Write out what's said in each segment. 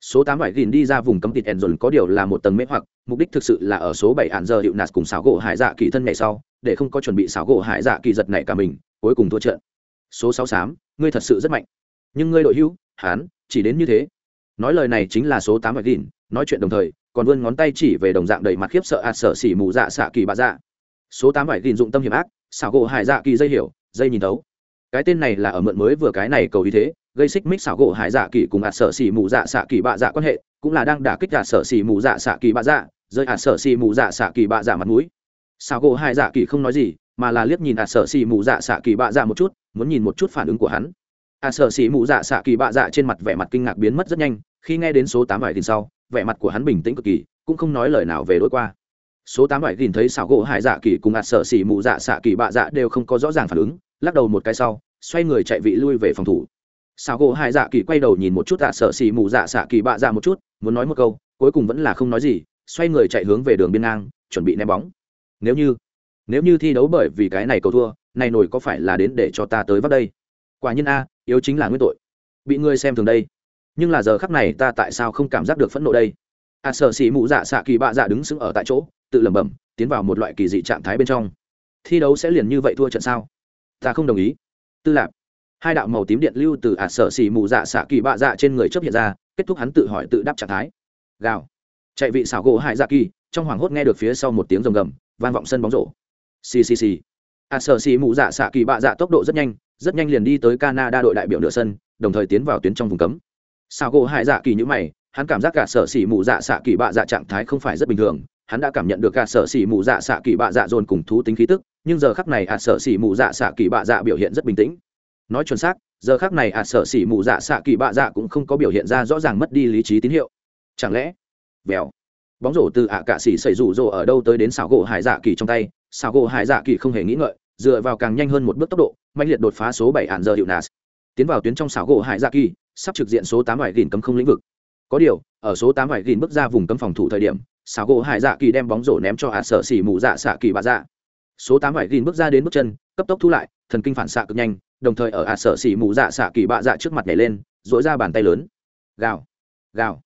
số tám vải gìn đi ra vùng cấm tịt ẻn dồn có điều là một tầng mễ hoặc, mục đích thực sự là ở số bảy hạn giờ hiệu nạt cùng xảo gỗ hải dạ kỳ thân ngày sau, để không có chuẩn bị xảo gỗ hải dạ kỳ giật này cả mình, cuối cùng thua trận. Số sáu xám ngươi thật sự rất mạnh. Nhưng ngươi đội hữu, hán, chỉ đến như thế. Nói lời này chính là số tám vải gìn, nói chuyện đồng thời, còn vươn ngón tay chỉ về đồng dạng đầy mặt khiếp sợ ạt sợ xỉ mù dạ xạ kỳ bạ dạ. Số tám vải gìn dụng tâm hiểm ác, xảo gỗ hải dạ kỳ dây hiểu, dây nhìn tấu cái tên này là ở mượn mới vừa cái này cầu ý thế gây xích mích xảo gỗ hải dạ kỳ cùng ạt sở xỉ mù dạ xạ kỳ bạ dạ quan hệ, cũng là đang đả kích ạt sở xỉ mù dạ xạ kỳ bạ dạ rơi ạt sở xỉ mù dạ xạ kỳ bạ dạ mặt mũi. Xảo gỗ hải dạ kỳ không nói gì, mà là liếc nhìn ạt sở xỉ mù dạ xạ kỳ bạ dạ một chút, muốn nhìn một chút phản ứng của hắn. Ạt sở xỉ mù dạ xạ kỳ bạ dạ trên mặt vẻ mặt kinh ngạc biến mất rất nhanh, khi nghe đến số tám vải tin sau, vẻ mặt của hắn bình tĩnh cực kỳ, cũng không nói lời nào về đối qua. Số tám vải tin thấy xảo gỗ hải dạ kỳ cùng ạt sở xỉ mù dạ xạ kỳ bạ dạ đều không có rõ ràng phản ứng, lắc đầu một cái sau, xoay người chạy vị lui về phòng thủ xào gỗ hai dạ kỳ quay đầu nhìn một chút tạ sợ xì mù dạ xạ kỳ bạ dạ một chút, muốn nói một câu, cuối cùng vẫn là không nói gì, xoay người chạy hướng về đường biên ngang, chuẩn bị ném bóng. Nếu như nếu như thi đấu bởi vì cái này cầu thua, này nổi có phải là đến để cho ta tới vắt đây? Quả nhiên a, yếu chính là nguyên tội. Bị ngươi xem thường đây. Nhưng là giờ khắc này ta tại sao không cảm giác được phẫn nộ đây? A, sợ xì mù dạ xạ kỳ bạ dạ đứng sững ở tại chỗ, tự lẩm bẩm, tiến vào một loại kỳ dị trạng thái bên trong. Thi đấu sẽ liền như vậy thua trận sao? Ta không đồng ý. Tư lạc hai đạo màu tím điện lưu từ ạt sở xì mù dạ xạ kỳ bạ dạ trên người chấp hiện ra, kết thúc hắn tự hỏi tự đáp trạng thái. Gào. Chạy vị xảo gỗ hải dạ kỳ, trong hoảng hốt nghe được phía sau một tiếng rồng gầm, vang vọng sân bóng rổ. Ccc ạt sở xì mù dạ xạ kỳ bạ dạ tốc độ rất nhanh rất nhanh liền đi tới canada đội đại biểu nửa sân, đồng thời tiến vào tuyến trong vùng cấm. Xảo gỗ hải dạ kỳ nhữ mày, hắn cảm giác cả sở xì mù dạ xạ kỳ bạ dạ trạng thái không phải rất bình thường, hắn đã cảm nhận được cả sở xì mù dạ xạ kỳ bạ dạ dồn cùng thú tính khí tức, nhưng giờ khắc này ạt sở xì mù dạ xạ kỳ bạ dạ biểu hiện rất bình tĩnh nói chuẩn xác, giờ khác này ạt à sợ xỉ mù dạ xạ kỳ bạ dạ cũng không có biểu hiện ra rõ ràng mất đi lý trí tín hiệu. Chẳng lẽ? Vèo. Bóng rổ từ ạ à cạ xỉ xảy rủ rồ ở đâu tới đến xảo gỗ hải dạ kỳ trong tay. Xảo gỗ hải dạ kỳ không hề nghĩ ngợi, dựa vào càng nhanh hơn một bước tốc độ, mạnh liệt đột phá số bảy ạn giờ hiệu nas. Tiến vào tuyến trong xảo gỗ hải dạ kỳ, sắp trực diện số tám hải gìn cấm không lĩnh vực. Có điều, ở số tám hải gìn bước ra vùng cấm phòng thủ thời điểm, xảo gỗ hải dạ kỳ đem bóng rổ ném cho ạ à sợ xỉ mù dạ xạ kỳ bạ dạ. Số tám hải gìn bước ra đến bước chân, cấp tốc thu lại, thần kinh phản xạ cực nhanh đồng thời ở ạt sở xỉ mù dạ xạ kỳ bạ dạ trước mặt nhảy lên dỗi ra bàn tay lớn. Gào gào.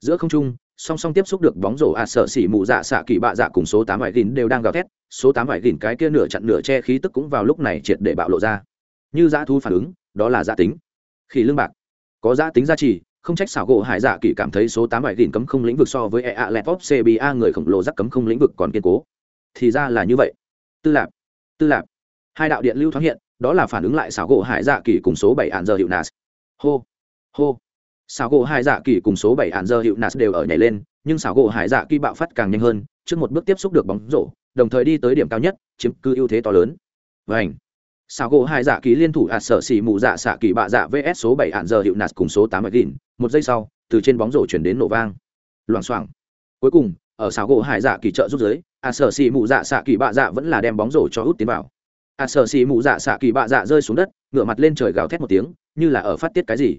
Giữa không trung, song song tiếp xúc được bóng rổ ạt sở xỉ mù dạ xạ kỳ bạ dạ cùng số tám vải gìn đều đang gào thét, số tám vải gìn cái kia nửa chặn nửa che khí tức cũng vào lúc này triệt để bạo lộ ra. Như dã thu phản ứng, đó là dã tính. Khi lương bạc. Có dã tính gia trì, không trách xảo gỗ hải dạ kỳ cảm thấy số tám vải gìn cấm không lĩnh vực so với e a lẹt pop cba người khổng lồ rắc cấm không lĩnh vực còn kiên cố. Thì ra là như vậy. Tư lạp tư lạp. Hai đạo điện lưu thoáng hiện đó là phản ứng lại xảo gỗ hải dạ kỳ cùng số bảy hạn giờ hiệu nas hô hô. Xảo gỗ hải dạ kỳ cùng số bảy hạn giờ hiệu nas đều ở nhảy lên, nhưng xảo gỗ hải dạ kỳ bạo phát càng nhanh hơn, trước một bước tiếp xúc được bóng rổ, đồng thời đi tới điểm cao nhất, chiếm cứ ưu thế to lớn. Và ảnh xảo gỗ hải dạ kỳ liên thủ ạt sở xỉ mù dạ xạ kỳ bạ dạ vs số bảy hạn giờ hiệu nas cùng số tám mươi nghìn, một giây sau, từ trên bóng rổ chuyển đến nổ vang. Loảng xoảng. Cuối cùng, ở xảo gỗ hải dạ kỳ trợ rút giới ạt sở xỉ mù dạ xạ kỳ bạ dạ vẫn là đem bóng rổ cho hút tiến vào a sợ xì mụ dạ xạ kỳ bạ dạ rơi xuống đất ngựa mặt lên trời gào thét một tiếng, như là ở phát tiết cái gì.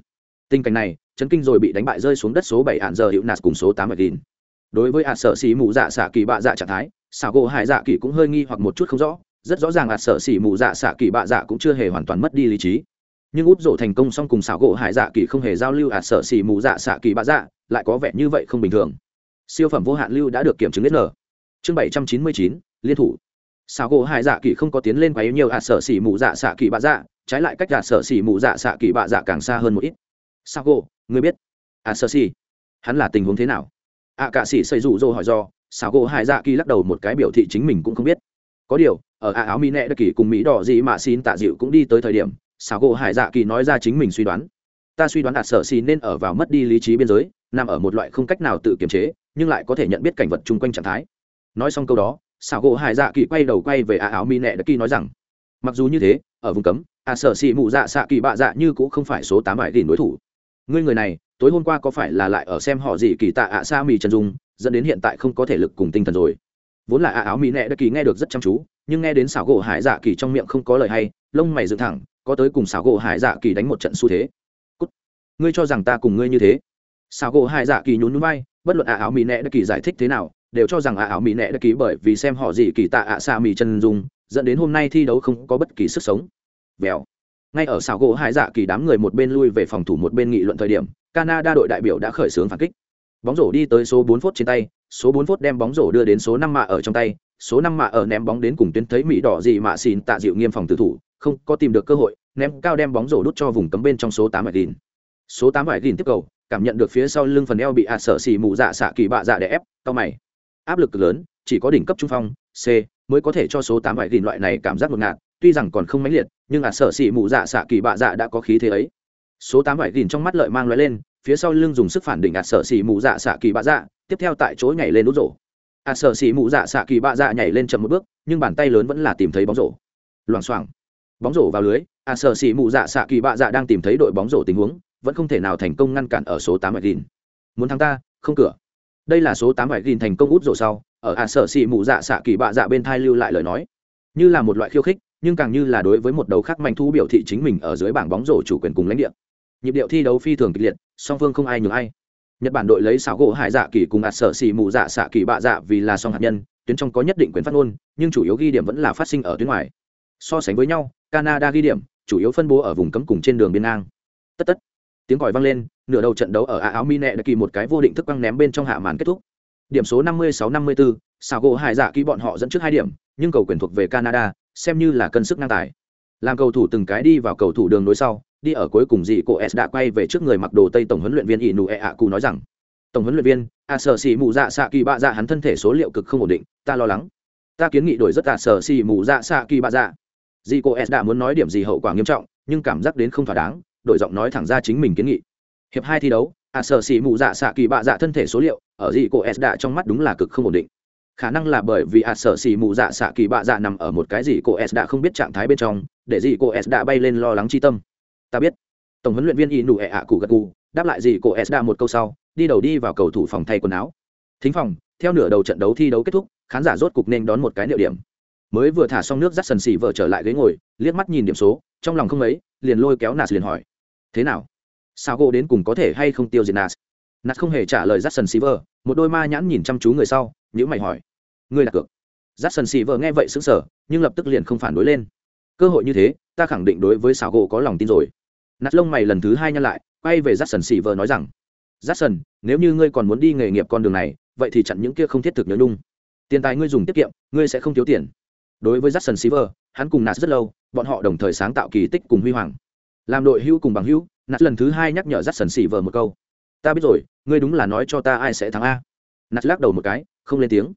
Tình cảnh này, chấn kinh rồi bị đánh bại rơi xuống đất số bảy hạn giờ hiệu nạt cùng số tám mươi nghìn đối với a sợ xì mụ dạ xạ kỳ bạ dạ trạng thái xảo gỗ hải dạ kỳ cũng hơi nghi hoặc một chút không rõ, rất rõ ràng a sợ xì mụ dạ xạ kỳ bạ dạ cũng chưa hề hoàn toàn mất đi lý trí. Nhưng út rổ thành công xong cùng xảo gỗ hải dạ kỳ không hề giao lưu a sợ xì mù dạ xạ kỳ bạ dạ lại có vẻ như vậy không bình thường. Siêu phẩm vô hạn lưu đã được kiểm chứng nhất nở chương bảy trăm chín mươi chín, liên thủ xào gỗ hải dạ kỳ không có tiến lên quá nhiều à? sở xỉ mù dạ xạ kỳ bạ dạ trái lại cách ạt sở xỉ mù dạ xạ kỳ bạ dạ càng xa hơn một ít. Sao gỗ người biết? À sở xỉ. Hắn là tình huống thế nào? Ạ à, cả xỉ xây rủ rô hỏi do xào gỗ hải dạ kỳ lắc đầu một cái biểu thị chính mình cũng không biết. Có điều ở ạ áo mỹ nẹ đặc kỳ cùng mỹ đỏ gì mà xin tạ dịu cũng đi tới thời điểm xào gỗ hải dạ kỳ nói ra chính mình suy đoán. Ta suy đoán ạt sở xỉ nên ở vào mất đi lý trí biên giới nằm ở một loại không cách nào tự kiềm chế nhưng lại có thể nhận biết cảnh vật chung quanh trạng thái. Nói xong câu đó xảo gỗ hải dạ kỳ quay đầu quay về a áo mi nẹ đất kỳ nói rằng, mặc dù như thế, ở vùng cấm a sở xị mụ dạ xạ kỳ bạ dạ như cũng không phải số tám vải đỉnh đối thủ. Ngươi người này, tối hôm qua có phải là lại ở xem họ gì kỳ tạ ạ sa mì trần dung, dẫn đến hiện tại không có thể lực cùng tinh thần rồi? Vốn là a áo mỹ nẹ đất kỳ nghe được rất chăm chú, nhưng nghe đến xảo gỗ hải dạ kỳ trong miệng không có lời hay, lông mày dựng thẳng, có tới cùng xảo gỗ hải dạ kỳ đánh một trận xu thế. Cút. ngươi cho rằng ta cùng ngươi như thế? Xảo gỗ hải dạ kỳ nhún núi bay bất luận a áo mỹ nẹ đất kỳ giải thích thế nào đều cho rằng ạ ảo mỹ nẹ đã ký bởi vì xem họ gì kỳ tạ ạ xa mỹ chân dung, dẫn đến hôm nay thi đấu không có bất kỳ sức sống. Vèo. Ngay ở xảo gỗ hải dạ kỳ đám người một bên lui về phòng thủ một bên nghị luận thời điểm, canada đội đại biểu đã khởi xướng phản kích. Bóng rổ đi tới số 4 phút trên tay, số 4 phút đem bóng rổ đưa đến số 5 mạ ở trong tay, số 5 mạ ở ném bóng đến cùng tuyến thấy mỹ đỏ gì mà xin tạ dịu nghiêm phòng tử thủ, không có tìm được cơ hội, ném cao đem bóng rổ đút cho vùng cấm bên trong số 8 vải nghìn số 8 vải nghìn tiếp cầu, cảm nhận được phía sau lưng phần eo bị ạt sợ xì mù dạ xạ kỳ bạ dạ để ép tao mày áp lực lớn, chỉ có đỉnh cấp trung phong, c, mới có thể cho số tám vải gìn loại này cảm giác ngột ngạt, tuy rằng còn không mãnh liệt, nhưng à sợ xị mù dạ xạ kỳ bạ dạ đã có khí thế ấy. Số tám vải gìn trong mắt lợi mang lóe lên, phía sau lưng dùng sức phản đỉnh à sợ xị mù dạ xạ kỳ bạ dạ tiếp theo tại chỗ nhảy lên nút rổ. À sợ xị mù dạ xạ kỳ bạ dạ nhảy lên chậm một bước, nhưng bàn tay lớn vẫn là tìm thấy bóng rổ. Loảng xoảng. Bóng rổ vào lưới ạt sợ xị mù dạ xạ kỳ bạ dạ đang tìm thấy đội bóng rổ tình huống, vẫn không thể nào thành công ngăn cản ở số tám vải gìn. Muốn thắng ta, không cửa đây là số tám vải gìn thành công út rổ sau, ở ạt sở xị mụ dạ xạ kỳ bạ dạ bên thai lưu lại lời nói. Như là một loại khiêu khích, nhưng càng như là đối với một đầu khác mạnh thu biểu thị chính mình ở dưới bảng bóng rổ chủ quyền cùng lãnh địa. Nhịp điệu thi đấu phi thường kịch liệt, song phương không ai nhường ai. Nhật bản đội lấy xảo gỗ hải dạ kỳ cùng ạt sở xì mù dạ xạ kỳ bạ dạ vì là song hạt nhân, tuyến trong có nhất định quyền phát ngôn, nhưng chủ yếu ghi điểm vẫn là phát sinh ở tuyến ngoài. So sánh với nhau, canada ghi điểm, chủ yếu phân bố ở vùng cấm cùng trên đường biên ngang. Tất tất tiếng còi vang lên nửa đầu trận đấu ở áo mi nẹ đã kỳ một cái vô định thức băng ném bên trong hạ màn kết thúc. Điểm số 56-54, xảo gỗ hải dạ kỳ bọn họ dẫn trước hai điểm nhưng cầu quyền thuộc về canada xem như là cân sức ngang tài. Làm cầu thủ từng cái đi vào cầu thủ đường nối sau đi ở cuối cùng dị cô s đã quay về trước người mặc đồ tây tổng huấn luyện viên ỷ nụ ẹ ạ cụ nói rằng tổng huấn luyện viên a sở xì mù dạ xạ kỳ bạ dạ hắn thân thể số liệu cực không ổn định ta lo lắng. Ta kiến nghị đổi rất tạ sở xì mù dạ xạ kỳ bạ dạ dị cô s đã muốn nói điểm gì hậu quả nghiêm trọng nhưng cảm giác đến không thỏa đáng đổi giọng nói thẳng ra chính mình kiến nghị. Hiệp hai thi đấu, ạ sở xì mù dạ xạ kỳ bạ dạ thân thể số liệu, ở dị cô s đã trong mắt đúng là cực không ổn định. Khả năng là bởi vì ạ sở xì mù dạ xạ kỳ bạ dạ nằm ở một cái gì cô s đã không biết trạng thái bên trong, để gì cô s đã bay lên lo lắng chi tâm. Ta biết. Tổng huấn luyện viên y nụ ẹ ạ cụ gật cụ đáp lại gì cô s đã một câu sau, đi đầu đi vào cầu thủ phòng thay quần áo. Thính phòng, theo nửa đầu trận đấu thi đấu kết thúc, khán giả rốt cục nên đón một cái niệu điểm. Mới vừa thả xong nước dắt sần xỉ vợ trở lại ghế ngồi, liếc mắt nhìn điểm số, trong lòng không mấy liền lôi kéo nạt liền hỏi thế nào? Sao gỗ đến cùng có thể hay không tiêu diệt nas? Nas không hề trả lời dắt sần xì vợ một đôi ma nhãn nhìn chăm chú người sau nhữ mày hỏi. Ngươi đặt cược. Dắt sần xì vợ nghe vậy xứng sở nhưng lập tức liền không phản đối lên. Cơ hội như thế, ta khẳng định đối với xảo gỗ có lòng tin rồi. Nát lông mày lần thứ hai nhăn lại, quay về dắt sần xì vợ nói rằng dắt sần nếu như ngươi còn muốn đi nghề nghiệp con đường này, vậy thì chặn những kia không thiết thực nhớ nhung. Tiền tài ngươi dùng tiết kiệm, ngươi sẽ không thiếu tiền. Đối với dắt sần xì vợ hắn cùng nạt rất lâu, bọn họ đồng thời sáng tạo kỳ tích cùng huy hoàng làm đội hữu cùng bằng hữu nạt lần thứ hai nhắc nhở dắt sần xỉ vờ một câu. Ta biết rồi, ngươi đúng là nói cho ta ai sẽ thắng a. Nạt lắc đầu một cái, không lên tiếng.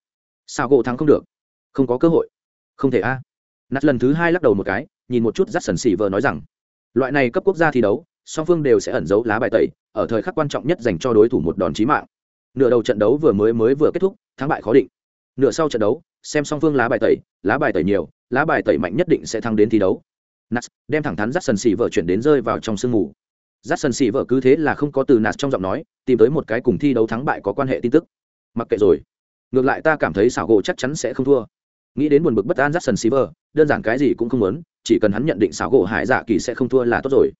Sao gỗ thắng không được? Không có cơ hội. Không thể a. Nạt lần thứ hai lắc đầu một cái, nhìn một chút dắt sần xỉ vờ nói rằng, loại này cấp quốc gia thi đấu, song phương đều sẽ ẩn giấu lá bài tẩy, ở thời khắc quan trọng nhất dành cho đối thủ một đòn chí mạng. Nửa đầu trận đấu vừa mới mới vừa kết thúc, thắng bại khó định. Nửa sau trận đấu, xem song phương lá bài tẩy, lá bài tẩy nhiều, lá bài tẩy mạnh nhất định sẽ thăng đến thi đấu nats đem thẳng thắn rát sần xì vợ chuyển đến rơi vào trong sương mù rát sần xì vợ cứ thế là không có từ nats trong giọng nói tìm tới một cái cùng thi đấu thắng bại có quan hệ tin tức mặc kệ rồi ngược lại ta cảm thấy xảo gỗ chắc chắn sẽ không thua nghĩ đến buồn bực bất an Jackson vợ đơn giản cái gì cũng không muốn, chỉ cần hắn nhận định xảo gỗ Hải Dạ Kỳ sẽ không thua là tốt rồi.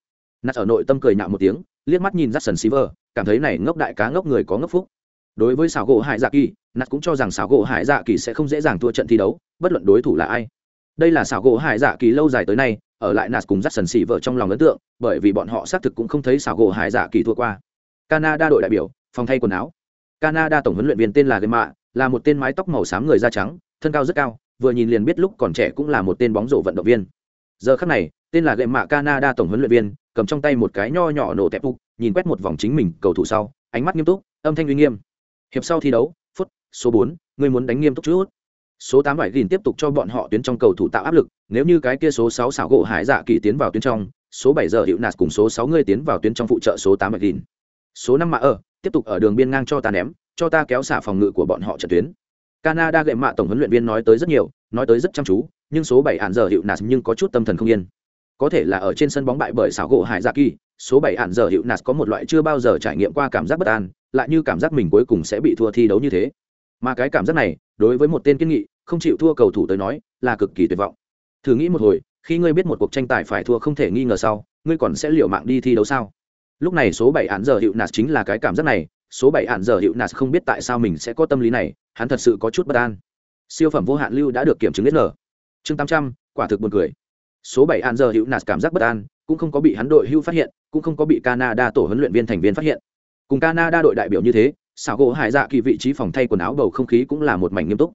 nats ở nội tâm cười nhạo một tiếng, liếc mắt nhìn Jackson vợ cảm thấy này ngốc đại cá ngốc người có ngốc phúc. Đối với xảo gỗ Hải Dạ Kỳ, Nát cũng cho rằng xảo gỗ Hải Dạ Kỳ sẽ không dễ dàng thua trận thi đấu, bất luận đối thủ là ai. Đây là xảo gỗ Hải Dạ Kỳ lâu dài tới nay, ở lại nạt cùng dắt sần xỉ vợ trong lòng ấn tượng, bởi vì bọn họ xác thực cũng không thấy xảo gỗ Hải Dạ Kỳ thua qua. Canada đội đại biểu, phòng thay quần áo. Canada tổng huấn luyện viên tên là Gemma, là một tên mái tóc màu xám người da trắng thân cao rất cao vừa nhìn liền biết lúc còn trẻ cũng là một tên bóng rổ vận động viên giờ khắc này tên là gệm mạ canada tổng huấn luyện viên cầm trong tay một cái nho nhỏ nổ tẹp phục nhìn quét một vòng chính mình cầu thủ sau ánh mắt nghiêm túc âm thanh uy nghiêm hiệp sau thi đấu phút số bốn người muốn đánh nghiêm túc chút số tám bảy gìn tiếp tục cho bọn họ tuyến trong cầu thủ tạo áp lực, nếu như cái kia số sáu xảo gỗ hải dạ kỳ tiến vào tuyến trong, số bảy giờ hiệu nạt cùng số sáu người tiến vào tuyến trong phụ trợ số tám bảy gìn số năm mạ ở tiếp tục ở đường biên ngang cho ta ném, cho ta kéo xả phòng ngự của bọn họ trận tuyến. Canada gậy mạ tổng huấn luyện viên nói tới rất nhiều, nói tới rất chăm chú, nhưng số bảy hạn giờ hiệu nạt nhưng có chút tâm thần không yên. Có thể là ở trên sân bóng bại bởi xảo gỗ hải dạ kỳ, số bảy hạn giờ hiệu nạt có một loại chưa bao giờ trải nghiệm qua cảm giác bất an, lại như cảm giác mình cuối cùng sẽ bị thua thi đấu như thế. Mà cái cảm giác này, đối với một tên kiên nghị không chịu thua cầu thủ tới nói, là cực kỳ tuyệt vọng. Thử nghĩ một hồi, khi ngươi biết một cuộc tranh tài phải thua không thể nghi ngờ sau, ngươi còn sẽ liều mạng đi thi đấu sao? Lúc này số bảy ạn giờ hiệu nạt chính là cái cảm giác này, số bảy hạn giờ hiệu nạt không biết tại sao mình sẽ có tâm lý này, hắn thật sự có chút bất an. Siêu phẩm vô hạn lưu đã được kiểm chứng nở. Chương tám trăm, quả thực buồn cười. Số bảy hạn giờ hiệu nạt cảm giác bất an, cũng không có bị hắn đội hưu phát hiện, cũng không có bị canada tổ huấn luyện viên thành viên phát hiện. Cùng canada đội đại biểu như thế xảo gỗ hải dạ kỳ vị trí phòng thay quần áo bầu không khí cũng là một mảnh nghiêm túc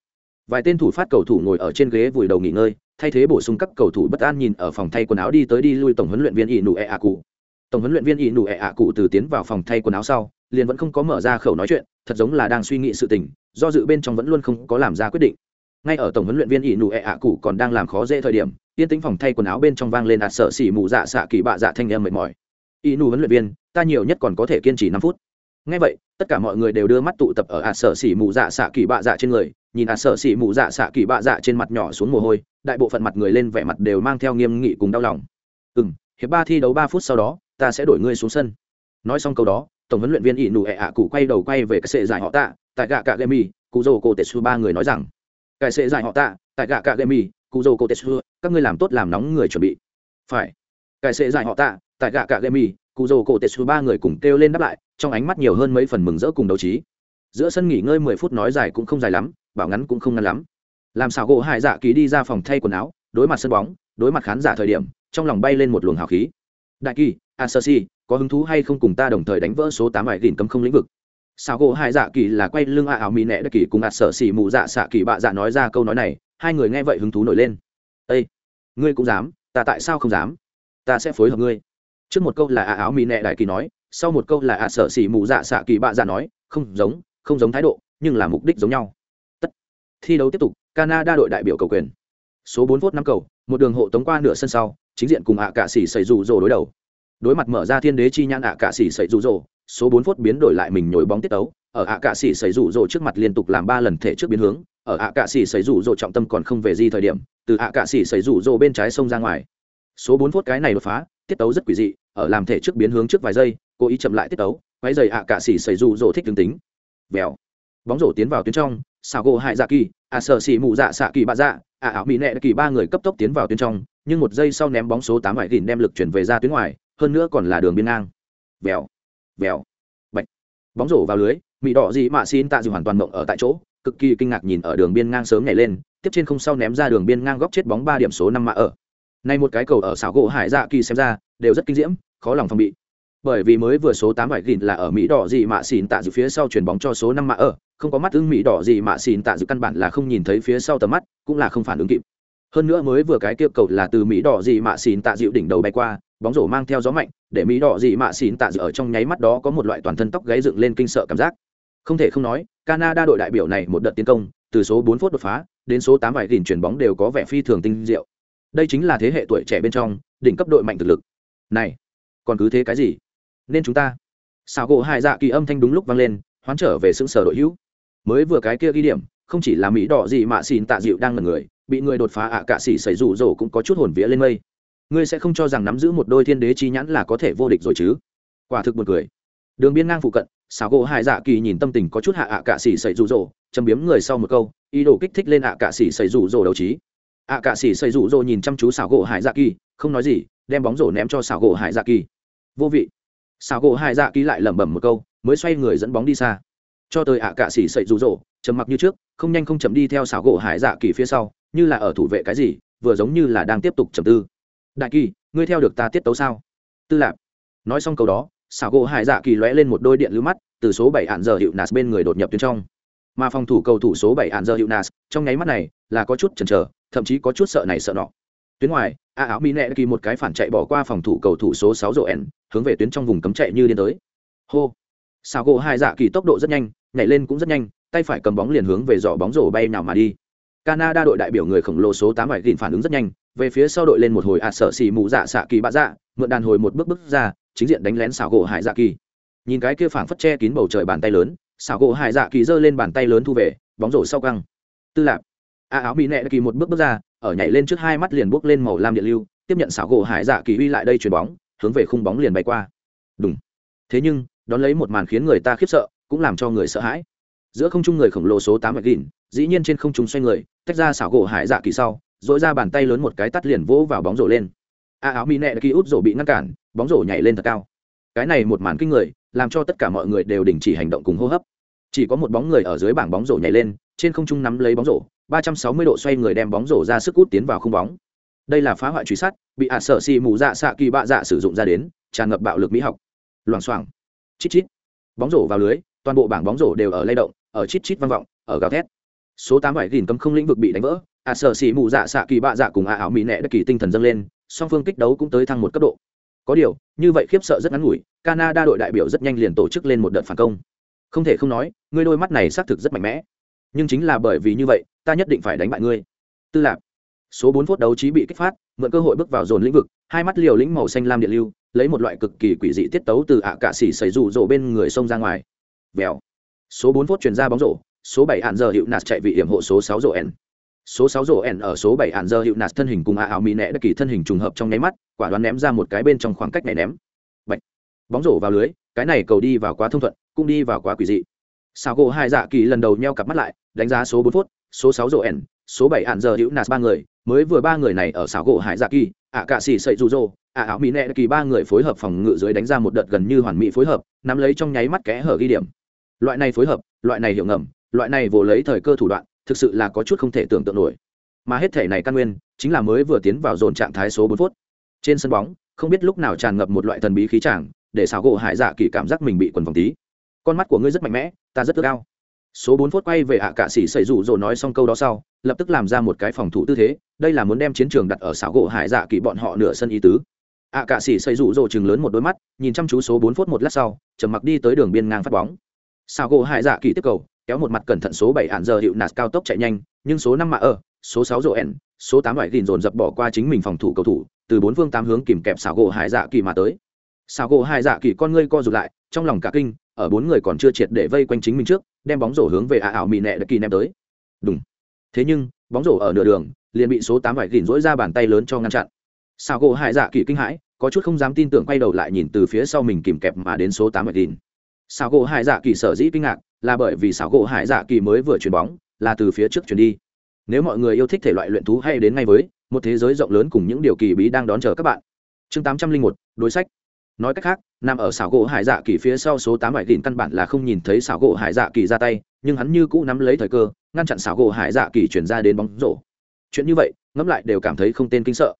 vài tên thủ phát cầu thủ ngồi ở trên ghế vùi đầu nghỉ ngơi, thay thế bổ sung các cầu thủ bất an nhìn ở phòng thay quần áo đi tới đi lui tổng huấn luyện viên ỷ nụ ẹ ạ cụ tổng huấn luyện viên ỷ nụ ẹ ạ cụ từ tiến vào phòng thay quần áo sau, liền vẫn không có mở ra khẩu nói chuyện, thật giống là đang suy nghĩ sự tình, do dự bên trong vẫn luôn không có làm ra quyết định. Ngay ở tổng huấn luyện viên ỷ nụ ẹ ạ cụ còn đang làm khó dễ thời điểm, yên tĩnh phòng thay quần áo bên trong vang lên ạt sợ xỉ mù dạ xạ kỳ bạ dạ thanh em mệt mỏi. Ỷ nụ huấn luyện viên, ta nhiều nhất còn có thể kiên trì năm phút ngay vậy, tất cả mọi người đều đưa mắt tụ tập ở ạt sở xỉ mù dạ xạ kỳ bạ dạ trên người, nhìn ạt sở xỉ mù dạ xạ kỳ bạ dạ trên mặt nhỏ xuống mồ hôi, đại bộ phận mặt người lên vẻ mặt đều mang theo nghiêm nghị cùng đau lòng. Ừ m hiệp ba thi đấu ba phút sau đó, ta sẽ đổi ngươi xuống sân. Nói xong câu đó, tổng huấn luyện viên ỷ nụ ẹ ạ cụ quay đầu quay về cái sệ giải họ tạ, tại gạ cạ gemi cụ dô cô tetsu ba người nói rằng, cái sệ giải họ tạ, tại gạ cạ gemi cụ dô cô tetsu các ngươi làm tốt làm nóng người chuẩn bị. Phải. Cái sệ giải họ tạ, tại gạ cạ gemi cụ rồ cổ tetsu ba người cùng kêu lên đáp lại, trong ánh mắt nhiều hơn mấy phần mừng rỡ cùng đấu trí. Giữa sân nghỉ ngơi mười phút nói dài cũng không dài lắm, bảo ngắn cũng không ngắn lắm. Làm sao gỗ hải dạ kỳ đi ra phòng thay quần áo, đối mặt sân bóng, đối mặt khán giả thời điểm, trong lòng bay lên một luồng hào khí. Đại kỳ a sơ si có hứng thú hay không cùng ta đồng thời đánh vỡ số tám vải gìn cấm không lĩnh vực? Sao gỗ hải dạ kỳ là quay lưng a áo mỹ nẹ đất kỳ cùng a sở xỉ mù dạ xạ kỳ bạ dạ nói ra câu nói này, hai người nghe vậy hứng thú nổi lên. Ây ngươi cũng dám, ta tại sao không dám? Ta sẽ phối hợp ngươi trước một câu là a áo mỹ nệ đại kỳ nói, sau một câu là a sở xỉ mù dạ xạ kỳ bạ dạ nói, không giống không giống thái độ, nhưng là mục đích giống nhau. Tất. Thi đấu tiếp tục, canada đội đại biểu cầu quyền. Số bốn phút năm cầu, một đường hộ tống qua nửa sân sau, chính diện cùng ạ cạ xỉ xảy rủ rồ đối đầu. Đối mặt mở ra thiên đế chi nhãn ạ cạ xỉ xảy rủ rồ, số bốn phút biến đổi lại mình nhồi bóng tiết tấu, ở ạ cạ xỉ xảy rủ rồ trước mặt liên tục làm ba lần thể trước biến hướng, ở ạ cạ xỉ xảy rủ rồ trọng tâm còn không về di thời điểm, từ ạ cạ xỉ xảy rủ rồ bên trái sông ra ngoài. Số bốn phút cái này đột phá, tiết tấu rất quỷ dị ở làm thể trước biến hướng trước vài giây, cố ý chậm lại tiết tấu quay dày ạ cạ xỉ xảy rủ rổ thích tương tính. Vèo. Bóng rổ tiến vào tuyến trong xào gỗ hại dạ kỳ ạ sợ xỉ mù dạ xạ kỳ bạ dạ ạ ảo mỹ nẹ kỳ ba người cấp tốc tiến vào tuyến trong, nhưng một giây sau ném bóng số tám vải gìn đem lực chuyển về ra tuyến ngoài, hơn nữa còn là đường biên ngang. Vèo. Vèo. Bạch. Bóng rổ vào lưới mỹ đỏ gì mà xin tạ dịu hoàn toàn mộng ở tại chỗ, cực kỳ kinh ngạc nhìn ở đường biên ngang sớm nhảy lên, tiếp trên không sau ném ra đường biên ngang góc chết bóng ba điểm số năm mạ ở. Nay một cái cầu ở xảo gỗ hải dạ kỳ xem ra đều rất kinh diễm, khó lòng phòng bị. Bởi vì mới vừa số tám vải gìn là ở mỹ đỏ gì mà xin tạ dự phía sau chuyển bóng cho số năm mạ ở, không có mắt ứng mỹ đỏ gì mà xin tạ dự căn bản là không nhìn thấy phía sau tầm mắt, cũng là không phản ứng kịp. Hơn nữa mới vừa cái kia cầu là từ mỹ đỏ gì mà xin tạ dịu đỉnh đầu bay qua, bóng rổ mang theo gió mạnh, để mỹ đỏ gì mà xin tạ dịu ở trong nháy mắt đó có một loại toàn thân tóc gáy dựng lên kinh sợ cảm giác. Không thể không nói, canada đội đại biểu này một đợt tiến công, từ số bốn phút đột phá, đến số tám vải gìn chuyển bóng đều có vẻ phi thường tinh diệu. Đây chính là thế hệ tuổi trẻ bên trong, đỉnh cấp đội mạnh thực lực này, còn cứ thế cái gì? Nên chúng ta. Xảo gỗ hải dạ kỳ âm thanh đúng lúc vang lên, hoán trở về xứng sở đội hữu. Mới vừa cái kia ghi điểm, không chỉ là mỹ đỏ gì mà xin tạ dịu đang ngần người, bị người đột phá ạ à cạ xỉ xảy rủ rổ cũng có chút hồn vía lên mây. Ngươi sẽ không cho rằng nắm giữ một đôi thiên đế chi nhãn là có thể vô địch rồi chứ? Quả thực một cười. Đường biên ngang phụ cận, xảo gỗ hải dạ kỳ nhìn tâm tình có chút hạ ạ à cạ xỉ xảy rủ rổ, châm biếm người sau một câu, ý đồ kích thích lên ạ à cạ xỉ xảy rủ rổ đầu trí. ạ cạ xỉ xảy rủ rổ nhìn chăm chú xảo gỗ hải dạ kỳ, không nói gì đem bóng rổ ném cho xảo gỗ hải dạ kỳ. Vô vị. Xảo gỗ hải dạ kỳ lại lẩm bẩm một câu, mới xoay người dẫn bóng đi xa. Cho tới ạ cạ xỉ sậy rủ rỗ trầm mặc như trước, không nhanh không chậm đi theo xảo gỗ hải dạ kỳ phía sau, như là ở thủ vệ cái gì, vừa giống như là đang tiếp tục trầm tư. Đại kỳ, ngươi theo được ta tiết tấu sao? Tư lạp. Nói xong câu đó, xảo gỗ hải dạ kỳ lóe lên một đôi điện lưu mắt, từ số bảy hạn giờ hiệu nas bên người đột nhập tuyến trong. Mà phòng thủ cầu thủ số bảy hạn giờ hiệu nas trong nháy mắt này, là có chút chần chờ, thậm chí có chút sợ này sợ nọ tuyến ngoài a áo mỹ nẹ kỳ một cái phản chạy bỏ qua phòng thủ cầu thủ số sáu rổ ẻn hướng về tuyến trong vùng cấm chạy như điên tới hô sao gỗ hai dạ kỳ tốc độ rất nhanh nhảy lên cũng rất nhanh tay phải cầm bóng liền hướng về giỏ bóng rổ bay nào mà đi Canada đội đại biểu người khổng lồ số 8 phải gìn phản ứng rất nhanh, về phía sau đội lên một hồi à sợ xì mù dạ xạ kỳ bạ dạ, mượn đàn hồi một bước bước ra, chính diện đánh lén xảo gỗ Hải Dạ Kỳ. Nhìn cái kia phảng phất che kín bầu trời bàn tay lớn, xảo gỗ Hải Dạ Kỳ giơ lên bàn tay lớn thu về, bóng rổ sau căng. Tư lạc. A áo mỹ nẹ kỳ một bước bước ra, ở nhảy lên trước hai mắt liền bước lên màu lam điện lưu, tiếp nhận xảo gỗ Hải Dạ Kỳ uy lại đây chuyền bóng, hướng về khung bóng liền bay qua. đúng Thế nhưng, đón lấy một màn khiến người ta khiếp sợ, cũng làm cho người sợ hãi. Giữa không trung người khổng lồ số tám mạch gìn dĩ nhiên trên không trung xoay người tách ra xảo gỗ hải dạ kỳ sau dội ra bàn tay lớn một cái tắt liền vỗ vào bóng rổ lên. A áo mỹ nẹ kỳ út rổ bị ngăn cản bóng rổ nhảy lên thật cao. Cái này một màn kinh người làm cho tất cả mọi người đều đình chỉ hành động cùng hô hấp chỉ có một bóng người ở dưới bảng bóng rổ nhảy lên, trên không trung nắm lấy bóng rổ, ba trăm sáu mươi độ xoay người đem bóng rổ ra sức cút tiến vào không bóng. Đây là phá hoại truy sát, bị ạ sở xì mù dạ xạ kỳ bạ dạ sử dụng ra đến, tràn ngập bạo lực mỹ học. Loảng xoảng. Chít chít. Bóng rổ vào lưới, toàn bộ bảng bóng rổ đều ở lay động, ở chít chít vang vọng, ở gào thét. Số tám bảy nghìn cấm không lĩnh vực bị đánh vỡ, ạ sở xì mù dạ xạ kỳ bạ dạ cùng ạ ảo mỹ nẹ đất kỳ tinh thần dâng lên, song phương kích đấu cũng tới thăng một cấp độ. Có điều, như vậy khiếp sợ rất ngắn ngủi, canada đội đại biểu rất nhanh liền tổ chức lên một đợt phản công không thể không nói, ngươi đôi mắt này xác thực rất mạnh mẽ. Nhưng chính là bởi vì như vậy, ta nhất định phải đánh bại ngươi. Tư lạc số bốn phút đấu trí bị kích phát, mượn cơ hội bước vào dồn lĩnh vực, hai mắt liều lĩnh màu xanh lam điện lưu, lấy một loại cực kỳ quỷ dị tiết tấu từ ạ cạ xỉ xảy rủ rộ bên người xông ra ngoài. Vèo. Số bốn phút chuyển ra bóng rổ, số bảy hạn giờ hiệu nạt chạy vị hiểm hộ số sáu rổ n. Số sáu rổ n ở số bảy hạn giờ hiệu nạt thân hình cùng ạ ảo mỹ nẹ đất kỳ thân hình trùng hợp trong nháy mắt, quả đoán ném ra một cái bên trong khoảng cách này ném. Bạch. bóng rổ vào lưới, cái này cầu đi vào quá thông thuận cũng đi vào quá quỷ dị. Sao gỗ hai dạ kỳ lần đầu nheo cặp mắt lại, đánh giá số bốn phút, số sáu rổ n số bảy hạn giờ hữu nạt ba người, mới vừa ba người này ở xảo gỗ hải dạ kỳ, ạ cạ xỉ sậy rụ rỗ ạ áo mỹ nẹ kỳ ba người phối hợp phòng ngự dưới đánh ra một đợt gần như hoàn mỹ phối hợp, nắm lấy trong nháy mắt kẽ hở ghi điểm. Loại này phối hợp, loại này hiểu ngầm, loại này vồ lấy thời cơ thủ đoạn, thực sự là có chút không thể tưởng tượng nổi. Mà hết thể này căn nguyên, chính là mới vừa tiến vào dồn trạng thái số bốn phút. Trên sân bóng, không biết lúc nào tràn ngập một loại thần bí khí tràng, để xảo gỗ hải dạ kỳ cảm giác mình bị quần vòng tí con mắt của ngươi rất mạnh mẽ, ta rất ước cao số bốn phút quay về ạ cạ sĩ xảy rủ rồi nói xong câu đó sau, lập tức làm ra một cái phòng thủ tư thế, đây là muốn đem chiến trường đặt ở xảo gỗ hải dạ kỳ bọn họ nửa sân ý tứ. ạ cạ sĩ xảy rủ rồi chừng lớn một đôi mắt, nhìn chăm chú số bốn phút một lát sau, trầm mặc đi tới đường biên ngang phát bóng. Xảo gỗ hải dạ kỳ tiếp cầu, kéo một mặt cẩn thận số bảy hạn giờ hiệu nạt cao tốc chạy nhanh, nhưng số năm mạ ở, số sáu rộ n số tám loại gìn dồn dập bỏ qua chính mình phòng thủ cầu thủ, từ bốn phương tám hướng kìm kẹp xảo gỗ hải dạ kỳ mà tới. Xảo gỗ hải dạ kỳ con ngươi co rụt lại, trong lòng cả kinh ở bốn người còn chưa triệt để vây quanh chính mình trước, đem bóng rổ hướng về ạ ảo mỹ nẹ đã kỳ ném tới. Đúng thế nhưng, bóng rổ ở nửa đường, liền bị số tám vải gỉn rỗi ra bàn tay lớn cho ngăn chặn. Sao gỗ hại dạ kỳ kinh hãi, có chút không dám tin tưởng quay đầu lại nhìn từ phía sau mình kìm kẹp mà đến số tám vải gỉn sao gỗ hại dạ kỳ sở dĩ kinh ngạc, là bởi vì sao gỗ hại dạ kỳ mới vừa chuyền bóng, là từ phía trước chuyển đi. Nếu mọi người yêu thích thể loại luyện thú hay đến ngay với, một thế giới rộng lớn cùng những điều kỳ bí đang đón chờ các bạn. Chương tám trăm linh một, đối sách nói cách khác nằm ở xảo gỗ hải dạ kỳ phía sau số tám bảy đỉnh căn bản là không nhìn thấy xảo gỗ hải dạ kỳ ra tay nhưng hắn như cũ nắm lấy thời cơ ngăn chặn xảo gỗ hải dạ kỳ chuyển ra đến bóng rổ. Chuyện như vậy ngẫm lại đều cảm thấy không tên kinh sợ.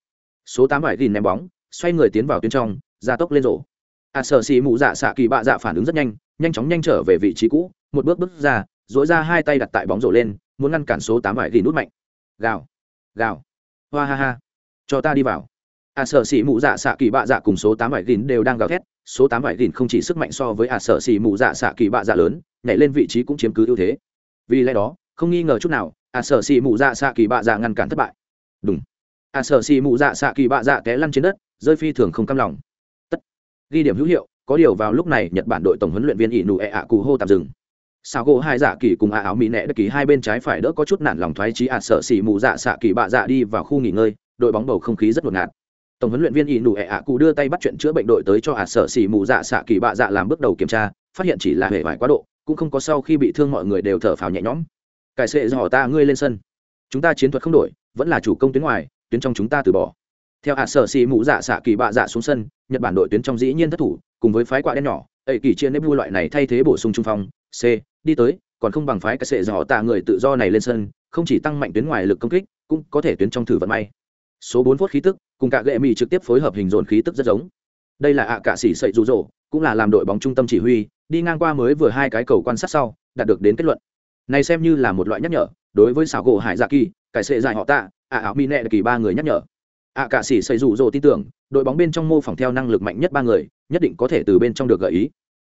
Số tám bảy đỉnh ném bóng xoay người tiến vào tuyến trong ra tốc lên rổ. A à, sợ xì mụ dạ xạ kỳ bạ dạ phản ứng rất nhanh nhanh chóng nhanh trở về vị trí cũ một bước bước ra dối ra hai tay đặt tại bóng rổ lên muốn ngăn cản số tám bảy đỉnh nút mạnh. Gào gào. Hoa ha ha. Cho ta đi vào a sở xỉ mụ dạ xạ kỳ bạ dạ cùng số tám vải gìn đều đang gào thét, số tám vải gìn không chỉ sức mạnh so với a sở xỉ mụ dạ xạ kỳ bạ dạ lớn, nhảy lên vị trí cũng chiếm cứ ưu thế. Vì lẽ đó, không nghi ngờ chút nào a sở xỉ mụ dạ xạ kỳ bạ dạ ngăn cản thất bại. Đúng. A sở xỉ mụ dạ xạ kỳ bạ dạ té lăn trên đất, rơi phi thường không cam lòng. Tất. Ghi điểm hữu hiệu, có điều vào lúc này nhật bản đội tổng huấn luyện viên ỷ nụ ẹ ạ cụ hô tạm dừng. Sao gỗ hai dạ kỳ cùng a áo mỹ nẹ đất kỳ hai bên trái phải đỡ có chút nản lòng thoái trí a sở xỉ mụ dạ xạ kỳ bạ dạ đi vào khu nghỉ ngơi, đội bóng bầu không khí rất ngột ngạt tổng huấn luyện viên ỷ nụ ẹ ạ cụ đưa tay bắt chuyện chữa bệnh đội tới cho ả sở xỉ mù dạ xạ kỳ bạ dạ làm bước đầu kiểm tra, phát hiện chỉ là hệ vải quá độ, cũng không có sau khi bị thương mọi người đều thở phào nhẹ nhõm. Cải sệ dò ta, ngươi lên sân. Chúng ta chiến thuật không đổi, vẫn là chủ công tuyến ngoài, tuyến trong chúng ta từ bỏ. Theo ả sở xỉ mù dạ xạ kỳ bạ dạ xuống sân, nhật bản đội tuyến trong dĩ nhiên thất thủ, cùng với phái quạ đen nhỏ ẩy kỳ chia nếp vui loại này thay thế bổ sung trung phong, c, đi tới, còn không bằng phái cái sệ dò ta người tự do này lên sân, không chỉ tăng mạnh tuyến ngoài lực công kích, cũng có thể tuyến trong thử vận may. Số bốn phút khí tức cùng cả gệ mỹ trực tiếp phối hợp hình dồn khí tức rất giống. Đây là ạ à cả xỉ sậy rụ rỗ, cũng là làm đội bóng trung tâm chỉ huy, đi ngang qua mới vừa hai cái cầu quan sát sau, đạt được đến kết luận. Này xem như là một loại nhắc nhở, đối với xảo gỗ hải dạ kỳ, cải sệ dài họ tạ, ạ áo mi nẹ kỳ ba người nhắc nhở. Ạ cả xỉ sậy rụ rỗ tin tưởng, đội bóng bên trong mô phỏng theo năng lực mạnh nhất ba người, nhất định có thể từ bên trong được gợi ý.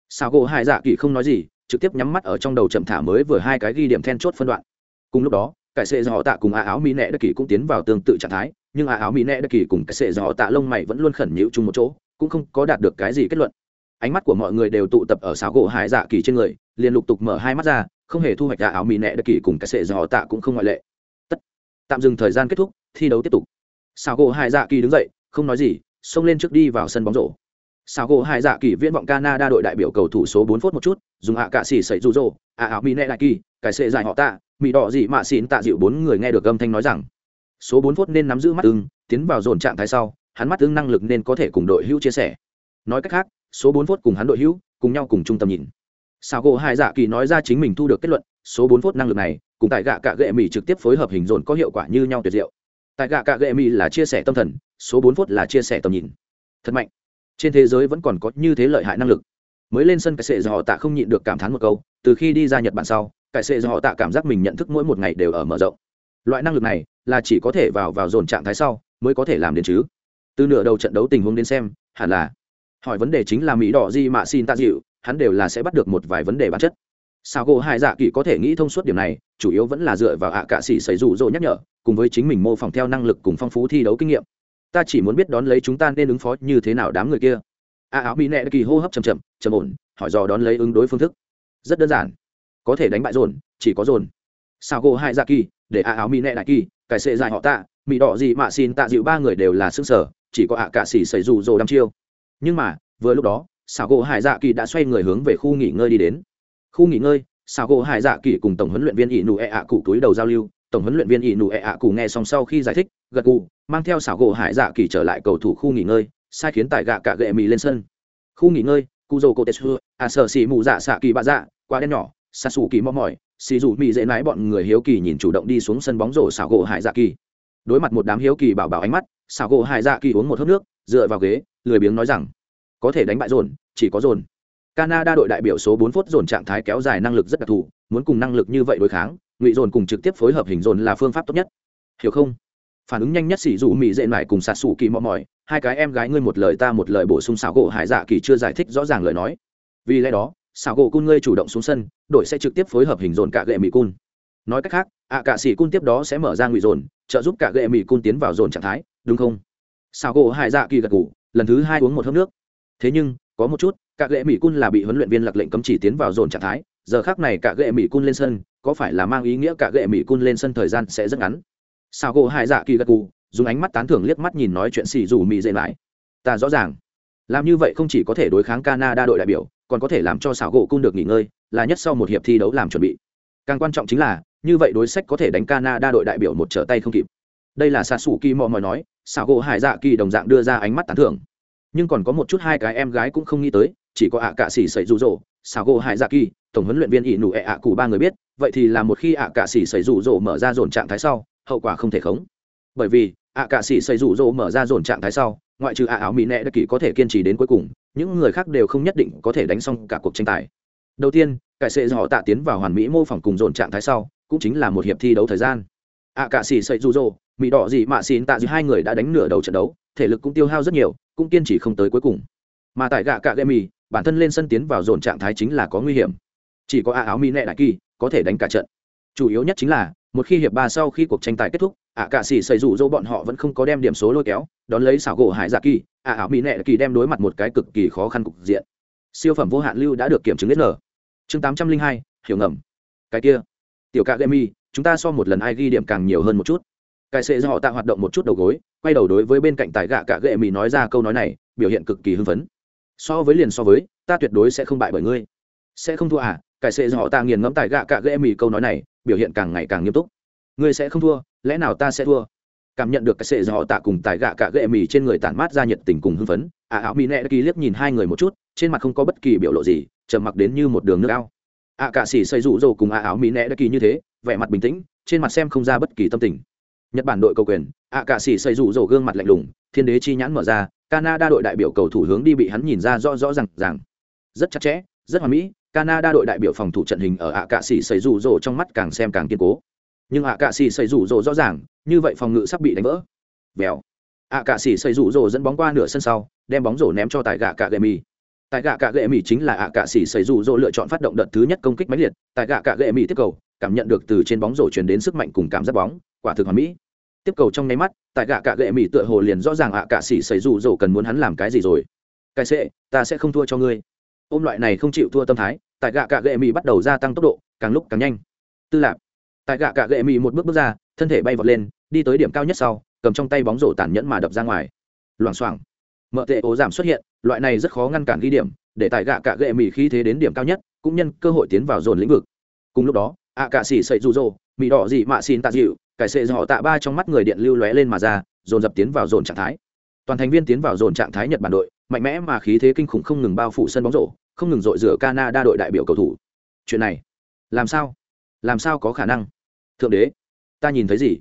Xảo gỗ hải dạ kỳ không nói gì, trực tiếp nhắm mắt ở trong đầu chậm thả mới vừa hai cái ghi điểm then chốt phân đoạn. Cùng lúc đó, cải sệ do họ tạ cùng ạ áo mi nẹ đất kỳ cũng tiến vào tương tự trạng thái nhưng à áo mỹ nẹ đã kỳ cùng cái sệ gió tạ lông mày vẫn luôn khẩn nhịu chung một chỗ, cũng không có đạt được cái gì kết luận. Ánh mắt của mọi người đều tụ tập ở xáo gỗ hải dạ kỳ trên người, liền lục tục mở hai mắt ra, không hề thu hoạch ạ áo mỹ nẹ đã kỳ cùng cái sệ gió tạ cũng không ngoại lệ. Tất, tạm dừng thời gian kết thúc, thi đấu tiếp tục. Xáo gỗ hải dạ kỳ đứng dậy, không nói gì, xông lên trước đi vào sân bóng rổ. Sào gỗ hải dạ kỳ viễn vọng canada đội đại biểu cầu thủ số bốn phút một chút, dùng ạ cạ xỉ sẩy rụ rỗ, ạ áo mi nẹ đại kỳ, cái sệ dài họ tạ mỹ đỏ dị mạ xỉn tạ dịu bốn người nghe được âm thanh nói rằng số bốn phút nên nắm giữ mắt ưng, tiến vào dồn trạng thái sau, hắn mắt ưng năng lực nên có thể cùng đội hữu chia sẻ. Nói cách khác, số bốn phút cùng hắn đội hữu, cùng nhau cùng trung tâm nhìn. Sao gỗ hai dạ kỳ nói ra chính mình thu được kết luận, số bốn phút năng lực này, cùng tại gạ cạ gệ mỹ trực tiếp phối hợp hình dồn có hiệu quả như nhau tuyệt diệu. Tại gạ cạ gệ mỹ là chia sẻ tâm thần, số bốn phút là chia sẻ tầm nhìn. Thật mạnh. Trên thế giới vẫn còn có như thế lợi hại năng lực. Mới lên sân, cái sệ do họ tạ không nhịn được cảm thán một câu, từ khi đi ra nhật bản sau, cái sệ do họ tạ cảm giác mình nhận thức mỗi một ngày đều ở mở rộng loại năng lực này là chỉ có thể vào vào dồn trạng thái sau mới có thể làm đến chứ. Từ nửa đầu trận đấu tình huống đến xem, hẳn là. Hỏi vấn đề chính là mỹ đỏ gì mà xin ta dịu, hắn đều là sẽ bắt được một vài vấn đề bản chất. Sao gỗ hai dạ kỳ có thể nghĩ thông suốt điểm này, chủ yếu vẫn là dựa vào ạ cạ sĩ xảy rủ rỗ nhắc nhở, cùng với chính mình mô phỏng theo năng lực cùng phong phú thi đấu kinh nghiệm. Ta chỉ muốn biết đón lấy chúng ta nên ứng phó như thế nào đám người kia. A áo mỹ nẹ kỳ hô hấp chầm chậm chầm ổn, hỏi dò đón lấy ứng đối phương thức. Rất đơn giản. Có thể đánh bại dồn, chỉ có dồn. Sao gỗ hai dạ kỳ để a áo mỹ nệ đại kỳ, cải sệ dài họ tạ mỹ đỏ gì mà xin tạ dịu ba người đều là xương sở, chỉ có ạ cạ xỉ xảy rủ rỗ đăm chiêu. Nhưng mà, vừa lúc đó, xảo gỗ hải dạ kỳ đã xoay người hướng về khu nghỉ ngơi đi đến. Khu nghỉ ngơi, xảo gỗ hải dạ kỳ cùng tổng huấn luyện viên ỷ nụ ẹ ạ cụ túi đầu giao lưu, tổng huấn luyện viên ỷ nụ ẹ ạ cụ nghe xong sau khi giải thích, gật cụ mang theo xảo gỗ hải dạ kỳ trở lại cầu thủ khu nghỉ ngơi, sai khiến tại gạ cả gệ mì lên sân. Khu nghỉ ngơi cụ dầu cô tê xưa à sợ xỉ mù dạ xạ kỳ bạ dạ quá đen nhỏ xa xù kỳ mò mỏi xì dù Mỹ dễ nái bọn người hiếu kỳ nhìn chủ động đi xuống sân bóng rổ xảo gỗ hải dạ kỳ. Đối mặt một đám hiếu kỳ bảo bảo ánh mắt, xảo gỗ hải dạ kỳ uống một hớp nước, dựa vào ghế, lười biếng nói rằng, có thể đánh bại dồn, chỉ có dồn. Canada đội đại biểu số bốn phút dồn trạng thái kéo dài năng lực rất đặc thù, muốn cùng năng lực như vậy đối kháng, ngụy dồn cùng trực tiếp phối hợp hình dồn là phương pháp tốt nhất. Hiểu không? Phản ứng nhanh nhất xỉ dụ mỹ dễ mải cùng sạt sủ kỳ mò mỏi hai cái em gái ngươi một lời ta một lời bổ sung xảo gỗ hải dạ kỳ chưa giải thích rõ ràng lời nói. Vì lẽ đó xảo gỗ cun ngươi chủ động xuống sân, đội sẽ trực tiếp phối hợp hình dồn cả gệ mỹ cun. Nói cách khác, ạ cả sĩ cun tiếp đó sẽ mở ra ngụy dồn, trợ giúp cả gệ mỹ cun tiến vào dồn trạng thái, đúng không? Xảo gỗ hải dạ kỳ gật ngủ lần thứ hai uống một hớp nước. Thế nhưng, có một chút, cả gệ mỹ cun là bị huấn luyện viên lặc lệnh cấm chỉ tiến vào dồn trạng thái, giờ khác này cả gệ mỹ cun lên sân, có phải là mang ý nghĩa cả gệ mỹ cun lên sân thời gian sẽ rất ngắn? Sao gỗ hải dạ kỳ gật ngủ dùng ánh mắt tán thưởng liếc mắt nhìn nói chuyện xì dù mỹ dễ lại ta rõ ràng. Làm như vậy không chỉ có thể đối kháng canada đội đại biểu còn có thể làm cho xảo gỗ cung được nghỉ ngơi, là nhất sau một hiệp thi đấu làm chuẩn bị. Càng quan trọng chính là, như vậy đối sách có thể đánh canada đội đại biểu một trở tay không kịp. Đây là xạ xù kỳ mò mòi nói, xảo gỗ hải dạ kỳ đồng dạng đưa ra ánh mắt tán thưởng. Nhưng còn có một chút hai cái em gái cũng không nghĩ tới, chỉ có ạ cạ xỉ xảy rụ rỗ, xảo gỗ hải dạ kỳ, tổng huấn luyện viên ỷ nụ ệ ạ cụ ba người biết, vậy thì là một khi ạ cạ xỉ xảy rụ rỗ mở ra dồn trạng thái sau, hậu quả không thể khống. Bởi vì, ạ cạ xỉ xảy rụ rỗ mở ra dồn trạng thái sau ngoại trừ ạ áo mỹ nẹ đất kỳ có thể kiên trì đến cuối cùng, những người khác đều không nhất định có thể đánh xong cả cuộc tranh tài. Đầu tiên, cải sệ họ tạ tiến vào hoàn mỹ mô phỏng cùng dồn trạng thái sau, cũng chính là một hiệp thi đấu thời gian. Ạ cạ xì sậy rụ rỗ mỹ đỏ gì mạ xin tạ giữa hai người đã đánh nửa đầu trận đấu, thể lực cũng tiêu hao rất nhiều, cũng kiên trì không tới cuối cùng. Mà tại gạ cạ gậy mì, bản thân lên sân tiến vào dồn trạng thái chính là có nguy hiểm. Chỉ có à áo mỹ nẹ đại kỳ có thể đánh cả trận. Chủ yếu nhất chính là, một khi hiệp ba sau khi cuộc tranh tài kết thúc ạ cạ xỉ xây rủ dỗ bọn họ vẫn không có đem điểm số lôi kéo, đón lấy xảo gỗ hải dạ kỳ, ạ áo mỹ nệ kỳ đem đối mặt một cái cực kỳ khó khăn cục diện. Siêu phẩm vô hạn lưu đã được kiểm chứng nhất nở chương tám trăm linh hai, hiểu ngầm. Cái kia, tiểu cạ gậy mi, chúng ta so một lần ai ghi điểm càng nhiều hơn một chút. Cái sệ do họ tạo hoạt động một chút đầu gối, quay đầu đối với bên cạnh tài gạ cả gệ mì nói ra câu nói này, biểu hiện cực kỳ hưng phấn. So với liền so với, ta tuyệt đối sẽ không bại bởi ngươi. Sẽ không thua à? Cái sệ do họ ta nghiền ngẫm tài gạ cả gệ mì câu nói này, biểu hiện càng ngày càng nghiêm túc. Ngươi sẽ không thua lẽ nào ta sẽ thua? Cảm nhận được cái sệ do họ tạ cùng tài gạ cả gệ mì trên người tản mát ra nhiệt tình cùng hưng phấn à áo mì nẹ kỳ liếc nhìn hai người một chút, trên mặt không có bất kỳ biểu lộ gì, trầm mặc đến như một đường nước ao. À cả xỉ xây rủ rồ cùng à áo mì nẹ kỳ như thế, vẻ mặt bình tĩnh, trên mặt xem không ra bất kỳ tâm tình. Nhật bản đội cầu quyền ạ cạ xỉ xây rủ rồ gương mặt lạnh lùng, thiên đế chi nhãn mở ra, canada đội đại biểu cầu thủ hướng đi bị hắn nhìn ra rõ rõ rằng rằng rất chặt chẽ, rất hoàn mỹ, canada đội đại biểu phòng thủ trận hình ở ạ cạ xỉ xây rủ rồ trong mắt càng xem càng kiên cố nhưng ạ cạ xỉ xây rủ rồ rõ ràng, như vậy phòng ngự sắp bị đánh vỡ. Vèo. ạ cạ xỉ xây rủ rồ dẫn bóng qua nửa sân sau, đem bóng rổ ném cho tại gạ cạ gậy mì. Tại gạ cạ gệ mì chính là ạ cạ xỉ xây rủ rổ lựa chọn phát động đợt thứ nhất công kích máy liệt. Tại gạ cạ gệ mì tiếp cầu, cảm nhận được từ trên bóng rổ truyền đến sức mạnh cùng cảm giác bóng, quả thực hoàn mỹ. Tiếp cầu trong nháy mắt tại gạ cạ gệ mỹ tựa hồ liền rõ ràng ạ cạ xỉ xảy rủ rổ cần muốn hắn làm cái gì rồi. Cái sẽ ta sẽ không thua cho ngươi. Ôm loại này không chịu thua tâm thái tại gạ cạ gệ mỹ bắt đầu gia tăng tốc độ, càng lúc càng nhanh. Tư lạc tại gạ cạ gệ mỹ một bước bước ra, thân thể bay vọt lên, đi tới điểm cao nhất sau, cầm trong tay bóng rổ tàn nhẫn mà đập ra ngoài. Loảng xoảng. Mợ tệ ố giảm xuất hiện, loại này rất khó ngăn cản ghi điểm, để tại gạ cạ gệ mỹ khi thế đến điểm cao nhất, cũng nhân cơ hội tiến vào dồn lĩnh vực. Cùng lúc đó, ạ cạ xỉ sậy rụ rỗ mỹ đỏ dị mạ xin tạ dịu, cải sệ họ tạ ba trong mắt người điện lưu lóe lên mà ra, dồn dập tiến vào dồn trạng thái. Toàn thành viên tiến vào dồn trạng thái nhật bản đội, mạnh mẽ mà khí thế kinh khủng không ngừng bao phủ sân bóng rổ, không ngừng dội rửa canada đội đại biểu cầu thủ. Chuyện này, làm sao? Làm sao có khả năng? Thượng đế ta nhìn thấy gì?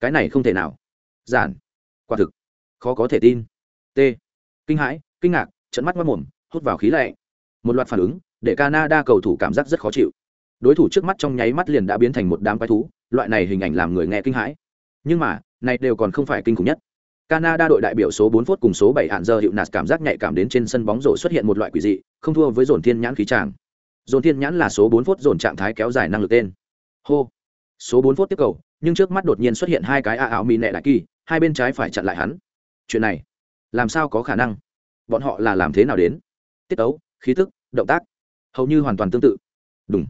Cái này không thể nào. Giản. Quả thực. Khó có thể tin. T. Kinh hãi kinh ngạc trận mắt mất mồm hút vào khí lạnh. Một loạt phản ứng để canada cầu thủ cảm giác rất khó chịu. Đối thủ trước mắt trong nháy mắt liền đã biến thành một đám quái thú loại này hình ảnh làm người nghe kinh hãi. Nhưng mà này đều còn không phải kinh khủng nhất. Canada đội đại biểu số 4 phút cùng số 7 hạn giờ hiệu nạt cảm giác nhạy cảm đến trên sân bóng rổ xuất hiện một loại quỷ dị, không thua với dồn thiên nhãn khí tràng. Dồn thiên nhãn là số 4 phút dồn trạng thái kéo dài năng lực tên. Hô. Số bốn phút tiếp cầu, nhưng trước mắt đột nhiên xuất hiện hai cái a áo mì nẹ đại kỳ, hai bên trái phải chặn lại hắn. Chuyện này, làm sao có khả năng? Bọn họ là làm thế nào đến? Tiết tấu, khí tức, động tác, hầu như hoàn toàn tương tự. Đúng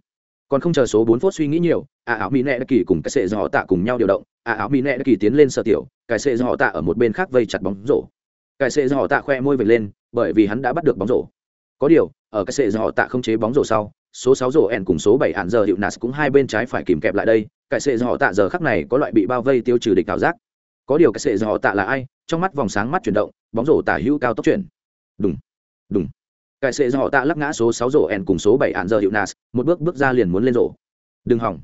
còn không chờ số bốn phút suy nghĩ nhiều a áo mỹ nẹ kỳ cùng cái sệ do tạ cùng nhau điều động a áo mỹ nẹ kỳ tiến lên sở tiểu cái sệ do tạ ở một bên khác vây chặt bóng rổ cái sệ do tạ khoe môi vệt lên bởi vì hắn đã bắt được bóng rổ có điều ở cái sệ do tạ không chế bóng rổ sau số sáu rổ ẻn cùng số bảy hạn giờ hiệu nas cũng hai bên trái phải kìm kẹp lại đây cái sệ họ tạ giờ khắc này có loại bị bao vây tiêu trừ địch ảo giác. Có điều cái sệ họ tạ là ai? Trong mắt vòng sáng mắt chuyển động, bóng rổ tả hữu cao tốc chuyển. Đúng đúng Cái sệ do họ tạ lắc ngã số sáu rổ ẻn cùng số bảy ạn giờ hiệu nas, một bước bước ra liền muốn lên rổ. Đừng hỏng.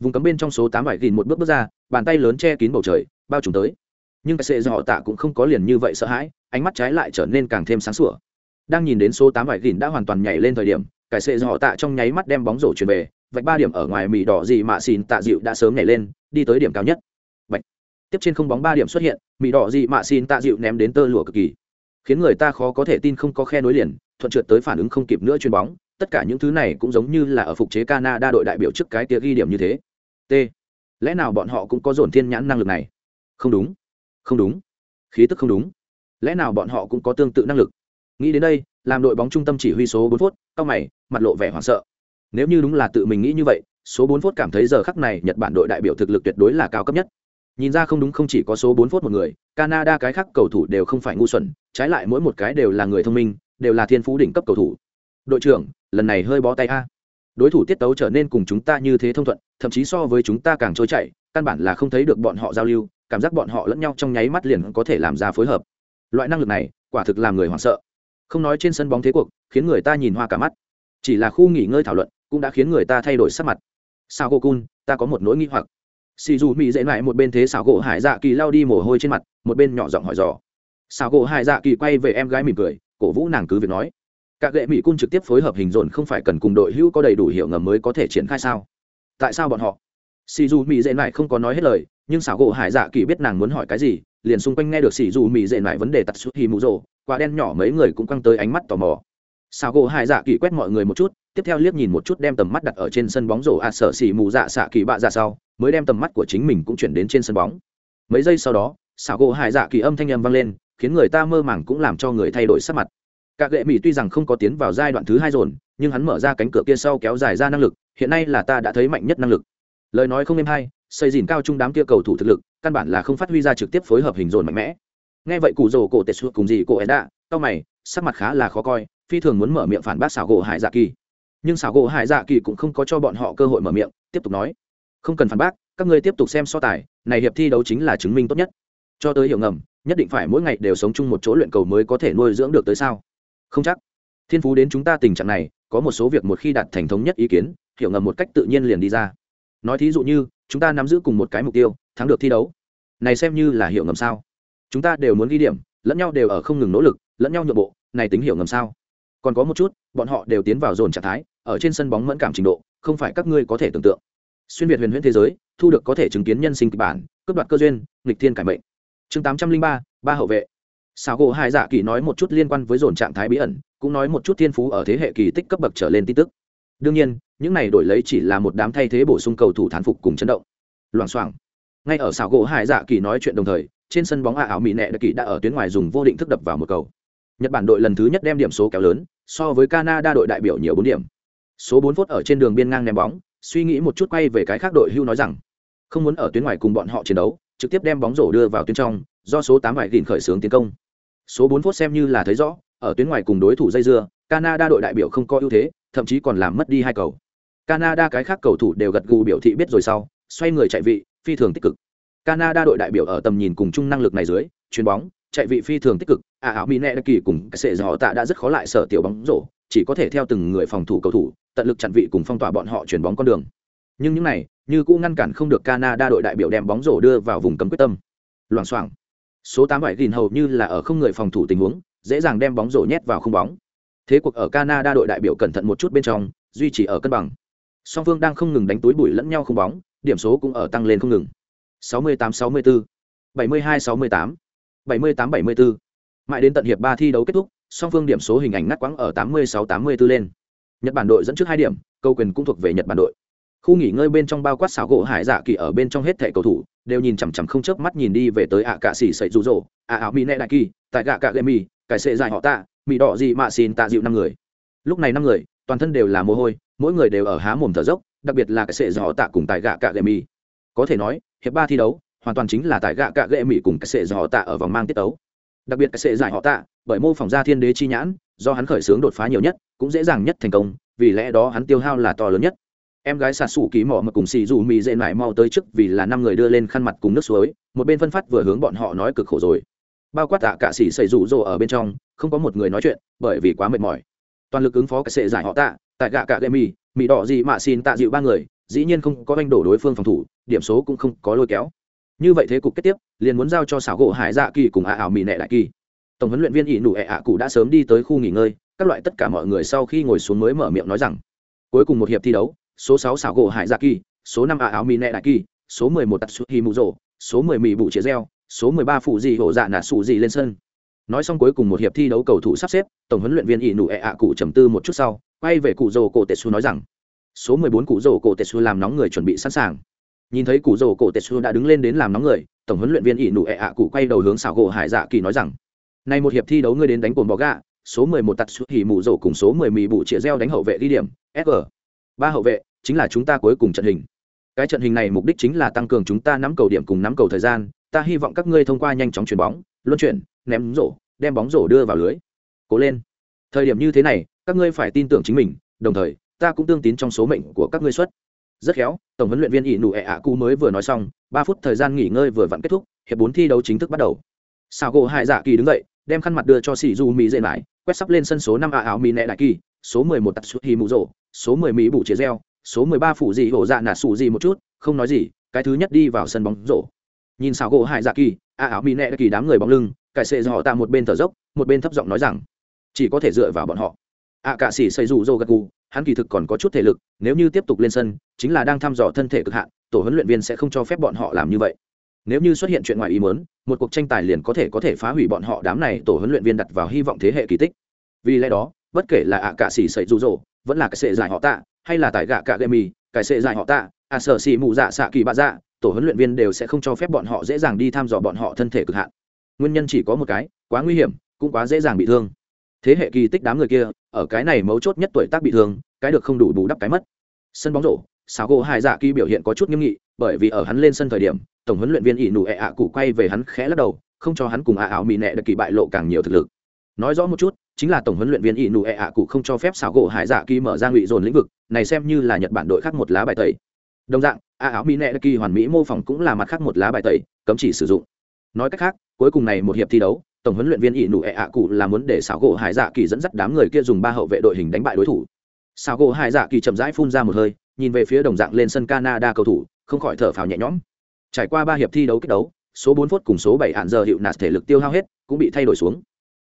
Vùng cấm bên trong số tám vải gìn một bước bước ra, bàn tay lớn che kín bầu trời, bao trùm tới. Nhưng cái sệ do họ tạ cũng không có liền như vậy sợ hãi, ánh mắt trái lại trở nên càng thêm sáng sủa. Đang nhìn đến số tám vải gìn đã hoàn toàn nhảy lên thời điểm, cái sệ do họ tạ trong nháy mắt đem bóng rổ chuyển về vạch ba điểm ở ngoài mì đỏ gì mà xin tạ dịu đã sớm nhảy lên, đi tới điểm cao nhất. Vạch tiếp trên không bóng ba điểm xuất hiện, mì đỏ gì mà xin tạ dịu ném đến tơ lụa cực kỳ. Khiến người ta khó có thể tin không có khe nối liền, thuận trượt tới phản ứng không kịp nữa chuyền bóng, tất cả những thứ này cũng giống như là ở phục chế canada đội đại biểu trước cái tia ghi điểm như thế. T. Lẽ nào bọn họ cũng có dồn thiên nhãn năng lực này? Không đúng. Không đúng. Khí tức không đúng. Lẽ nào bọn họ cũng có tương tự năng lực? Nghĩ đến đây, làm đội bóng trung tâm chỉ huy số bốn phút cao mày, mặt lộ vẻ hoảng sợ nếu như đúng là tự mình nghĩ như vậy, số bốn phút cảm thấy giờ khắc này nhật bản đội đại biểu thực lực tuyệt đối là cao cấp nhất. Nhìn ra không đúng không chỉ có số bốn phút một người, canada cái khác cầu thủ đều không phải ngu xuẩn, trái lại mỗi một cái đều là người thông minh, đều là thiên phú đỉnh cấp cầu thủ. Đội trưởng, lần này hơi bó tay a. Đối thủ tiết tấu trở nên cùng chúng ta như thế thông thuận, thậm chí so với chúng ta càng trôi chảy, căn bản là không thấy được bọn họ giao lưu, cảm giác bọn họ lẫn nhau trong nháy mắt liền có thể làm ra phối hợp. Loại năng lực này, quả thực làm người hoảng sợ. Không nói trên sân bóng thế cuộc, khiến người ta nhìn hoa cả mắt. Chỉ là khu nghỉ ngơi thảo luận cũng đã khiến người ta thay đổi sắc mặt. Sao cô cun, ta có một nỗi nghi hoặc. Xì dù mỹ dễ lại một bên thế xảo gỗ hải dạ kỳ lao đi mồ hôi trên mặt, một bên nhỏ giọng hỏi dò. Xảo gỗ hải dạ kỳ quay về em gái mỉm cười, cổ vũ nàng cứ việc nói. Các gệ mỹ cung trực tiếp phối hợp hình dồn không phải cần cùng đội hữu có đầy đủ hiệu ngầm mới có thể triển khai sao? Tại sao bọn họ? Xì dù mỹ dễ lại không có nói hết lời, nhưng xảo gỗ hải dạ kỳ biết nàng muốn hỏi cái gì, liền xung quanh nghe được xì dù mỹ dễ lại vấn đề tặt suốt hi mù rồ, quả đen nhỏ mấy người cũng căng tới ánh mắt tò mò. Xảo gỗ hải dạ kỳ quét mọi người một chút tiếp theo liếc nhìn một chút đem tầm mắt đặt ở trên sân bóng rổ a à sợ xì mù dạ xạ kỳ bạ ra sau, mới đem tầm mắt của chính mình cũng chuyển đến trên sân bóng. Mấy giây sau đó xảo gỗ hải dạ kỳ âm thanh âm vang lên, khiến người ta mơ màng cũng làm cho người thay đổi sắc mặt. Các gệ mỹ tuy rằng không có tiến vào giai đoạn thứ hai dồn, nhưng hắn mở ra cánh cửa kia sau kéo dài ra năng lực, hiện nay là ta đã thấy mạnh nhất năng lực. Lời nói không êm hay, xây dìn cao trung đám kia cầu thủ thực lực, căn bản là không phát huy ra trực tiếp phối hợp hình dồn mạnh mẽ. Nghe vậy cụ rồ cổ tệ suốt cùng gì cổ ấy đã tao mày, sắc mặt khá là khó coi, phi thường muốn mở miệng phản bác xảo gỗ hải dạ kỳ nhưng xảo gỗ hải dạ kỳ cũng không có cho bọn họ cơ hội mở miệng, tiếp tục nói, không cần phản bác, các ngươi tiếp tục xem so tài, này hiệp thi đấu chính là chứng minh tốt nhất. Cho tới hiểu ngầm, nhất định phải mỗi ngày đều sống chung một chỗ luyện cầu mới có thể nuôi dưỡng được tới sao? Không chắc. Thiên phú đến chúng ta tình trạng này, có một số việc một khi đạt thành thống nhất ý kiến, hiểu ngầm một cách tự nhiên liền đi ra. Nói thí dụ như, chúng ta nắm giữ cùng một cái mục tiêu, thắng được thi đấu. Này xem như là hiểu ngầm sao? Chúng ta đều muốn ghi điểm, lẫn nhau đều ở không ngừng nỗ lực, lẫn nhau nhượng bộ, này tính hiểu ngầm sao? Còn có một chút, bọn họ đều tiến vào dồn trạng thái, ở trên sân bóng mẫn cảm trình độ, không phải các ngươi có thể tưởng tượng. Xuyên việt huyền huyễn thế giới, thu được có thể chứng kiến nhân sinh kịch bản, cướp đoạt cơ duyên, nghịch thiên cải mệnh. Chương tám trăm linh ba ba hậu vệ. Xảo gỗ hai dạ kỳ nói một chút liên quan với dồn trạng thái bí ẩn, cũng nói một chút thiên phú ở thế hệ kỳ tích cấp bậc trở lên tin tức. Đương nhiên, những này đổi lấy chỉ là một đám thay thế bổ sung cầu thủ thán phục cùng chấn động. Loảng xoảng. Ngay ở xảo gỗ hải dạ kỳ nói chuyện đồng thời, trên sân bóng ả ảo mỹ nẹ đặc kỳ đã ở tuyến ngoài dùng vô định thức đập vào một cầu. Nhật bản đội lần thứ nhất đem điểm số kéo lớn so với canada đội đại biểu nhiều bốn điểm. Số bốn phút ở trên đường biên ngang ném bóng, suy nghĩ một chút quay về cái khác đội hưu nói rằng, không muốn ở tuyến ngoài cùng bọn họ chiến đấu, trực tiếp đem bóng rổ đưa vào tuyến trong, do số tám vải gìn khởi xướng tiến công. Số bốn phút xem như là thấy rõ, ở tuyến ngoài cùng đối thủ dây dưa, canada đội đại biểu không có ưu thế, thậm chí còn làm mất đi hai cầu. Canada cái khác cầu thủ đều gật gù biểu thị biết rồi sau, xoay người chạy vị, phi thường tích cực. Canada đội đại biểu ở tầm nhìn cùng chung năng lực này dưới, chuyền bóng chạy vị phi thường tích cực à ảo mỹ nẹ kỳ cùng sệ dò tạ đã rất khó lại sở tiểu bóng rổ chỉ có thể theo từng người phòng thủ cầu thủ tận lực chặn vị cùng phong tỏa bọn họ chuyển bóng con đường. Nhưng những này như cũng ngăn cản không được canada đội đại biểu đem bóng rổ đưa vào vùng cấm quyết tâm. Loảng xoảng. Số tám bảy gìn hầu như là ở không người phòng thủ tình huống dễ dàng đem bóng rổ nhét vào không bóng. Thế cuộc ở canada đội đại biểu cẩn thận một chút bên trong duy trì ở cân bằng. Song phương đang không ngừng đánh túi bụi lẫn nhau không bóng điểm số cũng ở tăng lên không ngừng. 68-64, 72-68, 78-74. mãi đến tận hiệp ba thi đấu kết thúc, song phương điểm số hình ảnh ngắt quãng ở 86-84 lên. Nhật bản đội dẫn trước hai điểm, câu quyền cũng thuộc về nhật bản đội. Khu nghỉ ngơi bên trong bao quát xảo gỗ hải dạ kỳ ở bên trong hết thảy cầu thủ, đều nhìn chằm chằm không chớp mắt nhìn đi về tới ạ cạ xỉ sậy rủ rỗ ạ áo mỹ nẹ đại kỳ, tại gạ cạ gậy mì cái sệ dài họ tạ, mì đỏ gì mà xin tạ dịu năm người. Lúc này năm người, toàn thân đều là mồ hôi, mỗi người đều ở há mồm thở dốc, đặc biệt là cái sệ dò tạ cùng tại gạ cạ gậy mì. Có thể nói, hiệp 3 thi đấu hoàn toàn chính là tại gạ cạ gệ mỹ cùng cái sệ dò tạ ở vòng mang tiết tấu. Đặc biệt cái sệ giải họ tạ, bởi mô phỏng gia thiên đế chi nhãn, do hắn khởi xướng đột phá nhiều nhất, cũng dễ dàng nhất thành công, vì lẽ đó hắn tiêu hao là to lớn nhất. Em gái xà xù ký mỏ mà cùng xì dù mì dễ mải mau tới trước vì là năm người đưa lên khăn mặt cùng nước suối, một bên phân phát vừa hướng bọn họ nói cực khổ rồi. Bao quát tạ cả xì xảy rủ rồ ở bên trong, không có một người nói chuyện, bởi vì quá mệt mỏi. Toàn lực ứng phó cái sệ giải họ tạ, tại gạ cả gây mì mì đỏ gì mà xin tạ dịu ba người, dĩ nhiên không có anh đổ đối phương phòng thủ, điểm số cũng không có lôi kéo như vậy thế cục kết tiếp, liền muốn giao cho xảo gỗ hải dạ kỳ cùng ạ ảo mỹ nệ đại kỳ. Tổng huấn luyện viên ỷ nụ ệ ạ cụ đã sớm đi tới khu nghỉ ngơi, các loại tất cả mọi người sau khi ngồi xuống mới mở miệng nói rằng, cuối cùng một hiệp thi đấu, số sáu xảo gỗ hải dạ kỳ, số năm ạ ảo mỹ nệ đại kỳ, số mười một tatsuhi mù rộ số mười mỹ bụ chia reo số mười ba phụ dị hổ dạ Nà sụ dị lên sân nói xong cuối cùng một hiệp thi đấu cầu thủ sắp xếp, tổng huấn luyện viên ỷ nụ ệ ạ cụ trầm tư một chút sau, quay về cụ rồ cổ tetsu nói rằng, số mười bốn cụ rồ cổ tetsu làm nóng người chuẩn bị sẵn sàng nhìn thấy cụ rồ cổ tetsu đã đứng lên đến làm nóng người, tổng huấn luyện viên ỷ nụ ệ ạ cụ quay đầu hướng xảo gỗ hải dạ kỳ nói rằng nay một hiệp thi đấu ngươi đến đánh cồn bò gạ số mười một tạt xuất hỉ mù rổ cùng số mười mì bụ chĩa reo đánh hậu vệ đi điểm sg ba hậu vệ, chính là chúng ta cuối cùng trận hình. Cái trận hình này mục đích chính là tăng cường chúng ta nắm cầu điểm cùng nắm cầu thời gian, ta hy vọng các ngươi thông qua nhanh chóng chuyền bóng, luân chuyển, ném rổ, đem bóng rổ đưa vào lưới. Cố lên. Thời điểm như thế này, các ngươi phải tin tưởng chính mình, đồng thời, ta cũng tương tín trong số mệnh của các ngươi xuất rất khéo, tổng huấn luyện viên ỷ nụ ệ ạ cu mới vừa nói xong, ba phút thời gian nghỉ ngơi vừa vặn kết thúc, hiệp bốn thi đấu chính thức bắt đầu. Sao gỗ hai dạ kỳ đứng dậy, đem khăn mặt đưa cho sĩ du mỹ dễ lại quét sắp lên sân số năm a áo mỹ nẹ đại kỳ, số mười một tắt xuất hì mù rổ số mười mỹ bụ chia reo số mười ba phủ dị hổ dạ nà sủ gì một chút, không nói gì, cái thứ nhất đi vào sân bóng rổ. Nhìn sao gỗ hai dạ kỳ, a áo mỹ nẹ đại kỳ đám người bóng lưng, cải sệ họ ta một bên thở dốc, một bên thấp giọng nói rằng, chỉ có thể dựa vào bọn họ. Ạ cả sĩ xây dù dô gật gù hắn kỳ thực còn có chút thể lực, nếu như tiếp tục lên sân, chính là đang thăm dò thân thể cực hạn, tổ huấn luyện viên sẽ không cho phép bọn họ làm như vậy. Nếu như xuất hiện chuyện ngoài ý muốn, một cuộc tranh tài liền có thể có thể phá hủy bọn họ đám này tổ huấn luyện viên đặt vào hy vọng thế hệ kỳ tích. Vì lẽ đó, bất kể là ạ cả xỉ sậy rụ rỗ vẫn là cái sệ giải họ tạ, hay là tại gạ cả gây mì, cái sệ giải họ tạ à sở xỉ mù dạ xạ kỳ bạ dạ tổ huấn luyện viên đều sẽ không cho phép bọn họ dễ dàng đi thăm dò bọn họ thân thể cực hạn. Nguyên nhân chỉ có một cái, quá nguy hiểm, cũng quá dễ dàng bị thương thế hệ kỳ tích đám người kia, ở cái này mấu chốt nhất tuổi tác bị thương, cái được không đủ bù đắp cái mất. Sân bóng rổ sao gỗ hai dạ kỳ biểu hiện có chút nghiêm nghị, bởi vì ở hắn lên sân thời điểm, tổng huấn luyện viên ỷ nụ ẹ ạ cụ quay về hắn khẽ lắc đầu, không cho hắn cùng ạ ảo mỹ nẹ được kỳ bại lộ càng nhiều thực lực. Nói rõ một chút, chính là tổng huấn luyện viên ỷ nụ ẹ ạ cụ không cho phép sáo gỗ hải dạ kỳ mở ra ngụy dồn lĩnh vực, này xem như là nhật bản đội khác một lá bài tẩy. Đồng dạng ạ ảo mỹ nẹ được kỳ hoàn mỹ mô phỏng cũng là mặt khác một lá bài tẩy, cấm chỉ sử dụng. Nói cách khác, cuối cùng này một hiệp thi đấu tổng huấn luyện viên ỷ nụ ệ ạ cụ là muốn để xảo gỗ hải dạ kỳ dẫn dắt đám người kia dùng ba hậu vệ đội hình đánh bại đối thủ. Xảo gỗ hải dạ kỳ chậm rãi phun ra một hơi, nhìn về phía đồng dạng lên sân canada cầu thủ, không khỏi thở phào nhẹ nhõm. Trải qua ba hiệp thi đấu kết đấu, số bốn phút cùng số bảy hạn giờ hiệu nạt thể lực tiêu hao hết, cũng bị thay đổi xuống.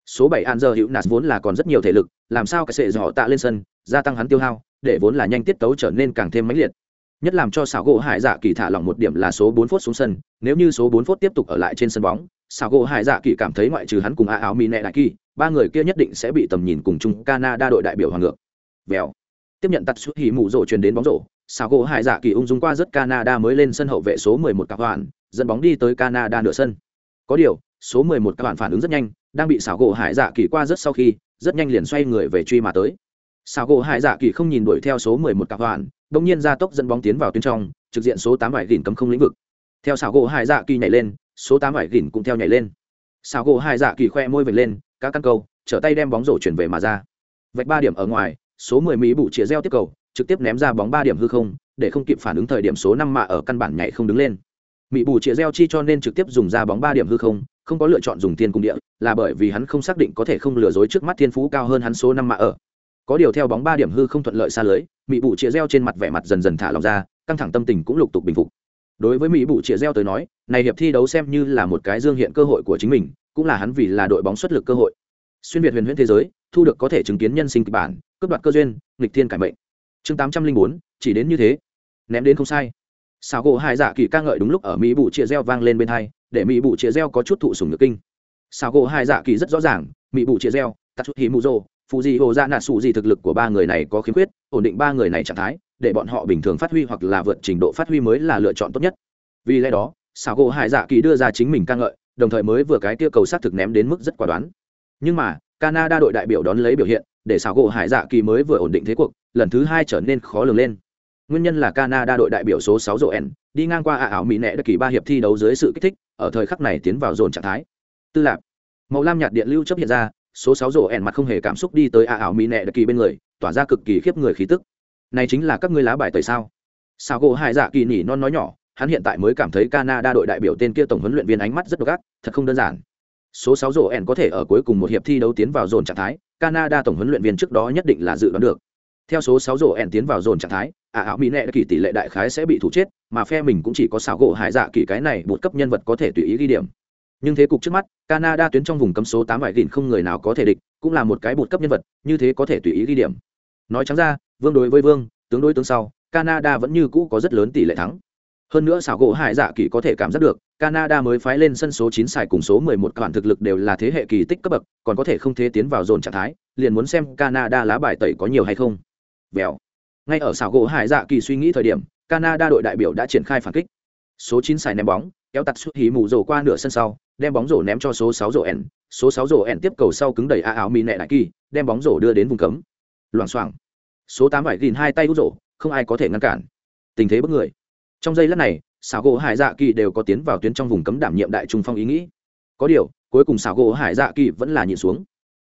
Số bảy hạn giờ hiệu nạt vốn là còn rất nhiều thể lực, làm sao cái sệ dọ tạ lên sân, gia tăng hắn tiêu hao, để vốn là nhanh tiết tấu trở nên càng thêm mãnh liệt. Nhất làm cho xảo gỗ hải dạ kỳ thả lỏng một điểm là số bốn phút xuống sân, nếu như số bốn phút tiếp tục ở lại trên sân bóng xảo gỗ hải dạ kỳ cảm thấy ngoại trừ hắn cùng a áo mỹ nẹ đại kỳ, ba người kia nhất định sẽ bị tầm nhìn cùng chung canada đội đại biểu hoàng ngược. Vèo. Tiếp nhận tắt xuất hỉ mù rổ truyền đến bóng rổ sao gỗ hải dạ kỳ ung dung qua rất canada mới lên sân hậu vệ số 11 các bạn, dẫn bóng đi tới canada nửa sân. Có điều, số 11 các bạn phản ứng rất nhanh, đang bị xảo gỗ hải dạ kỳ qua rất sau khi, rất nhanh liền xoay người về truy mà tới. Xảo gỗ hải dạ kỳ không nhìn đuổi theo số 11 các bạn bỗng nhiên ra tốc dẫn bóng tiến vào tuyến trong, trực diện số 8 vải gỉn cấm không lĩnh vực. Theo xảo gỗ hải dạ kỳ nhảy lên số tám vải gỉn cũng theo nhảy lên. Xào gỗ hai dạ kỳ khoe môi vệt lên các căn câu, trở tay đem bóng rổ chuyển về mà ra. Vạch ba điểm ở ngoài, số 10 mỹ bụ chĩa reo tiếp cầu, trực tiếp ném ra bóng ba điểm hư không, để không kịp phản ứng thời điểm số năm mạ ở căn bản nhảy không đứng lên. Mỹ bù chĩa reo chi cho nên trực tiếp dùng ra bóng ba điểm hư không không có lựa chọn dùng thiên cung địa, là bởi vì hắn không xác định có thể không lừa dối trước mắt thiên phú cao hơn hắn số năm mạ ở. Có điều theo bóng ba điểm hư không thuận lợi xa lưới, mỹ bù chĩa reo trên mặt vẻ mặt dần dần thả lòng ra, căng thẳng tâm tình cũng lục tục bình phục đối với mỹ bụ chĩa reo tới nói, này hiệp thi đấu xem như là một cái dương hiện cơ hội của chính mình, cũng là hắn vì là đội bóng xuất lực cơ hội. Xuyên việt huyền huyễn thế giới, thu được có thể chứng kiến nhân sinh kịch bản, cướp đoạt cơ duyên, nghịch thiên cải mệnh. Chương tám trăm linh bốn, chỉ đến như thế. Ném đến không sai. Xào gỗ hai dạ kỳ ca ngợi đúng lúc ở mỹ bụ chĩa reo vang lên bên hai, để mỹ bụ chĩa reo có chút thụ sùng nhược kinh. Xào gỗ hai dạ kỳ rất rõ ràng, mỹ bụ chĩa reo tạt chút hì mù rô phụ gì hồ ra nạ sụ gì thực lực của ba người này có khiếm khuyết, ổn định ba người này trạng thái để bọn họ bình thường phát huy hoặc là vượt trình độ phát huy mới là lựa chọn tốt nhất. Vì lẽ đó xào gỗ hải dạ kỳ đưa ra chính mình ca ngợi, đồng thời mới vừa cái tiêu cầu sát thực ném đến mức rất quả đoán. Nhưng mà, canada đội đại biểu đón lấy biểu hiện, để xào gỗ hải dạ kỳ mới vừa ổn định thế cuộc, lần thứ hai trở nên khó lường lên. Nguyên nhân là canada đội đại biểu số sáu rộ n đi ngang qua ả ảo mỹ nẹ đất kỳ ba hiệp thi đấu dưới sự kích thích, ở thời khắc này tiến vào dồn trạng thái. Tư lạc màu lam nhạt điện lưu chấp hiện ra, số sáu rộ n mặt không hề cảm xúc đi tới ả ảo mỹ nẹ đất kỳ bên người, tỏa ra cực kỳ khiếp người khí tức này chính là các ngươi lá bài tẩy sao? Sao gỗ hải dạ kỳ nỉ non nói nhỏ, hắn hiện tại mới cảm thấy canada đội đại biểu tên kia tổng huấn luyện viên ánh mắt rất độc ác, thật không đơn giản. Số sáu rổ ẻn có thể ở cuối cùng một hiệp thi đấu tiến vào dồn trạng thái, canada tổng huấn luyện viên trước đó nhất định là dự đoán được. Theo số sáu rổ ẻn tiến vào dồn trạng thái ả ảo mỹ nệ kỳ tỷ lệ đại khái sẽ bị thủ chết, mà phe mình cũng chỉ có xảo gỗ hải dạ kỳ cái này một cấp nhân vật có thể tùy ý ghi điểm. Nhưng thế cục trước mắt, canada tuyến trong vùng cấm số tám vải gìn không người nào có thể địch, cũng là một cái bột cấp nhân vật, như thế có thể tùy ý ghi điểm. Nói trắng ra vương đối với vương, tướng đối tướng sau, canada vẫn như cũ có rất lớn tỷ lệ thắng. Hơn nữa xảo gỗ hải dạ kỳ có thể cảm giác được, canada mới phái lên sân số 9 xài cùng số 11 các bản thực lực đều là thế hệ kỳ tích cấp bậc, còn có thể không thế tiến vào dồn trạng thái, liền muốn xem canada lá bài tẩy có nhiều hay không. Vèo. Ngay ở xảo gỗ hải dạ kỳ suy nghĩ thời điểm, canada đội đại biểu đã triển khai phản kích. Số 9 xài ném bóng, kéo tạt xuất hí mù rổ qua nửa sân sau, đem bóng rổ ném cho số 6 rổ ẻn số 6 rổ ẻn tiếp cầu sau cứng đẩy a áo mì nẹ đại kỳ, đem bóng rổ đưa đến vùng cấm. Loảng xoảng số tám vải gìn hai tay út rổ, không ai có thể ngăn cản. Tình thế bất người. Trong giây lát này, xảo gỗ hải dạ kỳ đều có tiến vào tuyến trong vùng cấm đảm nhiệm đại trung phong ý nghĩ. Có điều, cuối cùng xảo gỗ hải dạ kỳ vẫn là nhìn xuống.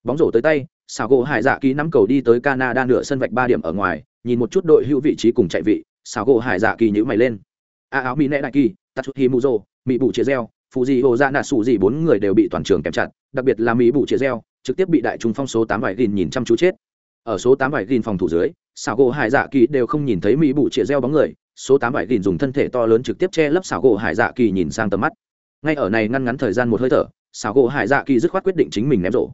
Bóng rổ tới tay, xảo gỗ hải dạ kỳ nắm cầu đi tới canada nửa sân vạch ba điểm ở ngoài, nhìn một chút đội hữu vị trí cùng chạy vị, xảo gỗ hải dạ kỳ nhữ mày lên. A áo mỹ nẹ đại kỳ tatsuhi muzo, mỹ bụ chia reo phụ dị hồ ra nạ sủ dị bốn người đều bị toàn trường kèm chặt, đặc biệt là mỹ bụ chia reo trực tiếp bị đại trung phong số tám vải gìn nhìn chăm chú chết ở số tám vải gìn phòng thủ dưới, xảo gỗ hải dạ kỳ đều không nhìn thấy mỹ bụ chia reo bóng người, số tám bảy gìn dùng thân thể to lớn trực tiếp che lấp xảo gỗ hải dạ kỳ nhìn sang tầm mắt. Ngay ở này ngăn ngắn thời gian một hơi thở, xảo gỗ hải dạ kỳ dứt khoát quyết định chính mình ném rổ.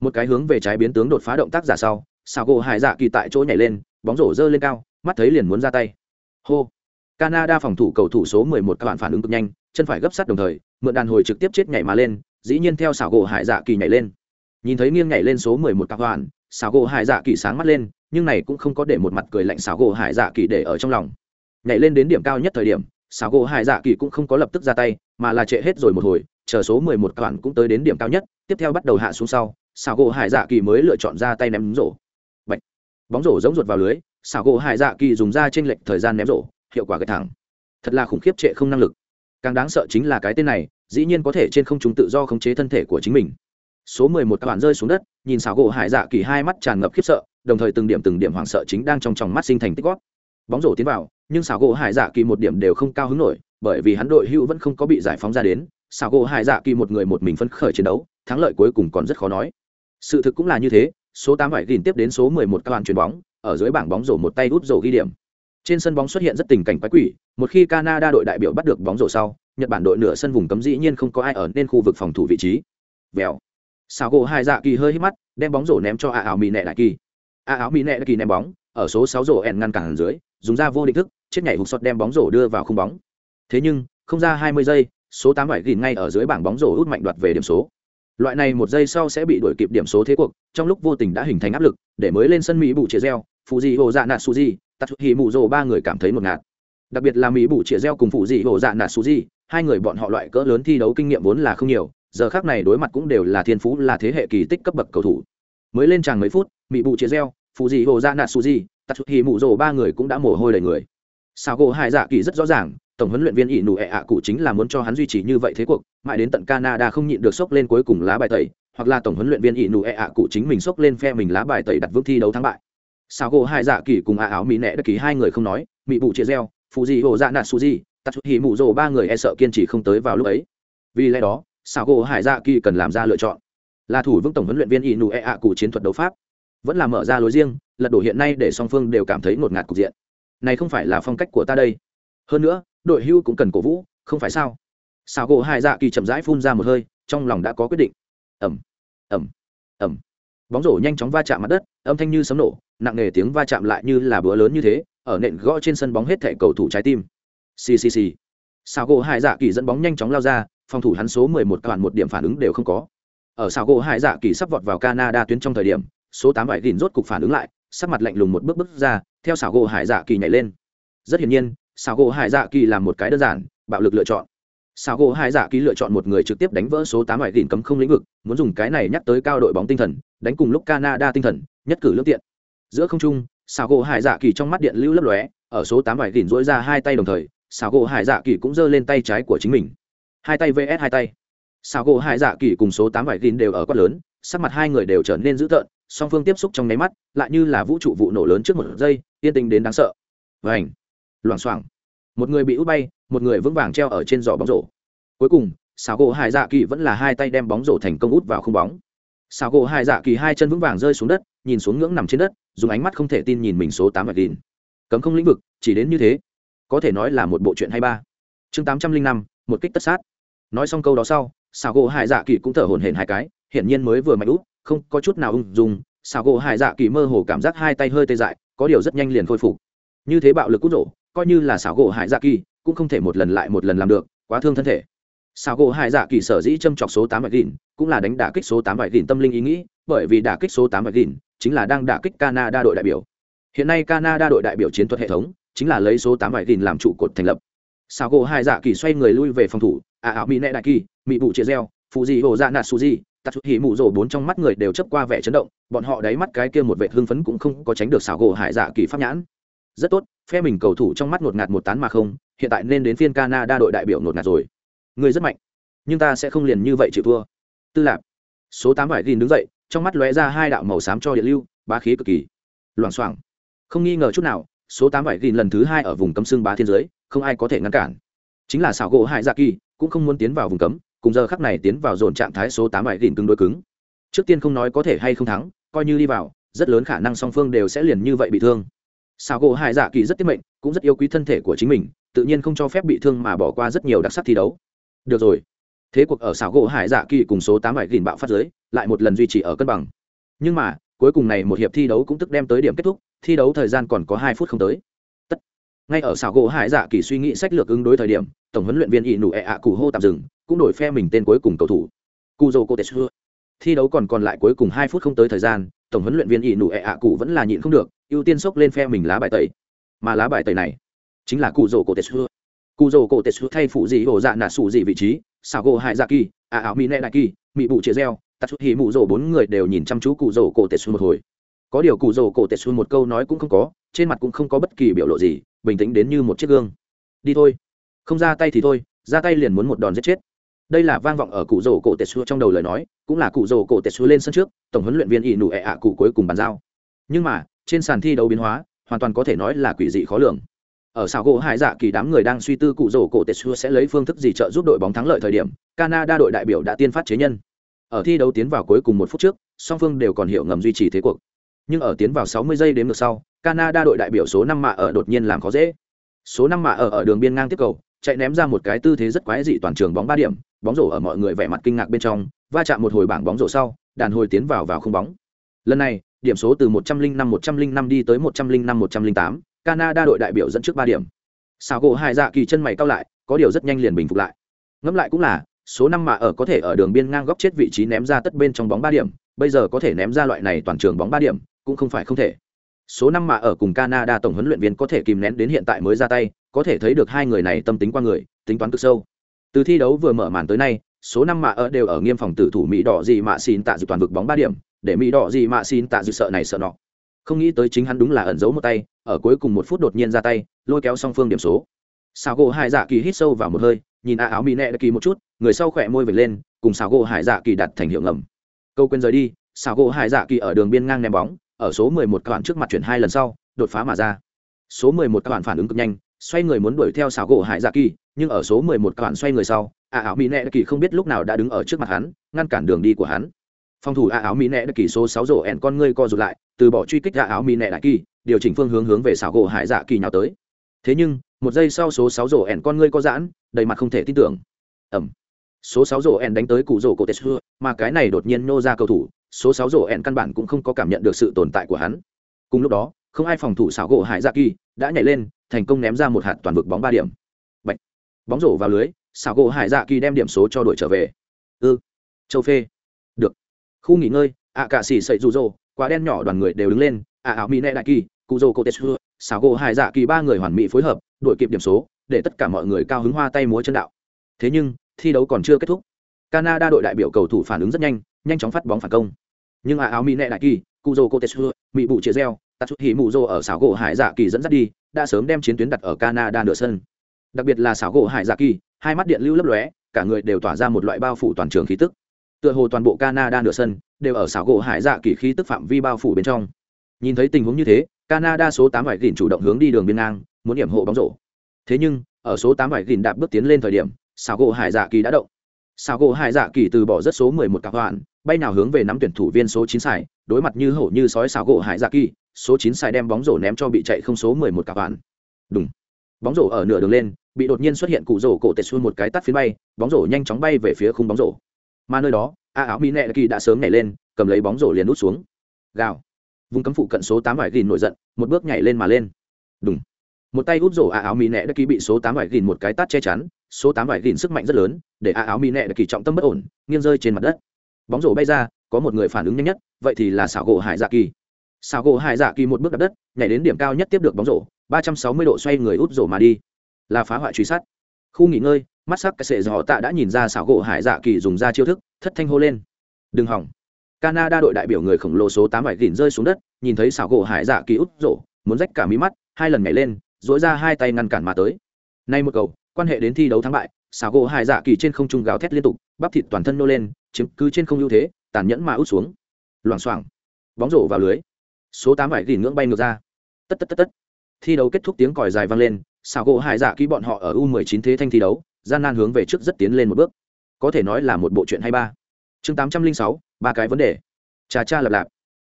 Một cái hướng về trái biến tướng đột phá động tác giả sau, xảo gỗ hải dạ kỳ tại chỗ nhảy lên, bóng rổ dơ lên cao, mắt thấy liền muốn ra tay. Hô! Canada phòng thủ cầu thủ số 11 các bạn phản ứng cực nhanh, chân phải gấp sát đồng thời, mượn đàn hồi trực tiếp chết nhảy mà lên, dĩ nhiên theo xảo gỗ hải dạ kỳ nhảy lên. Nhìn thấy nghiêng nhảy lên số 11 các bạn xảo gỗ hải dạ kỳ sáng mắt lên, nhưng này cũng không có để một mặt cười lạnh xảo gỗ hải dạ kỳ để ở trong lòng. Nhảy lên đến điểm cao nhất thời điểm, xảo gỗ hải dạ kỳ cũng không có lập tức ra tay, mà là trệ hết rồi một hồi, chờ số mười một quản cũng tới đến điểm cao nhất, tiếp theo bắt đầu hạ xuống sau, xảo gỗ hải dạ kỳ mới lựa chọn ra tay ném rổ. Bạch. bóng rổ giống ruột vào lưới, xảo gỗ hải dạ kỳ dùng ra t r ê n lệch thời gian ném rổ, hiệu quả gật thẳng. Thật là khủng khiếp trệ không năng lực. Càng đáng sợ chính là cái tên này, dĩ nhiên có thể trên không chúng tự do khống chế thân thể của chính mình số mười một các bạn rơi xuống đất, nhìn xảo gỗ hải dạ kỳ hai mắt tràn ngập khiếp sợ, đồng thời từng điểm từng điểm hoảng sợ chính đang trong tròng mắt sinh thành tích góp. Bóng rổ tiến vào, nhưng xảo gỗ hải dạ kỳ một điểm đều không cao hứng nổi, bởi vì hắn đội hữu vẫn không có bị giải phóng ra đến. Xảo gỗ hải dạ kỳ một người một mình phân khởi chiến đấu, thắng lợi cuối cùng còn rất khó nói. Sự thực cũng là như thế, số tám vải gìn tiếp đến số mười một các bạn chuyền bóng, ở dưới bảng bóng rổ một tay hút rổ ghi điểm. Trên sân bóng xuất hiện rất tình cảnh quái quỷ, một khi canada đội đại biểu bắt được bóng rổ sau, nhật bản đội nửa sân vùng cấm dĩ nhiên không có ai ở nên khu vực phòng thủ vị trí. Vèo xảo gỗ hải dạ kỳ hơi hít mắt, đem bóng rổ ném cho a áo mỹ nệ đại kỳ. A áo mỹ nệ đại kỳ ném bóng, ở số sáu rổ ẻn ngăn cản dưới, dùng ra vô định thức, chết nhảy hụt sọt đem bóng rổ đưa vào khung bóng. Thế nhưng, không ra hai mươi giây, số tám bảy gìn ngay ở dưới bảng bóng rổ út mạnh đoạt về điểm số. Loại này một giây sau sẽ bị đuổi kịp điểm số thế cuộc, trong lúc vô tình đã hình thành áp lực, để mới lên sân mỹ bù chĩa reo phụ dị hồ dạ nạt suzy tắt hì mù rồ ba người cảm thấy một ngạt. Đặc biệt là mỹ bù chĩa reo cùng phụ dị hồ dạ nạt suzy hai người bọn họ loại cỡ lớn thi đấu kinh nghiệm vốn là không nhiều giờ khác này đối mặt cũng đều là thiên phú là thế hệ kỳ tích cấp bậc cầu thủ. Mới lên tràng mấy phút mỹ bù chia reo phụ dị hồ ra nạt di tắt hì mụ rồ ba người cũng đã mồ hôi đầy người. Sao gỗ hai dạ kỳ rất rõ ràng, tổng huấn luyện viên ỷ nụ ệ ạ cụ chính là muốn cho hắn duy trì như vậy thế cuộc, mãi đến tận canada không nhịn được sốc lên cuối cùng lá bài tẩy, hoặc là tổng huấn luyện viên ỷ nụ ệ ạ cụ chính mình sốc lên phe mình lá bài tẩy đặt vững thi đấu thắng bại. Sao gỗ hai dạ kỳ cùng ạ áo mỹ nẹ đất kỳ hai người không nói mỹ bụ chia reo phụ gì hồ ra nạt su di tắt hì mụ rồ ba người e sợ kiên trì không tới vào lúc ấy. Vì lẽ đó sao gỗ hải dạ kỳ cần làm ra lựa chọn. Là thủ vững tổng huấn luyện viên y nụ e ạ cụ chiến thuật đấu pháp. Vẫn là mở ra lối riêng, lật đổ hiện nay để song phương đều cảm thấy ngột ngạt cục diện. Này không phải là phong cách của ta đây. Hơn nữa, đội hưu cũng cần cổ vũ, không phải sao? Xảo gỗ hải dạ kỳ chậm rãi phun ra một hơi, trong lòng đã có quyết định. Ẩm ẩm ẩm bóng rổ nhanh chóng va chạm mặt đất, âm thanh như sấm nổ, nặng nề tiếng va chạm lại như là bữa lớn như thế, ở nện gõ trên sân bóng hết thẻ cầu thủ trái tim. Ccc sao gỗ hải dạ kỳ dẫn bóng nhanh chóng lao ra phòng thủ hắn số 11 toàn một điểm phản ứng đều không có. Ở sao gỗ hải dạ kỳ sắp vọt vào canada tuyến trong thời điểm, số 8 vải gìn rốt cục phản ứng lại, sắc mặt lạnh lùng một bước bước ra, theo xảo gỗ hải dạ kỳ nhảy lên. Rất hiển nhiên, xảo gỗ hải dạ kỳ làm một cái đơn giản, bạo lực lựa chọn. Xảo gỗ hải dạ kỳ lựa chọn một người trực tiếp đánh vỡ số 8 vải gìn cấm không lĩnh vực, muốn dùng cái này nhắc tới cao đội bóng tinh thần, đánh cùng lúc canada tinh thần, nhất cử lưỡng tiện. Giữa không trung, xảo gỗ hải dạ kỳ trong mắt điện lưu lấp lóe, ở số 8 vải gìn ra hai tay đồng thời, xảo gỗ hải dạ kỳ cũng giơ lên tay trái của chính mình hai tay vs hai tay. Sao gỗ hải dạ kỳ cùng số tám vải gìn đều ở quát lớn, sắc mặt hai người đều trở nên dữ tợn, song phương tiếp xúc trong nháy mắt, lại như là vũ trụ vụ nổ lớn trước một giây, yên tình đến đáng sợ. Vảnh loảng xoảng! Một người bị út bay, một người vững vàng treo ở trên giỏ bóng rổ. Cuối cùng sao gỗ hải dạ kỳ vẫn là hai tay đem bóng rổ thành công út vào không bóng. Sao gỗ hải dạ kỳ hai chân vững vàng rơi xuống đất, nhìn xuống ngưỡng nằm trên đất, dùng ánh mắt không thể tin nhìn mình số tám vạch đìn cấm không lĩnh vực, chỉ đến như thế. Có thể nói là một bộ chuyện hay ba. Chương tám trăm linh năm, một kích tất sát nói xong câu đó sau xảo gỗ hải dạ kỳ cũng thở hổn hển hai cái, hiển nhiên mới vừa mạnh út không có chút nào ung dung xảo gỗ hải dạ kỳ mơ hồ cảm giác hai tay hơi tê dại, có điều rất nhanh liền khôi phục. Như thế bạo lực cút rổ, coi như là xảo gỗ hải dạ kỳ, cũng không thể một lần lại một lần làm được, quá thương thân thể. Xảo gỗ hải dạ kỳ sở dĩ châm chọc số tám vạch gìn cũng là đánh đả kích số tám vạch gìn tâm linh ý nghĩ, bởi vì đả kích số tám vạch gìn chính là đang đả kích canada đội đại biểu. Hiện nay canada đội đại biểu chiến thuật hệ thống chính là lấy số tám vạch gìn làm trụ cột thành lập. Xảo gỗ hải dạ kỳ xoay người lui về phòng thủ à, à ảo mỹ nệ đại kỳ mỹ vụ chia reo phụ gì hồ dạ nạt su di tạt hỉ mụ rồ bốn trong mắt người đều chấp qua vẻ chấn động, bọn họ đáy mắt cái kia một vệ hưng phấn cũng không có tránh được xảo gỗ hải dạ kỳ pháp nhãn. Rất tốt, phe mình cầu thủ trong mắt ngột ngạt một tán mà không, hiện tại nên đến phiên canada đội đại biểu ngột ngạt rồi. Người rất mạnh, nhưng ta sẽ không liền như vậy chịu thua. Tư lạc số tám vải gìn đứng dậy, trong mắt lóe ra hai đạo màu xám cho điện lưu, bá khí cực kỳ. Loảng xoảng. Không nghi ngờ chút nào, số tám vải gìn lần thứ hai ở vùng cấm xương bá thiên giới, không ai có thể ngăn cản. Chính là xảo gỗ hải dạ kỳ cũng không muốn tiến vào vùng cấm, cùng giờ khắc này tiến vào dồn trạng thái số tám bảy gìn cứng đối cứng. Trước tiên không nói có thể hay không thắng, coi như đi vào, rất lớn khả năng song phương đều sẽ liền như vậy bị thương. Xảo gỗ hải dạ kỳ rất tiết mệnh, cũng rất yêu quý thân thể của chính mình, tự nhiên không cho phép bị thương mà bỏ qua rất nhiều đặc sắc thi đấu. Được rồi. Thế cuộc ở xảo gỗ hải dạ kỳ cùng số tám bảy gìn bạo phát giới lại một lần duy trì ở cân bằng. Nhưng mà, cuối cùng này một hiệp thi đấu cũng tức đem tới điểm kết thúc, thi đấu thời gian còn có hai phút không tới. Tất. Ngay ở xảo gỗ hải dạ kỳ suy nghĩ sách lược ứng đối thời điểm tổng huấn luyện viên ỷ nụ ẹ ạ cụ hô tạm dừng, cũng đổi phe mình tên cuối cùng cầu thủ. Cu dô cô xưa. thi đấu còn còn lại cuối cùng hai phút không tới thời gian, tổng huấn luyện viên ỷ nụ ẹ ạ cụ vẫn là nhịn không được, ưu tiên xốc lên phe mình lá bài tẩy. Mà lá bài tẩy này chính là cụ dô cô tetsu cụ dô cô xưa thay phụ gì ổ dạ nạ sủ gì vị trí xảo gỗ hải dạ kỳ ạ ảo mỹ nẹ đại kỳ mỹ bụ chia reo tạt chút hì mụ rổ bốn người đều nhìn chăm chú cụ rổ cổ tệ một hồi. Có điều cụ rổ cổ tệ một câu nói cũng không có, trên mặt cũng không có bất kỳ biểu lộ gì, bình tĩnh đến như một chiếc gương. Đi thôi không ra tay thì thôi, ra tay liền muốn một đòn giết chết. Đây là vang vọng ở cụ rổ cổ tệ trong đầu lời nói, cũng là cụ rổ cổ tệ lên sân trước, tổng huấn luyện viên ỷ nụ ẹ ạ cụ cuối cùng bàn giao. Nhưng mà, trên sàn thi đấu biến hóa, hoàn toàn có thể nói là quỷ dị khó lường. Ở xào gỗ hải dạ kỳ đám người đang suy tư cụ rổ cổ tetsu sẽ lấy phương thức gì trợ giúp đội bóng thắng lợi thời điểm, canada đội đại biểu đã tiên phát chế nhân. Ở thi đấu tiến vào cuối cùng một phút trước, song phương đều còn hiểu ngầm duy trì thế cuộc. Nhưng ở tiến vào 60 giây đến ngược sau, canada đội đại biểu số năm mạ ở đột nhiên làm khó dễ. Số năm mạ ở ở đường biên ngang tiếp cầu chạy ném ra một cái tư thế rất quái dị toàn trường bóng ba điểm, bóng rổ ở mọi người vẻ mặt kinh ngạc bên trong, va chạm một hồi bảng bóng rổ sau, đàn hồi tiến vào vào không bóng. Lần này, điểm số từ 105 105 đi tới 105 108 canada đội đại biểu dẫn trước ba điểm. Sào gỗ hai dạ kỳ chân mày cao lại, có điều rất nhanh liền bình phục lại. Ngẫm lại cũng là, số năm mà ở có thể ở đường biên ngang góc chết vị trí ném ra tất bên trong bóng ba điểm, bây giờ có thể ném ra loại này toàn trường bóng ba điểm, cũng không phải không thể. Số năm mà ở cùng canada tổng huấn luyện viên có thể kìm nén đến hiện tại mới ra tay có thể thấy được hai người này tâm tính qua người, tính toán cực sâu. Từ thi đấu vừa mở màn tới nay, số năm mà ở đều ở nghiêm phòng tử thủ mỹ đỏ gì mà xin tạ dự toàn vực bóng ba điểm, để mỹ đỏ gì mà xin tạ dự sợ này sợ nọ. Không nghĩ tới chính hắn đúng là ẩn giấu một tay, ở cuối cùng một phút đột nhiên ra tay, lôi kéo song phương điểm số. Xào gỗ hải dạ kỳ hít sâu vào một hơi, nhìn a áo mỹ nẹ kỳ một chút, người sau khỏe môi vệt lên, cùng xào gỗ hải dạ kỳ đặt thành hiệu ngầm. Câu quên rời đi, xào gỗ hải dạ kỳ ở đường biên ngang ném bóng, ở số mười một các bạn trước mặt chuyển hai lần sau, đột phá mà ra. Số mười một các bạn phản ứng cực nhanh xoay người muốn đuổi theo xảo gỗ hải dạ kỳ, nhưng ở số mười một cạn xoay người sau, a áo mỹ nẹ kỳ không biết lúc nào đã đứng ở trước mặt hắn, ngăn cản đường đi của hắn. Phòng thủ a áo mỹ nẹ kỳ số sáu rổ ẹn con ngươi co rụt lại, từ bỏ truy kích a áo mỹ nẹ đại kỳ, điều chỉnh phương hướng hướng về xảo gỗ hải dạ kỳ nhào tới. Thế nhưng, một giây sau số sáu rổ ẹn con ngươi co giãn, đầy mặt không thể tin tưởng. Ẩm. Số sáu rổ ẹn đánh tới cụ rổ cổ tết xưa, mà cái này đột nhiên nô ra cầu thủ, số sáu rổ ẹn căn bản cũng không có cảm nhận được sự tồn tại của hắn. Cùng lúc đó, không ai phòng thủ xảo gỗ hải dạ kỳ, đã nhảy lên thành công ném ra một hạt toàn vực bóng ba điểm. Bạch. bóng rổ vào lưới, xảo gỗ hải dạ kỳ đem điểm số cho đội trở về. Ư. Ừ. châu phê. Được. Khu nghỉ ngơi, ạ cạ xỉ sậy rụ rỗ quá đen nhỏ đoàn người đều đứng lên, ạ ảo mỹ nệ đại kỳ, cụ rồ cô tê xưa xảo gỗ hải dạ kỳ ba người hoàn mỹ phối hợp, đội kịp điểm số, để tất cả mọi người cao hứng hoa tay múa chân đạo. Thế nhưng, thi đấu còn chưa kết thúc. Canada đội đại biểu cầu thủ phản ứng rất nhanh nhanh chóng phát bóng phản công. Nhưng ạ áo mỹ nệ đại kỳ, cụ rồ cô tê xưa mỹ bụ chia reo tạt chút hỉ mụ rồ ở xảo gỗ hải dạ kỳ dẫn dắt đi đã sớm đem chiến tuyến đặt ở canada nửa sân. Đặc biệt là xảo gỗ hải dạ kỳ, hai mắt điện lưu lấp lóe, cả người đều tỏa ra một loại bao phủ toàn trường khí tức. Tựa hồ toàn bộ canada nửa sân đều ở xảo gỗ hải dạ kỳ khí tức phạm vi bao phủ bên trong. Nhìn thấy tình huống như thế, canada số tám vải gìn chủ động hướng đi đường biên ngang, muốn điểm hộ bóng rổ. Thế nhưng, ở số tám vải gìn đạp bước tiến lên thời điểm, xảo gỗ hải dạ kỳ đã động. Xảo gỗ hải dạ kỳ từ bỏ rất số mười một cặp hoạn, bay nào hướng về nắm tuyển thủ viên số chín xài, đối mặt như hổ như sói xảo gỗ hải dạ kỳ số chín xài đem bóng rổ ném cho bị chạy không số mười một cả bạn. đúng bóng rổ ở nửa đường lên, bị đột nhiên xuất hiện cụ rổ cổ tệ xuôi một cái tắt phiến bay, bóng rổ nhanh chóng bay về phía khung bóng rổ. Mà nơi đó, a áo mỹ nệ kỳ đã sớm nhảy lên, cầm lấy bóng rổ liền nút xuống. Gào. Vùng cấm phụ cận số tám vải gìn nổi giận, một bước nhảy lên mà lên. Đúng một tay út rổ a áo mỹ nệ kỳ bị số tám vải gìn một cái tát che chắn, số tám vải gìn sức mạnh rất lớn, để a áo mỹ nệ kỳ trọng tâm bất ổn, nghiêng rơi trên mặt đất. Bóng rổ bay ra, có một người phản ứng nhanh nhất, vậy thì là xảo gỗ hải dạ kỳ xảo gỗ hải dạ kỳ một bước đặt đất, nhảy đến điểm cao nhất tiếp được bóng rổ, ba trăm sáu mươi độ xoay người út rổ mà đi. Là phá hoại truy sát. Khu nghỉ ngơi, mắt sắc cái sệ dò tạ đã nhìn ra xảo gỗ hải dạ kỳ dùng ra chiêu thức, thất thanh hô lên. Đừng hỏng. Canada đội đại biểu người khổng lồ số tám vải gìn rơi xuống đất, nhìn thấy xảo gỗ hải dạ kỳ út rổ, muốn rách cả mí mắt, hai lần nhảy lên dối ra hai tay ngăn cản mà tới. Nay một cầu, quan hệ đến thi đấu thắng bại xảo gỗ hải dạ kỳ trên không trung gào thét liên tục, bắp thịt toàn thân nô lên, chiếm cứ trên không ưu thế, tàn nhẫn mà út xuống. Loảng xoảng. Bóng rổ vào lưới số tám vải gỉ ngưỡng bay ngược ra. Tất tất tất tất. Thi đấu kết thúc tiếng còi dài vang lên xảo gỗ hải dạ ký bọn họ ở u 19 thế thanh thi đấu gian nan hướng về trước rất tiến lên một bước. Có thể nói là một bộ chuyện hay ba. Chương 806, ba cái vấn đề. Cha cha lập lạp.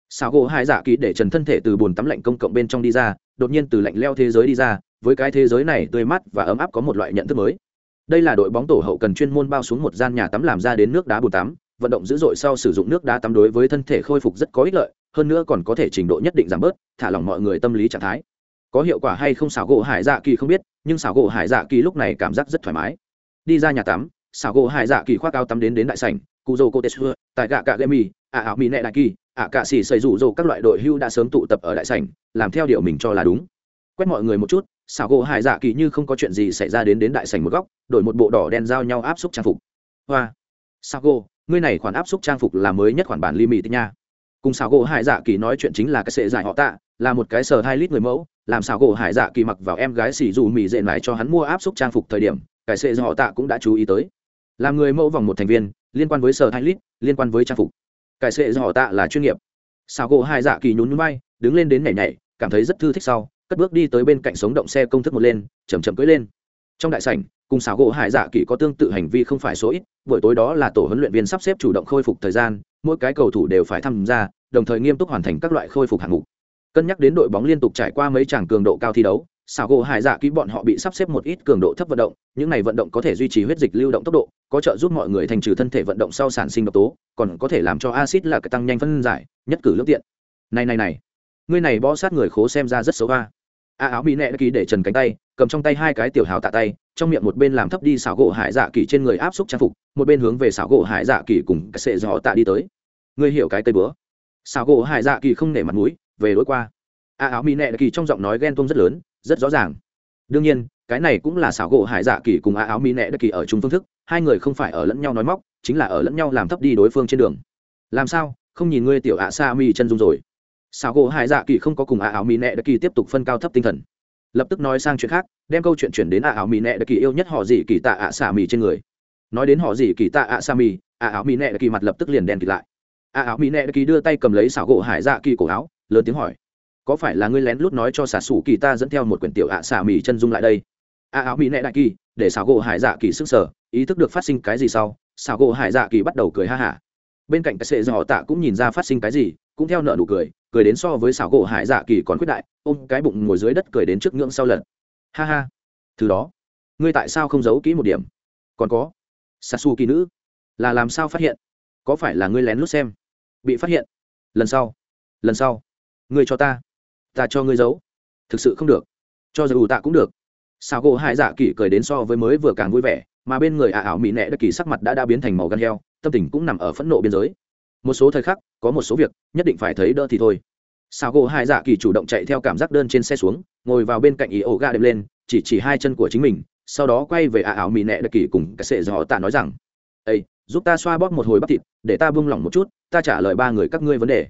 Xảo gỗ hải dạ ký để trần thân thể từ bồn tắm lạnh công cộng bên trong đi ra đột nhiên từ lạnh leo thế giới đi ra với cái thế giới này tươi mát và ấm áp có một loại nhận thức mới. Đây là đội bóng tổ hậu cần chuyên môn bao xuống một gian nhà tắm làm ra đến nước đá bồn tắm vận động dữ dội sau sử dụng nước đá tắm đối với thân thể khôi phục rất có ích lợi hơn nữa còn có thể trình độ nhất định giảm bớt, thả lỏng mọi người tâm lý trạng thái. Có hiệu quả hay không xảo gỗ hải dạ kỳ không biết, nhưng xảo gỗ hải dạ kỳ lúc này cảm giác rất thoải mái. Đi ra nhà tắm, xảo gỗ hải dạ kỳ khoác cao tắm đến đến đại sảnh, cụ dô cô tê xưa tại gạ cạ lê mì, ạ ảo mì nẹ đại kỳ, ạ cạ xì xây rủ rồ các loại đội hưu đã sớm tụ tập ở đại sảnh, làm theo điều mình cho là đúng. Quét mọi người một chút, xảo gỗ hải dạ kỳ như không có chuyện gì xảy ra đến đến đại sảnh một góc, đổi một bộ đỏ đen giao nhau áp xúc trang phục. Hoa! Xảo gỗ, ngươi này khoản áp xúc trang phục là mới nhất khoản bản limit nha cùng xảo gỗ hải dạ kỳ nói chuyện chính là cái sệ giải họ tạ, là một cái sờ hai lít người mẫu, làm xảo gỗ hải dạ kỳ mặc vào em gái xỉ dù mì dệ lại cho hắn mua áp xúc trang phục thời điểm, cái sệ họ tạ cũng đã chú ý tới. Làm người mẫu vòng một thành viên, liên quan với sờ hai lít, liên quan với trang phục. Cái sệ họ tạ là chuyên nghiệp. Xảo gỗ hải dạ kỳ nhún nhún bay đứng lên đến nhảy nhảy, cảm thấy rất thư thích sau, cất bước đi tới bên cạnh sống động xe công thức một lên chầm chậm cưỡi lên trong đại sảnh, cùng xảo gỗ hải dạ kỳ có tương tự hành vi không phải số ít, buổi tối đó là tổ huấn luyện viên sắp xếp chủ động khôi phục thời gian, mỗi cái cầu thủ đều phải tham gia, đồng thời nghiêm túc hoàn thành các loại khôi phục hạng mục. Cân nhắc đến đội bóng liên tục trải qua mấy tràng cường độ cao thi đấu, xảo gỗ hải dạ kỹ bọn họ bị sắp xếp một ít cường độ thấp vận động, những này vận động có thể duy trì huyết dịch lưu động tốc độ, có trợ giúp mọi người thành trừ thân thể vận động sau sản sinh độc tố, còn có thể làm cho acid là cái tăng nhanh phân giải, nhất cử lương tiện. Này này này. Ngươi này bó sát người khố xem ra rất xấu va a áo mỹ nẹ đã ký để trần cánh tay, cầm trong tay hai cái tiểu hào tạ tay, trong miệng một bên làm thấp đi xảo gỗ hải dạ kỳ trên người áp xúc trang phục, một bên hướng về xảo gỗ hải dạ kỳ cùng cái sệ dò tạ đi tới. Ngươi hiểu cái tay bữa. Xảo gỗ hải dạ kỳ không nể mặt mũi, về đối qua. A áo mỹ nệ kỳ trong giọng nói ghen tuông rất lớn, rất rõ ràng. Đương nhiên, cái này cũng là xảo gỗ hải dạ kỳ cùng a áo mỹ nệ kỳ ở chung phương thức, hai người không phải ở lẫn nhau nói móc, chính là ở lẫn nhau làm thấp đi đối phương trên đường. Làm sao? Không nhìn ngươi tiểu ạ sa mi chân dung rồi xảo gỗ hải dạ kỳ không có cùng a áo mỹ nệ kỳ tiếp tục phân cao thấp tinh thần. Lập tức nói sang chuyện khác đem câu chuyện chuyển đến a áo mỹ nệ kỳ yêu nhất họ gì kỳ tạ ạ sa mì trên người. Nói đến họ gì kỳ tạ ạ sa mì, a áo mỹ nệ kỳ mặt lập tức liền đen kịt lại. A áo mỹ nệ kỳ đưa tay cầm lấy xảo gỗ hải dạ kỳ cổ áo lớn tiếng hỏi có phải là ngươi lén lút nói cho xả sủ kỳ ta dẫn theo một quyển tiểu ạ xả mì chân dung lại đây? A áo mỹ nệ đại kỳ để xảo gỗ hải dạ kỳ sức sở ý thức được phát sinh cái gì sau xảo gỗ hải dạ kỳ bắt đầu cười ha hả. Bên cạnh cái sệ do tạ cũng nhìn ra phát sinh cái gì cũng theo nợ nụ cười cười đến so với xảo gỗ hải dạ kỳ còn quyết đại, ôm cái bụng ngồi dưới đất cười đến trước ngưỡng sau lần ha ha. Thứ đó, ngươi tại sao không giấu kỹ một điểm? Còn có sasu kỳ nữ, là làm sao phát hiện? Có phải là ngươi lén lút xem? Bị phát hiện. Lần sau lần sau, ngươi cho ta ta cho ngươi giấu. Thực sự không được. Cho dù tạ cũng được. Sao gỗ hải dạ kỳ cười đến so với mới vừa càng vui vẻ, mà bên người ả ảo mỹ nẹ đất kỳ sắc mặt đã đã biến thành màu gan heo, tâm tình cũng nằm ở phẫn nộ biên giới một số thời khắc, có một số việc, nhất định phải thấy đỡ thì thôi. Sao gỗ hai dạ kỳ chủ động chạy theo cảm giác đơn trên xe xuống, ngồi vào bên cạnh ý ổ ga đệm lên, chỉ chỉ hai chân của chính mình, sau đó quay về ả ảo mì nẹ đặc kỳ cùng cái sệ dò tạ nói rằng ây giúp ta xoa bóp một hồi bắp thịt, để ta buông lỏng một chút, ta trả lời ba người các ngươi vấn đề.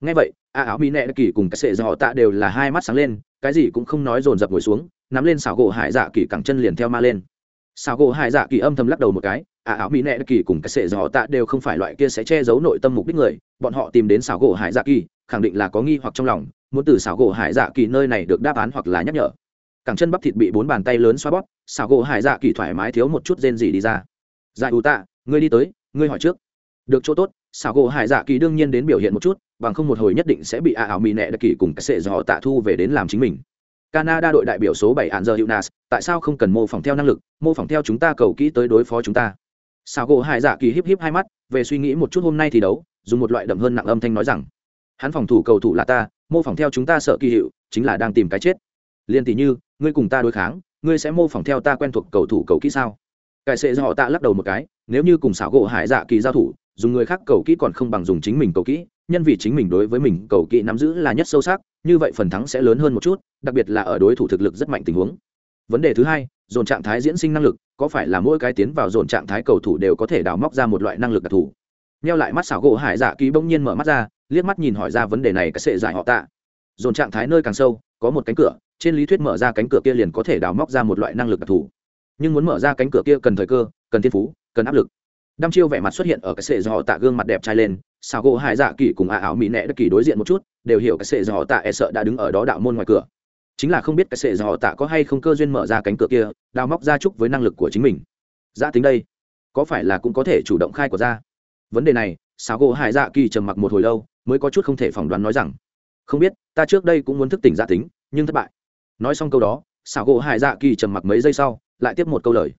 Ngay vậy ả ảo mì nẹ đặc kỳ cùng cái sệ dò tạ đều là hai mắt sáng lên, cái gì cũng không nói dồn dập ngồi xuống, nắm lên xảo gỗ hải dạ kỳ cẳng chân liền theo ma lên. Xảo gỗ hải dạ kỳ âm thầm lắc đầu một cái À, ả ảo mỹ nệ kỳ cùng cái sệ dò tạ đều không phải loại kia sẽ che giấu nội tâm mục đích người. Bọn họ tìm đến xảo gỗ hải dạ kỳ, khẳng định là có nghi hoặc trong lòng, muốn từ xảo gỗ hải dạ kỳ nơi này được đáp án hoặc là nhắc nhở. Cẳng chân bắp thịt bị bốn bàn tay lớn xoa bóp, xảo gỗ hải dạ kỳ thoải mái thiếu một chút rên gì đi ra. Dạ ủ tạ, ngươi đi tới, ngươi hỏi trước. Được chỗ tốt, xảo gỗ hải dạ kỳ đương nhiên đến biểu hiện một chút, bằng không một hồi nhất định sẽ bị ả ảo mỹ nệ kỳ cùng cái sệ dò tạ thu về đến làm chính mình. Canada đội đại biểu số bảy Anzer giờ hiệu nas tại sao không cần mô phỏng theo năng lực? Mô phỏng theo chúng ta cầu kỹ tới đối phó chúng ta xảo gỗ hải dạ kỳ híp híp hai mắt, về suy nghĩ một chút hôm nay thì đấu, dùng một loại đậm hơn nặng âm thanh nói rằng, hắn phòng thủ cầu thủ là ta, mô phỏng theo chúng ta sợ kỳ hiệu, chính là đang tìm cái chết. Liên tỷ như, ngươi cùng ta đối kháng, ngươi sẽ mô phỏng theo ta quen thuộc cầu thủ cầu kỹ sao? Cải sệ do họ tạ lắc đầu một cái, nếu như cùng xảo gỗ hải dạ kỳ giao thủ, dùng người khác cầu kỹ còn không bằng dùng chính mình cầu kỹ, nhân vì chính mình đối với mình cầu kỹ nắm giữ là nhất sâu sắc, như vậy phần thắng sẽ lớn hơn một chút, đặc biệt là ở đối thủ thực lực rất mạnh tình huống vấn đề thứ hai, dồn trạng thái diễn sinh năng lực, có phải là mỗi cái tiến vào dồn trạng thái cầu thủ đều có thể đào móc ra một loại năng lực đặc thù? Neo lại mắt xảo gỗ hải dạ kỳ bỗng nhiên mở mắt ra, liếc mắt nhìn hỏi ra vấn đề này cái sệ giải họ tạ. Dồn trạng thái nơi càng sâu, có một cánh cửa, trên lý thuyết mở ra cánh cửa kia liền có thể đào móc ra một loại năng lực đặc thù. Nhưng muốn mở ra cánh cửa kia cần thời cơ, cần thiên phú, cần áp lực. Đăm chiêu vẻ mặt xuất hiện ở cái sệ do họ tạ gương mặt đẹp trai lên sao gỗ hải dạ kỳ cùng ả ảo mỹ nẹ đất kỳ đối diện một chút, đều hiểu cái sệ do họ tạ e sợ đã đứng ở đó đạo môn ngoài cửa chính là không biết cái sệ dò họ tạ có hay không cơ duyên mở ra cánh cửa kia, đào móc ra trúc với năng lực của chính mình. Giã dạ tính đây, có phải là cũng có thể chủ động khai của ra? Vấn đề này sao gỗ hải dạ kỳ trầm mặc một hồi lâu, mới có chút không thể phỏng đoán nói rằng, không biết, ta trước đây cũng muốn thức tỉnh giã dạ tính, nhưng thất bại. Nói xong câu đó xảo gỗ hải dạ kỳ trầm mặc mấy giây sau, lại tiếp một câu lời,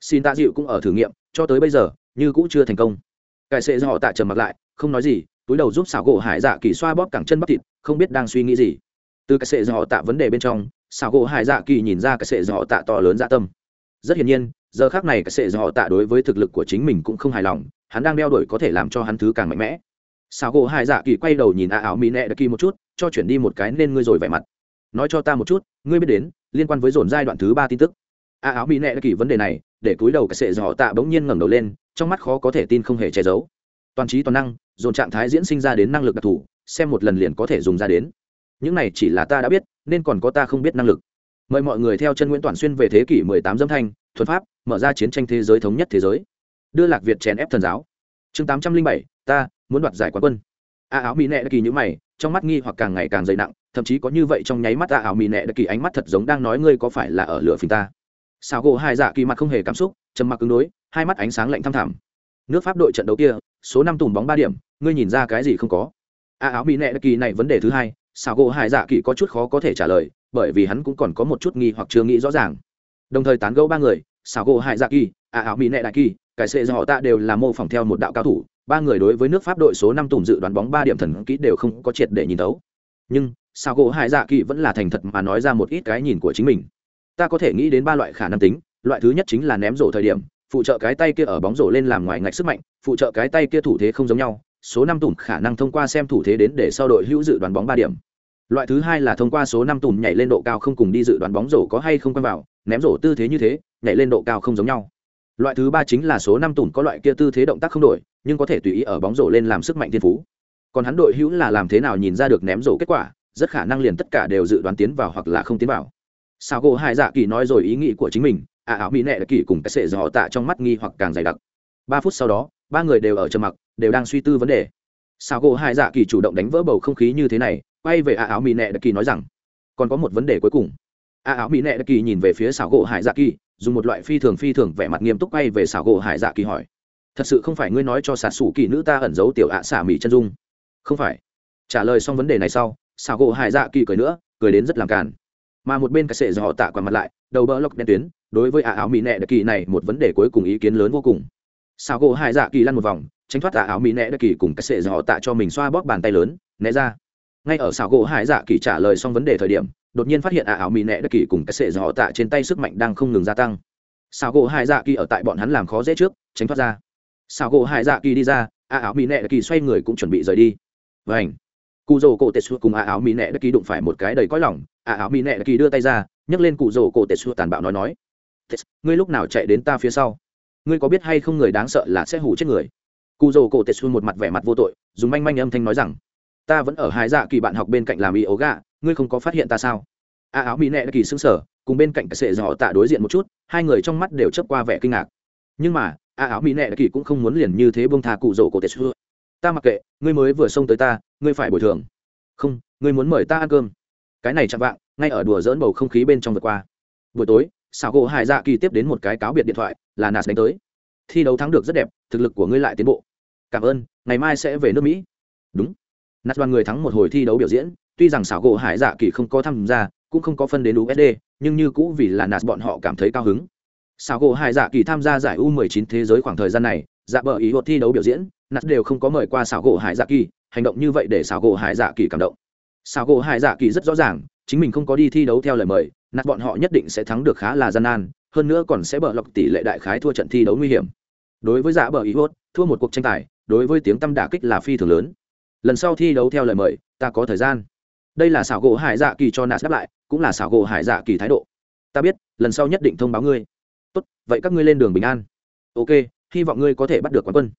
xin tạ dịu cũng ở thử nghiệm, cho tới bây giờ, như cũng chưa thành công. Cải sệ do họ tạ trầm mặc lại, không nói gì, túi đầu giúp xảo gỗ hải dạ kỳ xoa bóp cẳng chân bắp thịt, không biết đang suy nghĩ gì từ cái sệ dọ tạ vấn đề bên trong, xảo gỗ hải dạ kỳ nhìn ra cái sệ dọ tạ to lớn dạ tâm. Rất hiển nhiên, giờ khác này cái sệ dọ tạ đối với thực lực của chính mình cũng không hài lòng, hắn đang đeo đuổi có thể làm cho hắn thứ càng mạnh mẽ. Xảo gỗ hải dạ kỳ quay đầu nhìn a áo mỹ nẹ đặc kỳ một chút, cho chuyển đi một cái nên ngươi rồi vẻ mặt. Nói cho ta một chút, ngươi biết đến, liên quan với dồn giai đoạn thứ ba tin tức. A áo mỹ nẹ đặc kỳ vấn đề này, để cúi đầu cái sệ dọ tạ bỗng nhiên ngẩng đầu lên, trong mắt khó có thể tin không hề che giấu. Toàn trí toàn năng, dồn trạng thái diễn sinh ra đến năng lực đặc thù, xem một lần liền có thể dùng ra đến những này chỉ là ta đã biết nên còn có ta không biết năng lực. Mời mọi người theo chân nguyễn toàn xuyên về thế kỷ 18 dâm thanh thuật pháp mở ra chiến tranh thế giới thống nhất thế giới. Đưa lạc việt chèn ép thần giáo. Chương 807, ta muốn đoạt giải quán quân. A áo mỹ nệ đã kỳ như mày trong mắt nghi hoặc càng ngày càng dày nặng thậm chí có như vậy trong nháy mắt a áo mỹ nệ đã kỳ ánh mắt thật giống đang nói ngươi có phải là ở lửa phình ta. Sao gỗ hai dạ kỳ mặt không hề cảm xúc trầm mặc cứng đối hai mắt ánh sáng lạnh thăm thẳm. Nước pháp đội trận đấu kia số năm tùm bóng ba điểm ngươi nhìn ra cái gì không có? A áo mỹ nệ kỳ này vấn đề thứ hai sao gỗ Hải dạ kỳ có chút khó có thể trả lời, bởi vì hắn cũng còn có một chút nghi hoặc chưa nghĩ rõ ràng. Đồng thời tán gẫu ba người sao gỗ Hải dạ kỳ ạ ảo mỹ nệ đại kỳ, cái sệ do họ ta đều là mô phỏng theo một đạo cao thủ, ba người đối với nước pháp đội số năm tùng dự đoán bóng ba điểm thần kỹ đều không có triệt để nhìn thấu. Nhưng sao gỗ hải dạ kỳ vẫn là thành thật mà nói ra một ít cái nhìn của chính mình. Ta có thể nghĩ đến ba loại khả năng tính, loại thứ nhất chính là ném rổ thời điểm, phụ trợ cái tay kia ở bóng rổ lên làm ngoài ngạch sức mạnh, phụ trợ cái tay kia thủ thế không giống nhau số năm tùm khả năng thông qua xem thủ thế đến để sau đội hữu dự đoán bóng ba điểm. Loại thứ hai là thông qua số năm tùm nhảy lên độ cao không cùng đi dự đoán bóng rổ có hay không quen vào, ném rổ tư thế như thế, nhảy lên độ cao không giống nhau. Loại thứ ba chính là số năm tùm có loại kia tư thế động tác không đổi, nhưng có thể tùy ý ở bóng rổ lên làm sức mạnh thiên phú. Còn hắn đội hữu là làm thế nào nhìn ra được ném rổ kết quả, rất khả năng liền tất cả đều dự đoán tiến vào hoặc là không tiến vào. Sao gỗ hai dạ kỳ nói rồi ý nghĩ của chính mình à ảo mỹ nệ kỳ cùng cái sệ dò tạ trong mắt nghi hoặc càng dày đặc. Ba phút sau đó ba người đều ở trầm mặc, đều đang suy tư vấn đề. Sao gỗ hai dạ kỳ chủ động đánh vỡ bầu không khí như thế này, quay về à áo mỹ nệ kỳ nói rằng, còn có một vấn đề cuối cùng. À áo mỹ nệ kỳ nhìn về phía xảo gỗ hải dạ kỳ, dùng một loại phi thường phi thường vẻ mặt nghiêm túc quay về xảo gỗ hải dạ kỳ hỏi, thật sự không phải ngươi nói cho sạt sủ kỳ nữ ta ẩn giấu tiểu ạ xả mỹ chân dung? Không phải. Trả lời xong vấn đề này sau xảo gỗ hải dạ kỳ cười nữa, cười đến rất làm càn. Mà một bên cái sệ dò họ tạ quả mặt lại, đầu bỡ lóc đen tuyến, đối với ả áo mỹ nẹ đặc kỳ này một vấn đề cuối cùng ý kiến lớn vô cùng sao gỗ Hải dạ kỳ lăn một vòng, tránh thoát ả áo mỹ nẹ đặc kỳ cùng cái sệ do tạ cho mình xoa bóp bàn tay lớn, né ra. Ngay ở xảo gỗ hải dạ kỳ trả lời xong vấn đề thời điểm, đột nhiên phát hiện ả áo mỹ nẹ đặc kỳ cùng cái sệ do tạ trên tay sức mạnh đang không ngừng gia tăng. Xảo gỗ hải dạ kỳ ở tại bọn hắn làm khó dễ trước, tránh thoát ra. Xảo gỗ hải dạ kỳ đi ra ả áo mỹ nẹ đặc kỳ xoay người cũng chuẩn bị rời đi. Vảnh cụ rồ cổ tetsu cùng ả áo mỹ nẹ đặc kỳ đụng phải một cái đầy cõi lỏng ả áo mỹ nẹ đặc kỳ đưa tay ra, nhấc lên cụ rồ cổ tetsu tàn bạo nói nói ngươi lúc nào chạy đến ta phía sau? Ngươi có biết hay không người đáng sợ là sẽ hủ chết người? Cụ rồ cổ tetsu một mặt vẻ mặt vô tội, dùng manh manh âm thanh nói rằng, ta vẫn ở hai dạ kỳ bạn học bên cạnh làm y ấu gà ngươi không có phát hiện ta sao? A áo mỹ nẹ kỳ xứng sở cùng bên cạnh cái sệ dò tạ đối diện một chút, hai người trong mắt đều chấp qua vẻ kinh ngạc. Nhưng mà, a áo mỹ nẹ kỳ cũng không muốn liền như thế bông thà cụ rồ cổ tetsu ta mặc kệ, ngươi mới vừa xông tới ta, ngươi phải bồi thường. Không, ngươi muốn mời ta ăn cơm. Cái này chạm vạng, ngay ở đùa dỡn bầu không khí bên trong vượt qua. Buổi tối xảo gỗ hải dạ kỳ tiếp đến một cái cáo biệt điện thoại, là nas đánh tới. Thi đấu thắng được rất đẹp, thực lực của ngươi lại tiến bộ. Cảm ơn, ngày mai sẽ về nước mỹ. Đúng. Nas đoàn người thắng một hồi thi đấu biểu diễn, tuy rằng xảo gỗ hải dạ kỳ không có tham gia, cũng không có phân đến usd nhưng như cũ vì là nas bọn họ cảm thấy cao hứng. Xảo gỗ hải dạ kỳ tham gia giải u 19 thế giới khoảng thời gian này dạ bờ ý hột thi đấu biểu diễn nas đều không có mời qua xảo gỗ hải dạ kỳ, hành động như vậy để xảo gỗ hải dạ kỳ cảm động. Xảo gỗ hải dạ kỳ rất rõ ràng, chính mình không có đi thi đấu theo lời mời nạt bọn họ nhất định sẽ thắng được khá là gian nan, hơn nữa còn sẽ bờ lọc tỷ lệ đại khái thua trận thi đấu nguy hiểm. Đối với giả bờ ý hốt, thua một cuộc tranh tài, đối với tiếng tâm đả kích là phi thường lớn. Lần sau thi đấu theo lời mời, ta có thời gian. Đây là xảo gỗ hải dạ kỳ cho nạt đáp lại, cũng là xảo gỗ hải dạ kỳ thái độ. Ta biết, lần sau nhất định thông báo ngươi. Tốt, vậy các ngươi lên đường bình an. Ok, hy vọng ngươi có thể bắt được quán quân.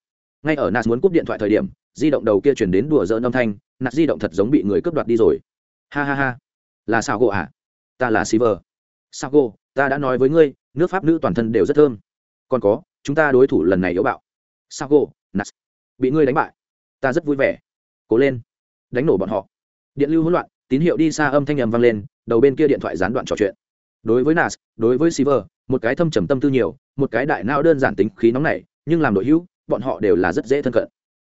Ngay ở nạt muốn cúp điện thoại thời điểm, di động đầu kia chuyển đến đùa dỡ âm thanh, nạt di động thật giống bị người cướp đoạt đi rồi. Ha ha ha. Là xảo gỗ à? Ta là Silver. Sago. ta đã nói với ngươi, nước Pháp nữ toàn thân đều rất thơm. Còn có, chúng ta đối thủ lần này yếu bạo. Sago, Nats, bị ngươi đánh bại. Ta rất vui vẻ. Cố lên, đánh nổ bọn họ. Điện lưu hỗn loạn, tín hiệu đi xa âm thanh ầm vang lên, đầu bên kia điện thoại gián đoạn trò chuyện. Đối với Nas, đối với Silver, một cái thâm trầm tâm tư nhiều, một cái đại não đơn giản tính khí nóng nảy, nhưng làm đội hữu, bọn họ đều là rất dễ thân cận.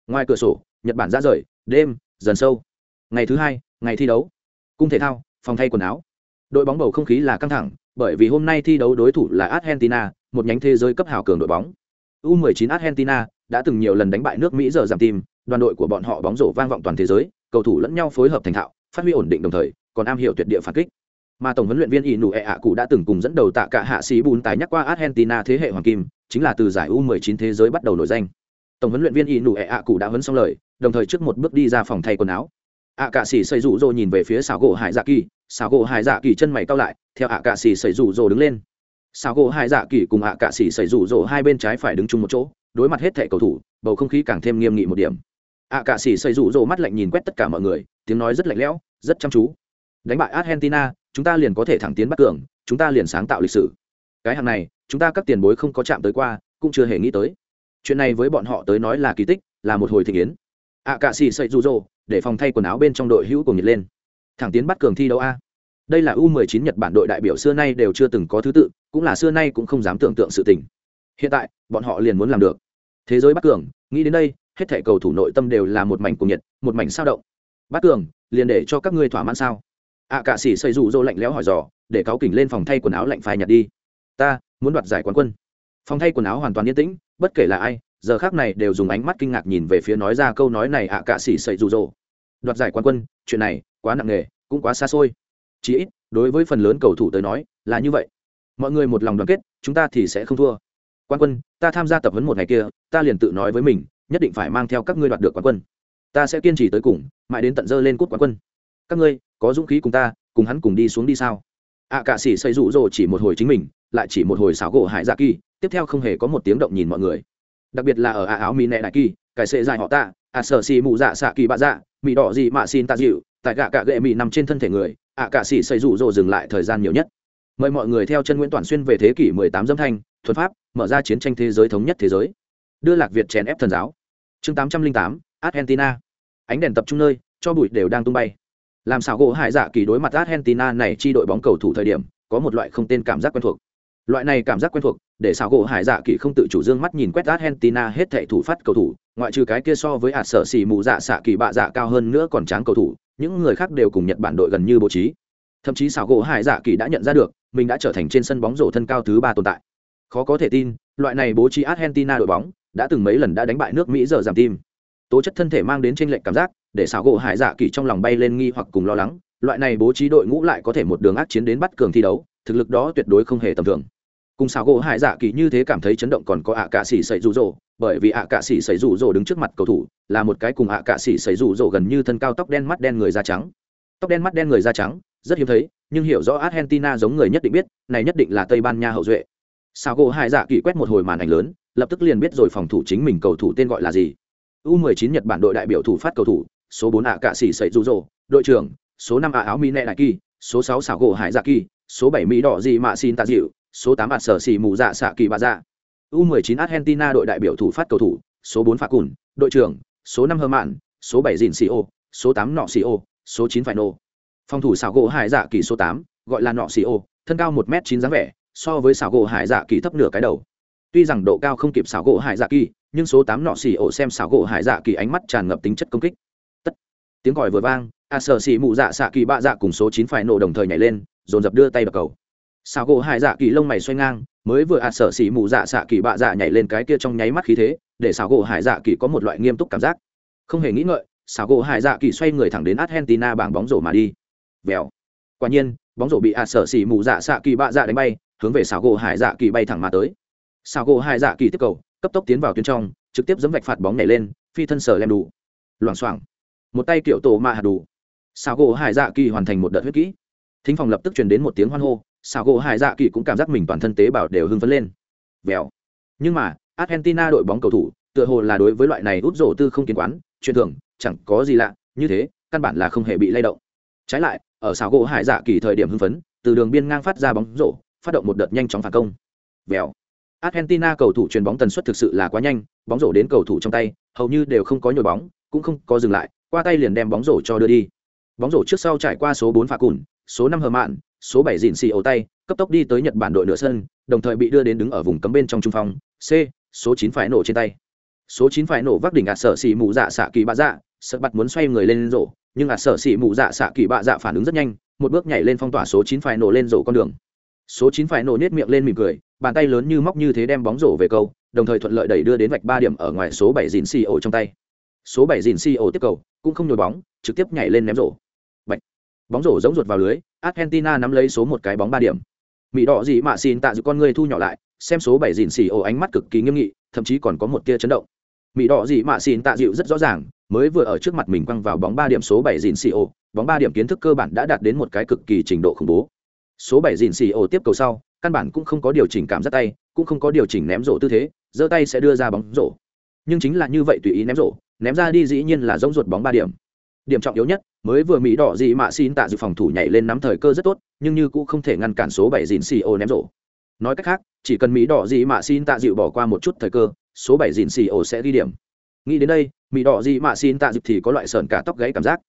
Ngoài cửa sổ, Nhật Bản ra rời, đêm dần sâu. Ngày thứ hai, ngày thi đấu. Cung thể thao, phòng thay quần áo đội bóng bầu không khí là căng thẳng, bởi vì hôm nay thi đấu đối thủ là argentina, một nhánh thế giới cấp hào cường đội bóng. U 19 argentina đã từng nhiều lần đánh bại nước mỹ giờ giảm tim, đoàn đội của bọn họ bóng rổ vang vọng toàn thế giới, cầu thủ lẫn nhau phối hợp thành thạo, phát huy ổn định đồng thời, còn am hiểu tuyệt địa phản kích. Mà tổng huấn luyện viên Inu Ea cụ đã từng cùng dẫn đầu tạ cả hạ sĩ bùn tái nhắc qua argentina thế hệ hoàng kim, chính là từ giải u 19 thế giới bắt đầu nổi danh. Tổng huấn luyện viên Inu Ea cụ đã huấn xong lời, đồng thời trước một bước đi ra phòng thay quần áo. Ạ cả sĩ xây rủ rồi nhìn về phía xảo gỗ hải dạ kỳ xảo gỗ hải dạ kỳ chân mày cao lại, theo ạ cạ xỉ xảy rủ rồ đứng lên. Xảo gỗ hải dạ kỳ cùng ạ cạ xỉ xảy rủ rồ hai bên trái phải đứng chung một chỗ, đối mặt hết thẻ cầu thủ, bầu không khí càng thêm nghiêm nghị một điểm. ạ cạ xỉ xảy rủ rồ mắt lạnh nhìn quét tất cả mọi người, tiếng nói rất lạnh lẽo, rất chăm chú. Đánh bại argentina, chúng ta liền có thể thẳng tiến bắt cường, chúng ta liền sáng tạo lịch sử. Cái hàng này, chúng ta các tiền bối không có chạm tới qua, cũng chưa hề nghĩ tới. Chuyện này với bọn họ tới nói là kỳ tích, là một hồi thị kiến ạ cạ xỉ xảy rủ rồ, để phòng thay quần áo bên trong đội hữu cùng nhiệt lên thẳng tiến bắt cường thi đấu a. Đây là u 19 nhật bản đội đại biểu xưa nay đều chưa từng có thứ tự cũng là xưa nay cũng không dám tưởng tượng sự tình. Hiện tại bọn họ liền muốn làm được. Thế giới bắt cường nghĩ đến đây hết thảy cầu thủ nội tâm đều là một mảnh cuồng nhiệt một mảnh sao động. Bắt cường liền để cho các ngươi thỏa mãn sao? Ạ à, cả sĩ xây dù dô lạnh lẽo hỏi dò để cáo kỉnh lên phòng thay quần áo lạnh phai nhặt đi. Ta muốn đoạt giải quán quân. Phòng thay quần áo hoàn toàn yên tĩnh bất kể là ai giờ khác này đều dùng ánh mắt kinh ngạc nhìn về phía nói ra câu nói này ạ à, cả sĩ xây dù dô đoạt giải quán quân chuyện này quá nặng nề cũng quá xa xôi. Chí ít đối với phần lớn cầu thủ tới nói là như vậy. Mọi người một lòng đoàn kết chúng ta thì sẽ không thua. Quan quân ta tham gia tập huấn một ngày kia ta liền tự nói với mình nhất định phải mang theo các ngươi đoạt được quán quân. Ta sẽ kiên trì tới cùng mãi đến tận dơ lên cúp quán quân. Các ngươi có dũng khí cùng ta cùng hắn cùng đi xuống đi sao? Ạ à, cả sĩ xây rụ rỗ chỉ một hồi chính mình lại chỉ một hồi xáo gỗ hải dạ kỳ tiếp theo không hề có một tiếng động nhìn mọi người. Đặc biệt là ở à áo mì nẹ đại kỳ cải sệ dài họ tạ ạ sở xì mù dạ xạ kỳ bạ dạ mì đỏ gì mà xin ta dịu tại gạ cạ gệ mị nằm trên thân thể người ạ cạ sĩ xây rủ rồ dừng lại thời gian nhiều nhất. Mời mọi người theo chân nguyễn toàn xuyên về thế kỷ 18 dâm thanh thuật pháp mở ra chiến tranh thế giới thống nhất thế giới. Đưa lạc việt chèn ép thần giáo. Chương 808, argentina. Ánh đèn tập trung nơi cho bụi đều đang tung bay. Làm sao gỗ hải dạ kỳ đối mặt argentina này chi đội bóng cầu thủ thời điểm có một loại không tên cảm giác quen thuộc. Loại này cảm giác quen thuộc để sao gỗ hải dạ kỳ không tự chủ dương mắt nhìn quét argentina hết thệ thủ phát cầu thủ ngoại trừ cái kia so với ạt sở xì mù dạ xạ kỳ bạ dạ cao hơn nữa còn tráng cầu thủ, những người khác đều cùng nhật bản đội gần như bố trí. Thậm chí xảo gỗ hải dạ kỳ đã nhận ra được, mình đã trở thành trên sân bóng rổ thân cao thứ ba tồn tại. Khó có thể tin, loại này bố trí argentina đội bóng, đã từng mấy lần đã đánh bại nước mỹ giờ giảm tim. Tố chất thân thể mang đến tranh lệch cảm giác, để xảo gỗ hải dạ kỳ trong lòng bay lên nghi hoặc cùng lo lắng, loại này bố trí đội ngũ lại có thể một đường ác chiến đến bắt cường thi đấu, thực lực đó tuyệt đối không hề tầm thường cùng xào gỗ hải dạ kỳ như thế cảm thấy chấn động còn có ạ cạ xỉ xảy rủ rỗ, bởi vì ạ cạ xỉ xảy rủ rỗ đứng trước mặt cầu thủ, là một cái cùng ạ cạ xỉ xảy rủ rỗ gần như thân cao tóc đen mắt đen người da trắng. Tóc đen mắt đen người da trắng, rất hiếm thấy, nhưng hiểu rõ argentina giống người nhất định biết, này nhất định là tây ban nha hậu duệ. Xào gỗ hải dạ kỳ quét một hồi màn ảnh lớn, lập tức liền biết rồi phòng thủ chính mình cầu thủ tên gọi là gì. U 19 nhật bản đội đại biểu thủ phát cầu thủ, số 4 ạ cạ xỉ xảy rủ rỗ, đội trưởng, số 5 ạ áo mỹ nẹ đại kỳ, số 6 xào gỗ hải dạ kỳ, số 7 mỹ đỏ gì mà xin tạ dịu số 8 ạt sở xỉ mù dạ xạ kỳ bà dạ. U 19 argentina đội đại biểu thủ phát cầu thủ số 4 phạ cùn đội trưởng số 5 hơ mạn số 7 dìn xì ô số 8 nọ xì ô số 9 phải nô. Phòng thủ xảo gỗ hải dạ kỳ số 8, gọi là nọ xì ô thân cao 1 m 9 dáng vẻ so với xảo gỗ hải dạ kỳ thấp nửa cái đầu. Tuy rằng độ cao không kịp xảo gỗ hải dạ kỳ nhưng số 8 nọ xì ô xem xảo gỗ hải dạ kỳ ánh mắt tràn ngập tính chất công kích. Tất. Tiếng gọi vừa vang a sở xì mù dạ xạ kỳ bạ dạ cùng số 9 phải nổ đồng thời nhảy lên dồn dập đưa tay bật cầu xảo gỗ hải dạ kỳ lông mày xoay ngang, mới vừa ạt sở xỉ mù dạ xạ kỳ bạ dạ nhảy lên cái kia trong nháy mắt khí thế, để xảo gỗ hải dạ kỳ có một loại nghiêm túc cảm giác. Không hề nghĩ ngợi, xảo gỗ hải dạ kỳ xoay người thẳng đến argentina bảng bóng rổ mà đi. Vèo. Quả nhiên, bóng rổ bị ạt sở xỉ mù dạ xạ kỳ bạ dạ đánh bay, hướng về xảo gỗ hải dạ kỳ bay thẳng mà tới. Xảo gỗ hải dạ kỳ tiếp cầu, cấp tốc tiến vào tuyến trong, trực tiếp giấm vạch phạt bóng nhảy lên, phi thân sở lem đủ. Loảng xoảng. Một tay kiểu tổ mạ hạt đủ. Xảo gỗ hải dạ kỳ hoàn thành một đợt huyết kỹ. Thính phòng lập tức truyền đến một tiếng hoan hô xảo gỗ hải dạ kỳ cũng cảm giác mình toàn thân tế bào đều hưng phấn lên. Vèo. Nhưng mà, argentina đội bóng cầu thủ, tựa hồ là đối với loại này út rổ tư không kiến quán truyền thường, chẳng có gì lạ, như thế, căn bản là không hề bị lay động. Trái lại, ở xảo gỗ hải dạ kỳ thời điểm hưng phấn, từ đường biên ngang phát ra bóng rổ, phát động một đợt nhanh chóng phản công. Vèo. Argentina cầu thủ chuyền bóng tần suất thực sự là quá nhanh, bóng rổ đến cầu thủ trong tay, hầu như đều không có nhồi bóng, cũng không có dừng lại, qua tay liền đem bóng rổ cho đưa đi. Bóng rổ trước sau trải qua số bốn phạt cùn, số năm hờ mạn số bảy dìn xì ấu tay, cấp tốc đi tới nhật bản đội nửa sân, đồng thời bị đưa đến đứng ở vùng cấm bên trong trung phong. C, số chín phải nổ trên tay. Số chín phải nổ vác đỉnh ạt sở xì mù dạ xạ kỳ bạ dạ. Sợ bặt muốn xoay người lên rổ, nhưng ạt sở xì mù dạ xạ kỳ bạ dạ phản ứng rất nhanh, một bước nhảy lên phong tỏa số chín phải nổ lên rổ con đường. Số chín phải nổ nết miệng lên mỉm cười, bàn tay lớn như móc như thế đem bóng rổ về câu, đồng thời thuận lợi đẩy đưa đến vạch ba điểm ở ngoài số bảy dìn xì ổ trong tay. Số bảy dìn xì ổ tiếp cầu, cũng không nhồi bóng, trực tiếp nhảy lên ném rổ bóng rổ giống ruột vào lưới, argentina nắm lấy số một cái bóng ba điểm. Mỹ đỏ dị mạ xin tạ giữ con người thu nhỏ lại, xem số bảy dìn xì ổ ánh mắt cực kỳ nghiêm nghị, thậm chí còn có một tia chấn động. Mỹ đỏ dị mạ xin tạ dịu rất rõ ràng, mới vừa ở trước mặt mình quăng vào bóng ba điểm số bảy dìn xì ổ, bóng ba điểm kiến thức cơ bản đã đạt đến một cái cực kỳ trình độ khủng bố. Số bảy dìn xì ổ tiếp cầu sau, căn bản cũng không có điều chỉnh cảm giác tay, cũng không có điều chỉnh ném rổ tư thế, giơ tay sẽ đưa ra bóng rổ. Nhưng chính là như vậy tùy ý ném rổ, ném ra đi dĩ nhiên là giống ruột bóng ba điểm điểm trọng yếu nhất, mới vừa mỹ đỏ gì mạ xin tạ dự phòng thủ nhảy lên nắm thời cơ rất tốt, nhưng như cũng không thể ngăn cản số bảy dìn xì ô ném rổ. Nói cách khác, chỉ cần mỹ đỏ gì mạ xin tạ dịu bỏ qua một chút thời cơ, số bảy dìn xì ô sẽ ghi điểm. Nghĩ đến đây, mỹ đỏ gì mạ xin tạ dịu thì có loại sờn cả tóc gáy cảm giác.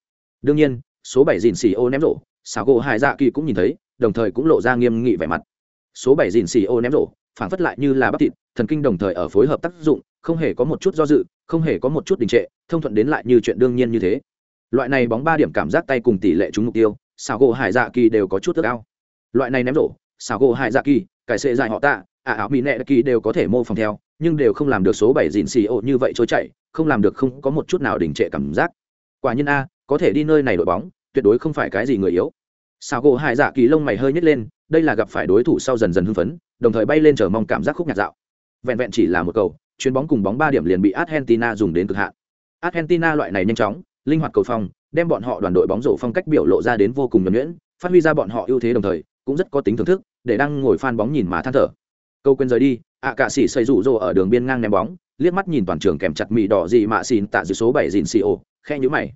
Đương nhiên, số bảy dìn xì ô ném rổ xào gỗ hải dạ kỳ cũng nhìn thấy, đồng thời cũng lộ ra nghiêm nghị vẻ mặt. Số bảy dìn xì ô ném rổ, phản phất lại như là bắp thịt, thần kinh đồng thời ở phối hợp tác dụng, không hề có một chút do dự, không hề có một chút đình trệ, thông thuận đến lại như chuyện đương nhiên như thế loại này bóng ba điểm cảm giác tay cùng tỷ lệ trúng mục tiêu xào gỗ hải dạ kỳ đều có chút ước ao. Loại này ném rổ xào gỗ hải dạ kỳ cải sệ dài họ tạ, ả áo mỹ nẹ kỳ đều có thể mô phỏng theo, nhưng đều không làm được số bảy dìn xì ô như vậy trôi chạy không làm được không có một chút nào đình trệ cảm giác. Quả nhiên a, có thể đi nơi này đội bóng, tuyệt đối không phải cái gì người yếu. Xào gỗ hải dạ kỳ lông mày hơi nhét lên, đây là gặp phải đối thủ sau dần dần hưng phấn, đồng thời bay lên chờ mong cảm giác khúc nhạt dạo. Vẹn vẹn chỉ là một cầu chuyến bóng cùng bóng ba điểm liền bị argentina dùng đến cực hạn. Argentina loại này nhanh chóng linh hoạt cầu phong, đem bọn họ đoàn đội bóng rổ phong cách biểu lộ ra đến vô cùng nhuẩn nhuyễn, phát huy ra bọn họ ưu thế đồng thời, cũng rất có tính thưởng thức, để đang ngồi phan bóng nhìn mà than thở. Câu quên rời đi, ạ cạ sĩ xây rủ rồ ở đường biên ngang ném bóng, liếc mắt nhìn toàn trường kèm chặt mì đỏ gì mạ xìn tạ dưới số bảy dìn xì ô khe nhữ mày.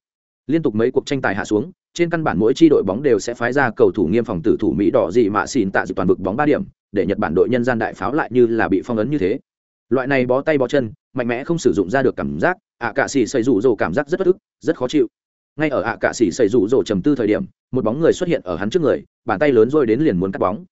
Liên tục mấy cuộc tranh tài hạ xuống, trên căn bản mỗi chi đội bóng đều sẽ phái ra cầu thủ nghiêm phòng tử thủ mỹ đỏ gì mạ xìn tạ dự toàn vực bóng ba điểm, để nhật bản đội nhân gian đại pháo lại như là bị phong ấn như thế. Loại này bó tay bó chân, mạnh mẽ không sử dụng ra được cảm giác ạ cạ xỉ xây rủ rồ cảm giác rất bất ức, rất khó chịu. Ngay ở ạ cạ xỉ xây rủ rồ trầm tư thời điểm, một bóng người xuất hiện ở hắn trước người, bàn tay lớn rồi đến liền muốn cắt bóng.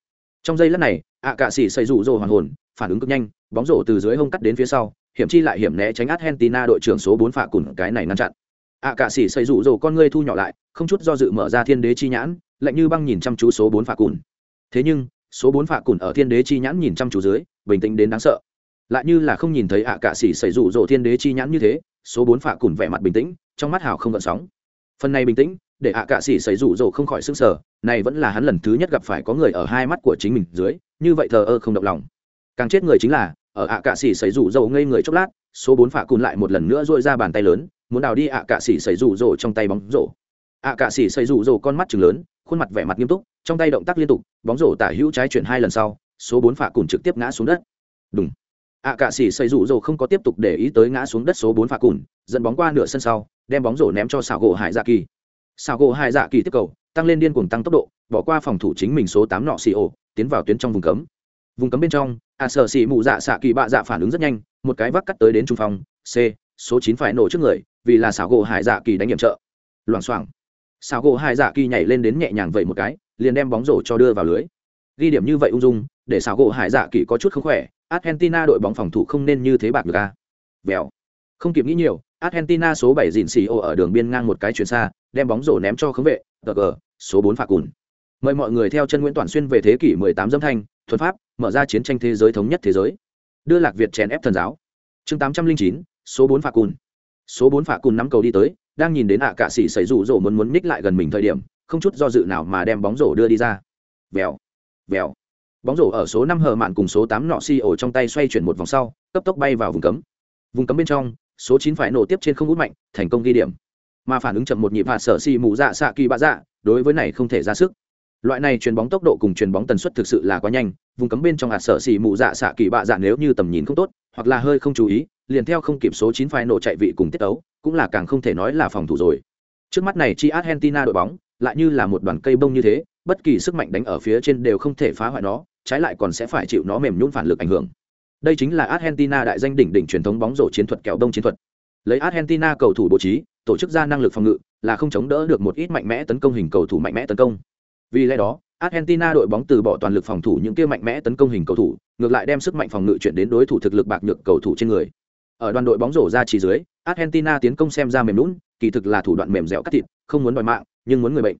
Trong giây lát này, ạ cạ xỉ xây rủ rồ hoàn hồn, phản ứng cực nhanh, bóng rổ từ dưới hông cắt đến phía sau, hiểm chi lại hiểm né tránh argentina đội trưởng số bốn phạ cùn cái này ngăn chặn. Ạ cạ xỉ xây rủ rồ con ngươi thu nhỏ lại, không chút do dự mở ra thiên đế chi nhãn, lạnh như băng nhìn chăm chú số bốn phạ cùn thế nhưng, số bốn phạ cùn ở thiên đế chi nhãn nhìn chăm chú dưới, bình tĩnh đến đáng sợ. Lại như là không nhìn thấy ạ cạ xỉ xảy rủ rồ thiên đế chi nhãn như thế số bốn phạ cùn vẻ mặt bình tĩnh, trong mắt hào không gợn sóng. Phần này bình tĩnh, để ạ cạ sĩ xảy rủ rồ không khỏi sưng sờ, này vẫn là hắn lần thứ nhất gặp phải có người ở hai mắt của chính mình dưới, như vậy thờ ơ không động lòng. Càng chết người chính là, ở ạ cạ sĩ xảy rủ rồ ngây người chốc lát, số bốn phạ cùn lại một lần nữa dội ra bàn tay lớn, muốn đào đi ạ cạ sĩ xảy rủ rồ trong tay bóng rổ. Ạ cạ sĩ xảy rủ rồ con mắt chừng lớn, khuôn mặt vẻ mặt nghiêm túc, trong tay động tác liên tục, bóng rổ tả hữu trái chuyển hai lần sau, số bốn phạ cùn trực tiếp ngã xuống đất. Đúng ạ cạ sĩ xây rủ rồ không có tiếp tục để ý tới ngã xuống đất số bốn pha cùn, dẫn bóng qua nửa sân sau, đem bóng rổ ném cho xảo gỗ hải dạ kỳ. Xảo gỗ hải dạ kỳ tiếp cầu, tăng lên điên cuồng tăng tốc độ, bỏ qua phòng thủ chính mình số tám nọ xì ổ, tiến vào tuyến trong vùng cấm. Vùng cấm bên trong, ạ sở xì mụ dạ xạ kỳ bạ dạ phản ứng rất nhanh, một cái vác cắt tới đến trung phòng, c, số chín phải nổ trước người, vì là xảo gỗ hải dạ kỳ đánh nhiệm trợ. Loảng xoảng. Xảo gỗ hải dạ kỳ nhảy lên đến nhẹ nhàng vậy một cái, liền đem bóng rổ cho đưa vào lưới. Ghi điểm như vậy ung dung, để xảo gỗ hải dạ kỳ có chút không khỏe argentina đội bóng phòng thủ không nên như thế bạc được a vèo. Không kịp nghĩ nhiều argentina số bảy Dịn xì ở đường biên ngang một cái chuyển xa đem bóng rổ ném cho khống vệ tg số bốn phạt cùn. Mời mọi người theo chân nguyễn toàn xuyên về thế kỷ 18 dâm thanh thuần pháp mở ra chiến tranh thế giới thống nhất thế giới. Đưa lạc việt chèn ép thần giáo. Chương 809, số bốn phạt cùn. Số bốn phạt cùn nắm cầu đi tới đang nhìn đến ạ à cạ sĩ xảy rủ rổ muốn muốn nick lại gần mình thời điểm không chút do dự nào mà đem bóng rổ đưa đi ra. Vèo. Vèo bóng rổ ở số năm hờ mạn cùng số tám nọ xi ổ trong tay xoay chuyển một vòng sau, cấp tốc bay vào vùng cấm. Vùng cấm bên trong, số chín phải nổ tiếp trên không hút mạnh, thành công ghi điểm. Mà phản ứng chậm một nhịp hạt sở xì mù dạ xạ kỳ bạ dạ đối với này không thể ra sức. Loại này chuyền bóng tốc độ cùng chuyền bóng tần suất thực sự là quá nhanh, vùng cấm bên trong hạt sở xì mù dạ xạ kỳ bạ dạ nếu như tầm nhìn không tốt, hoặc là hơi không chú ý, liền theo không kịp số chín phải nổ chạy vị cùng tiết ấu cũng là càng không thể nói là phòng thủ rồi trước mắt này chi argentina đội bóng lại như là một đoàn cây bông như thế, bất kỳ sức mạnh đánh ở phía trên đều không thể phá hoại nó, trái lại còn sẽ phải chịu nó mềm nhún phản lực ảnh hưởng. Đây chính là argentina đại danh đỉnh đỉnh truyền thống bóng rổ chiến thuật kẹo đông chiến thuật. Lấy argentina cầu thủ bố trí, tổ chức ra năng lực phòng ngự là không chống đỡ được một ít mạnh mẽ tấn công hình cầu thủ mạnh mẽ tấn công. Vì lẽ đó, argentina đội bóng từ bỏ toàn lực phòng thủ những kia mạnh mẽ tấn công hình cầu thủ, ngược lại đem sức mạnh phòng ngự chuyển đến đối thủ thực lực bạc nhược cầu thủ trên người. Ở đoàn đội bóng rổ ra chỉ dưới, argentina tiến công xem ra mềm lún kỳ thực là thủ đoạn mềm dẻo cắt thịt, không muốn đòi mạng, nhưng muốn người bệnh.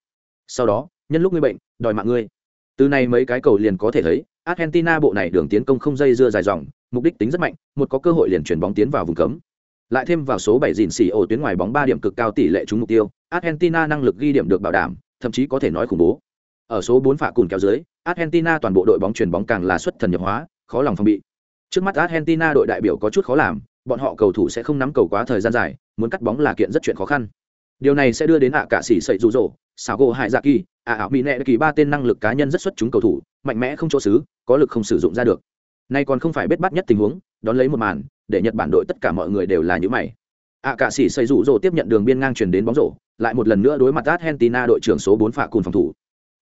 Sau đó, nhân lúc người bệnh, đòi mạng ngươi. Từ này mấy cái cầu liền có thể thấy, argentina bộ này đường tiến công không dây dưa dài dòng, mục đích tính rất mạnh, một có cơ hội liền chuyển bóng tiến vào vùng cấm. Lại thêm vào số bảy dìn xì ổ tuyến ngoài bóng ba điểm cực cao tỷ lệ trúng mục tiêu, argentina năng lực ghi điểm được bảo đảm, thậm chí có thể nói khủng bố. Ở số bốn phạ cùn kéo dưới, argentina toàn bộ đội bóng chuyển bóng càng là xuất thần nhập hóa, khó lòng phòng bị. Trước mắt argentina đội đại biểu có chút khó làm, bọn họ cầu thủ sẽ không nắm cầu quá thời gian dài muốn cắt bóng là kiện rất chuyện khó khăn. Điều này sẽ đưa đến ạ cả xỉ sậy rụ rỗ, xảo gỗ hại dạ kỳ, ạ ảo mỹ nệ kỳ ba tên năng lực cá nhân rất xuất chúng cầu thủ, mạnh mẽ không chỗ xứ, có lực không sử dụng ra được. Nay còn không phải bết bắt nhất tình huống, đón lấy một màn, để nhật bản đội tất cả mọi người đều là những mày. Ạ cả xỉ sậy rụ rỗ tiếp nhận đường biên ngang truyền đến bóng rổ, lại một lần nữa đối mặt argentina đội trưởng số bốn phạ cùn phòng thủ.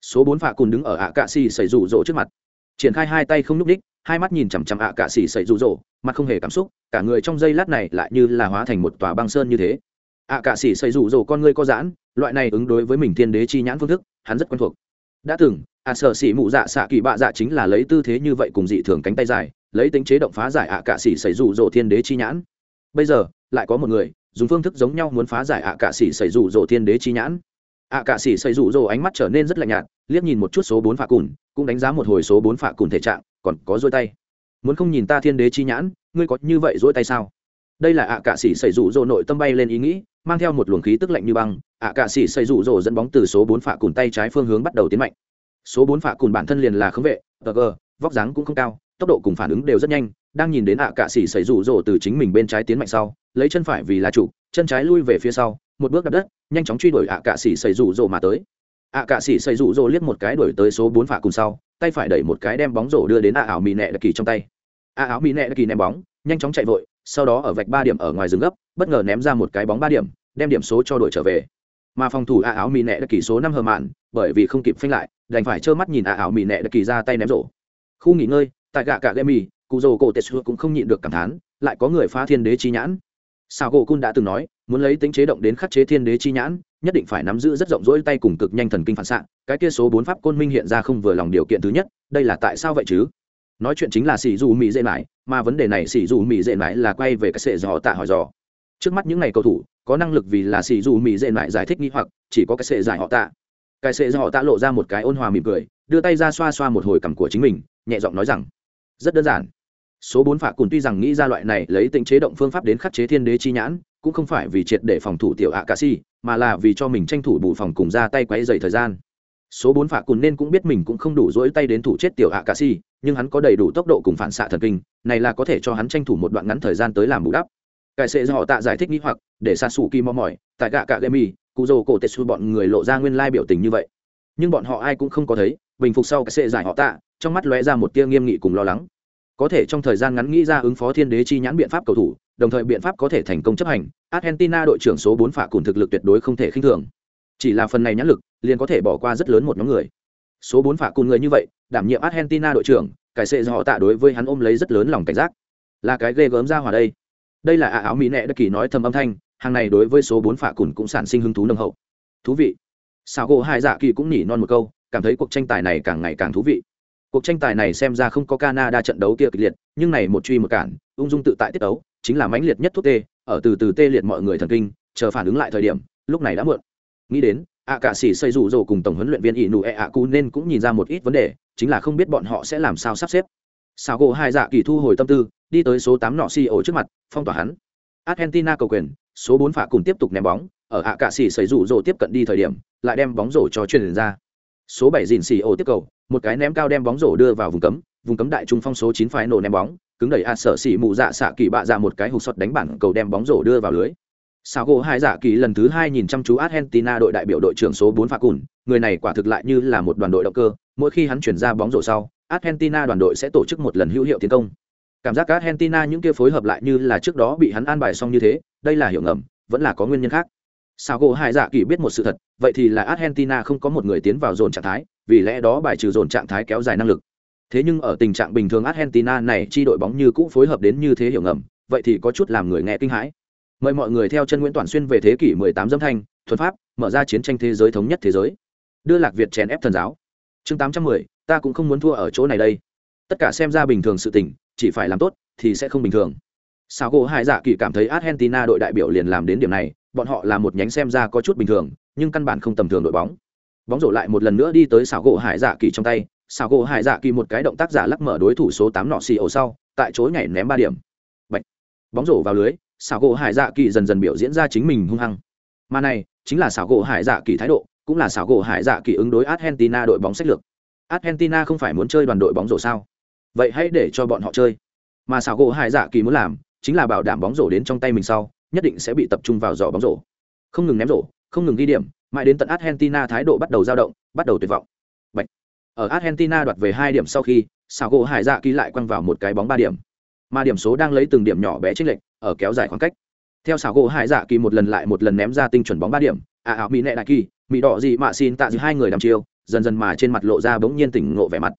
Số bốn phạ cùn đứng ở ạ cả xỉ sậy rụ rỗ trước mặt. Triển khai hai tay không nhúc đích hai mắt nhìn chằm chằm ạ cả xỉ sậy rụ rỗ, mặt không hề cảm xúc, cả người trong giây lát này lại như là hóa thành một tòa băng sơn như thế. ạ cả xỉ sậy rụ rỗ con ngươi có giãn, loại này ứng đối với mình thiên đế chi nhãn phương thức, hắn rất quen thuộc. Đã từng, ạ sở xỉ mụ dạ xạ kỳ bạ dạ chính là lấy tư thế như vậy cùng dị thường cánh tay dài, lấy tính chế động phá giải ạ cả xỉ sậy rụ rỗ thiên đế chi nhãn. Bây giờ, lại có một người, dùng phương thức giống nhau muốn phá giải ạ cả xỉ sậy rụ rỗ thiên đế chi nhãn. ạ cả xỉ sậy rụ rỗ ánh mắt trở nên rất lạnh nhạt, liếc nhìn một chút số bốn phạ cùn, cũng đánh giá một hồi số bốn phạ cùn thể trạng còn có dôi tay. Muốn không nhìn ta thiên đế chi nhãn, ngươi có như vậy dỗi tay sao? Đây là ạ cạ sĩ xảy rủ rồ nội tâm bay lên ý nghĩ, mang theo một luồng khí tức lạnh như băng, ạ cạ sĩ xảy rủ rồ dẫn bóng từ số bốn phạ cùn tay trái phương hướng bắt đầu tiến mạnh. Số bốn phạ cùn bản thân liền là khống vệ tg vóc dáng cũng không cao, tốc độ cùng phản ứng đều rất nhanh, đang nhìn đến ạ cạ sĩ xảy rủ rồ từ chính mình bên trái tiến mạnh sau, lấy chân phải vì là chủ, chân trái lui về phía sau, một bước đập đất, nhanh chóng truy đuổi ạ cạ sĩ xảy rủ rồ mà tới. ạ cạ sĩ xảy rủ rồ liếc một cái đuổi tới số bốn phạ cùn sau tay phải đẩy một cái đem bóng rổ đưa đến à ảo mì nẹ đặc kỳ trong tay. À ảo mì nẹ đặc kỳ ném bóng, nhanh chóng chạy vội, sau đó ở vạch ba điểm ở ngoài rừng gấp, bất ngờ ném ra một cái bóng ba điểm, đem điểm số cho đội trở về. Mà phòng thủ a áo mì nẹ đặc kỳ số năm hờ mạn, bởi vì không kịp phanh lại, đành phải trơ mắt nhìn a áo mì nẹ đặc kỳ ra tay ném rổ. Khu nghỉ ngơi, tại gạ cả lê mì, cụ rồ cổ tetsu cũng không nhịn được cảm thán, lại có người phá thiên đế chi nhãn. Sao gỗ cun đã từng nói, muốn lấy tính chế động đến khắc chế thiên đế chi nhãn nhất định phải nắm giữ rất rộng rỗi tay cùng cực nhanh thần kinh phản xạ, cái kia số bốn pháp côn minh hiện ra không vừa lòng điều kiện thứ nhất, đây là tại sao vậy chứ? Nói chuyện chính là xì dù mỹ dễ mãi, mà vấn đề này xì dù mỹ dễ mãi là quay về cái sệ dò tạ hỏi dò. Trước mắt những ngày cầu thủ, có năng lực vì là xì dù mỹ dễ lại giải thích nghi hoặc, chỉ có cái sệ giải họ tạ. Cái sệ giải họ tạ lộ ra một cái ôn hòa mỉm cười, đưa tay ra xoa xoa một hồi cằm của chính mình, nhẹ giọng nói rằng, rất đơn giản. Số bốn phạ cùn tuy rằng nghĩ ra loại này lấy tính chế động phương pháp đến khắc chế thiên đế chi nhãn, cũng không phải vì triệt để phòng thủ tiểu ạ cà si mà là vì cho mình tranh thủ bù phòng cùng ra tay quấy dày thời gian. Số bốn phạ cùn nên cũng biết mình cũng không đủ dỗi tay đến thủ chết tiểu ạ cà si, nhưng hắn có đầy đủ tốc độ cùng phản xạ thần kinh, này là có thể cho hắn tranh thủ một đoạn ngắn thời gian tới làm bù đắp. Cải sệ do họ tạ giải thích nghĩ hoặc, để xa xù kỳ mò mỏi, tại gạ cạ gemi cụ dồ cổ tetsu bọn người lộ ra nguyên lai biểu tình như vậy. Nhưng bọn họ ai cũng không có thấy, bình phục sau cái sệ giải họ tạ, trong mắt lóe ra một tia nghiêm nghị cùng lo lắng. Có thể trong thời gian ngắn nghĩ ra ứng phó thiên đế chi nhãn biện pháp cầu thủ đồng thời biện pháp có thể thành công chấp hành, argentina đội trưởng số bốn phả cùn thực lực tuyệt đối không thể khinh thường. Chỉ là phần này nhãn lực, liền có thể bỏ qua rất lớn một nhóm người. Số bốn phả cùn người như vậy, đảm nhiệm argentina đội trưởng, cải sệ do họ tạ đối với hắn ôm lấy rất lớn lòng cảnh giác. Là cái ghê gớm ra hòa đây. Đây là ả áo mỹ nẹ đất kỳ nói thầm âm thanh, hàng này đối với số bốn phả cùn cũng sản sinh hứng thú nồng hậu. Thú vị. Sao gỗ hai dạ kỳ cũng nhỉ non một câu, cảm thấy cuộc tranh tài này càng ngày càng thú vị. Cuộc tranh tài này xem ra không có canada trận đấu kia kịch liệt, nhưng này một truy một cản, ung dung tự tại tiết đấu chính là mãnh liệt nhất thuốc tê, ở từ từ tê liệt mọi người thần kinh, chờ phản ứng lại thời điểm, lúc này đã muộn. Nghĩ đến, ạ cả sĩ xây rủ rồ cùng tổng huấn luyện viên ỷ nụ ẹ ạ cu nên cũng nhìn ra một ít vấn đề, chính là không biết bọn họ sẽ làm sao sắp xếp. Sao gỗ hai dạ kỳ thu hồi tâm tư, đi tới số tám nọ xi ổ trước mặt, phong tỏa hắn. Argentina cầu quyền, số bốn phả cùng tiếp tục ném bóng, ở ạ cả sĩ xây rủ rồ tiếp cận đi thời điểm, lại đem bóng rổ cho truyền ra. Số bảy dìn xì ổ tiếp cầu, một cái ném cao đem bóng rổ đưa vào vùng cấm vùng cấm đại trung phong số chín phái nổ ném bóng, cứng đẩy a sở Sĩ mù dạ xạ kỳ bạ dạ một cái hụt sọt đánh bản cầu đem bóng rổ đưa vào lưới. Sao gỗ hai dạ kỳ lần thứ hai nhìn chăm chú argentina đội đại biểu đội trưởng số bốn phạ cùn, người này quả thực lại như là một đoàn đội động cơ, mỗi khi hắn chuyển ra bóng rổ sau, argentina đoàn đội sẽ tổ chức một lần hữu hiệu tiến công. Cảm giác argentina những kia phối hợp lại như là trước đó bị hắn an bài xong như thế, đây là hiểu ngầm, vẫn là có nguyên nhân khác. Sao gỗ hai dạ kỳ biết một sự thật, vậy thì là argentina không có một người tiến vào dồn trạng thái, vì lẽ đó bài trừ dồn trạng thái kéo dài năng lực thế nhưng ở tình trạng bình thường argentina này chi đội bóng như cũ phối hợp đến như thế hiểu ngầm vậy thì có chút làm người nghe kinh hãi. Mời mọi người theo chân nguyễn toàn xuyên về thế kỷ 18 dâm thanh thuần pháp mở ra chiến tranh thế giới thống nhất thế giới. Đưa lạc việt chèn ép thần giáo. Chương 810, ta cũng không muốn thua ở chỗ này đây. Tất cả xem ra bình thường sự tình chỉ phải làm tốt thì sẽ không bình thường. Sao gỗ hai dạ kỳ cảm thấy argentina đội đại biểu liền làm đến điểm này bọn họ là một nhánh xem ra có chút bình thường nhưng căn bản không tầm thường đội bóng. Bóng rổ lại một lần nữa đi tới xảo gỗ hải dạ kỳ trong tay xảo gỗ hải dạ kỳ một cái động tác giả lắc mở đối thủ số tám nọ xì ổ sau, tại chỗ nhảy ném ba điểm. Bạch. bóng rổ vào lưới xảo gỗ hải dạ kỳ dần dần biểu diễn ra chính mình hung hăng. Mà này, chính là xảo gỗ hải dạ kỳ thái độ, cũng là xảo gỗ hải dạ kỳ ứng đối argentina đội bóng sách lược. Argentina không phải muốn chơi đoàn đội bóng rổ sao? Vậy hãy để cho bọn họ chơi. Mà xảo gỗ hải dạ kỳ muốn làm, chính là bảo đảm bóng rổ đến trong tay mình sau, nhất định sẽ bị tập trung vào giỏ bóng rổ. Không ngừng ném rổ, không ngừng ghi điểm, mãi đến tận argentina thái độ bắt đầu dao động, bắt đầu tuyệt vọng ở argentina đoạt về hai điểm sau khi sao gỗ hải dạ Kỳ lại quăng vào một cái bóng ba điểm. Mà điểm số đang lấy từng điểm nhỏ bé chênh lệch ở kéo dài khoảng cách. Theo xảo gỗ hải dạ kỳ một lần lại một lần ném ra tinh chuẩn bóng ba điểm à ảo mỹ nệ đại kỳ mỹ đỏ gì mạ xin tạ giữ hai người đăm chiêu dần dần mà trên mặt lộ ra bỗng nhiên tỉnh ngộ vẻ mặt.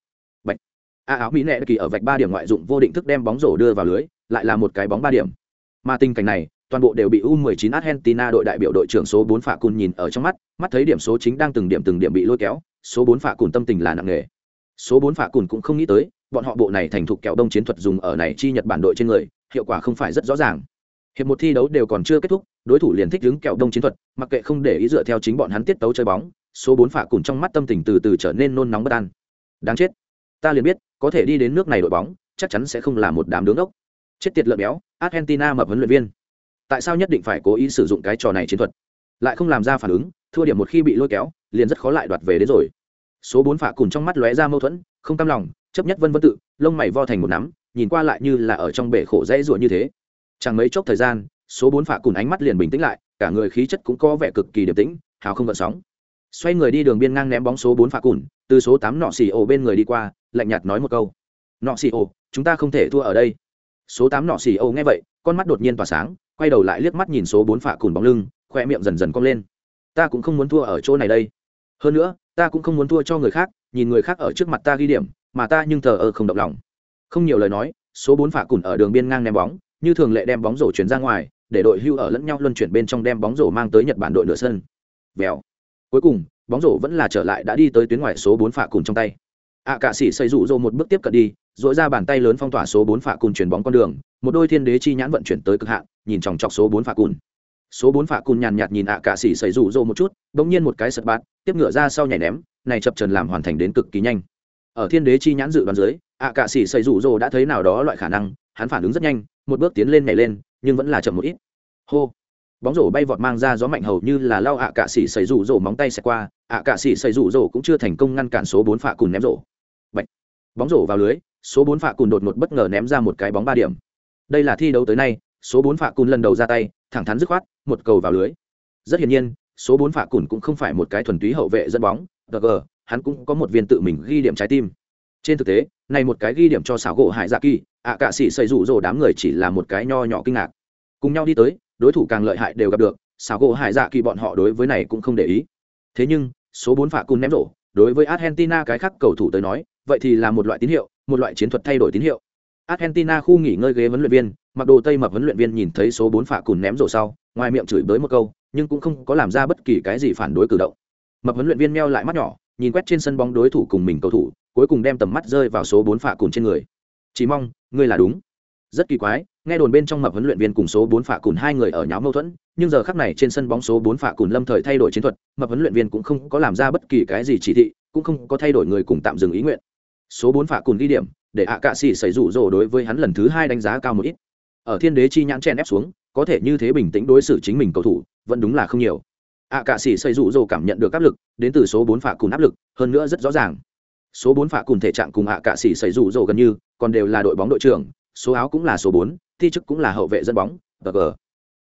Bạch. À ảo mỹ nệ đại kỳ ở vạch ba điểm ngoại dụng vô định thức đem bóng rổ đưa vào lưới lại là một cái bóng ba điểm. Mà tình cảnh này toàn bộ đều bị U19 Argentina đội đại biểu đội trưởng số 4 Phạ Cun nhìn ở trong mắt, mắt thấy điểm số chính đang từng điểm từng điểm bị lôi kéo, số 4 Phạ Cùn tâm tình là nặng nề. Số 4 Phạ Cùn cũng không nghĩ tới, bọn họ bộ này thành thục kẹo đông chiến thuật dùng ở này chi Nhật Bản đội trên người, hiệu quả không phải rất rõ ràng. Hiệp một thi đấu đều còn chưa kết thúc, đối thủ liền thích đứng kẹo đông chiến thuật, mặc kệ không để ý dựa theo chính bọn hắn tiết tấu chơi bóng, số 4 Phạ Cùn trong mắt tâm tình từ từ trở nên nôn nóng bất an. Đáng chết, ta liền biết, có thể đi đến nước này đội bóng, chắc chắn sẽ không là một đám đứng ốc. Chết tiệt lợn béo, Argentina mập huấn luyện viên tại sao nhất định phải cố ý sử dụng cái trò này chiến thuật lại không làm ra phản ứng, thua điểm một khi bị lôi kéo, liền rất khó lại đoạt về đến rồi. Số bốn phạ cùng trong mắt lóe ra mâu thuẫn, không cam lòng, chấp nhất vân vân tự, lông mày vo thành một nắm, nhìn qua lại như là ở trong bể khổ dễ ruột như thế. Chẳng mấy chốc thời gian, số bốn phạ cùng ánh mắt liền bình tĩnh lại, cả người khí chất cũng có vẻ cực kỳ điềm tĩnh, hào không gợn sóng. Xoay người đi đường biên ngang ném bóng số bốn phạ cùn từ số tám nọ xì ổ bên người đi qua, lạnh nhạt nói một câu. Nọ xì ổ, chúng ta không thể thua ở đây. Số tám nọ xì ổ nghe vậy, con mắt đột nhiên tỏa sáng, quay đầu lại liếc mắt nhìn số bốn phạ cùn bóng lưng khoe miệng dần dần cong lên. Ta cũng không muốn thua ở chỗ này đây. Hơn nữa, ta cũng không muốn thua cho người khác, nhìn người khác ở trước mặt ta ghi điểm, mà ta nhưng thờ ơ không động lòng. Không nhiều lời nói, số bốn phả cùn ở đường biên ngang ném bóng, như thường lệ đem bóng rổ chuyển ra ngoài, để đội hưu ở lẫn nhau luân chuyển bên trong đem bóng rổ mang tới nhật bản đội nửa sân. Vèo. Cuối cùng, bóng rổ vẫn là trở lại đã đi tới tuyến ngoài số bốn phả cùn trong tay. Ạ cạ sĩ xây rụ rỗ một bước tiếp cận đi dội ra bàn tay lớn phong tỏa số bốn phả cùn chuyển bóng con đường, một đôi thiên đế chi nhãn vận chuyển tới cực hạn, nhìn chòng chọc số bốn phả cùn số bốn phạ cùn nhàn nhạt nhìn ạ cạ xỉ xảy rủ rô một chút đ ỗ n g nhiên một cái sật bát tiếp ngựa ra sau nhảy ném, này chập trần làm hoàn thành đến cực kỳ nhanh. Ở thiên đế chi nhãn dự đoán dưới, ạ cạ xỉ xảy rủ rô đã thấy nào đó loại khả năng, hắn phản ứng rất nhanh, một bước tiến lên nhảy lên, nhưng vẫn là chậm một ít. Hô! Bóng rổ bay vọt mang ra gió mạnh hầu như là lao ạ cạ xỉ xảy rủ rổ móng tay xẹt qua, ạ cạ xỉ xảy rủ rổ cũng chưa thành công ngăn cản số bốn phạ cùn ném rổ. Bạch. bóng rổ vào lưới, số bốn phạ cùn đột một bất ngờ ném ra một cái bóng ba điểm. Đây là thi đấu tới nay, số bốn phạ cùn lần đầu ra tay, thẳng thắn dứt khoát một cầu vào lưới. Rất hiển nhiên, số bốn phạ cùn cũng không phải một cái thuần túy hậu vệ dẫn bóng gg hắn cũng có một viên tự mình ghi điểm trái tim. Trên thực tế, này một cái ghi điểm cho xảo gỗ hải dạ kỳ, ạ cạ sĩ xây rủ rồ đám người chỉ là một cái nho nhỏ kinh ngạc. Cùng nhau đi tới, đối thủ càng lợi hại đều gặp được, xảo gỗ hải dạ kỳ bọn họ đối với này cũng không để ý. Thế nhưng, số bốn phạ cùn ném rổ, đối với argentina cái khác cầu thủ tới nói, vậy thì là một loại tín hiệu, một loại chiến thuật thay đổi tín hiệu argentina khu nghỉ ngơi ghế huấn luyện viên, mặc đồ tây mập huấn luyện viên nhìn thấy số bốn phạ cùn ném rổ sau, ngoài miệng chửi bới một câu, nhưng cũng không có làm ra bất kỳ cái gì phản đối cử động. Mập huấn luyện viên meo lại mắt nhỏ, nhìn quét trên sân bóng đối thủ cùng mình cầu thủ, cuối cùng đem tầm mắt rơi vào số bốn phạ cùn trên người. Chỉ mong, ngươi là đúng. Rất kỳ quái, nghe đồn bên trong mập huấn luyện viên cùng số bốn phạ cùn hai người ở nháo mâu thuẫn, nhưng giờ khắc này trên sân bóng số bốn phạ cùn lâm thời thay đổi chiến thuật, mập huấn luyện viên cũng không có làm ra bất kỳ cái gì chỉ thị, cũng không có thay đổi người cùng tạm dừng ý nguyện. Số bốn phạ cùn ghi điểm để ạ cạ xỉ xảy rủ rồ đối với hắn lần thứ hai đánh giá cao một ít. Ở thiên đế chi nhãn chen ép xuống, có thể như thế bình tĩnh đối xử chính mình cầu thủ, vẫn đúng là không nhiều. Ạ cạ xỉ xảy rủ rồ cảm nhận được áp lực, đến từ số bốn phạ cùn áp lực, hơn nữa rất rõ ràng. Số bốn phạ cùn thể trạng cùng ạ cạ xỉ xảy rủ rồ gần như, còn đều là đội bóng đội trưởng, số áo cũng là số bốn, thi chức cũng là hậu vệ dẫn bóng g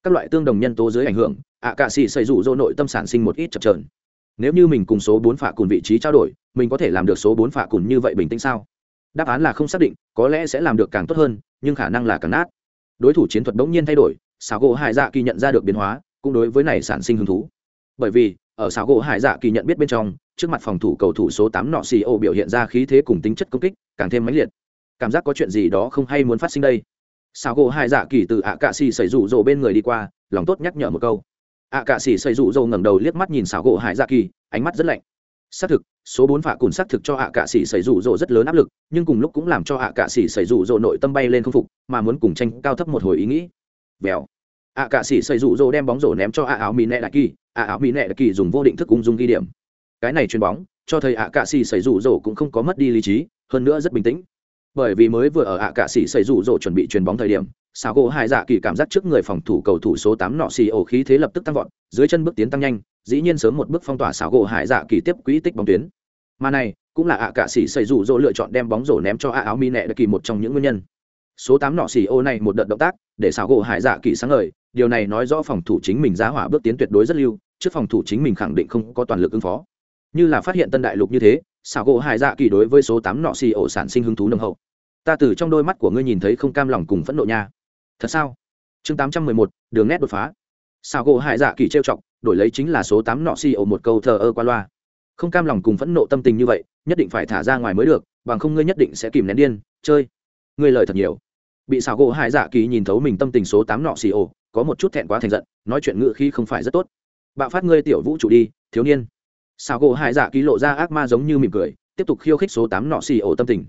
các loại tương đồng nhân tố dưới ảnh hưởng, ạ cạ xỉ xảy rủ rồ nội tâm sản sinh một ít chập trờn nếu như mình cùng số bốn phạ cùn vị trí trao đổi, mình có thể làm được số bốn phạ cùn như vậy bình tĩnh sao? Đáp án là không xác định, có lẽ sẽ làm được càng tốt hơn, nhưng khả năng là càng nát. Đối thủ chiến thuật bỗng nhiên thay đổi xảo gỗ hải dạ kỳ nhận ra được biến hóa, cũng đối với này sản sinh hứng thú. Bởi vì, ở xảo gỗ hải dạ kỳ nhận biết bên trong, trước mặt phòng thủ cầu thủ số tám nọ xì ô biểu hiện ra khí thế cùng tính chất công kích, càng thêm mãnh liệt. Cảm giác có chuyện gì đó không hay muốn phát sinh đây. Xảo gỗ hải dạ kỳ từ ạ cạ xì xảy rủ rồ bên người đi qua, lòng tốt nhắc nhở một câu. Ạ cạ xì xảy rủ rồ ngẩng đầu liếc mắt nhìn xảo gỗ hải dạ kỳ, ánh mắt rất lạnh xác thực, số bốn phạ cùn xác thực cho hạ cạ xỉ xảy rủ rộ rất lớn áp lực, nhưng cùng lúc cũng làm cho hạ cạ xỉ xảy rủ rộ nội tâm bay lên không phục, mà muốn cùng tranh cao thấp một hồi ý nghĩ. Vèo. Hạ cạ xỉ xảy rủ rộ đem bóng rổ ném cho hạ áo mỹ nẹ đại kỳ hạ áo mỹ nẹ đại kỳ dùng vô định thức ung dung ghi điểm. Cái này chuyền bóng, cho thấy hạ cạ xỉ xảy rủ rộ cũng không có mất đi lý trí, hơn nữa rất bình tĩnh. Bởi vì mới vừa ở hạ cạ xỉ xảy rủ rộ chuẩn bị chuyền bóng thời điểm sao gỗ hai dạ kỳ cảm giác trước người phòng thủ cầu thủ số tám nọ xì ổ khí thế lập tức tăng vọt, dưới chân bước tiến tăng nhanh dĩ nhiên sớm một bước phong tỏa xảo gỗ hải dạ kỳ tiếp quỹ tích bóng tuyến. Mà này, cũng là ạ à cạ sĩ xây rủ rỗ lựa chọn đem bóng rổ ném cho ạ áo mi nẹ đặc kỳ một trong những nguyên nhân. Số tám nọ xì ô này một đợt động tác, để xảo gỗ hải dạ kỳ sáng ngời, điều này nói rõ phòng thủ chính mình giá hỏa bước tiến tuyệt đối rất lưu, trước phòng thủ chính mình khẳng định không có toàn lực ứng phó. Như là phát hiện tân đại lục như thế, xảo gỗ hải dạ kỳ đối với số tám nọ xì ổ sản sinh hứng thú nồng hậu. Ta từ trong đôi mắt của ngươi nhìn thấy không cam lòng cùng phẫn nộ nha. Thật sao? Chương tám trăm mười một, đường nét đột phá. Xảo gỗ hải dạ kỳ trêu chọc đổi lấy chính là số tám nọ xì ổ một câu thờ ơ qua loa. Không cam lòng cùng phẫn nộ tâm tình như vậy, nhất định phải thả ra ngoài mới được, bằng không ngươi nhất định sẽ kìm nén điên. Chơi. Ngươi lời thật nhiều. Bị xảo gỗ hải dạ kỳ nhìn thấu mình tâm tình số tám nọ xì ổ, có một chút thẹn quá thành giận, nói chuyện ngự khi không phải rất tốt. Bạo phát ngươi tiểu vũ trụ đi, thiếu niên. Xảo gỗ hải dạ kỳ lộ ra ác ma giống như mỉm cười, tiếp tục khiêu khích số tám nọ xì ổ tâm tình.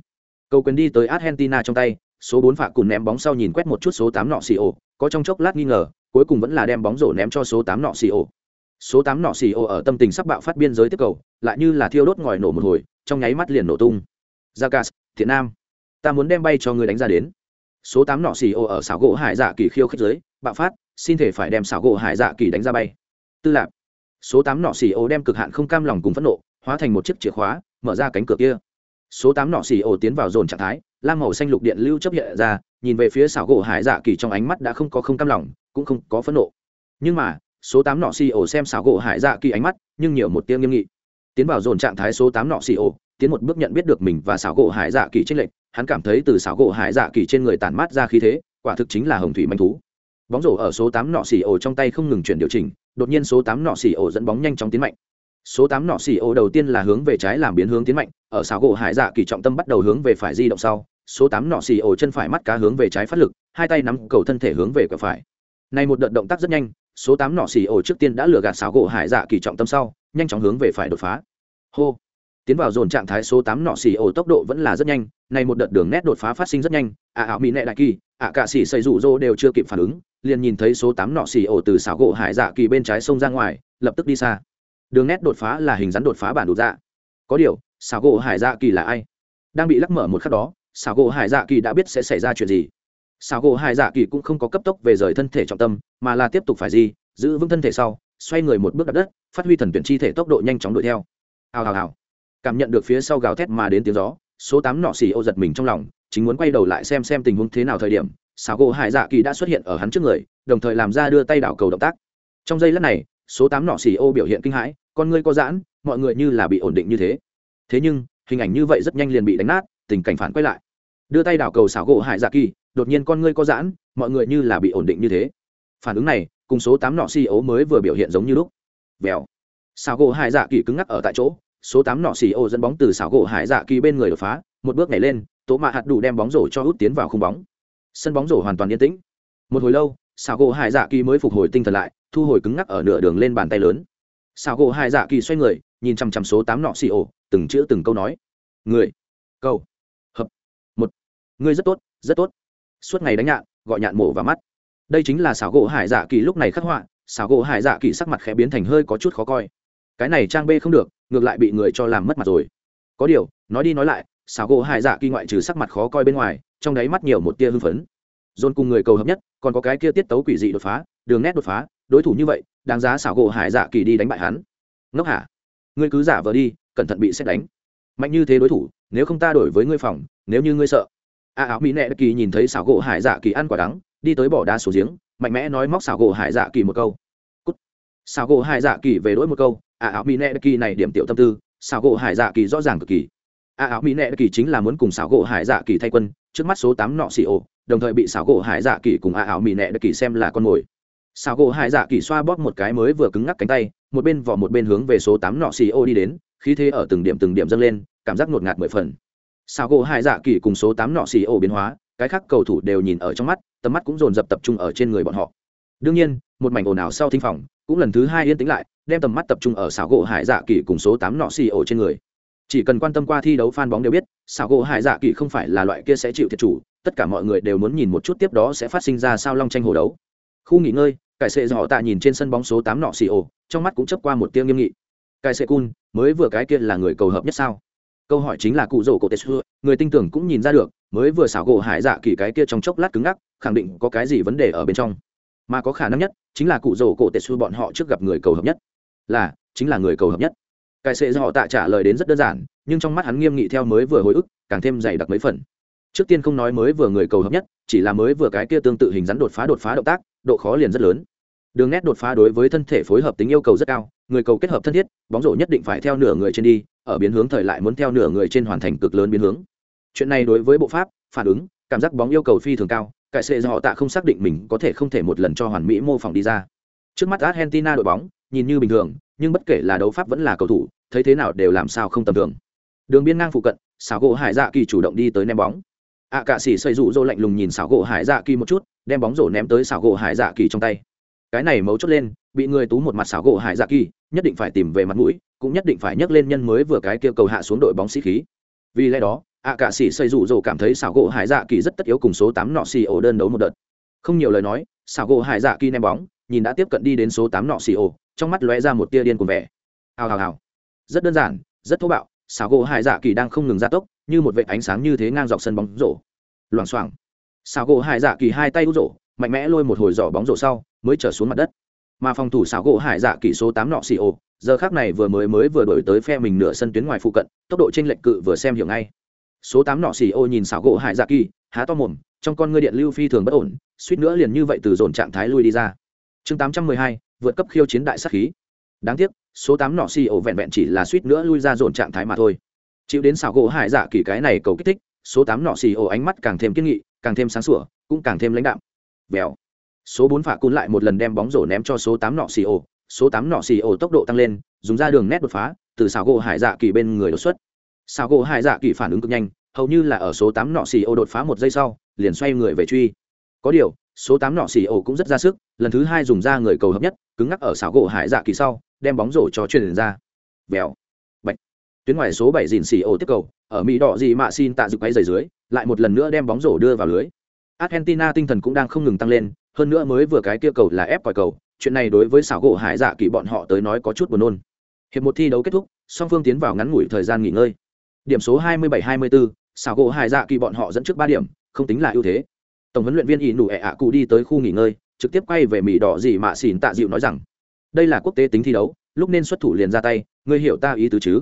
Cầu quyền đi tới argentina trong tay, số bốn phạ cùng ném bóng sau nhìn quét một chút số tám nọ xì ổ, có trong chốc lát nghi ngờ, cuối cùng vẫn là đem bóng rổ ném cho số tám nọ xì ổ số tám nọ xì ô ở tâm tình sắp bạo phát biên giới tiếp cầu lại như là thiêu đốt ngòi nổ một hồi trong nháy mắt liền nổ tung. Zagas, thiện nam ta muốn đem bay cho người đánh ra đến. Số tám nọ xì ô ở xảo gỗ hải dạ kỳ khiêu khích giới bạo phát xin thể phải đem xảo gỗ hải dạ kỳ đánh ra bay. Tư lạc số tám nọ xì ô đem cực hạn không cam lòng cùng phẫn nộ hóa thành một chiếc chìa khóa mở ra cánh cửa kia. Số tám nọ xì ô tiến vào dồn trạng thái lam màu xanh lục điện lưu chấp hiện ra nhìn về phía xảo gỗ hải dạ kỳ trong ánh mắt đã không có không cam lòng cũng không có phẫn nộ. Nhưng mà số tám nọ xì ổ xem xảo gỗ hải dạ kỳ ánh mắt, nhưng nhiều một tiếng nghiêm nghị. Tiến vào dồn trạng thái số tám nọ xì ổ, tiến một bước nhận biết được mình và xảo gỗ hải dạ kỳ trên lệnh hắn cảm thấy từ xảo gỗ hải dạ kỳ trên người tản mát ra khí thế, quả thực chính là hồng thủy manh thú. Bóng rổ ở số tám nọ xì ổ trong tay không ngừng chuyển điều chỉnh, đột nhiên số tám nọ xì ổ dẫn bóng nhanh chóng tiến mạnh. Số tám nọ xì ổ đầu tiên là hướng về trái làm biến hướng tiến mạnh, ở xảo gỗ hải dạ kỳ trọng tâm bắt đầu hướng về phải di động sau, số tám nọ xì ổ chân phải mắt cá hướng về trái phát lực, hai tay nắm cầu thân thể hướng về cửa phải. Này một đợt động tác rất nhanh số tám nọ xì ổ trước tiên đã lừa gạt xảo gỗ hải dạ kỳ trọng tâm sau, nhanh chóng hướng về phải đột phá. Hô. Tiến vào dồn trạng thái số tám nọ xì ổ tốc độ vẫn là rất nhanh, này một đợt đường nét đột phá phát sinh rất nhanh, ạ ảo mỹ nệ đại kỳ, ạ cả xỉ xây rủ rô đều chưa kịp phản ứng, liền nhìn thấy số tám nọ xì ổ từ xảo gỗ hải dạ kỳ bên trái sông ra ngoài, lập tức đi xa. Đường nét đột phá là hình rắn đột phá bản đột dạ. Có điều xảo gỗ hải dạ kỳ là ai? Đang bị lắc mở một khắc đó xảo gỗ hải dạ kỳ đã biết sẽ xảy ra chuyện gì xảo gỗ hải dạ kỳ cũng không có cấp tốc về rời thân thể trọng tâm, mà là tiếp tục phải gì giữ vững thân thể sau, xoay người một bước đặt đất, phát huy thần tuyển chi thể tốc độ nhanh chóng đuổi theo. Hào hào hào. Cảm nhận được phía sau gào thét mà đến tiếng gió, số tám nọ xì ô giật mình trong lòng, chính muốn quay đầu lại xem xem tình huống thế nào thời điểm, xảo gỗ hải dạ kỳ đã xuất hiện ở hắn trước người, đồng thời làm ra đưa tay đảo cầu động tác. Trong giây lát này, số tám nọ xì ô biểu hiện kinh hãi, con ngươi có giãn, mọi người như là bị ổn định như thế. Thế nhưng, hình ảnh như vậy rất nhanh liền bị đánh nát, tình cảnh phản quay lại. Đưa tay đảo cầu xảo gỗ hải dạ kỳ đột nhiên con ngươi có giãn, mọi người như là bị ổn định như thế. Phản ứng này, cùng số tám nọ xì ố mới vừa biểu hiện giống như lúc. Vèo. Xảo gỗ hải dạ kỳ cứng ngắc ở tại chỗ, số tám nọ xì ố dẫn bóng từ xảo gỗ hải dạ kỳ bên người đột phá, một bước nhảy lên, tố mạ hạt đủ đem bóng rổ cho út tiến vào khung bóng. Sân bóng rổ hoàn toàn yên tĩnh. Một hồi lâu xảo gỗ hải dạ kỳ mới phục hồi tinh thần lại, thu hồi cứng ngắc ở nửa đường lên bàn tay lớn. Xảo gỗ hải dạ kỳ xoay người, nhìn chằm chằm số tám nọ xì ấu, từng chữ từng câu nói. Người. Câu. Hợp. Một. Ngươi rất tốt rất tốt suốt ngày đánh nhạn, gọi nhạn mổ vào mắt. Đây chính là xảo gỗ hải dạ kỳ lúc này khắc họa, xảo gỗ hải dạ kỳ sắc mặt khẽ biến thành hơi có chút khó coi. Cái này trang bê không được, ngược lại bị người cho làm mất mặt rồi. Có điều, nói đi nói lại, xảo gỗ hải dạ kỳ ngoại trừ sắc mặt khó coi bên ngoài, trong đáy mắt nhiều một tia hưng phấn. Dồn cùng người cầu hợp nhất, còn có cái kia tiết tấu quỷ dị đột phá, đường nét đột phá, đối thủ như vậy, đáng giá xảo gỗ hải dạ kỳ đi đánh bại hắn. Ngốc hả? Ngươi cứ giả vờ đi, cẩn thận bị xét đánh. Mạnh như thế đối thủ, nếu không ta đổi với ngươi phòng, nếu như ngươi sợ a áo mỹ nệ đất kỳ nhìn thấy xảo gỗ hải dạ kỳ ăn quả đắng, đi tới bỏ đá xuống giếng, mạnh mẽ nói móc xảo gỗ hải dạ kỳ một câu. Cút. xảo gỗ hải dạ kỳ về đỗi một câu, a áo mỹ nệ đất kỳ này điểm tiểu tâm tư, xảo gỗ hải dạ kỳ rõ ràng cực kỳ. A áo mỹ nệ đất kỳ chính là muốn cùng xảo gỗ hải dạ kỳ thay quân, trước mắt số tám nọ xì ổ, đồng thời bị xảo gỗ hải dạ kỳ cùng a áo mỹ nệ đất kỳ xem là con mồi. Xảo gỗ hải dạ kỳ xoa bóp một cái mới vừa cứng ngắc cánh tay, một bên vỏ một bên hướng về số tám nọ xì ô đi đến, khí thế ở từng điểm từng điểm dâng lên, cảm giác ngột ngạt mười phần sao gỗ hai dạ kỳ cùng số tám nọ xì ô biến hóa, cái khác cầu thủ đều nhìn ở trong mắt, tầm mắt cũng dồn dập tập trung ở trên người bọn họ. Đương nhiên, một mảnh ồn ào sau thinh phòng, cũng lần thứ hai yên tĩnh lại, đem tầm mắt tập trung ở xảo gỗ hải dạ kỳ cùng số tám nọ xì ổ trên người. Chỉ cần quan tâm qua thi đấu fan bóng đều biết xảo gỗ hải dạ kỳ không phải là loại kia sẽ chịu thiệt chủ, tất cả mọi người đều muốn nhìn một chút tiếp đó sẽ phát sinh ra sao long tranh hồ đấu. Khu nghỉ ngơi, cải sệ dọ tạ nhìn trên sân bóng số tám nọ xì ổ, trong mắt cũng chấp qua một tiêu nghiêm nghị. Cải sệ cun, mới vừa cái kia là người cầu hợp nhất sao? Câu hỏi chính là cụ rổ cổ tetsu người tinh tưởng cũng nhìn ra được, mới vừa xảo gỗ hải dạ kỳ cái kia trong chốc lát cứng ngắc, khẳng định có cái gì vấn đề ở bên trong. Mà có khả năng nhất, chính là cụ rổ cổ tetsu bọn họ trước gặp người cầu hợp nhất. Là, chính là người cầu hợp nhất. Cái sệ do họ tạ trả lời đến rất đơn giản, nhưng trong mắt hắn nghiêm nghị theo mới vừa hồi ức, càng thêm dày đặc mấy phần. Trước tiên không nói mới vừa người cầu hợp nhất, chỉ là mới vừa cái kia tương tự hình rắn đột phá đột phá động tác, độ khó liền rất lớn. Đường nét đột phá đối với thân thể phối hợp tính yêu cầu rất cao người cầu kết hợp thân thiết bóng rổ nhất định phải theo nửa người trên đi ở biến hướng thời lại muốn theo nửa người trên hoàn thành cực lớn biến hướng. Chuyện này đối với bộ pháp phản ứng cảm giác bóng yêu cầu phi thường cao cải sệ do họ tạ không xác định mình có thể không thể một lần cho hoàn mỹ mô phỏng đi ra. Trước mắt argentina đội bóng nhìn như bình thường nhưng bất kể là đấu pháp vẫn là cầu thủ thấy thế nào đều làm sao không tầm thường. Đường biên ngang phụ cận xảo gỗ hải dạ kỳ chủ động đi tới ném bóng. Ạ à, cạ sĩ xây rụ rỗ lạnh lùng nhìn xảo gỗ hải dạ kỳ một chút đem bóng rổ ném tới xảo gỗ hải dạ kỳ trong tay. Cái này mấu chốt lên bị người tú một mặt xảo gỗ hải dạ kỳ, nhất định phải tìm về mặt mũi, cũng nhất định phải nhấc lên nhân mới vừa cái kia cầu hạ xuống đội bóng sĩ khí. Vì lẽ đó, ạ cả sĩ xây rủ rồ cảm thấy xảo gỗ hải dạ kỳ rất tất yếu cùng số tám nọ xì ổ đơn đấu một đợt. Không nhiều lời nói, xảo gỗ hải dạ kỳ ném bóng, nhìn đã tiếp cận đi đến số tám nọ xì ổ, trong mắt lóe ra một tia điên cuồng vẻ. Hào hào hào. Rất đơn giản, rất thô bạo, xảo gỗ hải dạ kỳ đang không ngừng gia tốc, như một vệ ánh sáng như thế ngang dọc sân bóng rổ. Loảng xoảng. Xảo gỗ hải dạ kỳ hai tay hút rổ, mạnh mẽ lôi một hồi giỏ bóng rổ sau, mới trở xuống mặt đất mà phòng thủ xảo gỗ hải dạ kỳ số tám nọ xì ô, giờ khác này vừa mới mới vừa đổi tới phe mình nửa sân tuyến ngoài phụ cận, tốc độ trên lệch cự vừa xem hiểu ngay. Số tám nọ xì ô nhìn xảo gỗ hải dạ kỳ há to mồm, trong con ngươi điện lưu phi thường bất ổn, suýt nữa liền như vậy từ dồn trạng thái lui đi ra. Chương tám trăm mười hai, vượt cấp khiêu chiến đại sắc khí. Đáng tiếc, số tám nọ xì ô vẹn vẹn chỉ là suýt nữa lui ra dồn trạng thái mà thôi. Chịu đến xảo gỗ hải dạ kỳ cái này cầu kích thích, số tám nọ xì ô ánh mắt càng thêm kiên nghị, càng thêm sáng sủa, cũng càng thêm lãnh đạm. Vèo số bốn phạ cún lại một lần đem bóng rổ ném cho số tám nọ xì ổ. Số tám nọ xì ổ tốc độ tăng lên, dùng ra đường nét đột phá, từ xào gỗ hải dạ kỳ bên người đột xuất. Xào gỗ hải dạ kỳ phản ứng cực nhanh, hầu như là ở số tám nọ xì ổ đột phá một giây sau, liền xoay người về truy. Có điều, số tám nọ xì ổ cũng rất ra sức, lần thứ hai dùng ra người cầu hợp nhất, cứng ngắc ở xào gỗ hải dạ kỳ sau, đem bóng rổ cho truyền ra. Vèo. Bạch. Tuyến ngoài số bảy dìn xì ổ tiếp cầu, ở mỹ đỏ gì mạ xin tạ dục quay dày dưới, lại một lần nữa đem bóng rổ đưa vào lưới. Argentina tinh thần cũng đang không ngừng tăng lên hơn nữa mới vừa cái kia cầu là ép còi cầu chuyện này đối với xảo gỗ hải dạ kỳ bọn họ tới nói có chút buồn nôn. Hiệp một thi đấu kết thúc song phương tiến vào ngắn ngủi thời gian nghỉ ngơi. Điểm số 27-24, xảo gỗ hải dạ kỳ bọn họ dẫn trước ba điểm không tính là ưu thế. Tổng huấn luyện viên ỷ nụ ẹ ạ cụ đi tới khu nghỉ ngơi trực tiếp quay về mỹ đỏ gì mà xỉn tạ dịu nói rằng đây là quốc tế tính thi đấu lúc nên xuất thủ liền ra tay ngươi hiểu ta ý tứ chứ?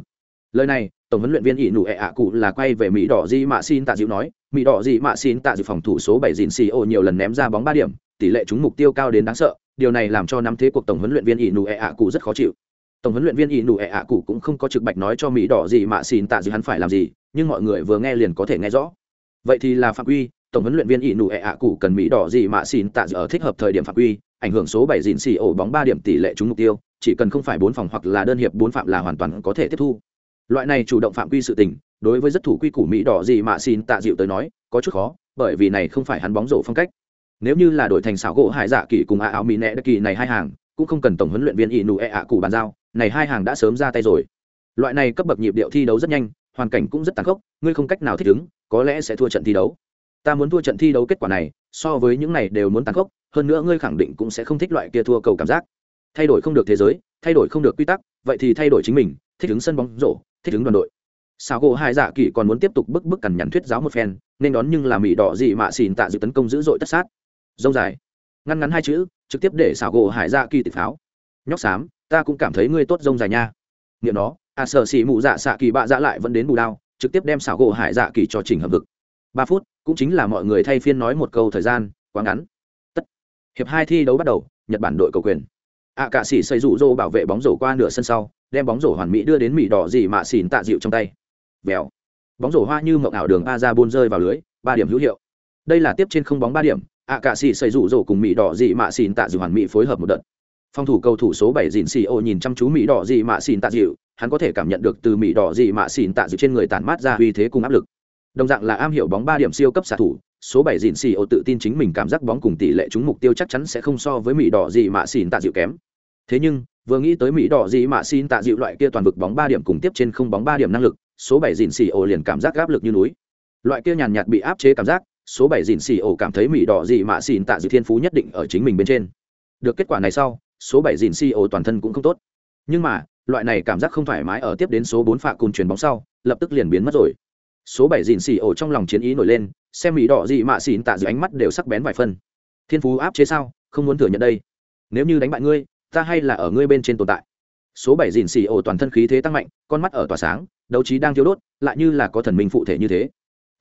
Lời này tổng huấn luyện viên ỷ nụ ẹ ạ cụ là quay về mỹ đỏ gì mạ xin tạ dịu nói mỹ đỏ gì mạ xin tạ dịu phòng thủ số bảy dìn xì ô nhiều lần ném ra bóng ba điểm tỷ lệ trúng mục tiêu cao đến đáng sợ, điều này làm cho năm thế cuộc tổng huấn luyện viên ỷ nụ ệ ạ cụ rất khó chịu. Tổng huấn luyện viên ỷ nụ ệ ạ cụ cũng không có trực bạch nói cho mỹ đỏ gì mà xin tạ gì hắn phải làm gì, nhưng mọi người vừa nghe liền có thể nghe rõ. Vậy thì là phạm quy, tổng huấn luyện viên ỷ nụ ệ ạ cụ cần mỹ đỏ gì mà xin tạ gì ở thích hợp thời điểm phạm quy, ảnh hưởng số bảy dìn xì ổ bóng ba điểm tỷ lệ trúng mục tiêu, chỉ cần không phải bốn phòng hoặc là đơn hiệp bốn phạm là hoàn toàn có thể tiếp thu. Loại này chủ động phạm quy sự tình, đối với rất thủ quy củ mỹ đỏ gì mà xin tạ dịu tới nói, có chút khó, bởi vì này không phải hắn bóng rổ phong cách nếu như là đổi thành xảo gỗ hải dạ kỳ cùng a áo mỹ nẹ đất kỳ này hai hàng, cũng không cần tổng huấn luyện viên ỷ nụ ẹ ạ cụ bàn giao, này hai hàng đã sớm ra tay rồi. Loại này cấp bậc nhịp điệu thi đấu rất nhanh, hoàn cảnh cũng rất tàn khốc, ngươi không cách nào thích ứng, có lẽ sẽ thua trận thi đấu. Ta muốn thua trận thi đấu kết quả này, so với những này đều muốn tàn khốc, hơn nữa ngươi khẳng định cũng sẽ không thích loại kia thua cầu cảm giác. Thay đổi không được thế giới, thay đổi không được quy tắc, vậy thì thay đổi chính mình, thích ứng sân bóng rổ, thích ứng đoàn đội. Sao gỗ hai dạ kỳ còn muốn tiếp tục bức bức cằn nhằn thuyết giáo một phen, nên đón nhưng là mỹ đỏ dị mạ xỉn tạ dự tấn công dữ dội tất sát rông dài. Ngăn ngắn hai chữ trực tiếp để xảo gỗ hải dạ kỳ tịch pháo. Nhóc xám ta cũng cảm thấy ngươi tốt rông dài nha. Nghiệm nó à sở xỉ mụ dạ xạ kỳ bạ dạ lại vẫn đến bù đao trực tiếp đem xảo gỗ hải dạ kỳ cho trình hợp vực. Ba phút cũng chính là mọi người thay phiên nói một câu thời gian quá ngắn. Tất. Hiệp hai thi đấu bắt đầu nhật bản đội cầu quyền. Ạ à, cạ sĩ xây rủ rô bảo vệ bóng rổ qua nửa sân sau đem bóng rổ hoàn mỹ đưa đến mỹ đỏ dị mạ xỉn tạ dịu trong tay. Vèo. Bóng rổ hoa như mộng ảo đường a ra buôn rơi vào lưới ba điểm hữu hiệu. Đây là tiếp trên không bóng ba điểm ạ à, cạ sĩ xây rủ rổ cùng mỹ đỏ dị mạ xỉn tạ dịu hoàn mỹ phối hợp một đợt. Phòng thủ cầu thủ số bảy dìn xì ô nhìn chăm chú mỹ đỏ dị mạ xỉn tạ dịu hắn có thể cảm nhận được từ mỹ đỏ dị mạ xỉn tạ dịu trên người tản mát ra uy thế cùng áp lực. Đồng dạng là am hiểu bóng ba điểm siêu cấp xạ thủ số bảy dìn xì ô tự tin chính mình cảm giác bóng cùng tỷ lệ trúng mục tiêu chắc chắn sẽ không so với mỹ đỏ dị mạ xỉn tạ dịu kém. Thế nhưng vừa nghĩ tới mỹ đỏ dị mạ xin tạ dịu loại kia toàn vực bóng ba điểm cùng tiếp trên không bóng ba điểm năng lực số bảy dìn xì ô liền cảm giác áp lực như núi. Loại kia nhàn nhạt bị áp chế cảm giác số bảy dìn xì ổ cảm thấy mỹ đỏ dị mạ xin tạ dự thiên phú nhất định ở chính mình bên trên. Được kết quả này sau, số bảy dìn xì ổ toàn thân cũng không tốt. Nhưng mà, loại này cảm giác không thoải mái ở tiếp đến số bốn phạ cùng chuyền bóng sau, lập tức liền biến mất rồi. Số bảy dìn xì ổ trong lòng chiến ý nổi lên, xem mỹ đỏ dị mạ xin tạ dự ánh mắt đều sắc bén vài phân thiên phú áp chế sao, không muốn thừa nhận đây. Nếu như đánh bại ngươi, ta hay là ở ngươi bên trên tồn tại. Số bảy dìn xì ổ toàn thân khí thế tăng mạnh, con mắt ở tỏa sáng, đấu trí đang thiếu đốt, lại như là có thần minh phụ thể như thế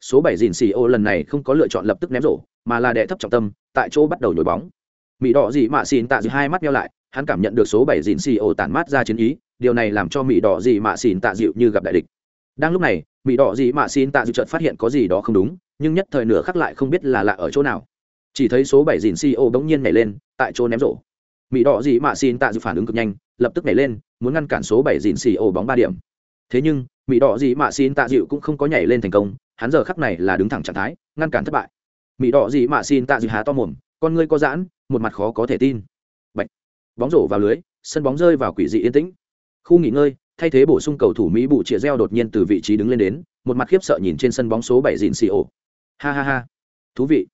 số bảy dìn xì ô lần này không có lựa chọn lập tức ném rổ, mà là đè thấp trọng tâm, tại chỗ bắt đầu nhồi bóng. Mỹ đỏ dị mạ xìn tạ dịu hai mắt nhau lại, hắn cảm nhận được số bảy dìn xì ô tản mát ra chiến ý, điều này làm cho mỹ đỏ dị mạ xìn tạ dịu như gặp đại địch. Đang lúc này mỹ đỏ dị mạ xìn tạ dịu chợt phát hiện có gì đó không đúng, nhưng nhất thời nửa khắc lại không biết là lạ ở chỗ nào. Chỉ thấy số bảy dìn xì ô bỗng nhiên nhảy lên, tại chỗ ném rổ. Mỹ đỏ dị mạ xin tạ dịu phản ứng cực nhanh, lập tức nhảy lên, muốn ngăn cản số bảy dìn xì ô bóng ba điểm. Thế nhưng mỹ đỏ dị mạ xin tạ dịu cũng không có nhảy lên thành công hắn giờ khắc này là đứng thẳng trạng thái, ngăn cản thất bại. Mỹ đỏ gì mà xin tạ gì há to mồm, con ngươi có giãn, một mặt khó có thể tin. Bạch. bóng rổ vào lưới, sân bóng rơi vào quỷ dị yên tĩnh. Khu nghỉ ngơi, thay thế bổ sung cầu thủ mỹ bụ chĩa reo đột nhiên từ vị trí đứng lên đến, một mặt khiếp sợ nhìn trên sân bóng số bảy dìn xì ổ. Ha ha ha. Thú vị.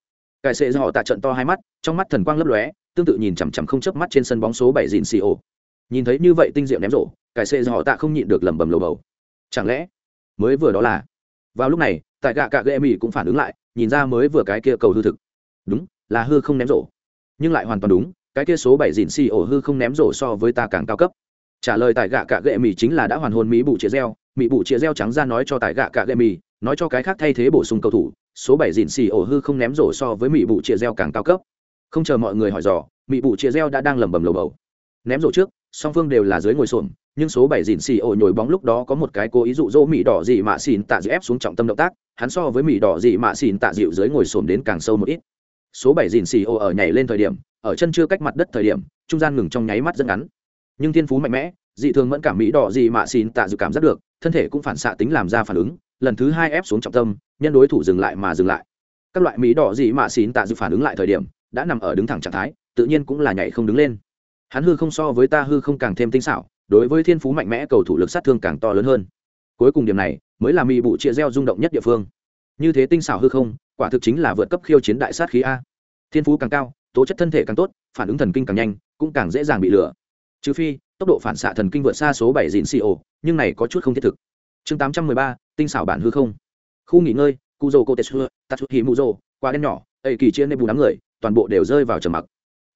Cải sệ do họ tạ trận to hai mắt, trong mắt thần quang lấp lóe, tương tự nhìn chằm chằm không chớp mắt trên sân bóng số bảy dìn xì ổ. Nhìn thấy như vậy tinh diệu ném rổ, cải xê họ tạ không nhịn được lẩm bẩm lầu bầu. Chẳng lẽ, mới vừa đó là? Vào lúc này tại gạ cạ gệ mỹ cũng phản ứng lại, nhìn ra mới vừa cái kia cầu hư thực. Đúng, là hư không ném rổ. Nhưng lại hoàn toàn đúng, cái kia số bảy dìn xì ổ hư không ném rổ so với ta càng cao cấp. Trả lời tại gạ cạ gệ mỹ chính là đã hoàn hồn mỹ bụ chia reo mỹ bụ chia reo trắng ra nói cho tại gạ cạ gệ mỹ nói cho cái khác thay thế bổ sung cầu thủ, số bảy dìn xì ổ hư không ném rổ so với mỹ bụ chia reo càng cao cấp. Không chờ mọi người hỏi dò mỹ bụ chia reo đã đang lẩm bẩm lầu bầu. Ném rổ trước, song phương đều là dưới ngồi xổm nhưng số bảy dìn xì ổ nhồi bóng lúc đó có một cái cố ý dụ dỗ mỹ đỏ dị mạ xìn tạ dịu ép xuống trọng tâm động tác, hắn so với mỹ đỏ dị mạ xìn tạ dịu dưới ngồi xổm đến càng sâu một ít. Số bảy dìn xì ổ ở nhảy lên thời điểm, ở chân chưa cách mặt đất thời điểm, trung gian ngừng trong nháy mắt rất ngắn. Nhưng thiên phú mạnh mẽ, dị thường mẫn cảm mỹ đỏ dị mạ xìn tạ dịu cảm giác được, thân thể cũng phản xạ tính làm ra phản ứng, lần thứ hai ép xuống trọng tâm, nhân đối thủ dừng lại mà dừng lại. Các loại mỹ đỏ dị mạ xìn tạ dịu phản ứng lại thời điểm, đã nằm ở đứng thẳng trạng thái, tự nhiên cũng là nhảy không đứng lên. Hắn hư không so với ta hư không càng thêm tinh xảo đối với thiên phú mạnh mẽ cầu thủ lực sát thương càng to lớn hơn. Cuối cùng điểm này mới là mỹ bụ chia gieo rung động nhất địa phương. Như thế tinh xảo hư không, quả thực chính là vượt cấp khiêu chiến đại sát khí a. Thiên phú càng cao, tố chất thân thể càng tốt, phản ứng thần kinh càng nhanh, cũng càng dễ dàng bị lừa. Trừ phi, tốc độ phản xạ thần kinh vượt xa số bảy dìn co nhưng này có chút không thiết thực. Chương tám trăm mười ba, tinh xảo bản hư không. Khu nghỉ ngơi cu dô cô tê xưa tatsu qua đen nhỏ ẩy kỳ chia nên bù đám người, toàn bộ đều rơi vào trầm mặc.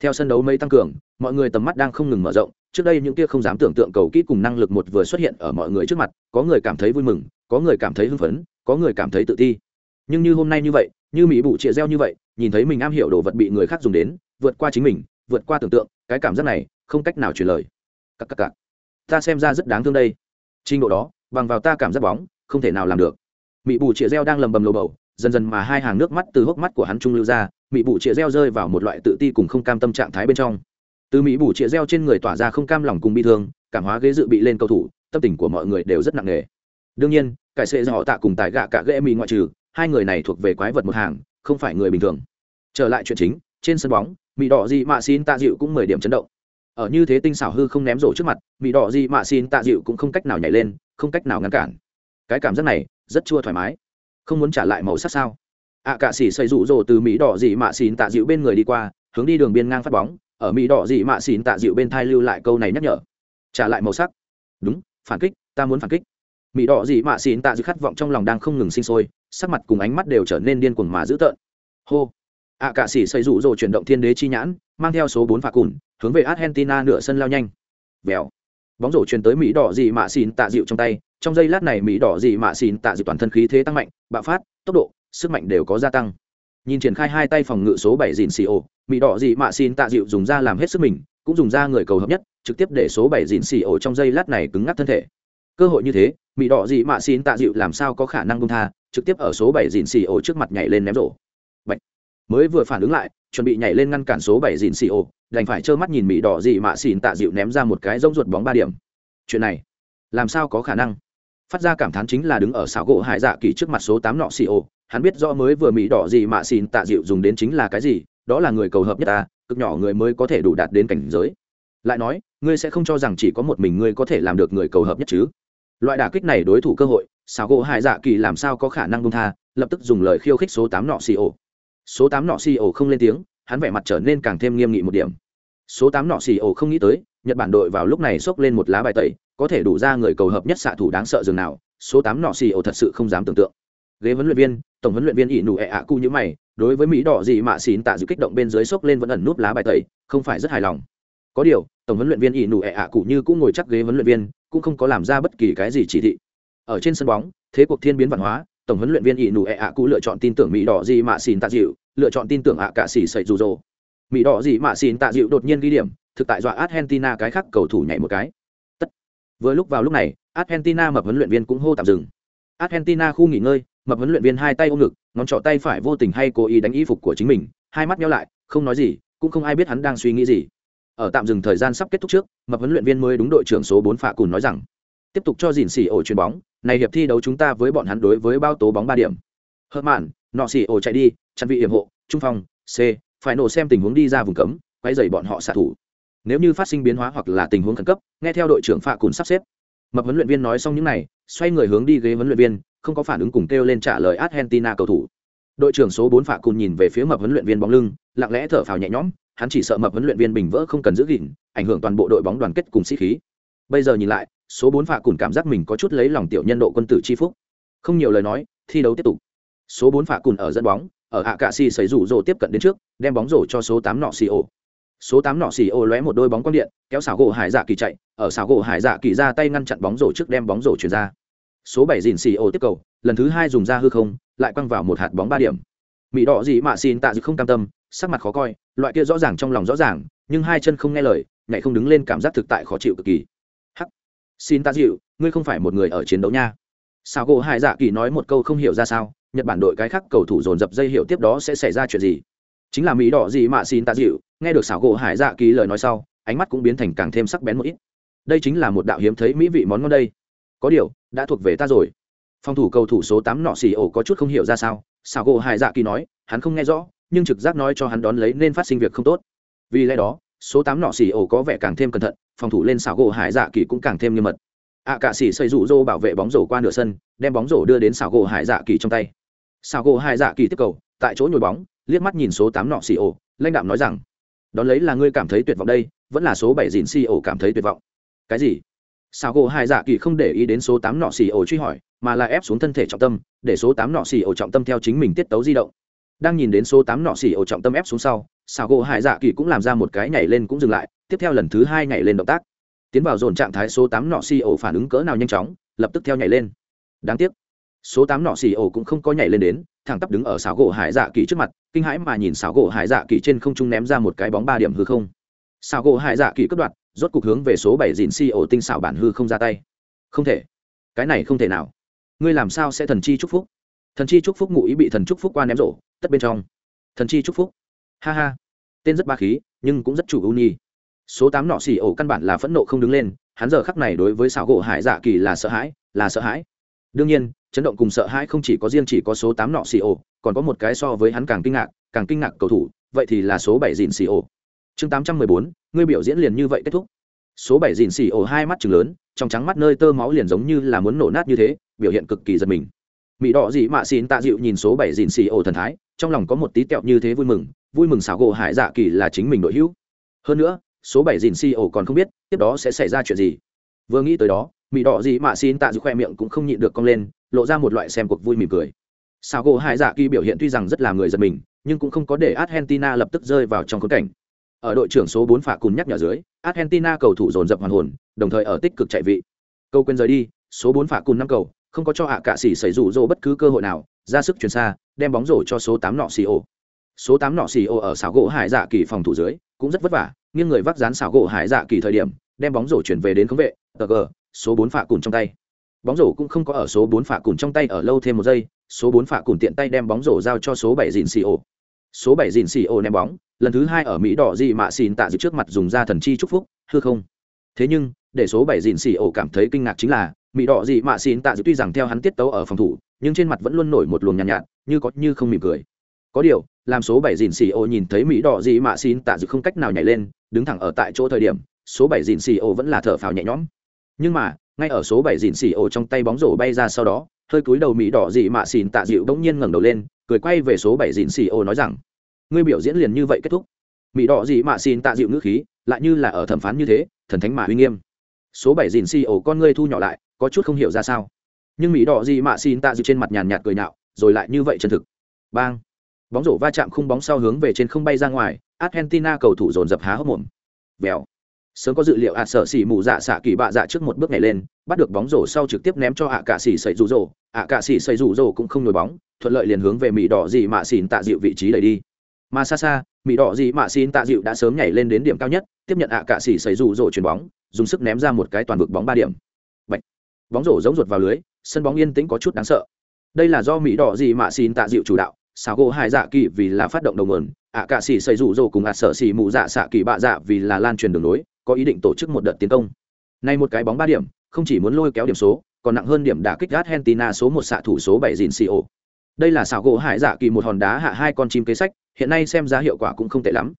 Theo sân đấu mây tăng cường, mọi người tầm mắt đang không ngừng mở rộng trước đây những kia không dám tưởng tượng cầu kỹ cùng năng lực một vừa xuất hiện ở mọi người trước mặt, có người cảm thấy vui mừng, có người cảm thấy hưng phấn, có người cảm thấy tự ti. Nhưng như hôm nay như vậy, như mỹ bụ trịa reo như vậy, nhìn thấy mình am hiểu đồ vật bị người khác dùng đến, vượt qua chính mình, vượt qua tưởng tượng, cái cảm giác này không cách nào truyền lời. Các cặp cặp ta xem ra rất đáng thương đây. Trình độ đó, bằng vào ta cảm giác bóng, không thể nào làm được. Mỹ bù trịa reo đang lầm bầm lầu bầu, dần dần mà hai hàng nước mắt từ hốc mắt của hắn trung lưu ra, mỹ bù trịa reo rơi vào một loại tự ti cùng không cam tâm trạng thái bên trong từ mỹ bù chĩa reo trên người tỏa ra không cam lòng cùng bi thương cảm hóa ghế dự bị lên cầu thủ tâm tình của mọi người đều rất nặng nề. Đương nhiên cải sệ do họ tạ cùng tài gạ cả ghế mỹ ngoại trừ hai người này thuộc về quái vật một hàng không phải người bình thường. Trở lại chuyện chính trên sân bóng mỹ đỏ gì mạ xin tạ dịu cũng mười điểm chấn động. Ở như thế tinh xảo hư không ném rổ trước mặt mỹ đỏ gì mạ xin tạ dịu cũng không cách nào nhảy lên không cách nào ngăn cản. Cái cảm giác này rất chua thoải mái. Không muốn trả lại màu sắc sao? Ạ à, cạ xỉ xây rụ rỗ từ mỹ đỏ gì mạ xin tạ dịu bên người đi qua hướng đi đường biên ngang phát bóng ở mỹ đỏ dị mạ xỉn tạ dịu bên thai lưu lại câu này nhắc nhở. Trả lại màu sắc. Đúng phản kích ta muốn phản kích. Mỹ đỏ dị mạ xỉn tạ dịu khát vọng trong lòng đang không ngừng sinh sôi sắc mặt cùng ánh mắt đều trở nên điên cuồng mà dữ tợn. Hô. Ạ à, cạ xỉ xây rụ rỗ chuyển động thiên đế chi nhãn mang theo số bốn phạt cùn hướng về argentina nửa sân lao nhanh. Vèo. Bóng rổ truyền tới mỹ đỏ dị mạ xỉn tạ dịu trong tay trong giây lát này mỹ đỏ dị mạ xỉn tạ dịu toàn thân khí thế tăng mạnh bạo phát tốc độ sức mạnh đều có gia tăng. Nhìn triển khai hai tay phòng ngự số bảy dìn xì ô mỹ đỏ dị mạ xin tạ dịu dùng ra làm hết sức mình, cũng dùng ra người cầu hợp nhất, trực tiếp để số bảy dịn xì ổ trong dây lát này cứng ngắc thân thể. Cơ hội như thế mỹ đỏ dị mạ xin tạ dịu làm sao có khả năng bung tha, trực tiếp ở số bảy dịn xì ổ trước mặt nhảy lên ném rổ. Bạch. mới vừa phản ứng lại, chuẩn bị nhảy lên ngăn cản số bảy dịn xì ổ, đành phải trơ mắt nhìn mỹ đỏ dị mạ xin tạ dịu ném ra một cái rông ruột bóng ba điểm. Chuyện này, làm sao có khả năng? Phát ra cảm thán chính là đứng ở xảo gỗ hải dạ kỳ trước mặt số tám nọ xì ổ, hắn biết rõ mới vừa mỹ đỏ gì mà xin tạ dịu dùng đến chính là cái gì đó là người cầu hợp nhất ta, cực nhỏ người mới có thể đủ đạt đến cảnh giới. Lại nói, ngươi sẽ không cho rằng chỉ có một mình ngươi có thể làm được người cầu hợp nhất chứ? Loại đả kích này đối thủ cơ hội xào gỗ hải dạ kỳ làm sao có khả năng bông tha, lập tức dùng lời khiêu khích số tám nọ xì ổ. Số tám nọ xì ổ không lên tiếng, hắn vẻ mặt trở nên càng thêm nghiêm nghị một điểm. Số tám nọ xì ổ không nghĩ tới, nhật bản đội vào lúc này xốc lên một lá bài tẩy, có thể đủ ra người cầu hợp nhất xạ thủ đáng sợ dường nào, số tám nọ xì ổ thật sự không dám tưởng tượng. Ghế huấn luyện viên, tổng huấn luyện viên ỷ nụ ệ ạ cu như mày đối với mỹ đỏ gì mạ xín tạ dự kích động bên dưới sốc lên vẫn ẩn núp lá bài tẩy, không phải rất hài lòng. Có điều, tổng huấn luyện viên ỷ nụ ẹ ạ cụ như cũng ngồi chắc ghế huấn luyện viên, cũng không có làm ra bất kỳ cái gì chỉ thị. Ở trên sân bóng, thế cuộc thiên biến văn hóa, tổng huấn luyện viên ỷ nụ ẹ ạ cụ lựa chọn tin tưởng mỹ đỏ gì mạ xín tạ dịu, lựa chọn tin tưởng ạ cả xỉ sậy dù dồ. Mỹ đỏ gì mạ xín tạ dịu đột nhiên ghi điểm, thực tại dọa argentina cái khác cầu thủ nhảy một cái. Tất. Vừa lúc vào lúc này, argentina mập huấn luyện viên cũng hô tạm dừng. Argentina khu nghỉ ngơi, mập huấn luyện viên hai tay ôm ngực ngón trỏ tay phải vô tình hay cố ý đánh y phục của chính mình, hai mắt nhau lại, không nói gì, cũng không ai biết hắn đang suy nghĩ gì. Ở tạm dừng thời gian sắp kết thúc trước, mập huấn luyện viên mới đúng đội trưởng số bốn phạ cùn nói rằng, tiếp tục cho dìn xỉ ổ chuyền bóng, này hiệp thi đấu chúng ta với bọn hắn đối với bao tố bóng ba điểm. Hợt mạn, nọ xỉ ổ chạy đi, chặn vị hiểm hộ, trung phong, c, phải nổ xem tình huống đi ra vùng cấm, quay dày bọn họ xạ thủ. Nếu như phát sinh biến hóa hoặc là tình huống khẩn cấp, nghe theo đội trưởng phạ cùn sắp xếp. Mập huấn luyện viên nói xong những này, xoay người hướng đi ghế huấn luyện viên không có phản ứng cùng kêu lên trả lời argentina cầu thủ. Đội trưởng số 4 phạ cùn nhìn về phía mập huấn luyện viên bóng lưng, lặng lẽ thở phào nhẹ nhõm, hắn chỉ sợ mập huấn luyện viên bình vỡ không cần giữ gìn, ảnh hưởng toàn bộ đội bóng đoàn kết cùng sĩ khí. Bây giờ nhìn lại, số 4 phạ cùn cảm giác mình có chút lấy lòng tiểu nhân độ quân tử chi phúc. Không nhiều lời nói, thi đấu tiếp tục. Số 4 phạ cùn ở dẫn bóng, ở hạ cạ si xảy rủ rồ tiếp cận đến trước, đem bóng rổ cho số 8 nọ xì ổ. Số 8 nọ xì ô lóe một đôi bóng quang điện, kéo xảo gỗ hải dạ kỳ chạy, ở xảo gỗ hải dạ kỳ ra tay ngăn chặn bóng rổ trước đem bóng rổ chuyển ra số bảy dìn xì ô tiếp cầu, lần thứ hai dùng ra hư không, lại quăng vào một hạt bóng ba điểm. Mỹ đỏ gì mà xin tạ dự không cam tâm, sắc mặt khó coi, loại kia rõ ràng trong lòng rõ ràng, nhưng hai chân không nghe lời, nhảy không đứng lên cảm giác thực tại khó chịu cực kỳ. Hắc. Xin tạ dịu ngươi không phải một người ở chiến đấu nha. Sao gỗ hải dạ kỳ nói một câu không hiểu ra sao, nhật bản đội cái khác cầu thủ dồn dập dây hiệu tiếp đó sẽ xảy ra chuyện gì. Chính là mỹ đỏ gì mà xin tạ dịu nghe được xảo gỗ hải dạ kỳ lời nói sau, ánh mắt cũng biến thành càng thêm sắc bén một ít. Đây chính là một đạo hiếm thấy mỹ vị món ngon đây. Có điều đã thuộc về ta rồi. Phòng thủ cầu thủ số tám nọ xì ổ có chút không hiểu ra sao. Xảo gỗ hải dạ kỳ nói hắn không nghe rõ nhưng trực giác nói cho hắn đón lấy nên phát sinh việc không tốt. Vì lẽ đó số tám nọ xì ổ có vẻ càng thêm cẩn thận phòng thủ lên xảo gỗ hải dạ kỳ cũng càng thêm nghiêm mật. Ạ à, cả xỉ xây rủ rô bảo vệ bóng rổ qua nửa sân đem bóng rổ đưa đến xảo gỗ hải dạ kỳ trong tay. Xảo gỗ hải dạ kỳ tiếp cầu tại chỗ nhồi bóng liếc mắt nhìn số tám nọ xì ổ lãnh đạm nói rằng đón lấy là ngươi cảm thấy tuyệt vọng đây vẫn là số bảy dìn xì ổ cảm thấy tuyệt vọng. Cái gì? Sao gỗ hai dạ kỳ không để ý đến số tám nọ xì ổ truy hỏi, mà là ép xuống thân thể trọng tâm, để số tám nọ xì ổ trọng tâm theo chính mình tiết tấu di động. Đang nhìn đến số tám nọ xì ổ trọng tâm ép xuống sau sao gỗ hai dạ kỳ cũng làm ra một cái nhảy lên cũng dừng lại, tiếp theo lần thứ hai nhảy lên động tác. Tiến vào dồn trạng thái số tám nọ xì ổ phản ứng cỡ nào nhanh chóng, lập tức theo nhảy lên. Đáng tiếc, số tám nọ xì ổ cũng không có nhảy lên đến, thẳng tắp đứng ở xảo gỗ hải dạ kỳ trước mặt, kinh hãi mà nhìn xảo gỗ hải dạ kỳ trên không trung ném ra một cái bóng ba điểm hư không. Xảo gỗ hải dạ kỳ cất đoạt rốt cục hướng về số bảy dìn si ổ tinh xảo bản hư không ra tay. Không thể. Cái này không thể nào. Ngươi làm sao sẽ thần chi chúc phúc? Thần chi chúc phúc ngụ ý bị thần chúc phúc qua ném rổ, tất bên trong. Thần chi chúc phúc. Ha ha. Tên rất ba khí, nhưng cũng rất chủ ưu nhi. Số tám nọ xì ổ căn bản là phẫn nộ không đứng lên, hắn giờ khắc này đối với xảo gỗ hải dạ kỳ là sợ hãi, là sợ hãi. Đương nhiên, chấn động cùng sợ hãi không chỉ có riêng chỉ có số tám nọ xì ổ, còn có một cái so với hắn càng kinh ngạc, càng kinh ngạc cầu thủ, vậy thì là số bảy dìn xì ổ. Chương tám trăm mười bốn ngươi biểu diễn liền như vậy kết thúc. Số bảy dìn xì ổ hai mắt chừng lớn, trong trắng mắt nơi tơ máu liền giống như là muốn nổ nát như thế, biểu hiện cực kỳ giật mình. Mỹ đỏ dị mạ xin tạ dịu nhìn số bảy dìn xì ổ thần thái, trong lòng có một tí kẹo như thế vui mừng vui mừng xảo gỗ hải dạ kỳ là chính mình đội hữu. Hơn nữa, số bảy dìn xì ổ còn không biết, tiếp đó sẽ xảy ra chuyện gì. Vừa nghĩ tới đó mỹ đỏ dị mạ xin tạ dịu khoe miệng cũng không nhịn được cong lên, lộ ra một loại xem cuộc vui mỉm cười. Xảo gỗ hải dạ kỳ biểu hiện tuy rằng rất là người giật mình, nhưng cũng không có để argentina lập tức rơi vào trong khốn cảnh ở đội trưởng số bốn phạ cùng nhắc nhở dưới argentina cầu thủ dồn dập hoàn hồn đồng thời ở tích cực chạy vị câu quên rời đi số bốn phạ cùng năm cầu không có cho hạ cả sĩ xảy rủ rỗ bất cứ cơ hội nào ra sức chuyển xa đem bóng rổ cho số tám nọ xì ổ. số tám nọ xì ổ ở xảo gỗ hải dạ kỳ phòng thủ dưới cũng rất vất vả nhưng người vác dán xảo gỗ hải dạ kỳ thời điểm đem bóng rổ chuyển về đến khống vệ tờ gờ, số bốn phạ cùn trong tay bóng rổ cũng không có ở số bốn phạ cùn trong tay ở lâu thêm một giây số bốn phạ cùn tiện tay đem bóng rổ giao cho số bảy dìn xì ổ số bảy dìn xì ô ném bóng lần thứ hai ở mỹ đỏ dị mạ xin tạ dự trước mặt dùng ra thần chi chúc phúc hư không? Thế nhưng để số bảy dìn xì ô cảm thấy kinh ngạc chính là mỹ đỏ dị mạ xin tạ dự tuy rằng theo hắn tiết tấu ở phòng thủ nhưng trên mặt vẫn luôn nổi một luồng nhàn nhạt, nhạt như có như không mỉm cười. Có điều làm số bảy dìn xì ô nhìn thấy mỹ đỏ dị mạ xin tạ dự không cách nào nhảy lên đứng thẳng ở tại chỗ thời điểm số bảy dìn xì ô vẫn là thở phào nhẹ nhõm. Nhưng mà ngay ở số bảy dìn xì ô trong tay bóng rổ bay ra sau đó hơi cúi đầu mỹ đỏ dị mạ xin tạ dịu bỗng nhiên ngẩng đầu lên cười quay về số bảy dìn xì ô nói rằng, ngươi biểu diễn liền như vậy kết thúc. Mỹ đỏ dị mạ xin tạ dịu ngữ khí, lại như là ở thẩm phán như thế, thần thánh mà uy nghiêm. Số bảy dìn xì ô con ngươi thu nhỏ lại, có chút không hiểu ra sao. Nhưng mỹ đỏ dị mạ xin tạ dịu trên mặt nhàn nhạt cười nhạo, rồi lại như vậy chân thực. Bang! Bóng rổ va chạm khung bóng sau hướng về trên không bay ra ngoài, argentina cầu thủ dồn dập há hốc mồm. Vèo! Sớm có dự liệu ạ sợ xỉ mù dạ xạ kỳ bạ dạ trước một bước nhảy lên, bắt được bóng rổ sau trực tiếp ném cho ạ cạ xỉ xảy rủ rổ. ạ cạ xỉ xảy rủ rổ cũng không nổi bóng, thuận lợi liền hướng về mỹ đỏ dị mạ xỉn tạ dịu vị trí đẩy đi. Mà xa xa mỹ đỏ dị mạ xỉn tạ dịu đã sớm nhảy lên đến điểm cao nhất, tiếp nhận ạ cạ xỉ xảy rủ rổ chuyền bóng, dùng sức ném ra một cái toàn vực bóng ba điểm. Bạch. bóng rổ giống ruột vào lưới, sân bóng yên tĩnh có chút đáng sợ. Đây là do mỹ đỏ dị mạ xỉn tạ dịu chủ đạo sao gỗ hai dạ kỳ vì là phát động đầu nguồn, ạ cạ xỉ xảy rủ rổ cùng ạ sợ xỉ mù dạ xạ kỳ bạ dạ vì là lan truyền đường lối có ý định tổ chức một đợt tiến công. Nay một cái bóng ba điểm, không chỉ muốn lôi kéo điểm số, còn nặng hơn điểm đả kích argentina số một xạ thủ số bảy dìn đây là xảo gỗ hải dạ kỳ một hòn đá hạ hai con chim kế sách, hiện nay xem ra hiệu quả cũng không tệ lắm.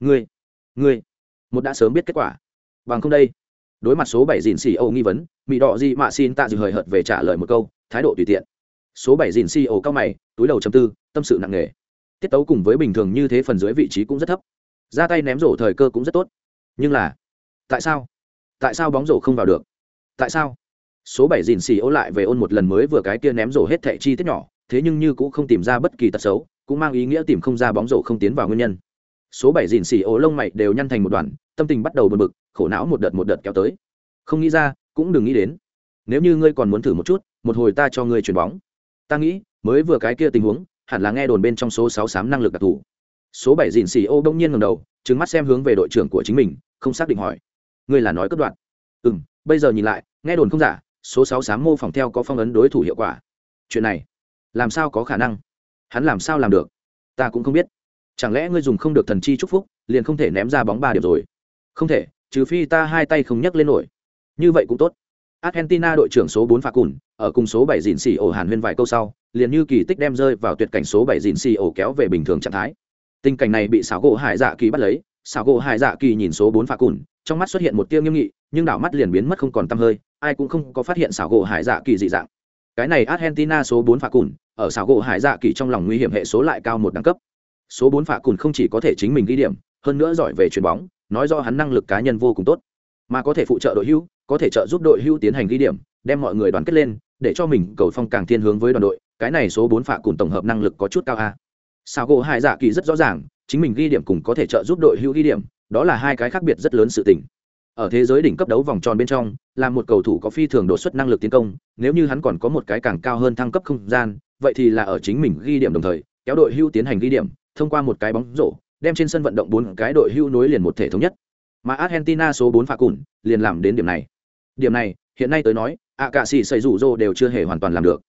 Ngươi ngươi, một đã sớm biết kết quả. Bằng không đây, đối mặt số bảy dìn xì nghi vấn, mỹ đỏ gì mạ xin tạ dừng hời hợt về trả lời một câu, thái độ tùy tiện. Số bảy dìn xì cao mày, túi đầu chấm tư, tâm sự nặng nề. Tiết tấu cùng với bình thường như thế phần dưới vị trí cũng rất thấp. Ra tay ném rổ thời cơ cũng rất tốt. Nhưng là tại sao? Tại sao bóng rổ không vào được? Tại sao? Số bảy dìn xì ô lại về ôn một lần mới vừa cái kia ném rổ hết thẻ chi tiết nhỏ, thế nhưng như cũng không tìm ra bất kỳ tật xấu, cũng mang ý nghĩa tìm không ra bóng rổ không tiến vào nguyên nhân. Số bảy dìn xì ố lông mày đều nhăn thành một đoàn, tâm tình bắt đầu bật bực, khổ não một đợt một đợt kéo tới. Không nghĩ ra, cũng đừng nghĩ đến. Nếu như ngươi còn muốn thử một chút, một hồi ta cho ngươi chuyền bóng. Ta nghĩ, mới vừa cái kia tình huống, hẳn là nghe đồn bên trong số sáu xám năng lực đặc thù. Số bảy dìn xì ô đông nhiên ngầm đầu trứng mắt xem hướng về đội trưởng của chính mình, không xác định hỏi ngươi là nói cất đoạn ừ m bây giờ nhìn lại, nghe đồn không giả, số sáu xám mô phỏng theo có phong ấn đối thủ hiệu quả. Chuyện này, làm sao có khả năng? Hắn làm sao làm được? Ta cũng không biết. Chẳng lẽ ngươi dùng không được thần chi chúc phúc, liền không thể ném ra bóng ba điểm rồi? Không thể, trừ phi ta hai tay không nhấc lên nổi. Như vậy cũng tốt. Argentina đội trưởng số bốn pha cùn, ở cùng số bảy dìn xì ổ hàn huyên vài câu sau, liền như kỳ tích đem rơi vào tuyệt cảnh số bảy dìn xì ổ kéo về bình thường trạng thái. Tình cảnh này bị xảo gỗ hải dạ kỳ bắt lấy. Xảo gỗ hải dạ kỳ nhìn số bốn pha cùn trong mắt xuất hiện một tia nghiêm nghị, nhưng đảo mắt liền biến mất không còn t hơi, ai cũng không có phát hiện xảo gỗ hải dạ kỳ dị dạng. Cái này argentina số bốn phà cùn, ở xảo gỗ hải dạ kỳ trong lòng nguy hiểm hệ số lại cao một đẳng cấp. Số bốn phà cùn không chỉ có thể chính mình ghi điểm, hơn nữa giỏi về chuyền bóng, nói do hắn năng lực cá nhân vô cùng tốt. Mà có thể phụ trợ đội hưu có thể trợ giúp đội hưu tiến hành ghi điểm, đem mọi người đoàn kết lên, để cho mình cầu phong càng thiên hướng với đoàn đội, cái này số bốn phạ cùn tổng hợp năng lực có chút cao a sao gỗ hải dạ kỳ rất rõ ràng, chính mình ghi điểm cùng có thể trợ giúp đội hưu ghi điểm, đó là hai cái khác biệt rất lớn sự tình. Ở thế giới đỉnh cấp đấu vòng tròn bên trong, là một cầu thủ có phi thường đột xuất năng lực tiến công, nếu như hắn còn có một cái càng cao hơn thăng cấp không gian, vậy thì là ở chính mình ghi điểm đồng thời, kéo đội hưu tiến hành ghi điểm, thông qua một cái bóng rổ, đem trên sân vận động bốn cái đội hưu nối liền một thể thống nhất. Mà argentina số bốn phạt cùn, liền làm đến điểm này. Điểm này, hiện nay tới nói ạ cạ sĩ xây rủ rô đều chưa hề hoàn toàn làm được.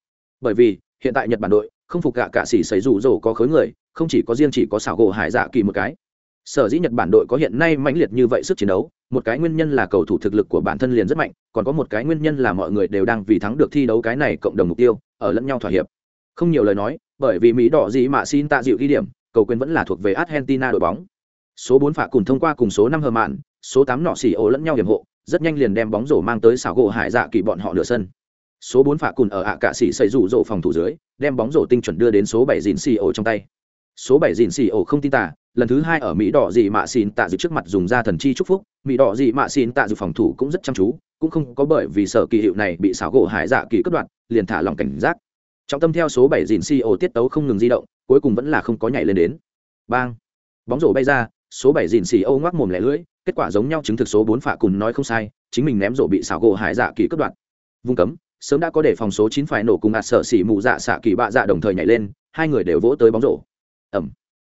Bởi vì, hiện tại nhật bản đội không phục gạ cạ xỉ xây rủ rô có khối người, không chỉ có riêng chỉ có xảo gỗ hải dạ kỳ một cái. Sở dĩ nhật bản đội có hiện nay mãnh liệt như vậy sức chiến đấu, một cái nguyên nhân là cầu thủ thực lực của bản thân liền rất mạnh, còn có một cái nguyên nhân là mọi người đều đang vì thắng được thi đấu cái này cộng đồng mục tiêu, ở lẫn nhau thỏa hiệp. Không nhiều lời nói, bởi vì mỹ đỏ gì mà xin tạ dịu ghi điểm, cầu quyền vẫn là thuộc về argentina đội bóng. Số bốn phạ cùng thông qua cùng số năm hờ mạn, số tám nọ xỉ ố lẫn nhau hiểm hộ, rất nhanh liền đem bóng rổ mang tới xảo gỗ hải dạ kỳ bọn họ nửa sân số bốn phạ cùn ở ạ cạ sĩ xây rủ rộ phòng thủ dưới, đem bóng rổ tinh chuẩn đưa đến số bảy dìn xì ổ trong tay. Số bảy dìn xì ổ không tin tả, lần thứ hai ở mỹ đỏ dị mạ xin tạ dự trước mặt dùng ra thần chi chúc phúc. Mỹ đỏ dị mạ xin tạ dự phòng thủ cũng rất chăm chú, cũng không có bởi vì sở kỳ hiệu này bị xảo gỗ hải dạ kỳ cất đoạn liền thả lòng cảnh giác. Trọng tâm theo số bảy dìn xì ổ tiết tấu không ngừng di động, cuối cùng vẫn là không có nhảy lên đến. Bang! Bóng rổ bay ra, số bảy dìn xì âu ngoác mồm lẻ lưỡi, kết quả giống nhau chứng thực số bốn phạ cùn nói không sai, chính mình ném rổ bị xảo gỗ hải dạ kỳ cất đoạn vung cấm sớm đã có để phòng số chín phải nổ cùng ạt sợ xỉ mù dạ xạ kỳ bạ dạ đồng thời nhảy lên, hai người đều vỗ tới bóng rổ. Ẩm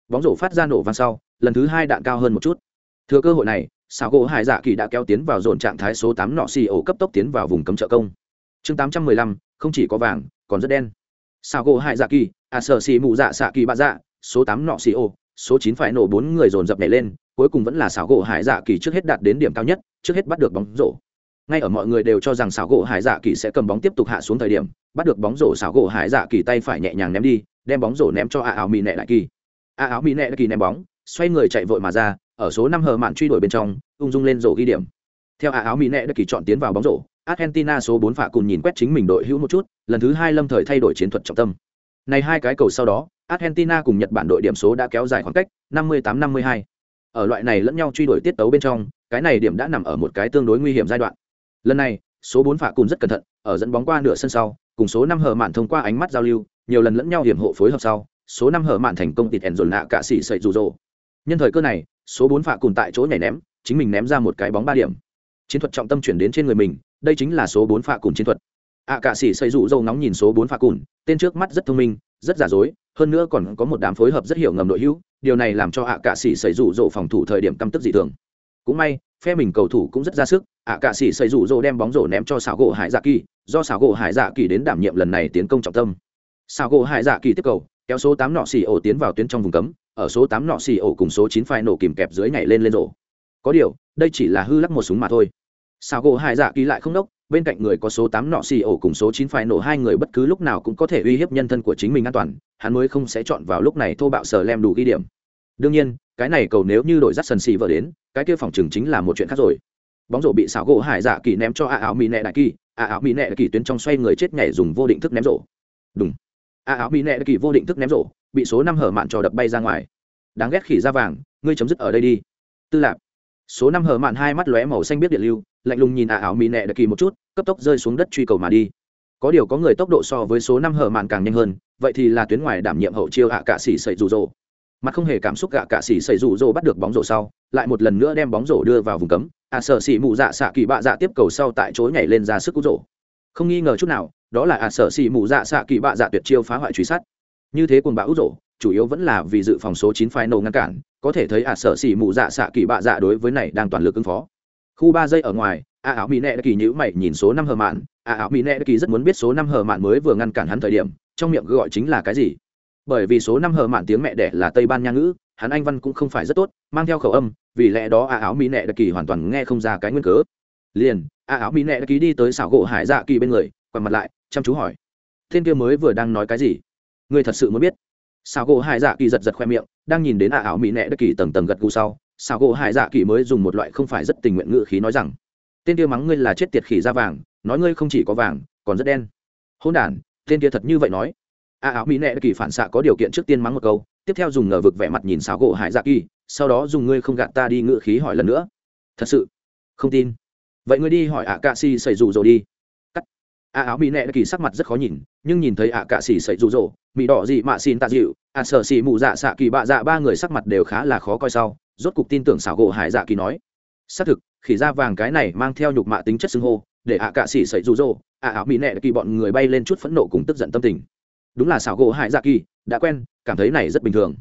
bóng rổ phát ra nổ vang sau, lần thứ hai đạn cao hơn một chút. Thừa cơ hội này xảo gỗ hải dạ kỳ đã kéo tiến vào dồn trạng thái số tám nọ xì ổ cấp tốc tiến vào vùng cấm trợ công. Chương tám trăm mười lăm, không chỉ có vàng, còn rất đen. Xảo gỗ hải dạ kỳ ạt sợ xỉ mù dạ xạ kỳ bạ dạ số tám nọ xì ổ, số chín phải nổ bốn người dồn dập nhảy lên, cuối cùng vẫn là xảo gỗ hải dạ kỳ trước hết đạt đến điểm cao nhất, trước hết bắt được bóng rổ ngay ở mọi người đều cho rằng xảo gỗ hải dạ kỳ sẽ cầm bóng tiếp tục hạ xuống thời điểm, bắt được bóng rổ xảo gỗ hải dạ kỳ tay phải nhẹ nhàng ném đi, đem bóng rổ ném cho a áo mỹ nệ đại kỳ. A áo mỹ nệ đại kỳ ném bóng, xoay người chạy vội mà ra, ở số năm hờ mạn truy đuổi bên trong, ung dung lên rổ ghi điểm. Theo a áo mỹ nệ đại kỳ chọn tiến vào bóng rổ, argentina số bốn phạ cùng nhìn quét chính mình đội hữu một chút, lần thứ hai lâm thời thay đổi chiến thuật trọng tâm. Này hai cái cầu sau đó, argentina cùng nhật bản đội điểm số đã kéo dài khoảng cách 58-52. ở loại này lẫn nhau truy đuổi tiết tấu bên trong, cái này điểm đã nằm ở một cái tương đối nguy hiểm giai đoạn lần này, số bốn phạ cùng rất cẩn thận, ở dẫn bóng qua nửa sân sau, cùng số năm hở mạn thông qua ánh mắt giao lưu, nhiều lần lẫn nhau hiểm hộ phối hợp sau, số năm hở mạn thành công tịt ẻn dồn nạ cả xỉ sậy rụ rỗ. Nhân thời cơ này, số bốn phạ cùng tại chỗ nhảy ném, chính mình ném ra một cái bóng ba điểm. Chiến thuật trọng tâm chuyển đến trên người mình, đây chính là số bốn phạ cùng chiến thuật. Ạ cả xỉ sậy rụ rỗ ngóng nhìn số bốn phạ cùng, tên trước mắt rất thông minh, rất giả dối, hơn nữa còn có một đám phối hợp rất hiểu ngầm đội hữu, điều này làm cho ạ cả xỉ sậy rụ rỗ phòng thủ thời điểm căm tức dị thường. Cũng may phe mình cầu thủ cũng rất ra sức, ạ cả sĩ xây rủ rỗ đem bóng rổ ném cho xảo gỗ hải dạ kỳ, do xảo gỗ hải dạ kỳ đến đảm nhiệm lần này tiến công trọng tâm. Xảo gỗ hải dạ kỳ tiếp cầu, kéo số tám nọ xì ổ tiến vào tuyến trong vùng cấm, ở số tám nọ xì ổ cùng số chín phai nổ kìm kẹp dưới nhảy lên lên rổ. Có điều, đây chỉ là hư lắc một súng mà thôi. Xảo gỗ hải dạ kỳ lại không đốc, bên cạnh người có số tám nọ xì ổ cùng số chín phai nổ, hai người bất cứ lúc nào cũng có thể uy hiếp nhân thân của chính mình an toàn, hắn mới không sẽ chọn vào lúc này thô bạo sờ lem đủ ghi điểm. Đương nhiên cái này cầu nếu như đổi dắt sân xì vợ đến, cái kia phòng chừng chính là một chuyện khác rồi. Bóng rổ bị xảo gỗ hải dạ kỳ ném cho a áo mỹ nẹ đại kỳ, a áo mỹ nẹ đại kỳ tuyến trong xoay người chết nhảy dùng vô định thức ném rổ. Đúng a áo mỹ nẹ đại kỳ vô định thức ném rổ, bị số năm hở mạn trò đập bay ra ngoài. Đáng ghét khỉ ra vàng, ngươi chấm dứt ở đây đi. Tư lạc số năm hở mạn hai mắt lóe màu xanh biết điện lưu, lạnh lùng nhìn a áo mỹ nẹ đại kỳ một chút, cấp tốc rơi xuống đất truy cầu mà đi. Có điều có người tốc độ so với số năm hở mạn càng nhanh hơn, vậy thì là tuyến ngoài đảm nhiệm hậu chiêu ạ cạ xỉ sậy rủ rồ mặt không hề cảm xúc gạ cạ xỉ xảy rủ rỗ bắt được bóng rổ sau, lại một lần nữa đem bóng rổ đưa vào vùng cấm. À sợ xỉ mụ dạ xạ kỳ bạ dạ tiếp cầu sau tại chối nhảy lên ra sức cú rổ. Không nghi ngờ chút nào, đó là à sợ xỉ mụ dạ xạ kỳ bạ dạ tuyệt chiêu phá hoại truy sát. Như thế cuồng bão rổ, chủ yếu vẫn là vì dự phòng số chín phái nổ ngăn cản, có thể thấy à sợ xỉ mụ dạ xạ kỳ bạ dạ đối với này đang toàn lực ứng phó. Khu ba giây ở ngoài à, a áo mỹ nệ đã kỳ nhữ mày nhìn số năm hờ mạn. À, a áo mỹ nệ đã kỳ rất muốn biết số năm hờ mạn mới vừa ngăn cản hắn thời điểm, trong miệng gọi chính là cái gì? Bởi vì số năm hờ mạn tiếng mẹ đẻ là tây ban nha ngữ, hắn anh văn cũng không phải rất tốt, mang theo khẩu âm, vì lẽ đó a áo mỹ nệ đặc kỳ hoàn toàn nghe không ra cái nguyên cớ. Liền, a áo mỹ nệ đặc kỳ đi tới xảo gỗ hải dạ kỳ bên người, quằn mặt lại, chăm chú hỏi. Thiên kia mới vừa đang nói cái gì? Người thật sự muốn biết. Xảo gỗ hải dạ kỳ giật giật khoe miệng, đang nhìn đến a áo mỹ nệ đặc kỳ tầng tầng gật gù sau, xảo gỗ hải dạ kỳ mới dùng một loại không phải rất tình nguyện ngữ khí nói rằng, tên kia mắng ngươi là chết tiệt khỉ da vàng, nói ngươi không chỉ có vàng, còn rất đen. Hôn đản, tên kia thật như vậy nói a áo mỹ nệ kỳ phản xạ có điều kiện trước tiên mắng một câu, tiếp theo dùng ngờ vực vẻ mặt nhìn xáo gỗ hải dạ kỳ, sau đó dùng ngươi không gạt ta đi ngự khí hỏi lần nữa. Thật sự? Không tin. Vậy ngươi đi hỏi ạ cạ xì xảy rủ rồi đi. Cắt. A áo mỹ nệ kỳ sắc mặt rất khó nhìn, nhưng nhìn thấy ạ cạ xì xảy rủ rồ mỹ đỏ dị mạ xin tạ dịu ạ sợ xì mù dạ xạ kỳ bạ dạ ba người sắc mặt đều khá là khó coi sau, rốt cục tin tưởng xảo gỗ hải dạ kỳ nói. Xác thực, khỉ da vàng cái này mang theo nhục mạ tính chất xưng hô, để ạ cạ xì xảy rủ rồ ạ áo mỹ nệ kỳ bọn người bay lên chút phẫn nộ cùng tức giận tâm tình đúng là xảo gỗ hải dạ kỳ, đã quen, cảm thấy này rất bình thường.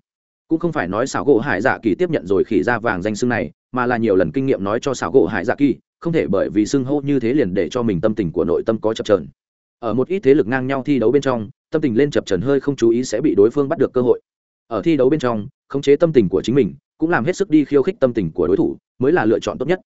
Cũng không phải nói xảo gỗ hải dạ kỳ tiếp nhận rồi khỉ da vàng danh xưng này, mà là nhiều lần kinh nghiệm nói cho xảo gỗ hải dạ kỳ, không thể bởi vì xưng hô như thế liền để cho mình tâm tình của nội tâm có chập trờn ở một ít thế lực ngang nhau thi đấu bên trong, tâm tình lên chập trần hơi không chú ý sẽ bị đối phương bắt được cơ hội. Ở thi đấu bên trong, khống chế tâm tình của chính mình, cũng làm hết sức đi khiêu khích tâm tình của đối thủ, mới là lựa chọn tốt nhất.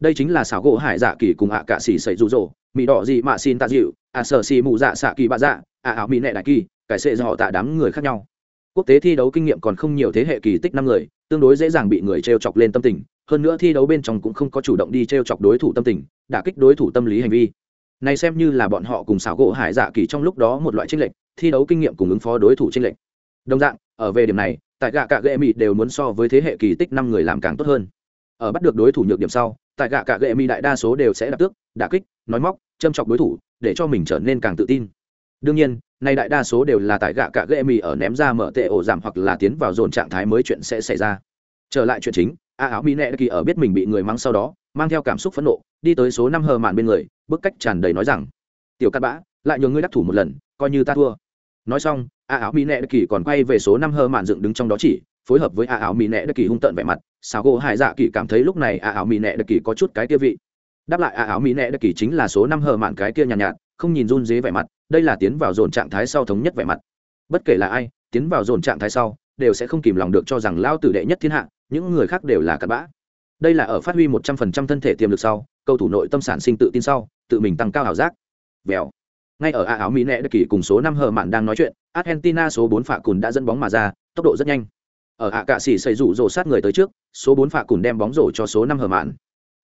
Đây chính là xảo gỗ hải dạ kỳ cùng ạ cạ xỉ xảy rụ rỗ mỹ đỏ gì mà xin tạ dịu, ạ sở xì mù dạ xạ kỳ bạ dạ ạ ảo mỹ nệ đại kỳ cải sệ do họ tạ đám người khác nhau. Quốc tế thi đấu kinh nghiệm còn không nhiều thế hệ kỳ tích năm người, tương đối dễ dàng bị người t r e o chọc lên tâm tình, hơn nữa thi đấu bên trong cũng không có chủ động đi t r e o chọc đối thủ tâm tình, đả kích đối thủ tâm lý hành vi. Này xem như là bọn họ cùng xảo gỗ hải dạ kỳ trong lúc đó một loại tranh lệch, thi đấu kinh nghiệm cùng ứng phó đối thủ tranh lệch. Đồng dạng, ở về điểm này, tại gạ cạ gệ mỹ đều muốn so với thế hệ kỳ tích năm người làm càng tốt hơn. Ở bắt được đối thủ nhược điểm sau, tại gạ cạ gệ mỹ đại đa số đều sẽ đặt tước, đả kích, nói móc, châm chọc đối thủ, để cho mình trở nên càng tự tin đương nhiên nay đại đa số đều là tại gạ cả ghệ mì ở ném ra mở tệ ổ giảm hoặc là tiến vào dồn trạng thái mới chuyện sẽ xảy ra. Trở lại chuyện chính a áo mỹ nệ kỳ ở biết mình bị người mắng sau đó mang theo cảm xúc phẫn nộ đi tới số năm hờ mạn bên người bức cách tràn đầy nói rằng tiểu cắt bã lại nhường ngươi đắc thủ một lần coi như ta thua. Nói xong a áo mỹ nệ kỳ còn quay về số năm hờ mạn dựng đứng trong đó chỉ phối hợp với a áo mỹ nệ kỳ hung tợn vẻ mặt sao gỗ hải dạ kỳ cảm thấy lúc này a áo mỹ nệ kỳ có chút cái kia vị. Đáp lại a áo mỹ nệ kỳ chính là số năm hờ mạn cái kia nhàn nhạt, nhạt không nhìn run dế vẻ mặt đây là tiến vào dồn trạng thái sau thống nhất vẻ mặt. Bất kể là ai, tiến vào dồn trạng thái sau, đều sẽ không kìm lòng được cho rằng lao tử đệ nhất thiên hạ, những người khác đều là cặn bã. Đây là ở phát huy một trăm phần trăm thân thể tiềm lực sau, cầu thủ nội tâm sản sinh tự tin sau, tự mình tăng cao ảo giác. Vèo. Ngay ở a áo mỹ nẹ đất kỷ cùng số năm hờ mạn đang nói chuyện, argentina số bốn phạ cùn đã dẫn bóng mà ra, tốc độ rất nhanh. Ở hạ cạ xỉ xây rủ rổ sát người tới trước, số bốn phạ cùn đem bóng rổ cho số năm hờ mạn.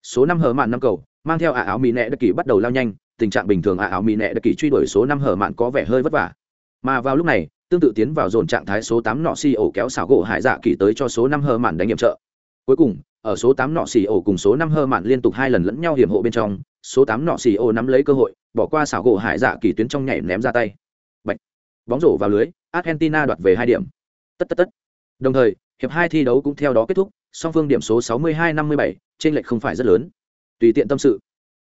Số năm hờ mạn năm cầu, mang theo ạ áo mỹ nẹ đất kỷ bắt đầu lao nhanh tình trạng bình thường ạ áo mỹ nẹ đã kỳ truy đuổi số năm hở mạn có vẻ hơi vất vả. Mà vào lúc này tương tự tiến vào dồn trạng thái số tám nọ xì ổ kéo xảo gỗ hải dạ kỳ tới cho số năm hơ mạn đánh nhiệm trợ. Cuối cùng ở số tám nọ xì ổ cùng số năm hơ mạn liên tục hai lần lẫn nhau hiểm hộ bên trong số tám nọ xì ổ nắm lấy cơ hội bỏ qua xảo gỗ hải dạ kỳ tuyến trong nhảy ném ra tay. Bạch. bóng rổ vào lưới argentina đoạt về hai điểm. Tất tất tất. Đồng thời hiệp hai thi đấu cũng theo đó kết thúc song phương điểm số 62-57, trên lệch không phải rất lớn. Tùy tiện tâm sự.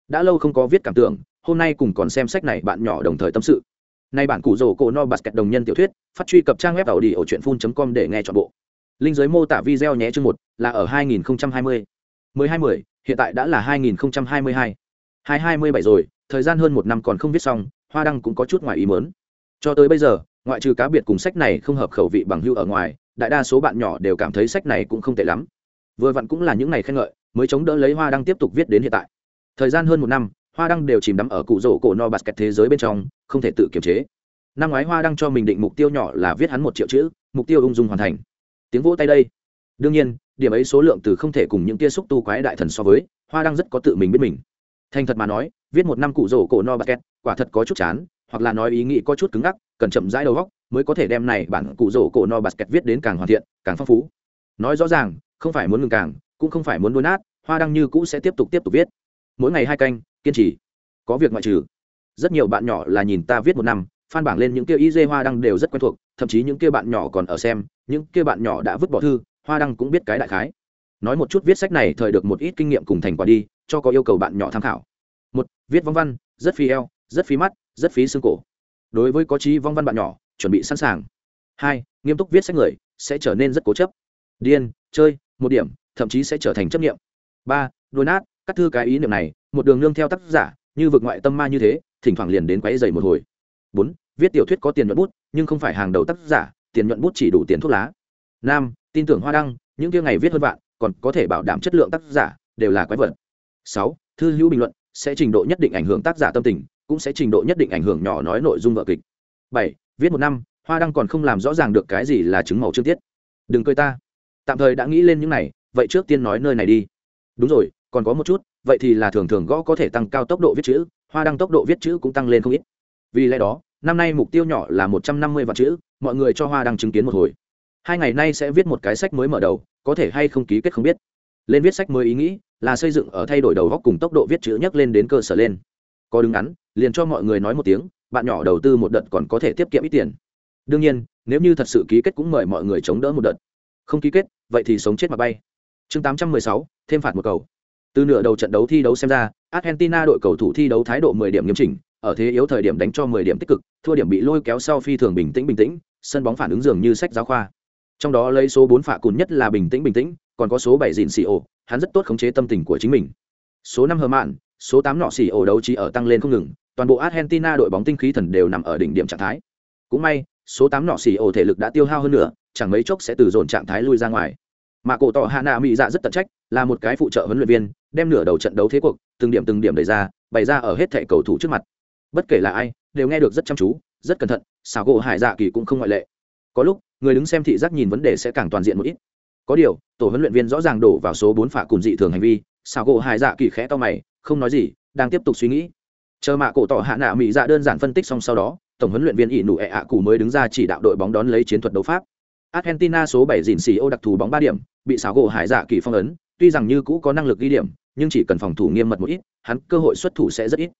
Đã lâu không có viết cảm tưởng hôm nay cùng còn xem sách này bạn nhỏ đồng thời tâm sự. Nay bản cụ rổ cổ no basket đồng nhân tiểu thuyết, phát truy cập trang web tàu đi ở truyện phun com để nghe chọn bộ. Linh giới mô tả video nhé chương một, là ở 2020 1210 hiện tại đã là 2022 227 rồi, thời gian hơn một năm còn không viết xong, hoa đăng cũng có chút ngoài ý mớn cho tới bây giờ, ngoại trừ cá biệt cùng sách này không hợp khẩu vị bằng hưu ở ngoài, đại đa số bạn nhỏ đều cảm thấy sách này cũng không tệ lắm. Vừa vặn cũng là những ngày khen ngợi, mới chống đỡ lấy hoa đăng tiếp tục viết đến hiện tại. Thời gian hơn một năm hoa đăng đều chìm đắm ở cụ rổ cổ no basket thế giới bên trong, không thể tự kiềm chế. Năm ngoái hoa đăng cho mình định mục tiêu nhỏ là viết hắn một triệu chữ, mục tiêu ung dung hoàn thành. Tiếng vỗ tay đây. Đương nhiên, điểm ấy số lượng từ không thể cùng những tia xúc tu quái đại thần so với, hoa đăng rất có tự mình biết mình. Thành thật mà nói, viết một năm cụ rổ cổ no basket, quả thật có chút chán, hoặc là nói ý nghĩ có chút cứng ngắc, cần chậm rãi đầu góc mới có thể đem này bản cụ rổ cổ no basket viết đến càng hoàn thiện, càng phong phú. Nói rõ ràng, không phải muốn ngừng càng, cũng không phải muốn đôi nát, hoa đăng như cũ sẽ tiếp tục tiếp tục viết. Mỗi ngày hai canh kiên trì. Có việc ngoại trừ. Rất nhiều bạn nhỏ là nhìn ta viết một năm phan bảng lên những kia y dê hoa đăng đều rất quen thuộc, thậm chí những kia bạn nhỏ còn ở xem, những kia bạn nhỏ đã vứt bỏ thư, hoa đăng cũng biết cái đại khái. Nói một chút viết sách này thời được một ít kinh nghiệm cùng thành quả đi, cho có yêu cầu bạn nhỏ tham khảo. Một, viết vong văn, rất phí eo, rất phí mắt, rất phí xương cổ. Đối với có trí vong văn bạn nhỏ, chuẩn bị sẵn sàng. Hai, nghiêm túc viết sách người, sẽ trở nên rất cố chấp. Điên, chơi, một điểm, thậm chí sẽ trở thành chấp nghiệm. Ba đôi nát, cắt thư cái ý niệm này một đường nương theo tác giả, như vực ngoại tâm ma như thế, thỉnh thoảng liền đến quấy dày một hồi. Bốn, viết tiểu thuyết có tiền nhuận bút, nhưng không phải hàng đầu tác giả, tiền nhuận bút chỉ đủ tiền thuốc lá. Năm tin tưởng hoa đăng, những kia ngày viết hơn vạn, còn có thể bảo đảm chất lượng tác giả, đều là quái vật. Sáu, thư hữu bình luận, sẽ trình độ nhất định ảnh hưởng tác giả tâm tình, cũng sẽ trình độ nhất định ảnh hưởng nhỏ nói nội dung vợ kịch. Bảy, viết một năm, hoa đăng còn không làm rõ ràng được cái gì là chứng màu chương tiết. Đừng cười ta. Tạm thời đã nghĩ lên những này, vậy trước tiên nói nơi này đi. Đúng rồi, còn có một chút vậy thì là thường thường gõ có thể tăng cao tốc độ viết chữ hoa đăng tốc độ viết chữ cũng tăng lên không ít. Vì lẽ đó năm nay mục tiêu nhỏ là một trăm năm mươi vạn chữ mọi người cho hoa đăng chứng kiến một hồi. Hai ngày nay sẽ viết một cái sách mới mở đầu có thể hay không ký kết không biết. Lên viết sách mới ý nghĩ là xây dựng ở thay đổi đầu góc cùng tốc độ viết chữ nhắc lên đến cơ sở lên. Có đứng ngắn liền cho mọi người nói một tiếng bạn nhỏ đầu tư một đợt còn có thể tiết kiệm ít tiền. Đương nhiên nếu như thật sự ký kết cũng mời mọi người chống đỡ một đợt. Không ký kết vậy thì sống chết mà bay. Chương 816, thêm phạt một cầu từ nửa đầu trận đấu thi đấu xem ra, argentina đội cầu thủ thi đấu thái độ 10 điểm nghiêm chỉnh, ở thế yếu thời điểm đánh cho 10 điểm tích cực, thua điểm bị lôi kéo sau phi thường bình tĩnh bình tĩnh, sân bóng phản ứng dường như sách giáo khoa. Trong đó lấy số 4 phạ cùn nhất là bình tĩnh bình tĩnh, còn có số 7 dìn xì ổ, hắn rất tốt khống chế tâm tình của chính mình. Số 5 hờ mạn, số 8 nọ xì ổ đấu trí ở tăng lên không ngừng, toàn bộ argentina đội bóng tinh khí thần đều nằm ở đỉnh điểm trạng thái. Cũng may, số 8 nọ xì ổ thể lực đã tiêu hao hơn nữa, chẳng mấy chốc sẽ từ dồn trạng thái lui ra ngoài mà cổ tỏ hạ nạ mỹ dạ rất tận trách, là một cái phụ trợ huấn luyện viên, đem nửa đầu trận đấu thế cuộc, từng điểm từng điểm đẩy ra, bày ra ở hết thẻ cầu thủ trước mặt. Bất kể là ai, đều nghe được rất chăm chú, rất cẩn thận xào gỗ hải dạ kỳ cũng không ngoại lệ. Có lúc, người đứng xem thị giác nhìn vấn đề sẽ càng toàn diện một ít. Có điều, tổ huấn luyện viên rõ ràng đổ vào số bốn phả cùng dị thường hành vi xào gỗ hải dạ kỳ khẽ to mày, không nói gì, đang tiếp tục suy nghĩ. Chờ mạ cổ tỏ hạ nạ mỹ dạ đơn giản phân tích xong sau đó, tổng huấn luyện viên ỷ nụ ẹ ạ cụ mới đứng ra chỉ đạo đội bóng đón lấy chiến thuật đấu pháp. Argentina số bảy dìn xì ô đặc thù bóng ba điểm bị xảo gỗ hải dạ kỳ phong ấn tuy rằng như cũ có năng lực ghi điểm nhưng chỉ cần phòng thủ nghiêm mật một ít hắn cơ hội xuất thủ sẽ rất ít.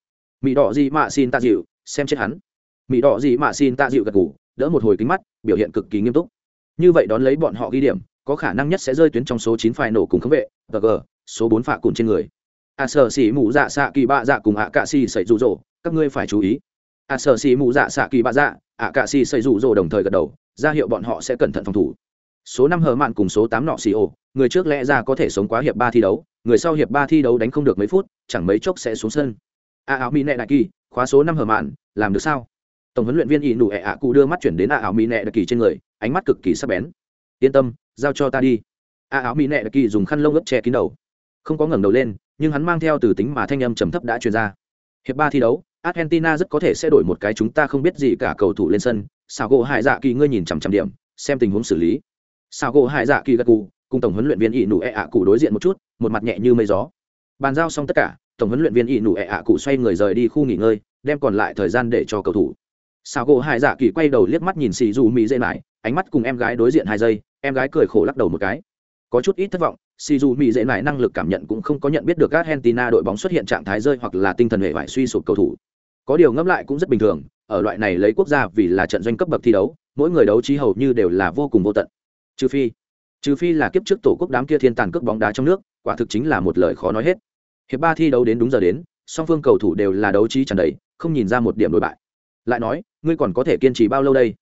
Mỹ đỏ gì mà xin ta dịu xem chết hắn. Mỹ đỏ gì mà xin ta dịu gật ngủ đỡ một hồi kính mắt biểu hiện cực kỳ nghiêm túc. Như vậy đón lấy bọn họ ghi điểm có khả năng nhất sẽ rơi tuyến trong số chín phải nổ cùng khống vệ và g số bốn phạ cùn trên người. A à, sở xỉ mù dạ xạ kỳ bạ dạ cùng ạ cạ xỉ xảy rụ rỗ các ngươi phải chú ý. A à, sở xỉ mù dạ xạ kỳ bạ dạ ạ cạ xỉ xảy rụ rỗ đồng thời gật đầu ra hiệu bọn họ sẽ cẩn thận phòng thủ số năm hờ mạn cùng số tám nọ xì ô người trước lẽ ra có thể sống quá hiệp ba thi đấu, người sau hiệp ba thi đấu đánh không được mấy phút, chẳng mấy chốc sẽ xuống sân. A áo mỹ nệ đại kỳ, khóa số năm hờ mạn, làm được sao? Tổng huấn luyện viên ỷ nụ ẹ ạ cụ đưa mắt chuyển đến a áo mỹ nệ đại kỳ trên người, ánh mắt cực kỳ sắc bén. Yên tâm, giao cho ta đi. A áo mỹ nệ đại kỳ dùng khăn lông ướp che kín đầu. Không có ngẩng đầu lên, nhưng hắn mang theo từ tính mà thanh âm trầm thấp đã truyền ra. Hiệp ba thi đấu, argentina rất có thể sẽ đổi một cái chúng ta không biết gì cả cầu thủ lên sân. Xảo gỗ hại dạ kỳ, ngươi nhìn chằm chằm điểm, xem tình huống xử lý sao gỗ hải dạ kỳ gật cù, cùng tổng huấn luyện viên ỷ nụ ẹ ạ cụ đối diện một chút một mặt nhẹ như mây gió. Bàn giao xong tất cả tổng huấn luyện viên ỷ nụ ẹ ạ cụ xoay người rời đi khu nghỉ ngơi đem còn lại thời gian để cho cầu thủ. Sao gỗ hải dạ kỳ quay đầu liếc mắt nhìn xì dù mỹ dễ mải ánh mắt cùng em gái đối diện hai giây em gái cười khổ lắc đầu một cái. Có chút ít thất vọng si dù mỹ dễ mải năng lực cảm nhận cũng không có nhận biết được argentina đội bóng xuất hiện trạng thái rơi hoặc là tinh thần hệ vải suy sụp cầu thủ. Có điều ngẫm lại cũng rất bình thường ở loại này lấy quốc gia vì là trận doanh cấp bậc thi đấu mỗi người đấu trí hầu như đều là vô cùng vô tận trừ phi trừ phi là kiếp trước tổ quốc đám kia thiên tàn cước bóng đá trong nước, quả thực chính là một lời khó nói hết. Hiệp ba thi đấu đến đúng giờ đến, song phương cầu thủ đều là đấu trí tràn đầy, không nhìn ra một điểm đối bại. Lại nói, ngươi còn có thể kiên trì bao lâu đây?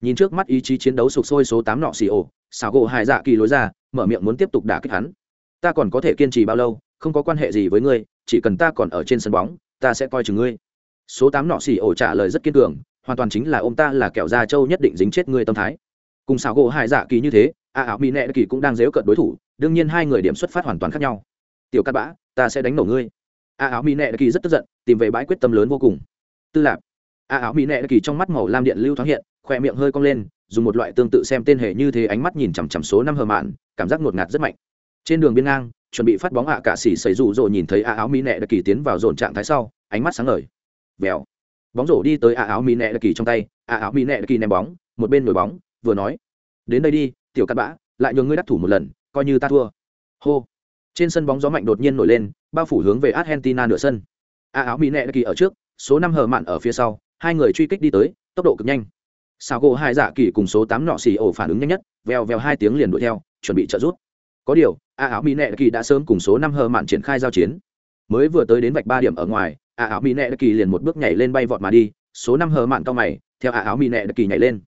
Nhìn trước mắt ý chí chiến đấu sụp sôi số tám nọ xì ồ xào gỗ hải dạ kỳ lối ra, mở miệng muốn tiếp tục đả kích hắn. Ta còn có thể kiên trì bao lâu, không có quan hệ gì với ngươi, chỉ cần ta còn ở trên sân bóng, ta sẽ coi chừng ngươi. Số tám nọ xì ổ trả lời rất kiên cường, hoàn toàn chính là ông ta là kẹo da trâu nhất định dính chết ngươi tâm thái cùng xào gỗ hải dạ kỳ như thế, a ảo mỹ nệ kỳ cũng đang dếu cận đối thủ, đương nhiên hai người điểm xuất phát hoàn toàn khác nhau. Tiểu cắt bã, ta sẽ đánh nổ ngươi. A ảo mỹ nệ kỳ rất tức giận, tìm về bãi quyết tâm lớn vô cùng. Tư lạc a ảo mỹ nệ kỳ trong mắt màu lam điện lưu thoáng hiện khỏe miệng hơi cong lên, dùng một loại tương tự xem tên hệ như thế ánh mắt nhìn chằm chằm số năm hờ mạn, cảm giác ngột ngạt rất mạnh. Trên đường biên ngang, chuẩn bị phát bóng ạ à cả xỉ xảy rủ rồi nhìn thấy a áo mỹ nệ đặc kỳ tiến vào dồn trạng thái sau, ánh mắt sáng ngời. Vèo. Bóng rổ đi tới a áo mỹ nệ đặc kỳ trong tay, a áo mỹ nệ đặc kỳ ném bóng, một bên nổi bóng vừa nói, đến đây đi, tiểu cắt bã, lại nhường ngươi đắc thủ một lần, coi như ta thua. Hô. Trên sân bóng gió mạnh đột nhiên nổi lên, bao phủ hướng về argentina nửa sân. A áo mỹ nẹ kỳ ở trước, số năm hờ mạn ở phía sau, hai người truy kích đi tới, tốc độ cực nhanh. Sao gỗ hai dạ kỳ cùng số tám nọ xì ổ phản ứng nhanh nhất, vèo vèo hai tiếng liền đuổi theo, chuẩn bị trợ giúp. Có điều, a áo mỹ nẹ kỳ đã sớm cùng số năm hờ mạn triển khai giao chiến. Mới vừa tới đến vạch ba điểm ở ngoài, a áo mỹ nẹ kỳ liền một bước nhảy lên bay vọt mà đi, số năm hờ mạn cao mày, theo a áo mỹ nẹ kỳ nhảy lên.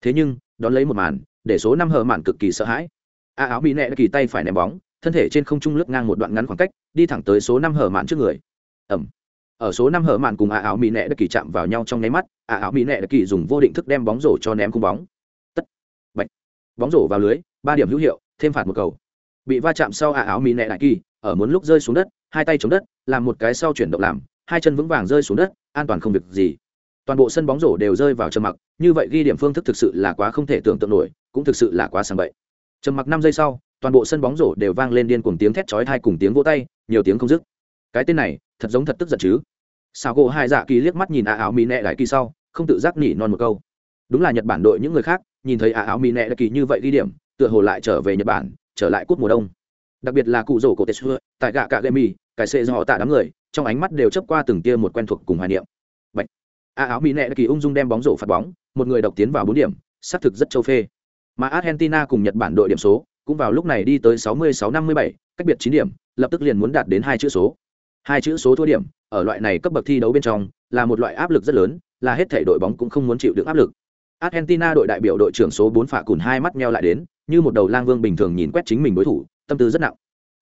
Thế nhưng đón lấy một màn, để số năm hờ mạn cực kỳ sợ hãi. A áo bị nệ kỳ tay phải ném bóng, thân thể trên không trung lướt ngang một đoạn ngắn khoảng cách, đi thẳng tới số năm hờ mạn trước người. Ẩm. Ở số năm hở mạn cùng a áo mỹ nẹ đất kỳ chạm vào nhau trong nháy mắt, a áo mỹ nẹ đất kỳ dùng vô định thức đem bóng rổ cho ném cung bóng. Tất. Bạch. Bóng rổ vào lưới, ba điểm hữu hiệu, thêm phạt một cầu. Bị va chạm sau a áo mỹ nẹ đại kỳ, ở muốn lúc rơi xuống đất, hai tay chống đất, làm một cái sau chuyển động làm, hai chân vững vàng rơi xuống đất, an toàn không việc gì toàn bộ sân bóng rổ đều rơi vào trầm mặc, như vậy ghi điểm phương thức thực sự là quá không thể tưởng tượng nổi, cũng thực sự là quá sang bậy. Trầm mặc năm giây sau, toàn bộ sân bóng rổ đều vang lên điên cuồng tiếng thét chói tai cùng tiếng vỗ tay, nhiều tiếng không dứt. Cái tên này, thật giống thật tức giận chứ? Sao gỗ hai dạ kỳ liếc mắt nhìn a áo mỹ nẹ đại kỳ sau, không tự giác nỉ non một câu. Đúng là nhật bản đội những người khác, nhìn thấy ả áo mỹ nẹ đại kỳ như vậy ghi điểm, tựa hồ lại trở về nhật bản, trở lại cút mùa đông. Đặc biệt là cụ rổ cổ tetsu tại gạ cạ gậy mì cải xệ do họ tạ đám người, trong ánh mắt đều chấp qua từng tia một quen thuộc cùng hoài niệm a áo mỹ nệ kỳ ung dung đem bóng rổ phạt bóng một người độc tiến vào bốn điểm xác thực rất châu phê. Mà argentina cùng nhật bản đội điểm số cũng vào lúc này đi tới 66-57, cách biệt 9 điểm lập tức liền muốn đạt đến hai chữ số. Hai chữ số thua điểm ở loại này cấp bậc thi đấu bên trong là một loại áp lực rất lớn là hết thể đội bóng cũng không muốn chịu được áp lực. Argentina đội đại biểu đội trưởng số 4 phạ cùn hai mắt meo lại đến như một đầu lang vương bình thường nhìn quét chính mình đối thủ tâm tư rất nặng.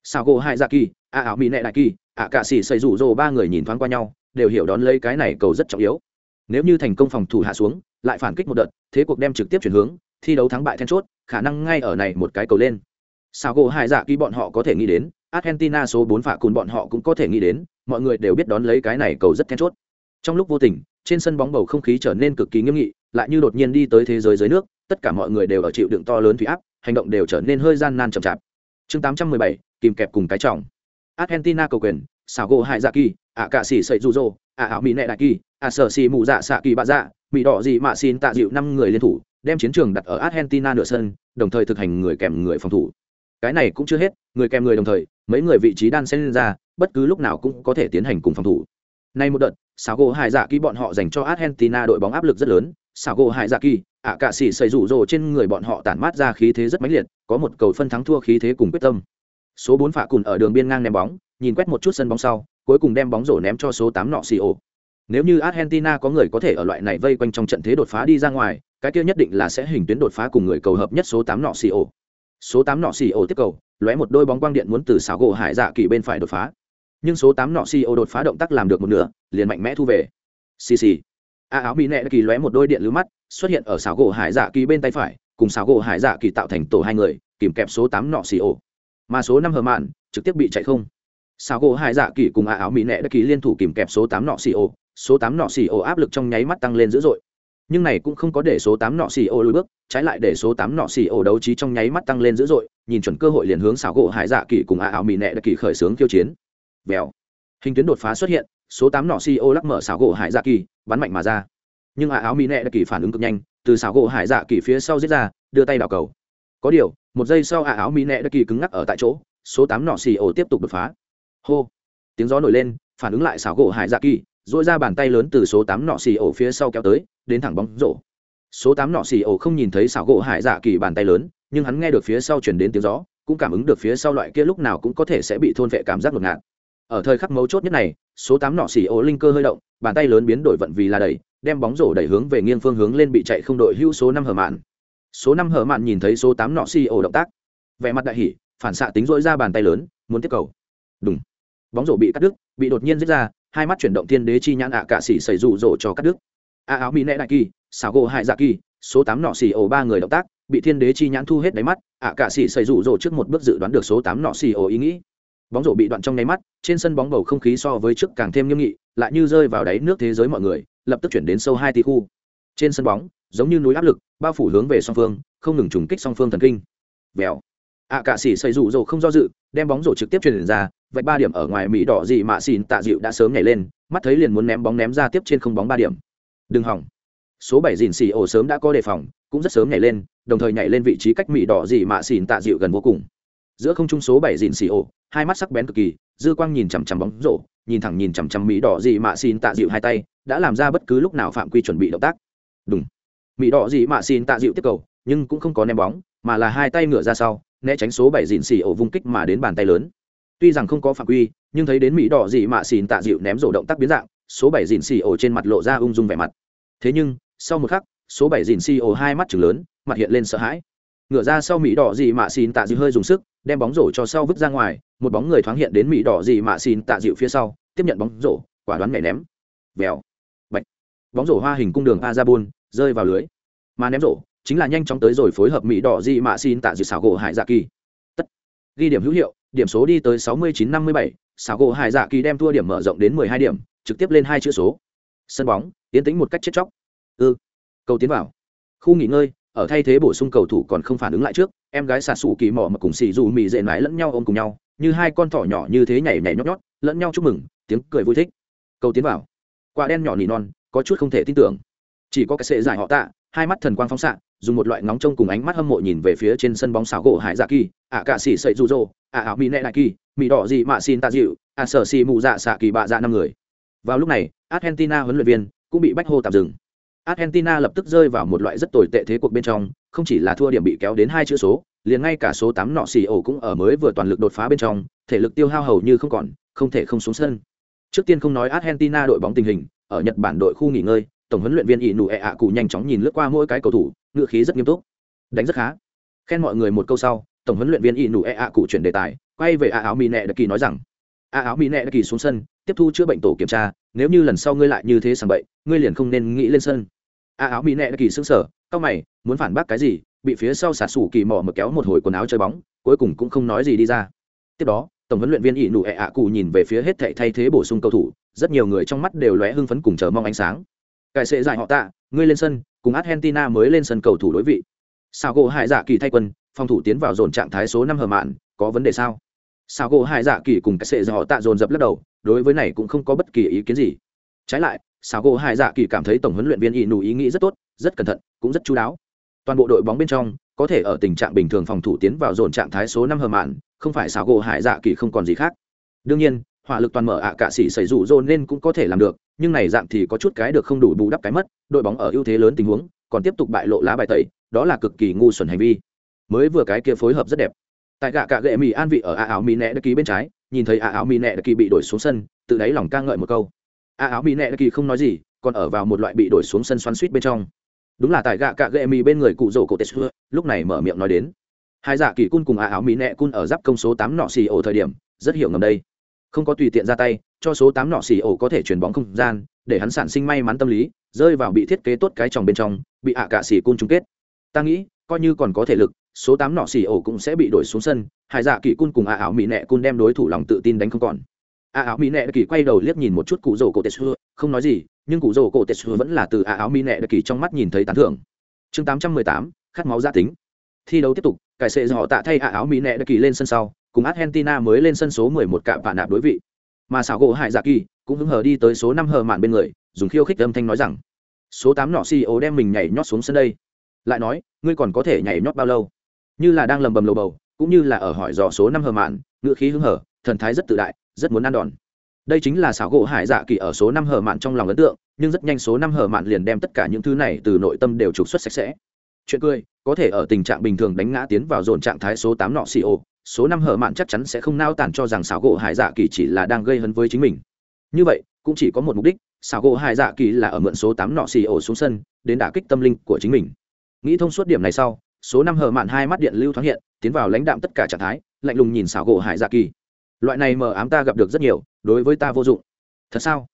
Sao gỗ hai ra kỳ a áo mỹ nệ đại kỳ a cạ xì xây rủ rồ ba người nhìn thoáng qua nhau đều hiểu đón lấy cái này cầu rất trọng yếu nếu như thành công phòng thủ hạ xuống lại phản kích một đợt thế cuộc đem trực tiếp chuyển hướng thi đấu thắng bại then chốt khả năng ngay ở này một cái cầu lên. Sao gỗ hai dạ kỳ bọn họ có thể nghĩ đến argentina số bốn phạ cùn bọn họ cũng có thể nghĩ đến mọi người đều biết đón lấy cái này cầu rất then chốt. Trong lúc vô tình trên sân bóng bầu không khí trở nên cực kỳ nghiêm nghị lại như đột nhiên đi tới thế giới dưới nước tất cả mọi người đều ở chịu đựng to lớn thủy áp hành động đều trở nên hơi gian nan chậm chạp. Chương 817, kìm kẹp cùng cái trọng. Argentina cầu quyền xảo gỗ hai dạ kỳ ạ cạ xỉ sậy rụ rỗ ả ảo mỹ nệ đại kỳ ả sở xì mù dạ xạ kỳ bạ dạ mỹ đỏ gì mà xin tạ dịu năm người liên thủ, đem chiến trường đặt ở argentina nửa sân, đồng thời thực hành người kèm người phòng thủ. Cái này cũng chưa hết, người kèm người đồng thời, mấy người vị trí đan xen lên ra, bất cứ lúc nào cũng có thể tiến hành cùng phòng thủ. Nay một đợt xảo gỗ hải dạ kỳ bọn họ dành cho argentina đội bóng áp lực rất lớn. Xảo gỗ hải dạ kỳ, ạ cạ xỉ xây rủ rồ trên người bọn họ tản mát ra khí thế rất mãnh liệt, có một cầu phân thắng thua khí thế cùng quyết tâm. Số bốn phạ cùn ở đường biên ngang ném bóng, nhìn quét một chút sân bóng sau cuối cùng đem bóng rổ ném cho số tám nọ xì ổ. Nếu như argentina có người có thể ở loại này vây quanh trong trận thế đột phá đi ra ngoài, cái kia nhất định là sẽ hình tuyến đột phá cùng người cầu hợp nhất số tám nọ xì ổ. Số tám nọ xì ổ tiếp cầu, lóe một đôi bóng quang điện muốn từ xảo gỗ hải dạ kỳ bên phải đột phá. Nhưng số tám nọ xì ổ đột phá động tác làm được một nửa, liền mạnh mẽ thu về. Xì xì. A áo bị nẹ kỳ lóe một đôi điện lưới mắt, xuất hiện ở xảo gỗ hải dạ kỳ bên tay phải, cùng xảo gỗ hải dạ kỳ tạo thành tổ hai người, kìm kẹp số tám nọ xì ổ. Mà số năm hờ mạn, trực tiếp bị chạy không. Sao gỗ hải dạ kỳ cùng à áo mỹ nẹ kỳ liên thủ kìm kẹp số tám nọ xì ô. Số tám nọ xì ô áp lực trong nháy mắt tăng lên dữ dội. Nhưng này cũng không có để số tám nọ xì ô lùi bước, trái lại để số tám nọ xì ô đấu trí trong nháy mắt tăng lên dữ dội, nhìn chuẩn cơ hội liền hướng xảo gỗ hải dạ kỳ cùng à áo mỹ nẹ kỳ khởi xướng khiêu chiến. Vèo. Hình tuyến đột phá xuất hiện, số tám nọ xì ô lắc mở xảo gỗ hải dạ kỳ bắn mạnh mà ra. Nhưng à áo mỹ nẹ kỳ phản ứng cực nhanh, từ xảo gỗ hải dạ kỳ phía sau giết ra, đưa tay đảo cầu. Có điều, một giây sau à áo mỹ nẹ kỳ cứng ngắc ở tại chỗ, số tám nọ xì ô tiếp tục đột phá hô. Tiếng gió nổi lên, phản ứng lại xảo gỗ hải dạ kỳ dội ra bàn tay lớn từ số tám nọ xì ổ phía sau kéo tới, đến thẳng bóng rổ. Số tám nọ xì ổ không nhìn thấy xảo gỗ hải dạ kỳ bàn tay lớn, nhưng hắn nghe được phía sau chuyển đến tiếng gió, cũng cảm ứng được phía sau loại kia lúc nào cũng có thể sẽ bị thôn vệ cảm giác ngột ngạt. Ở thời khắc mấu chốt nhất này, số tám nọ xì ổ linh cơ hơi động, bàn tay lớn biến đổi vận vì là đẩy, đem bóng rổ đẩy hướng về nghiêng phương hướng lên bị chạy không đội hưu số năm hở mạn. Số năm hở mạn nhìn thấy số tám nọ xì ổ động tác. Vẻ mặt đại hỉ, phản xạ tính dỗi ra bàn tay lớn, muốn tiếp cầu. Đúng bóng rổ bị cắt đứt, bị đột nhiên giết ra, hai mắt chuyển động thiên đế chi nhãn ạ à cạ xỉ xảy rủ rổ cho cắt đứt. A áo mỹ nẹ đại kỳ, xảo gỗ hại dạ kỳ, số tám nọ xỉ ổ ba người động tác, bị thiên đế chi nhãn thu hết đáy mắt, ạ à cạ xỉ xảy rủ rổ trước một bước dự đoán được số tám nọ xỉ ổ ý nghĩ. Bóng rổ bị đoạn trong nháy mắt, trên sân bóng bầu không khí so với trước càng thêm nghiêm nghị, lại như rơi vào đáy nước thế giới mọi người, lập tức chuyển đến sâu hai tỷ khu. Trên sân bóng, giống như núi áp lực, bao phủ hướng về song phương, không ngừng trùng kích song phương thần kinh. Vèo ạ cạ sĩ xây rủ rồ không do dự, đem bóng rổ trực tiếp truyền ra, vạch ba điểm ở ngoài mỹ đỏ gì mà xin tạ dịu đã sớm nhảy lên, mắt thấy liền muốn ném bóng ném ra tiếp trên không bóng ba điểm. Đừng hỏng. Số bảy dìn xì ổ sớm đã có đề phòng, cũng rất sớm nhảy lên, đồng thời nhảy lên vị trí cách mỹ đỏ gì mà xin tạ dịu gần vô cùng. Giữa không trung số bảy dìn xì ổ, hai mắt sắc bén cực kỳ, dư quang nhìn chằm chằm bóng rổ, nhìn thẳng nhìn chằm chằm mỹ đỏ gì mà xin tạ dịu hai tay, đã làm ra bất cứ lúc nào phạm quy chuẩn bị động tác. Đúng mỹ đỏ gì mà xin tạ dịu tiếp cầu, nhưng cũng không có ném bóng, mà là hai tay ngửa ra sau né tránh số bảy dìn xì ổ vung kích mà đến bàn tay lớn. Tuy rằng không có phạm quy, nhưng thấy đến mỹ đỏ dị mạ xìn tạ dịu ném rổ động tác biến dạng, số bảy dìn xì ổ trên mặt lộ ra ung dung vẻ mặt. Thế nhưng, sau một khắc, số bảy dìn xì ổ hai mắt chừng lớn, mặt hiện lên sợ hãi. Ngửa ra sau mỹ đỏ dị mạ xìn tạ dịu hơi dùng sức, đem bóng rổ cho sau vứt ra ngoài, một bóng người thoáng hiện đến mỹ đỏ dị mạ xìn tạ dịu phía sau, tiếp nhận bóng rổ, quả đoán nhảy ném. Vèo. Bạch. Bóng rổ hoa hình cung đường a ra bôn rơi vào lưới. Mà ném rổ chính là nhanh chóng tới rồi phối hợp mỹ đỏ di mạ xin tạ dịu xảo gỗ hải dạ kỳ. Tất. Ghi điểm hữu hiệu, điểm số đi tới sáu mươi chín năm mươi bảy, xảo gỗ hải dạ kỳ đem thua điểm mở rộng đến mười hai điểm, trực tiếp lên hai chữ số. Sân bóng, tiến tính một cách chết chóc. Ư. Ừ. cầu tiến vào. Khu nghỉ ngơi, ở thay thế bổ sung cầu thủ còn không phản ứng lại trước, em gái xà xù kỳ mỏ mà cùng xì dù mì dệ mái lẫn nhau ôm cùng nhau, như hai con thỏ nhỏ như thế nhảy nhảy nhót nhót, lẫn nhau chúc mừng, tiếng cười vui thích. Cầu tiến vào. Quả đen nhỏ nỉ non, có chút không thể tin tưởng. Chỉ có cái sệ giải họ tạ hai mắt thần quang phóng xạ, dùng một loại ngóng trông cùng ánh mắt hâm mộ nhìn về phía trên sân bóng xảo gỗ hải dạ kỳ, ạ cạ xỉ sậy rụ rỗ ạ ảo mỹ nệ đại kỳ mỹ đỏ gì mạ xin tạ dịu, ạ sở xì mù dạ xạ kỳ bạ dạ năm người. Vào lúc này, argentina huấn luyện viên cũng bị bách hô tạm dừng. Argentina lập tức rơi vào một loại rất tồi tệ thế cuộc bên trong, không chỉ là thua điểm bị kéo đến hai chữ số, liền ngay cả số tám nọ xì ổ cũng ở mới vừa toàn lực đột phá bên trong, thể lực tiêu hao hầu như không còn, không thể không xuống sân. Trước tiên không nói argentina đội bóng tình hình, ở nhật bản đội khu nghỉ ngơi tổng huấn luyện viên ỷ nụ ệ ạ cụ nhanh chóng nhìn lướt qua mỗi cái cầu thủ, ngựa khí rất nghiêm túc. Đánh rất khá. Khen mọi người một câu sau, tổng huấn luyện viên ỷ nụ ệ ạ cụ chuyển đề tài, quay về a áo mỹ nệ đặc kỳ nói rằng a áo mỹ nệ đặc kỳ xuống sân, tiếp thu chữa bệnh tổ kiểm tra, nếu như lần sau ngươi lại như thế sàng bậy, ngươi liền không nên nghĩ lên sân. A áo mỹ nệ đặc kỳ xứng sở cau mày, muốn phản bác cái gì? Bị phía sau xả sủ kỳ mò mà kéo một hồi quần áo chơi bóng, cuối cùng cũng không nói gì đi ra. Tiếp đó, tổng huấn luyện viên ỷ nụ ệ ạ cụ nhìn về phía hết thệ thay thế bổ sung cầu thủ, rất nhiều người trong mắt đều lóe hưng phấn cùng chờ mong ánh sáng cải sệ giải họ tạ, ngươi lên sân, cùng argentina mới lên sân cầu thủ đối vị. Sao gỗ hải dạ kỳ thay quân, phòng thủ tiến vào dồn trạng thái số năm hờ mạn, có vấn đề sao? Sao gỗ hải dạ kỳ cùng cải sệ giải họ tạ dồn dập lắc đầu, đối với này cũng không có bất kỳ ý kiến gì. Trái lại sao gỗ hải dạ kỳ cảm thấy tổng huấn luyện viên ỷ nù ý nghĩ rất tốt, rất cẩn thận, cũng rất chú đáo. Toàn bộ đội bóng bên trong, có thể ở tình trạng bình thường phòng thủ tiến vào dồn trạng thái số năm hờ mạn, không phải xảo gỗ hải dạ kỳ không còn gì khác. Đương nhiên, hỏa lực toàn mở ạ à cạ sĩ xảy rủ rô nên cũng có thể làm được nhưng này dạng thì có chút cái được không đủ bù đắp cái mất, đội bóng ở ưu thế lớn tình huống, còn tiếp tục bại lộ lá bài tẩy, đó là cực kỳ ngu xuẩn hành vi. Mới vừa cái kia phối hợp rất đẹp. Tại gạ cạ gệ mì an vị ở a áo mì nẹ đất kỳ bên trái, nhìn thấy a áo mì nẹ đất kỳ bị đổi xuống sân, tự đáy lòng ca ngợi một câu. A áo mì nẹ đất kỳ không nói gì, còn ở vào một loại bị đổi xuống sân xoắn suýt bên trong. Đúng là tại gạ cạ gệ mì bên người cụ rổ cổ tết xưa, lúc này mở miệng nói đến. Hai dạ kỳ cun cùng a áo mì nẹ cun ở giáp công số tám nọ xì ổ thời điểm, rất hiểu ngầm đây. Không có tùy tiện ra tay cho số tám nọ xì ổ có thể chuyển bóng không gian, để hắn sản sinh may mắn tâm lý, rơi vào bị thiết kế tốt cái tròng bên trong, bị ạ cả xì cun chung kết. Ta nghĩ, coi như còn có thể lực, số tám nọ xì ổ cũng sẽ bị đổi xuống sân hải dạ kỳ cun cùng ạ ảo mỹ nẹ cun đem đối thủ lòng tự tin đánh không còn. ạ ảo mỹ nẹ kỳ quay đầu liếc nhìn một chút cụ rổ cổ tết xưa không nói gì, nhưng cụ rổ cổ tết xưa vẫn là từ ạ ảo mỹ nẹ kỳ trong mắt nhìn thấy tán thưởng. Chương tám trăm mười tám, khát máu gia tính. Thi đấu tiếp tục, cải sệ họ tạ thay ạ áo mỹ nẹ kỳ lên sân sau, cùng argentina mới lên sân số 11 cạm vạn nạp đối vị mà xảo gỗ hải dạ kỳ cũng hứng hờ đi tới số năm hờ mạn bên người, dùng khiêu khích âm thanh nói rằng, số tám nọ ceo đem mình nhảy nhót xuống sân đây. Lại nói, ngươi còn có thể nhảy nhót bao lâu? Như là đang lầm bầm lầu bầu, cũng như là ở hỏi dò số năm hờ mạn ngựa khí hứng hở thần thái rất tự đại, rất muốn ăn đòn. Đây chính là xảo gỗ hải dạ kỳ ở số năm hờ mạn trong lòng ấn tượng, nhưng rất nhanh số năm hờ mạn liền đem tất cả những thứ này từ nội tâm đều trục xuất sạch sẽ. Chuyện cười, có thể ở tình trạng bình thường đánh ngã tiến vào dồn trạng thái số tám nọ ceo số năm hở mạn chắc chắn sẽ không nao tản cho rằng xảo gỗ hải dạ kỳ chỉ là đang gây hấn với chính mình. Như vậy, cũng chỉ có một mục đích, xảo gỗ hải dạ kỳ là ở mượn số tám nọ xì ổ xuống sân, đến đả kích tâm linh của chính mình. Nghĩ thông suốt điểm này sau, số năm hở mạn hai mắt điện lưu thoáng hiện, tiến vào lãnh đạm tất cả trạng thái, lạnh lùng nhìn xảo gỗ hải dạ kỳ. Loại này mờ ám ta gặp được rất nhiều, đối với ta vô dụng. Thật sao?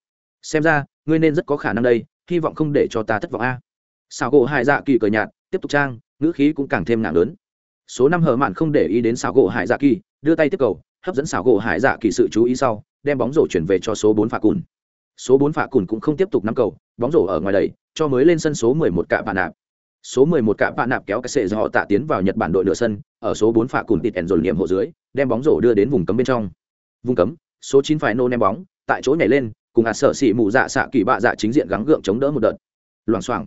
Xem ra, ngươi nên rất có khả năng đây, hy vọng không để cho ta thất vọng a. Xảo gỗ hải dạ kỳ cờ nhạt, tiếp tục trang, ngữ khí cũng càng thêm nặng lớn số năm hờ mạn không để ý đến xảo gỗ hải dạ kỳ, đưa tay tiếp cầu, hấp dẫn xảo gỗ hải dạ kỳ sự chú ý sau, đem bóng rổ chuyển về cho số bốn phạ cùn. Số bốn phạ cùn cũng không tiếp tục nắm cầu, bóng rổ ở ngoài đầy cho mới lên sân số mười một cạ bạn nạp số mười một cạ bạn nạp kéo cái sệ do họ tạ tiến vào nhật bản đội nửa sân, ở số bốn phạ cùn tịt ẻn dồn niệm hộ dưới, đem bóng rổ đưa đến vùng cấm bên trong. Vùng cấm, số chín phải nô ném bóng, tại chỗ nhảy lên, cùng hạt sợ xỉ mù dạ xạ kỳ bạ dạ chính diện gắng gượng chống đỡ một đợt. Loảng xoảng.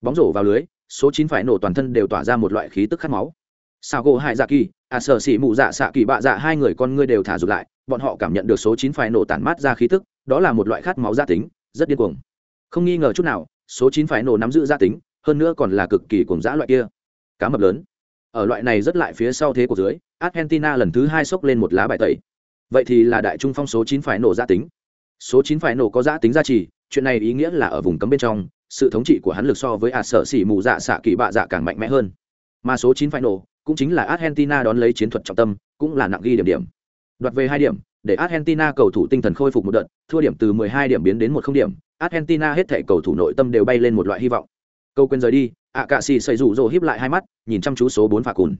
Bóng rổ vào lưới, số chín phải nổ toàn thân đều tỏa ra một loại khí tức khát máu sao gỗ hại dạ kỳ à sở xỉ mụ dạ xạ kỳ bạ dạ hai người con ngươi đều thả rụt lại, bọn họ cảm nhận được số chín phải nổ tản mát ra khí tức, đó là một loại khát máu gia tính, rất điên cuồng. Không nghi ngờ chút nào, số chín phải nổ nắm giữ gia tính, hơn nữa còn là cực kỳ cuồng dã loại kia. Cá mập lớn. Ở loại này rất lại phía sau thế của dưới, argentina lần thứ hai xốc lên một lá bài tẩy. Vậy thì là đại trung phong số chín phải nổ gia tính. Số chín phải nổ có gia tính gia trì, chuyện này ý nghĩa là ở vùng cấm bên trong, sự thống trị của hắn lực so với ạt sở xỉ mù dạ xạ kỳ bạ dạ càng mạnh mẽ hơn mà số chín phải nổ cũng chính là Argentina đón lấy chiến thuật trọng tâm, cũng là nặng ghi điểm điểm. Đoạt về hai điểm, để Argentina cầu thủ tinh thần khôi phục một đợt, thua điểm từ 12 điểm biến đến một không điểm, Argentina hết thảy cầu thủ nội tâm đều bay lên một loại hy vọng. Câu quên rời đi, ạ cạ xì xây rủ rồ híp lại hai mắt, nhìn chăm chú số 4 phạ cùn.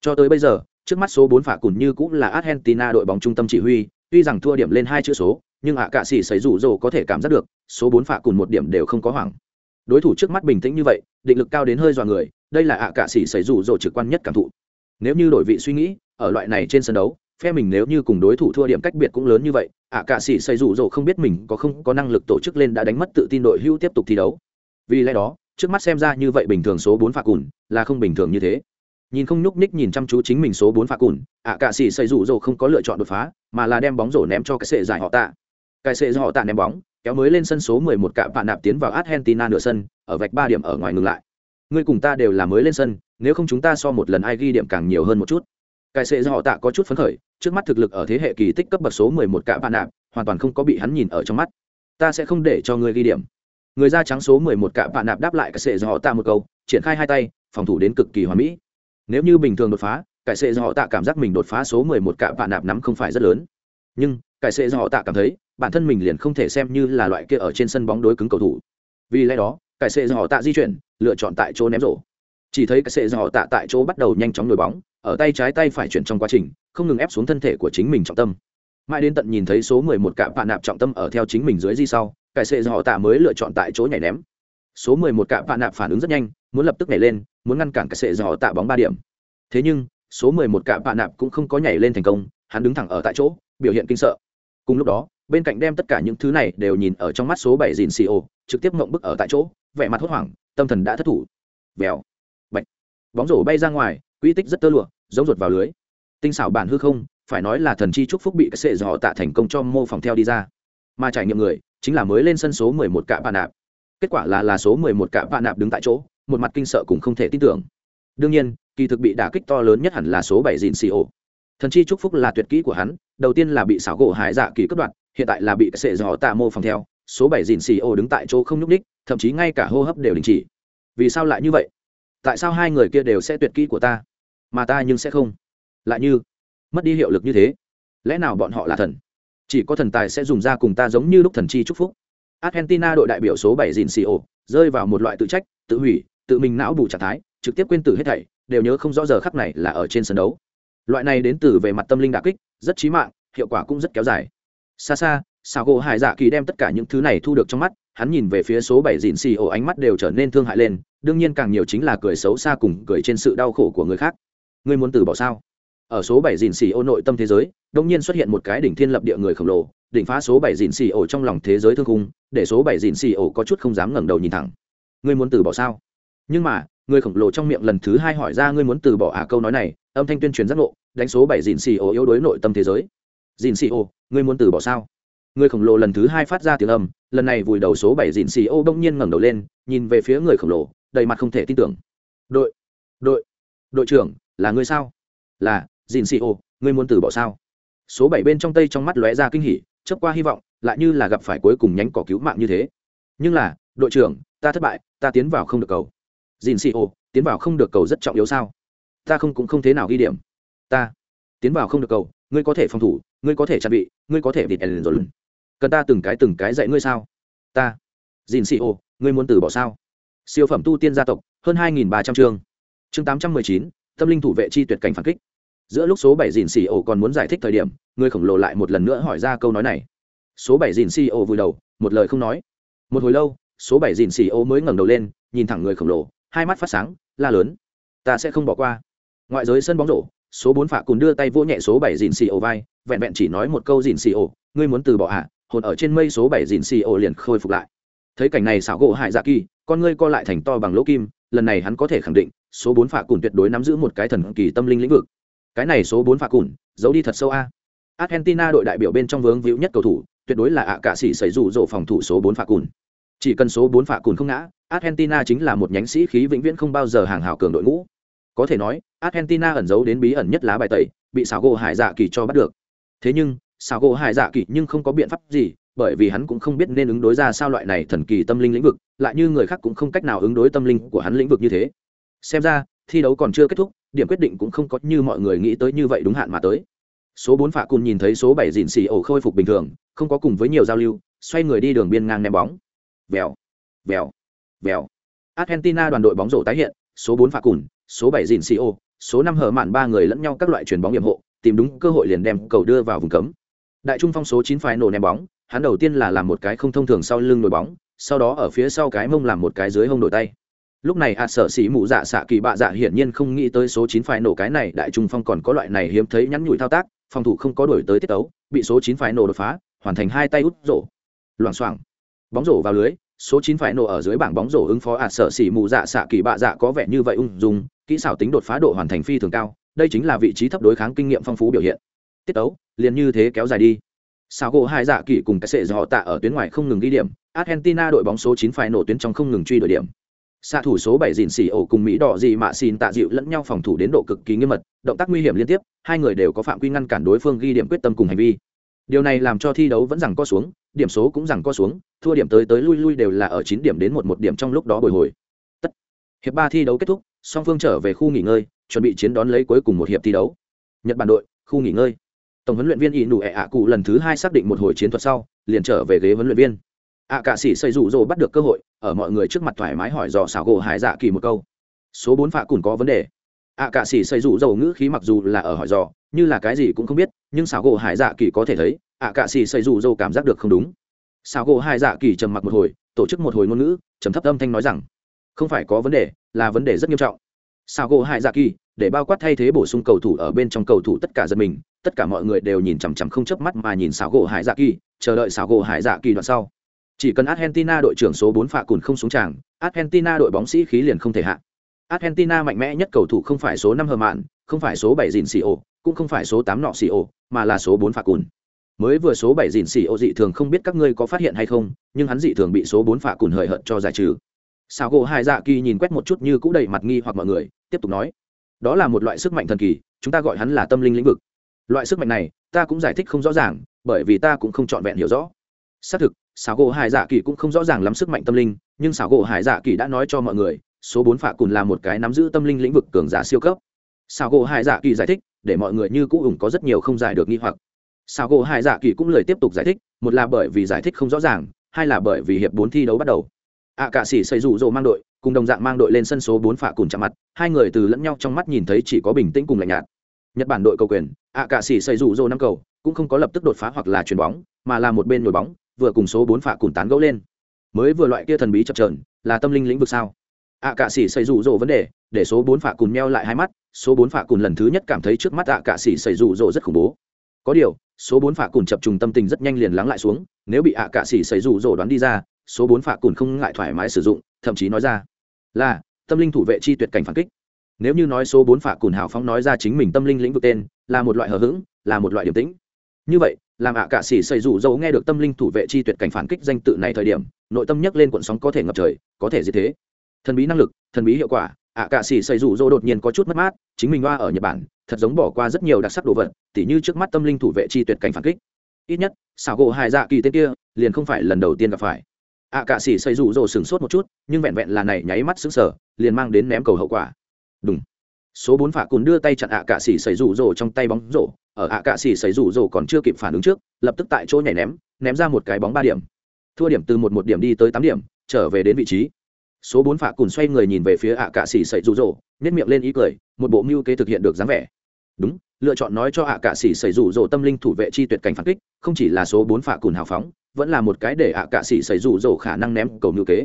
Cho tới bây giờ, trước mắt số 4 phạ cùn như cũng là Argentina đội bóng trung tâm chỉ huy, tuy rằng thua điểm lên hai chữ số, nhưng ạ cạ xì xây rủ rồ có thể cảm giác được, số 4 phạ cùn một điểm đều không có hoảng. Đối thủ trước mắt bình tĩnh như vậy, định lực cao đến hơi dọa người, đây là ạ cạ sĩ xảy rủ rồ trực quan nhất cảm thụ. Nếu như đổi vị suy nghĩ ở loại này trên sân đấu phe mình nếu như cùng đối thủ thua điểm cách biệt cũng lớn như vậy ạ cạ sĩ xảy rủ rồ không biết mình có không có năng lực tổ chức lên đã đánh mất tự tin đội hưu tiếp tục thi đấu. Vì lẽ đó trước mắt xem ra như vậy bình thường số bốn phạt cùn là không bình thường như thế. Nhìn không nhúc ních nhìn chăm chú chính mình số bốn phạt cùn ạ cạ xỉ xây rủ rồ không có lựa chọn đột phá mà là đem bóng rổ ném cho cái sệ giải họ tạ. Cái sệ họ tạ ném bóng kéo mới lên sân số 11 cạm bạn nạp tiến vào Argentina nửa sân, ở vạch ba điểm ở ngoài ngừng lại. Ngươi cùng ta đều là mới lên sân, nếu không chúng ta so một lần ai ghi điểm càng nhiều hơn một chút. Cái sệ do họ tạ có chút phấn khởi, trước mắt thực lực ở thế hệ kỳ tích cấp bậc số mười một cả bạn nạp, hoàn toàn không có bị hắn nhìn ở trong mắt. Ta sẽ không để cho ngươi ghi điểm. Người da trắng số mười một cả bạn nạp đáp lại cái sệ do họ tạ một câu, triển khai hai tay, phòng thủ đến cực kỳ hoàn mỹ. Nếu như bình thường đột phá, cái sệ do họ tạ cảm giác mình đột phá số mười một cả bạn nạp nắm không phải rất lớn. Nhưng, cái sệ do họ tạ cảm thấy, bản thân mình liền không thể xem như là loại kia ở trên sân bóng đối cứng cầu thủ vì lẽ đó cái sệ họ tạ di chuyển, lựa chọn tại chỗ ném rổ. Chỉ thấy cái sệ họ tạ tại chỗ bắt đầu nhanh chóng nổi bóng, ở tay trái tay phải chuyển trong quá trình, không ngừng ép xuống thân thể của chính mình trọng tâm. Mãi đến tận nhìn thấy số 11 cạm bạn nạp trọng tâm ở theo chính mình dưới di sau, cái sệ họ tạ mới lựa chọn tại chỗ nhảy ném. Số 11 cạm bạn nạp phản ứng rất nhanh, muốn lập tức nhảy lên, muốn ngăn cản cái sệ họ tạ bóng ba điểm. Thế nhưng, số 11 cạm bạn nạp cũng không có nhảy lên thành công, hắn đứng thẳng ở tại chỗ, biểu hiện kinh sợ. Cùng lúc đó, bên cạnh đem tất cả những thứ này đều nhìn ở trong mắt số bảy dìn xì trực tiếp ngậm bức ở tại chỗ vẻ mặt hốt hoảng, tâm thần đã thất thủ. Vèo. Bạch. Bóng rổ bay ra ngoài quỹ tích rất tơ lụa, giống ruột vào lưới. Tinh xảo bản hư không, phải nói là thần chi chúc phúc bị cái sệ dò tạ thành công cho mô phỏng theo đi ra. Mà trải nghiệm người, chính là mới lên sân số mười một cạ bạn nạp. Kết quả là là số mười một cạ bạn nạp đứng tại chỗ, một mặt kinh sợ cũng không thể tin tưởng. Đương nhiên, kỳ thực bị đả kích to lớn nhất hẳn là số bảy dìn xì ô thần chi chúc phúc là tuyệt kỹ của hắn, đầu tiên là bị xảo gỗ hải dạ kỳ cất đoạn hiện tại là bị sệ dò tạ mô phỏng theo, số bảy dìn xì ô đứng tại chỗ không nhúc ních thậm chí ngay cả hô hấp đều đình chỉ. Vì sao lại như vậy? Tại sao hai người kia đều sẽ tuyệt kỹ của ta, mà ta nhưng sẽ không? Lại như mất đi hiệu lực như thế, lẽ nào bọn họ là thần? Chỉ có thần tài sẽ dùng ra cùng ta giống như lúc thần chi chúc phúc. Argentina đội đại biểu số bảy dìn xì ổ, rơi vào một loại tự trách, tự hủy, tự mình não bù trạng thái, trực tiếp quên tử hết thảy, đều nhớ không rõ giờ khắc này là ở trên sân đấu. Loại này đến từ về mặt tâm linh đà kích, rất trí mạng, hiệu quả cũng rất kéo dài. Xa xa sao gỗ hải dạ kỳ đem tất cả những thứ này thu được trong mắt hắn nhìn về phía số bảy dìn xì ổ, ánh mắt đều trở nên thương hại lên, đương nhiên càng nhiều chính là cười xấu xa cùng cười trên sự đau khổ của người khác. Ngươi muốn từ bỏ sao? Ở số bảy dìn xì ổ nội tâm thế giới đông nhiên xuất hiện một cái đỉnh thiên lập địa người khổng lồ, đỉnh phá số bảy dìn xì ổ trong lòng thế giới thương khung, để số bảy dìn xì ổ có chút không dám ngẩng đầu nhìn thẳng. Ngươi muốn từ bỏ sao? Nhưng mà, người khổng lồ trong miệng lần thứ hai hỏi ra ngươi muốn từ bỏ à câu nói này, âm thanh tuyên truyền giác ngộ, đánh số bảy dìn xì ổ yếu đối nội tâm thế giới. Dìn xì ổ, ngươi muốn từ bỏ sao? Người khổng lồ lần thứ hai phát ra tiếng âm, lần này vùi đầu số bảy dìn xì ô bỗng nhiên ngẩng đầu lên, nhìn về phía người khổng lồ, đầy mặt không thể tin tưởng. Đội đội đội trưởng, là ngươi sao? Là dìn xì ô, ngươi muốn từ bỏ sao? Số bảy bên trong tây trong mắt lóe ra kinh hỉ, chớp qua hy vọng, lại như là gặp phải cuối cùng nhánh cỏ cứu mạng như thế. Nhưng là, đội trưởng, ta thất bại, ta tiến vào không được cầu. Dìn xì ô, tiến vào không được cầu rất trọng yếu sao? Ta không, cũng không thế nào ghi điểm. Ta, tiến vào không được cầu, ngươi có thể phòng thủ, ngươi có thể trang bị, ngươi có thể vịt ellen rồi cần ta từng cái từng cái dạy ngươi sao? Ta. Dìn xì ô ngươi muốn từ bỏ sao? Siêu phẩm tu tiên gia tộc, hơn hai nghìn ba trăm chương. Chương tám trăm mười chín, tâm linh thủ vệ chi tuyệt cảnh phản kích. Giữa lúc số bảy dìn xì ô còn muốn giải thích thời điểm người khổng lồ lại một lần nữa hỏi ra câu nói này. Số bảy dìn xì ô vùi đầu, một lời không nói. Một hồi lâu, số bảy dìn xì ô mới ngẩng đầu lên, nhìn thẳng người khổng lồ, hai mắt phát sáng, la lớn. Ta sẽ không bỏ qua. Ngoại giới sân bóng rổ, số bốn phạ cùn đưa tay vỗ nhẹ số bảy dìn xì ô vai, vẹn vẹn chỉ nói một câu dìn xì ô ngươi muốn từ bỏ ạ à? Hồn ở trên mây số bảy dìn xì ổ liền khôi phục lại. Thấy cảnh này xảo gỗ hại dạ kỳ, con ngươi co lại thành to bằng lỗ kim, lần này hắn có thể khẳng định, số bốn phạ cùn tuyệt đối nắm giữ một cái thần kỳ tâm linh lĩnh vực. Cái này số bốn phạ cùn, giấu đi thật sâu a. Argentina đội đại biểu bên trong vướng víu nhất cầu thủ, tuyệt đối là ạ cả sĩ xảy rủ rộ phòng thủ số bốn phạ cùn. Chỉ cần số bốn phạ cùn không ngã, argentina chính là một nhánh sĩ khí vĩnh viễn không bao giờ hàng hảo cường đội ngũ. Có thể nói, argentina ẩn giấu đến bí ẩn nhất lá bài tẩy, bị xảo gỗ hải dạ kỳ cho bắt được. Thế nhưng xảo gỗ hải dạ kỳ nhưng không có biện pháp gì, bởi vì hắn cũng không biết nên ứng đối ra sao loại này thần kỳ tâm linh lĩnh vực, lại như người khác cũng không cách nào ứng đối tâm linh của hắn lĩnh vực như thế. Xem ra, thi đấu còn chưa kết thúc, điểm quyết định cũng không có như mọi người nghĩ tới như vậy đúng hạn mà tới. Số bốn phạ cùn nhìn thấy số bảy dìn xì ổ khôi phục bình thường, không có cùng với nhiều giao lưu, xoay người đi đường biên ngang ném bóng. Vèo vèo vèo. Argentina đoàn đội bóng rổ tái hiện, số bốn phạ cùn, số bảy dìn xì ổ, số năm hở mạn ba người lẫn nhau các loại chuyền bóng nhiệm hộ, tìm đúng cơ hội liền đem cầu đưa vào vùng cấm đại trung phong số chín phải nổ ném bóng, hắn đầu tiên là làm một cái không thông thường sau lưng nổi bóng, sau đó ở phía sau cái mông làm một cái dưới hông đổi tay. Lúc này hạt sở sĩ mụ dạ xạ kỳ bạ dạ hiển nhiên không nghĩ tới số chín phải nổ cái này, đại trung phong còn có loại này hiếm thấy nhắn nhủi thao tác, phòng thủ không có đổi tới tiết tấu bị số chín phải nổ đột phá, hoàn thành hai tay út rổ. Loạng xoảng. Bóng rổ vào lưới, số chín phải nổ ở dưới bảng bóng rổ ứng phó ạt sở sĩ mù dạ xạ kỳ bạ dạ có vẻ như vậy ung dung, kỹ xảo tính đột phá độ hoàn thành phi thường cao, đây chính là vị trí thấp đối kháng kinh nghiệm phong phú biểu hiện tiết tấu liền như thế kéo dài đi. Sao gỗ hai dạ kỳ cùng cái sệ họ tạ ở tuyến ngoài không ngừng ghi điểm, argentina đội bóng số chín phải nổ tuyến trong không ngừng truy đổi điểm. Xạ thủ số bảy dìn xỉ ổ cùng mỹ đỏ dị mạ xin tạ dịu lẫn nhau phòng thủ đến độ cực kỳ nghiêm mật, động tác nguy hiểm liên tiếp, hai người đều có phạm quy ngăn cản đối phương ghi điểm quyết tâm cùng hành vi. Điều này làm cho thi đấu vẫn rằng co xuống, điểm số cũng rằng co xuống, thua điểm tới tới lui lui đều là ở chín điểm đến một một điểm trong lúc đó bồi hồi. Tất. hiệp ba thi đấu kết thúc, song phương trở về khu nghỉ ngơi, chuẩn bị chiến đón lấy cuối cùng một hiệp thi đấu. Nhật bản đội, khu nghỉ ngơi tổng huấn luyện viên ỷ nụ ẹ ạ cụ lần thứ hai xác định một hồi chiến thuật sau, liền trở về ghế huấn luyện viên. ạ cạ sĩ xây rủ rồ bắt được cơ hội, ở mọi người trước mặt thoải mái hỏi dò xảo gỗ hải dạ kỳ một câu. Số bốn phạ cùn có vấn đề. ạ cạ sĩ xây rủ rồ ngữ khí mặc dù là ở hỏi dò, như là cái gì cũng không biết, nhưng xảo gỗ hải dạ kỳ có thể thấy, ạ cạ sĩ xây rủ rồ cảm giác được không đúng. Xảo gỗ hải dạ kỳ trầm mặc một hồi, tổ chức một hồi ngôn ngữ, trầm thấp âm thanh nói rằng, không phải có vấn đề, là vấn đề rất nghiêm trọng. Sao gỗ hại dạ kỳ, để bao quát thay thế bổ sung cầu thủ ở bên trong cầu thủ tất cả dân mình, tất cả mọi người đều nhìn chằm chằm không chớp mắt mà nhìn xảo gỗ hải dạ kỳ, chờ đợi xảo gỗ hải dạ kỳ đoạn sau. Chỉ cần argentina đội trưởng số bốn phạ cùn không xuống tràng, argentina đội bóng sĩ khí liền không thể hạ. Argentina mạnh mẽ nhất cầu thủ không phải số năm hờ mạn không phải số bảy dìn xì ổ cũng không phải số tám nọ xì ổ mà là số bốn phạ cùn. Mới vừa số bảy dìn xì ổ dị thường không biết các ngươi có phát hiện hay không, nhưng hắn dị thường bị số bốn phạ cùn hời hợt cho giải trừ sao gỗ hai dạ kỳ nhìn quét một chút như cũ đầy mặt nghi hoặc mọi người, tiếp tục nói, đó là một loại sức mạnh thần kỳ, chúng ta gọi hắn là tâm linh lĩnh vực. Loại sức mạnh này, ta cũng giải thích không rõ ràng, bởi vì ta cũng không trọn vẹn hiểu rõ. Xác thực xảo gỗ hải dạ kỳ cũng không rõ ràng lắm sức mạnh tâm linh, nhưng xảo gỗ hải dạ kỳ đã nói cho mọi người, số bốn phạ cùn là một cái nắm giữ tâm linh lĩnh vực cường giả siêu cấp. Xảo gỗ hải dạ kỳ giải thích, để mọi người như cũ ủng có rất nhiều không giải được nghi hoặc. Xảo gỗ hải dạ kỳ cũng lời tiếp tục giải thích, một là bởi vì giải thích không rõ ràng, hai là bởi vì hiệp bốn thi đấu bắt đầu ạ à, cả sĩ xây rủ rồ mang đội cùng đồng dạng mang đội lên sân số bốn phả cùn chạm mặt hai người từ lẫn nhau trong mắt nhìn thấy chỉ có bình tĩnh cùng lạnh nhạt. Nhật bản đội cầu quyền ạ à, cả sĩ xây rủ rồ năm cầu cũng không có lập tức đột phá hoặc là chuyền bóng mà là một bên nhồi bóng vừa cùng số bốn phả cùn tán gẫu lên. Mới vừa loại kia thần bí chập trờn là tâm linh lĩnh vực sao? Ạ à, cạ sĩ xây rủ rỗ vấn đề để số bốn phả cùn meo lại hai mắt số bốn phả cùn lần thứ nhất cảm thấy trước mắt ạ cả cạ sĩ xây rủ rỗ rất khủng bố. Có điều số bốn phả cùn chập trùng tâm tình rất nhanh liền lắng lại xuống nếu bị ạ cạ sĩ xây rủ rỗ đoán đi ra số bốn phạ cùn không ngại thoải mái sử dụng, thậm chí nói ra, là, tâm linh thủ vệ chi tuyệt cảnh phản kích. Nếu như nói số bốn phạ cùn hào phóng nói ra chính mình tâm linh lĩnh vực tên, là một loại hờ hững, là một loại điểm tĩnh. Như vậy, làm ạ cả sĩ xây rủ dâu nghe được tâm linh thủ vệ chi tuyệt cảnh phản kích danh tự này thời điểm, nội tâm nhấc lên cuộn sóng có thể ngập trời, có thể gì thế. Thần bí năng lực, thần bí hiệu quả, ạ cả sĩ xây rủ dâu đột nhiên có chút mất mát, chính mình hoa ở nhật bản, thật giống bỏ qua rất nhiều đặc sắc đồ vật, tỉ như trước mắt tâm linh thủ vệ chi tuyệt cảnh phản kích. Ít nhất xảo gỗ hài dạ kỳ tên kia, liền không phải lần đầu tiên gặp phải ạ cạ sĩ xây rủ rồ sửng sốt một chút, nhưng vẹn vẹn là này nháy mắt xứng sở liền mang đến ném cầu hậu quả. Đúng số bốn phạ cùn đưa tay chặn ạ cạ sĩ xây rủ rồ trong tay bóng rổ, ở ạ cạ sĩ xây rủ rồ còn chưa kịp phản ứng trước, lập tức tại chỗ nhảy ném ném ra một cái bóng ba điểm. Thua điểm từ một một điểm đi tới tám điểm, trở về đến vị trí. Số bốn phạ cùn xoay người nhìn về phía ạ cạ sĩ xây rủ rồ nhét miệng lên ý cười, một bộ mưu kế thực hiện được dáng vẻ. Đúng lựa chọn nói cho ạ cạ sĩ xảy rủ rỗ tâm linh thủ vệ chi tuyệt cảnh phản kích, không chỉ là số bốn phả cùn hào phóng, vẫn là một cái để ạ cạ sĩ xảy rủ rỗ khả năng ném cầu mưu kế.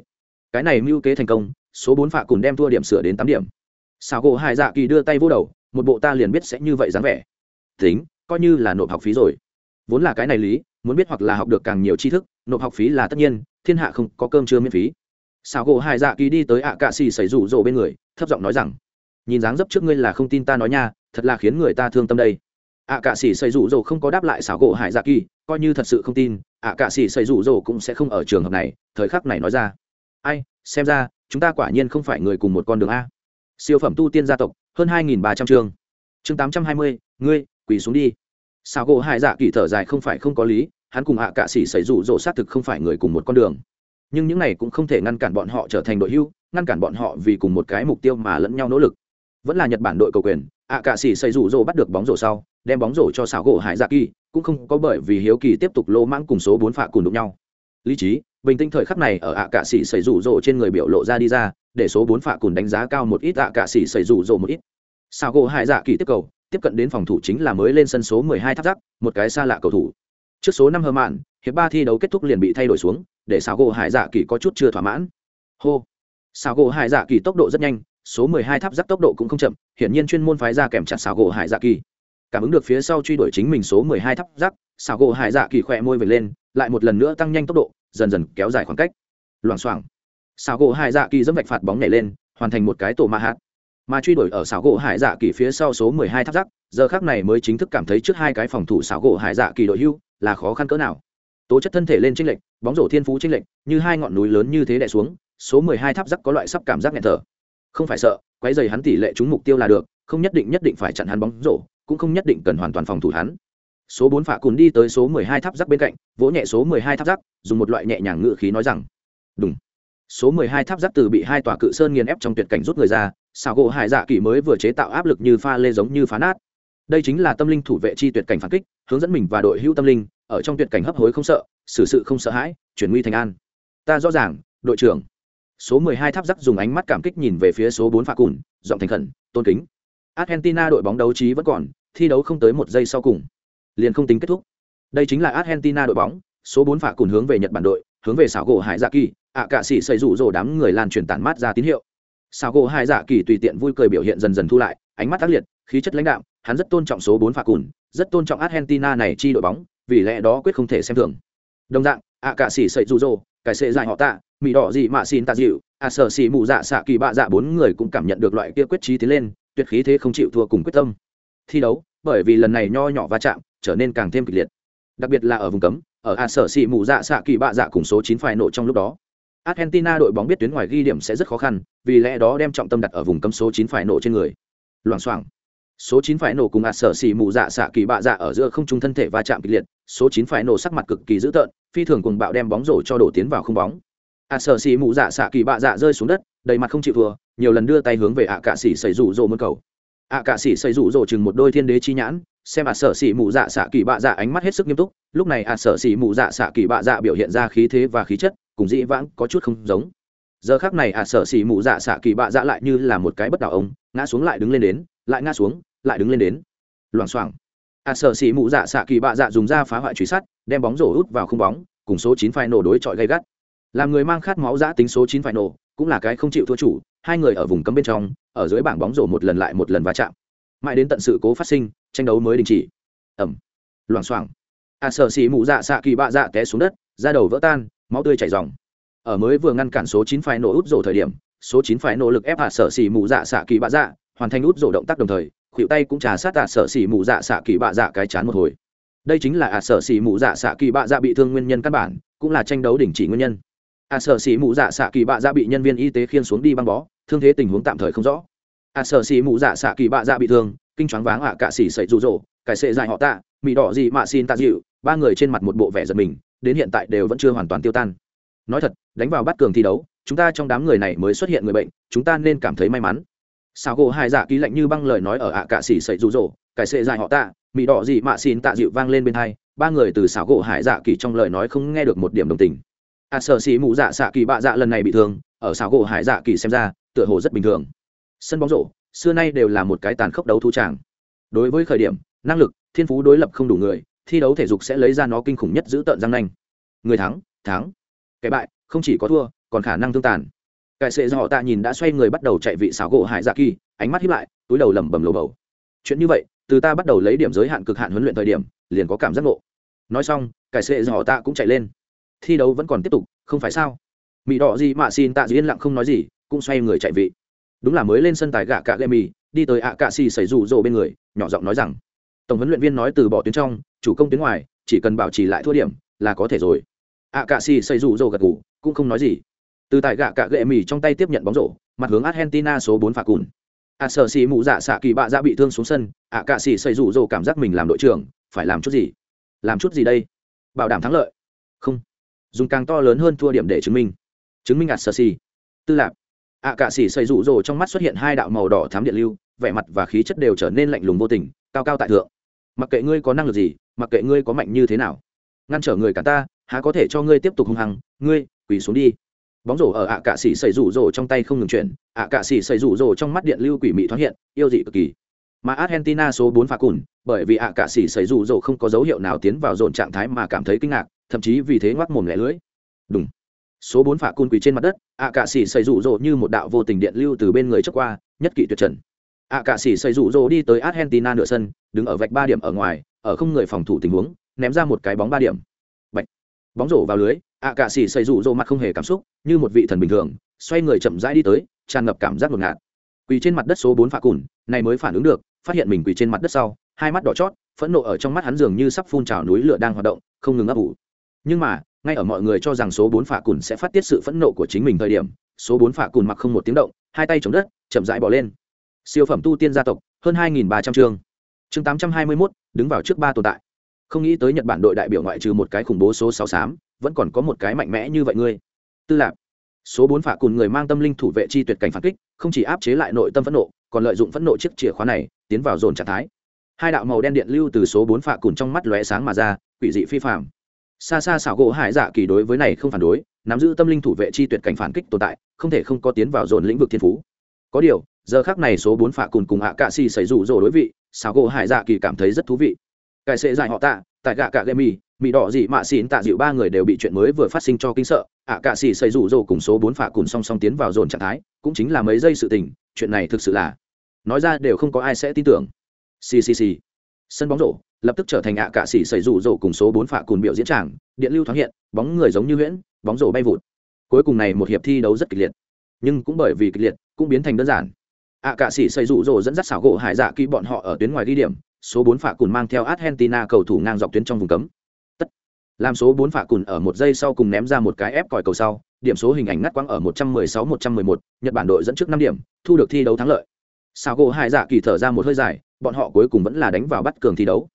Cái này mưu kế thành công, số bốn phả cùn đem thua điểm sửa đến tám điểm. Xào gỗ hải dạ kỳ đưa tay vô đầu, một bộ ta liền biết sẽ như vậy dáng vẻ. Tính, coi như là nộp học phí rồi. Vốn là cái này lý, muốn biết hoặc là học được càng nhiều tri thức, nộp học phí là tất nhiên, thiên hạ không có cơm trưa miễn phí. Xào gỗ hải dạ kỳ đi tới ạ cạ xì xảy rủ rỗ bên người, thấp giọng nói rằng, nhìn dáng dấp trước ngươi là không tin ta nói nha thật là khiến người ta thương tâm đây. Ạ cạ xì xây rủ rồ không có đáp lại xảo gỗ hải dạ kỳ, coi như thật sự không tin, ạ cạ xì xây rủ rồ cũng sẽ không ở trường hợp này, thời khắc này nói ra. Ai, xem ra, chúng ta quả nhiên không phải người cùng một con đường a. Siêu phẩm tu tiên gia tộc, hơn hai nghìn ba trăm chương. Chương tám trăm hai mươi, ngươi, quỳ xuống đi. Xảo gỗ Hải dạ kỳ thở dài không phải không có lý, hắn cùng ạ cạ sĩ xây rủ rồ xác thực không phải người cùng một con đường. Nhưng những này cũng không thể ngăn cản bọn họ trở thành đội hưu, ngăn cản bọn họ vì cùng một cái mục tiêu mà lẫn nhau nỗ lực. Vẫn là nhật bản đội cầu quyền ạ cạ sĩ xây rủ rỗ bắt được bóng rổ sau, đem bóng rổ cho xảo gỗ hải dạ kỳ, cũng không có bởi vì hiếu kỳ tiếp tục lô mãng cùng số bốn phạ cùng đụng nhau. Lý trí, bình tĩnh thời khắc này ở ạ cạ sĩ xảy rủ rỗ trên người biểu lộ ra đi ra, để số bốn phạ cùn đánh giá cao một ít ạ cạ sĩ xảy rủ rộ một ít. Xảo gỗ hải dạ kỳ tiếp cầu, tiếp cận đến phòng thủ chính là mới lên sân số mười hai tháp giác, một cái xa lạ cầu thủ. Trước số năm hơ mạn, hiệp ba thi đấu kết thúc liền bị thay đổi xuống, để xảo gỗ hải dạ kỳ có chút chưa thỏa mãn. Hô. Xảo gỗ hải dạ kỳ tốc độ rất nhanh số mười hai tháp giáp tốc độ cũng không chậm hiển nhiên chuyên môn phái ra kèm chặt sào gỗ hải dạ kỳ cảm ứng được phía sau truy đuổi chính mình số mười hai tháp giáp, Sào gỗ hải dạ kỳ khỏe môi về lên lại một lần nữa tăng nhanh tốc độ dần dần kéo dài khoảng cách Loạng choạng. Sào gỗ hải dạ kỳ dẫm vạch phạt bóng nhảy lên hoàn thành một cái tổ ma hạt. mà truy đuổi ở sào gỗ hải dạ kỳ phía sau số mười hai tháp giáp, giờ khắc này mới chính thức cảm thấy trước hai cái phòng thủ sào gỗ hải dạ kỳ đội hưu là khó khăn cỡ nào tố chất thân thể lên tranh lệch bóng rổ thiên phú tranh lệch như hai ngọn núi lớn như thế đè xuống số mười hai tháp giáp có loại sắp cảm giác nghẹt thở không phải sợ quấy dày hắn tỷ lệ trúng mục tiêu là được không nhất định nhất định phải chặn hắn bóng rổ cũng không nhất định cần hoàn toàn phòng thủ hắn. Số bốn phạ cùn đi tới số mười hai tháp rắc bên cạnh vỗ nhẹ số mười hai tháp rắc, dùng một loại nhẹ nhàng ngự khí nói rằng đúng số mười hai tháp rắc từ bị hai tòa cự sơn nghiền ép trong tuyệt cảnh rút người ra xào gỗ hải dạ kỳ mới vừa chế tạo áp lực như pha lê giống như phá nát. Đây chính là tâm linh thủ vệ chi tuyệt cảnh phản kích hướng dẫn mình và đội hữu tâm linh ở trong tuyệt cảnh hấp hối không sợ xử sự không sợ hãi chuyển nguy thành an. Ta rõ ràng đội trưởng số mười hai tháp rắc dùng ánh mắt cảm kích nhìn về phía số 4 phạ cùn, giọng thành khẩn, tôn kính. Argentina đội bóng đấu trí vẫn còn, thi đấu không tới một giây sau cùng. Liền không tính kết thúc. Đây chính là argentina đội bóng, số 4 phạ cùn hướng về nhật bản đội, hướng về xảo gỗ hải dạ kỳ ạ cạ sĩ xây rủ rồ đám người lan truyền tản mát ra tín hiệu. Xảo gỗ hải dạ kỳ tùy tiện vui cười biểu hiện dần dần thu lại, ánh mắt tác liệt, khí chất lãnh đạo hắn rất tôn trọng số 4 phạ cùn, rất tôn trọng argentina này chi đội bóng, vì lẽ đó quyết không thể xem thường. Đồng dạng ạ cạ sĩ xây rủ rồ cái sệ dài họ tạ mỹ đỏ gì mà xin tạ dịu à sở xì mù dạ xạ kỳ bạ dạ bốn người cũng cảm nhận được loại kia quyết trí tiến lên, tuyệt khí thế không chịu thua cùng quyết tâm. Thi đấu, bởi vì lần này nho nhỏ va chạm trở nên càng thêm kịch liệt. Đặc biệt là ở vùng cấm, ở à sở xì mù dạ xạ kỳ bạ dạ cùng số chín phải nổ trong lúc đó. Argentina đội bóng biết tuyến ngoài ghi điểm sẽ rất khó khăn, vì lẽ đó đem trọng tâm đặt ở vùng cấm số chín phải nổ trên người. Loảng xoảng số chín phải nổ cùng a sở xỉ mù dạ xạ kỳ bạ dạ ở giữa không trung thân thể va chạm kịch liệt số chín phải nổ sắc mặt cực kỳ dữ tợn phi thường cùng bạo đem bóng rổ cho đổ tiến vào không bóng. A sở xỉ mù dạ xạ kỳ bạ dạ rơi xuống đất đầy mặt không chịu vừa, nhiều lần đưa tay hướng về ạ cạ xỉ xảy rủ rộ mơn cầu. Ạ cạ xỉ xảy rủ rộ chừng một đôi thiên đế chi nhãn xem ạ sở xỉ mù dạ xạ kỳ bạ dạ ánh mắt hết sức nghiêm túc lúc này ạ sở xỉ mù dạ xạ kỳ bạ dạ biểu hiện ra khí thế và khí chất cùng dĩ vãng có chút không giống. Giờ khác này ạ sở xỉ mù dạ xạ kỳ bạ dạ lại như là một cái bất đảo ông ngã xuống lại đứng lên đến lại ngã xuống lại đứng lên đến. Loảng xoảng. À sở xỉ mụ dạ xạ kỳ bạ dạ dùng da phá hoại truy sát đem bóng rổ út vào không bóng cùng số chín phai nổ đối chọi gây gắt. Làm người mang khát máu giã tính số chín phai nổ cũng là cái không chịu thua chủ hai người ở vùng cấm bên trong ở dưới bảng bóng rổ một lần lại một lần va chạm. Mãi đến tận sự cố phát sinh tranh đấu mới đình chỉ. Ẩm loảng xoảng. A à, sợ xì mụ dạ xạ kỳ bạ dạ té xuống đất da đầu vỡ tan máu tươi chảy dòng ở mới vừa ngăn cản số chín phải nổ út rổ thời điểm số chín phải nỗ lực ép hạ à sở xì mù dạ xạ kỳ bạ dạ hoàn thành út rổ động tác đồng thời, khuỷu tay cũng trà sát hạ à sở xỉ mù dạ xạ kỳ bạ dạ cái chán một hồi. Đây chính là hạ sở xỉ mù dạ xạ kỳ bạ dạ bị thương nguyên nhân căn bản, cũng là tranh đấu đình chỉ nguyên nhân. A sở xỉ mù dạ xạ kỳ bạ dạ bị nhân viên y tế khiên xuống đi băng bó, thương thế tình huống tạm thời không rõ. Ạ sở xỉ mù dạ xạ kỳ bạ dạ bị thương, kinh choáng váng ạ à cạ xỉ sậy rụ rỗ, cải sệ dài họ tạ mị đỏ gì mạ xin tạ dịu, ba người trên mặt một bộ vẻ giật mình, đến hiện tại đều vẫn chưa hoàn toàn tiêu tan. Nói thật, đánh vào bắt cường thi đấu, chúng ta trong đám người này mới xuất hiện người bệnh, chúng ta nên cảm thấy may mắn sao gỗ hai dạ ký lạnh như băng lời nói ở ạ à cạ xỉ sậy rụ rỗ cải sệ dài họ tạ mị đỏ gì mạ xin tạ dịu vang lên bên hai ba người từ xảo gỗ hải dạ kỳ trong lời nói không nghe được một điểm đồng tình. A à, sợ xì mụ dạ xạ kỳ bạ dạ lần này bị thương ở xảo gỗ hải dạ kỳ xem ra tựa hồ rất bình thường. Sân bóng rổ xưa nay đều là một cái tàn khốc đấu thu tràng. Đối với khởi điểm năng lực thiên phú đối lập không đủ người thi đấu thể dục sẽ lấy ra nó kinh khủng nhất giữ tợn răng nanh. Người thắng thắng. Kẻ bại không chỉ có thua còn khả năng thương tàn cải sệ do họ tạ nhìn đã xoay người bắt đầu chạy vị xảo gỗ hải dạ kỳ, ánh mắt hiếp lại, túi đầu lẩm bẩm lồ bầu. Chuyện như vậy, từ ta bắt đầu lấy điểm giới hạn cực hạn huấn luyện thời điểm, liền có cảm giác ngộ. Nói xong cải sệ do họ tạ cũng chạy lên. Thi đấu vẫn còn tiếp tục, không phải sao? Mỹ đỏ gì mà xin tạ dĩ yên lặng không nói gì, cũng xoay người chạy vị. Đúng là mới lên sân tài gạ cạ lệ mì, đi tới ạ cạ xì xảy rủ rồ bên người, nhỏ giọng nói rằng, tổng huấn luyện viên nói từ bỏ tuyến trong, chủ công tuyến ngoài, chỉ cần bảo trì lại thua điểm, là có thể rồi. ạ cạ xì xảy rủ rồ gật ngủ cũng không nói gì từ tại gạ cạ gệ mì trong tay tiếp nhận bóng rổ, mặt hướng argentina số bốn phạt cùn. A sợ xì mụ dạ xạ kỳ bạ dạ bị thương xuống sân, ạ cạ xì xây rủ rồ cảm giác mình làm đội trưởng, phải làm chút gì? Làm chút gì đây? Bảo đảm thắng lợi. Không. Dùng càng to lớn hơn thua điểm để chứng minh. Chứng minh ạt sơ xì. Tư lạc ạ cạ xì xây rụ rồ trong mắt xuất hiện hai đạo màu đỏ thám điện lưu, vẻ mặt và khí chất đều trở nên lạnh lùng vô tình, cao cao tại thượng. Mặc kệ ngươi có năng lực gì, mặc kệ ngươi có mạnh như thế nào. Ngăn trở người cả ta, há có thể cho ngươi tiếp tục hung hăng, ngươi, quỳ xuống đi bóng rổ ở ạ à cạ xỉ xây rủ rổ trong tay không ngừng chuyển, ạ à cạ xỉ xây rủ rổ trong mắt điện lưu quỷ mị thoáng hiện, yêu dị cực kỳ. Mà argentina số bốn pha cùn, bởi vì ạ cạ xỉ xây rủ rổ không có dấu hiệu nào tiến vào dồn trạng thái mà cảm thấy kinh ngạc, thậm chí vì thế ngoắc mồm lẻ lưỡi. Đúng số bốn pha cùn quỳ trên mặt đất, ạ cạ xỉ xây rủ rổ như một đạo vô tình điện lưu từ bên người trước qua, nhất kỵ tuyệt trần. Ạ cạ xỉ xây rủ rổ đi tới argentina nửa sân, đứng ở vạch ba điểm ở ngoài, ở không người phòng thủ tình huống, ném ra một cái bóng ba điểm bóng rổ vào lưới, ạ cạ xỉ xây rủ rộ mặt không hề cảm xúc, như một vị thần bình thường, xoay người chậm rãi đi tới, tràn ngập cảm giác ngột ngạt. Quỳ trên mặt đất số bốn phạ cùn, này mới phản ứng được, phát hiện mình quỳ trên mặt đất sau, hai mắt đỏ chót, phẫn nộ ở trong mắt hắn dường như sắp phun trào núi lửa đang hoạt động, không ngừng ấp ủ. Nhưng mà, ngay ở mọi người cho rằng số bốn phạ cùn sẽ phát tiết sự phẫn nộ của chính mình thời điểm, số bốn phạ cùn mặc không một tiếng động, hai tay chống đất, chậm rãi bỏ lên. Siêu phẩm tu tiên gia tộc, hơn hai ba trăm chương. Chương tám trăm hai mươi mốt, đứng vào trước ba tồn tại không nghĩ tới nhật bản đội đại biểu ngoại trừ một cái khủng bố số sáu xám vẫn còn có một cái mạnh mẽ như vậy ngươi. Tư lạc số bốn phạ cùn người mang tâm linh thủ vệ chi tuyệt cảnh phản kích, không chỉ áp chế lại nội tâm phẫn nộ, còn lợi dụng phẫn nộ chiếc chìa khóa này, tiến vào dồn trạng thái. Hai đạo màu đen điện lưu từ số bốn phạ cùn trong mắt lóe sáng mà ra, quỷ dị phi phạm xa xa xảo gỗ hải dạ kỳ đối với này không phản đối, nắm giữ tâm linh thủ vệ chi tuyệt cảnh phản kích tồn tại, không thể không có tiến vào dồn lĩnh vực thiên phú. Có điều, giờ khác này số bốn phạ cùn cùng hạ cạ xì xảy rủ rồ đối vị, xảo gỗ hải dạ kỳ cảm thấy rất thú vị cải sệ dài họ tạ tại gạ cạ gây mì mì đỏ dị mạ xỉn tạ dịu ba người đều bị chuyện mới vừa phát sinh cho kinh sợ. Ạ cạ xỉ xây rủ rồ cùng số bốn phả cùn song song tiến vào dồn trạng thái, cũng chính là mấy giây sự tình, chuyện này thực sự là nói ra đều không có ai sẽ tin tưởng. Ccc sân bóng rổ, lập tức trở thành ạ cạ xỉ xây rủ rồ cùng số bốn phả cùn biểu diễn tràng, điện lưu thoáng hiện, bóng người giống như huyễn, bóng rổ bay vụt. Cuối cùng này một hiệp thi đấu rất kịch liệt, nhưng cũng bởi vì kịch liệt, cũng biến thành đơn giản. Ạ cạ xỉ xây rủ rồ dẫn dắt xảo gỗ hải dạ kỹ bọn họ ở tuyến ngoài ghi điểm số 4 phạ cùn mang theo argentina cầu thủ ngang dọc tuyến trong vùng cấm. Làm số 4 phạ cùn ở một giây sau cùng ném ra một cái ép còi cầu sau, điểm số hình ảnh ngắt quãng ở một trăm mười sáu, một trăm mười một, nhật bản đội dẫn trước năm điểm, thu được thi đấu thắng lợi. Sao gỗ hai dạ kỳ thở ra một hơi dài, bọn họ cuối cùng vẫn là đánh vào bắt cường thi đấu.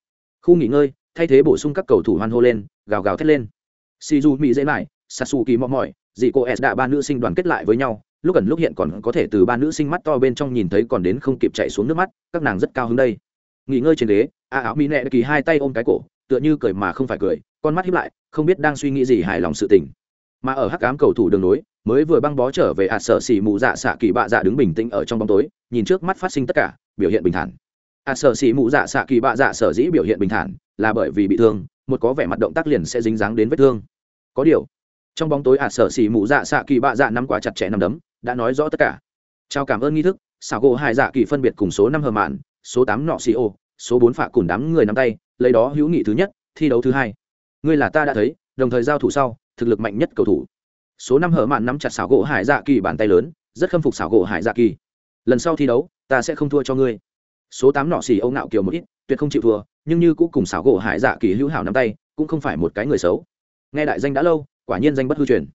Khu nghỉ ngơi, thay thế bổ sung các cầu thủ hoan hô lên, gào gào thét lên. Shizu Mị dễ lại sasuki mọ mỏi dị cô s đã ba nữ sinh đoàn kết lại với nhau, lúc gần lúc hiện còn có thể từ ba nữ sinh mắt to bên trong nhìn thấy còn đến không kịp chạy xuống nước mắt, các nàng rất cao hứng đây nghỉ ngơi trên ghế, a áo mỹ nệ kỳ hai tay ôm cái cổ, tựa như cười mà không phải cười, con mắt hiếp lại, không biết đang suy nghĩ gì hài lòng sự tình. Mà ở hắc ám cầu thủ đường nối, mới vừa băng bó trở về ạt sở xỉ mụ dạ xạ kỳ bạ dạ đứng bình tĩnh ở trong bóng tối, nhìn trước mắt phát sinh tất cả, biểu hiện bình thản. ạt sở xỉ mụ dạ xạ kỳ bạ dạ sở dĩ biểu hiện bình thản, là bởi vì bị thương, một có vẻ mặt động tác liền sẽ dính dáng đến vết thương. Có điều, trong bóng tối ạt sở xỉ mụ dạ xạ kỳ bạ dạ nắm quá chặt chẽ nắm đấm, đã nói rõ tất cả. Chào cảm ơn nghi thức xảo gỗ hai dạ kỳ phân biệt cùng số năm hờ mạn, số tám nọ xì ô số bốn phạ cùng đám người nắm tay, lấy đó hữu nghị thứ nhất, thi đấu thứ hai. Ngươi là ta đã thấy, đồng thời giao thủ sau, thực lực mạnh nhất cầu thủ. Số năm hở mạn nắm chặt xảo gỗ hải dạ kỳ bàn tay lớn, rất khâm phục xảo gỗ hải dạ kỳ. Lần sau thi đấu, ta sẽ không thua cho ngươi. Số tám nọ xì âu ngạo kiều một ít, tuyệt không chịu thua, nhưng như cũng cùng xảo gỗ hải dạ kỳ hữu hảo nắm tay, cũng không phải một cái người xấu. Nghe đại danh đã lâu, quả nhiên danh bất hư truyền.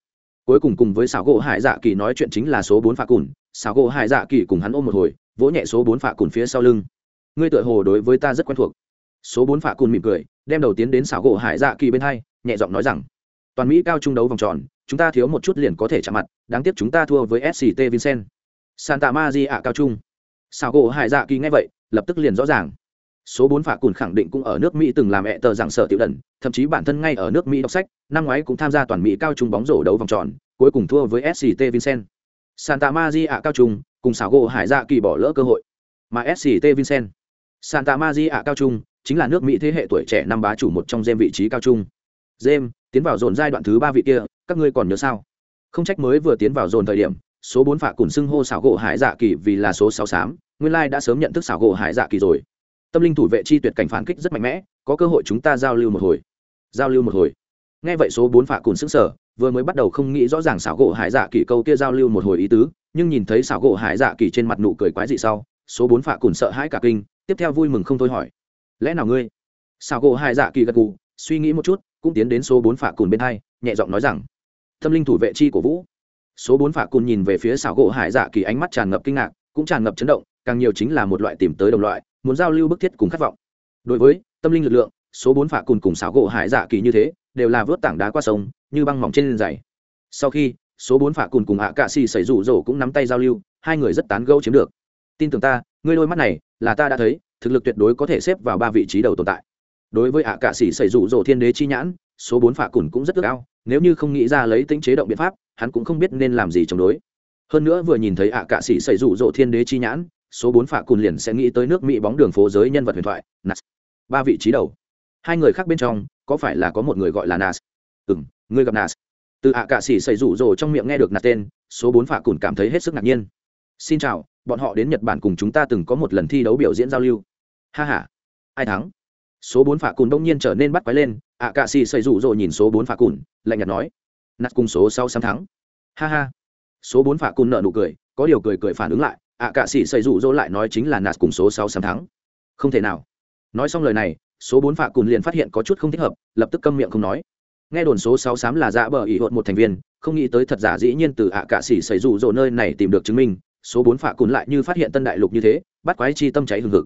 Cuối cùng cùng với xảo gỗ hải dạ kỳ nói chuyện chính là số bốn phạ cùn xảo gỗ hải dạ kỳ cùng hắn ôm một hồi, vỗ nhẹ số bốn phạ cùn phía sau lưng ngươi tựa hồ đối với ta rất quen thuộc. Số bốn phạ cùn mỉm cười, đem đầu tiến đến xảo gỗ hải dạ kỳ bên hai, nhẹ giọng nói rằng, toàn mỹ cao trung đấu vòng tròn, chúng ta thiếu một chút liền có thể chạm mặt, đáng tiếc chúng ta thua với sct vincent. Santa maria cao trung. Xảo gỗ hải dạ kỳ nghe vậy, lập tức liền rõ ràng. Số bốn phạ cùn khẳng định cũng ở nước mỹ từng làm mẹ tờ giảng sở tiểu đần, thậm chí bản thân ngay ở nước mỹ đọc sách, năm ngoái cũng tham gia toàn mỹ cao trung bóng rổ đấu vòng tròn, cuối cùng thua với sct vincent. Santa maria cao trung, cùng xảo gỗ hải dạ kỳ bỏ lỡ cơ hội. Mà sct vincent santa maria cao trung, chính là nước mỹ thế hệ tuổi trẻ năm bá chủ một trong game vị trí cao trung. Game tiến vào dồn giai đoạn thứ ba vị kia, các ngươi còn nhớ sao? Không trách mới vừa tiến vào dồn thời điểm, số bốn phạ cùng xưng hô xảo gỗ hải dạ kỳ vì là số sáu xám nguyên lai đã sớm nhận thức xảo gỗ hải dạ kỳ rồi. Tâm linh thủ vệ chi tuyệt cảnh phản kích rất mạnh mẽ, có cơ hội chúng ta giao lưu một hồi. Giao lưu một hồi. Nghe vậy số bốn phạ cùng xứng sở vừa mới bắt đầu không nghĩ rõ ràng xảo gỗ hải dạ kỳ câu kia giao lưu một hồi ý tứ, nhưng nhìn thấy xảo gỗ hải dạ kỳ trên mặt nụ cười quái dị sau, số bốn phạ cùng sợ hãi cả kinh tiếp theo vui mừng không thôi hỏi, lẽ nào ngươi? Xảo gỗ hai dạ kỳ gật gù, suy nghĩ một chút, cũng tiến đến số bốn phả cùn bên hai, nhẹ giọng nói rằng tâm linh thủ vệ chi của vũ. Số bốn phả cùn nhìn về phía xảo gỗ hải dạ kỳ ánh mắt tràn ngập kinh ngạc, cũng tràn ngập chấn động, càng nhiều chính là một loại tìm tới đồng loại, muốn giao lưu bức thiết cùng khát vọng. Đối với tâm linh lực lượng, số bốn phả cùn cùng xảo gỗ hải dạ kỳ như thế, đều là vớt tảng đá qua sông, như băng mỏng trên dày. Sau khi, số bốn phả cùn cùng hạ cạ xì xảy rủ rổ cũng nắm tay giao lưu, hai người rất tán gẫu chiếm được. Tin tưởng ta, ngươi đôi mắt này là ta đã thấy, thực lực tuyệt đối có thể xếp vào ba vị trí đầu tồn tại. Đối với ạ cạ sĩ xảy rủ rỗ thiên đế chi nhãn, số bốn phạ cùn cũng rất ước ao, nếu như không nghĩ ra lấy tính chế động biện pháp, hắn cũng không biết nên làm gì chống đối. Hơn nữa vừa nhìn thấy ạ cạ sĩ xảy rủ rỗ thiên đế chi nhãn, số bốn phạ cùn liền sẽ nghĩ tới nước mỹ bóng đường phố giới nhân vật huyền thoại, nas. Ba vị trí đầu. Hai người khác bên trong, có phải là có một người gọi là nas? Ừ m ngươi gặp nas. Từ ạ cạ sĩ xảy rủ rỗ trong miệng nghe được nas tên, số bốn phạ cùn cảm thấy hết sức ngạc nhiên xin chào, bọn họ đến nhật bản cùng chúng ta từng có một lần thi đấu biểu diễn giao lưu. Ha h a ai thắng? Số bốn phà cùn đông nhiên trở nên bắt quái lên ạ cạ xì xây rủ rồi nhìn số bốn phà cùn, lạnh nhạt nói. Nạt cùng số sau sáng thắng. Ha ha. Số bốn phà cùn nợ nụ cười, có điều cười cười phản ứng lại ạ cạ xì xây rủ rồi lại nói chính là nạt cùng số sáu sáng thắng. Không thể nào. Nói xong lời này, số bốn phạ cùn liền phát hiện có chút không thích hợp, lập tức câm miệng không nói. Nghe đồn số sáu xám là dạ bờ ỉ hộn một thành viên, không nghĩ tới thật giả dĩ nhiên từ ạ cạ xỉ xảy rủ rộ nơi này tìm được chứng minh số bốn phạ cùn lại như phát hiện tân đại lục như thế, bắt quái chi tâm cháy hừng hực.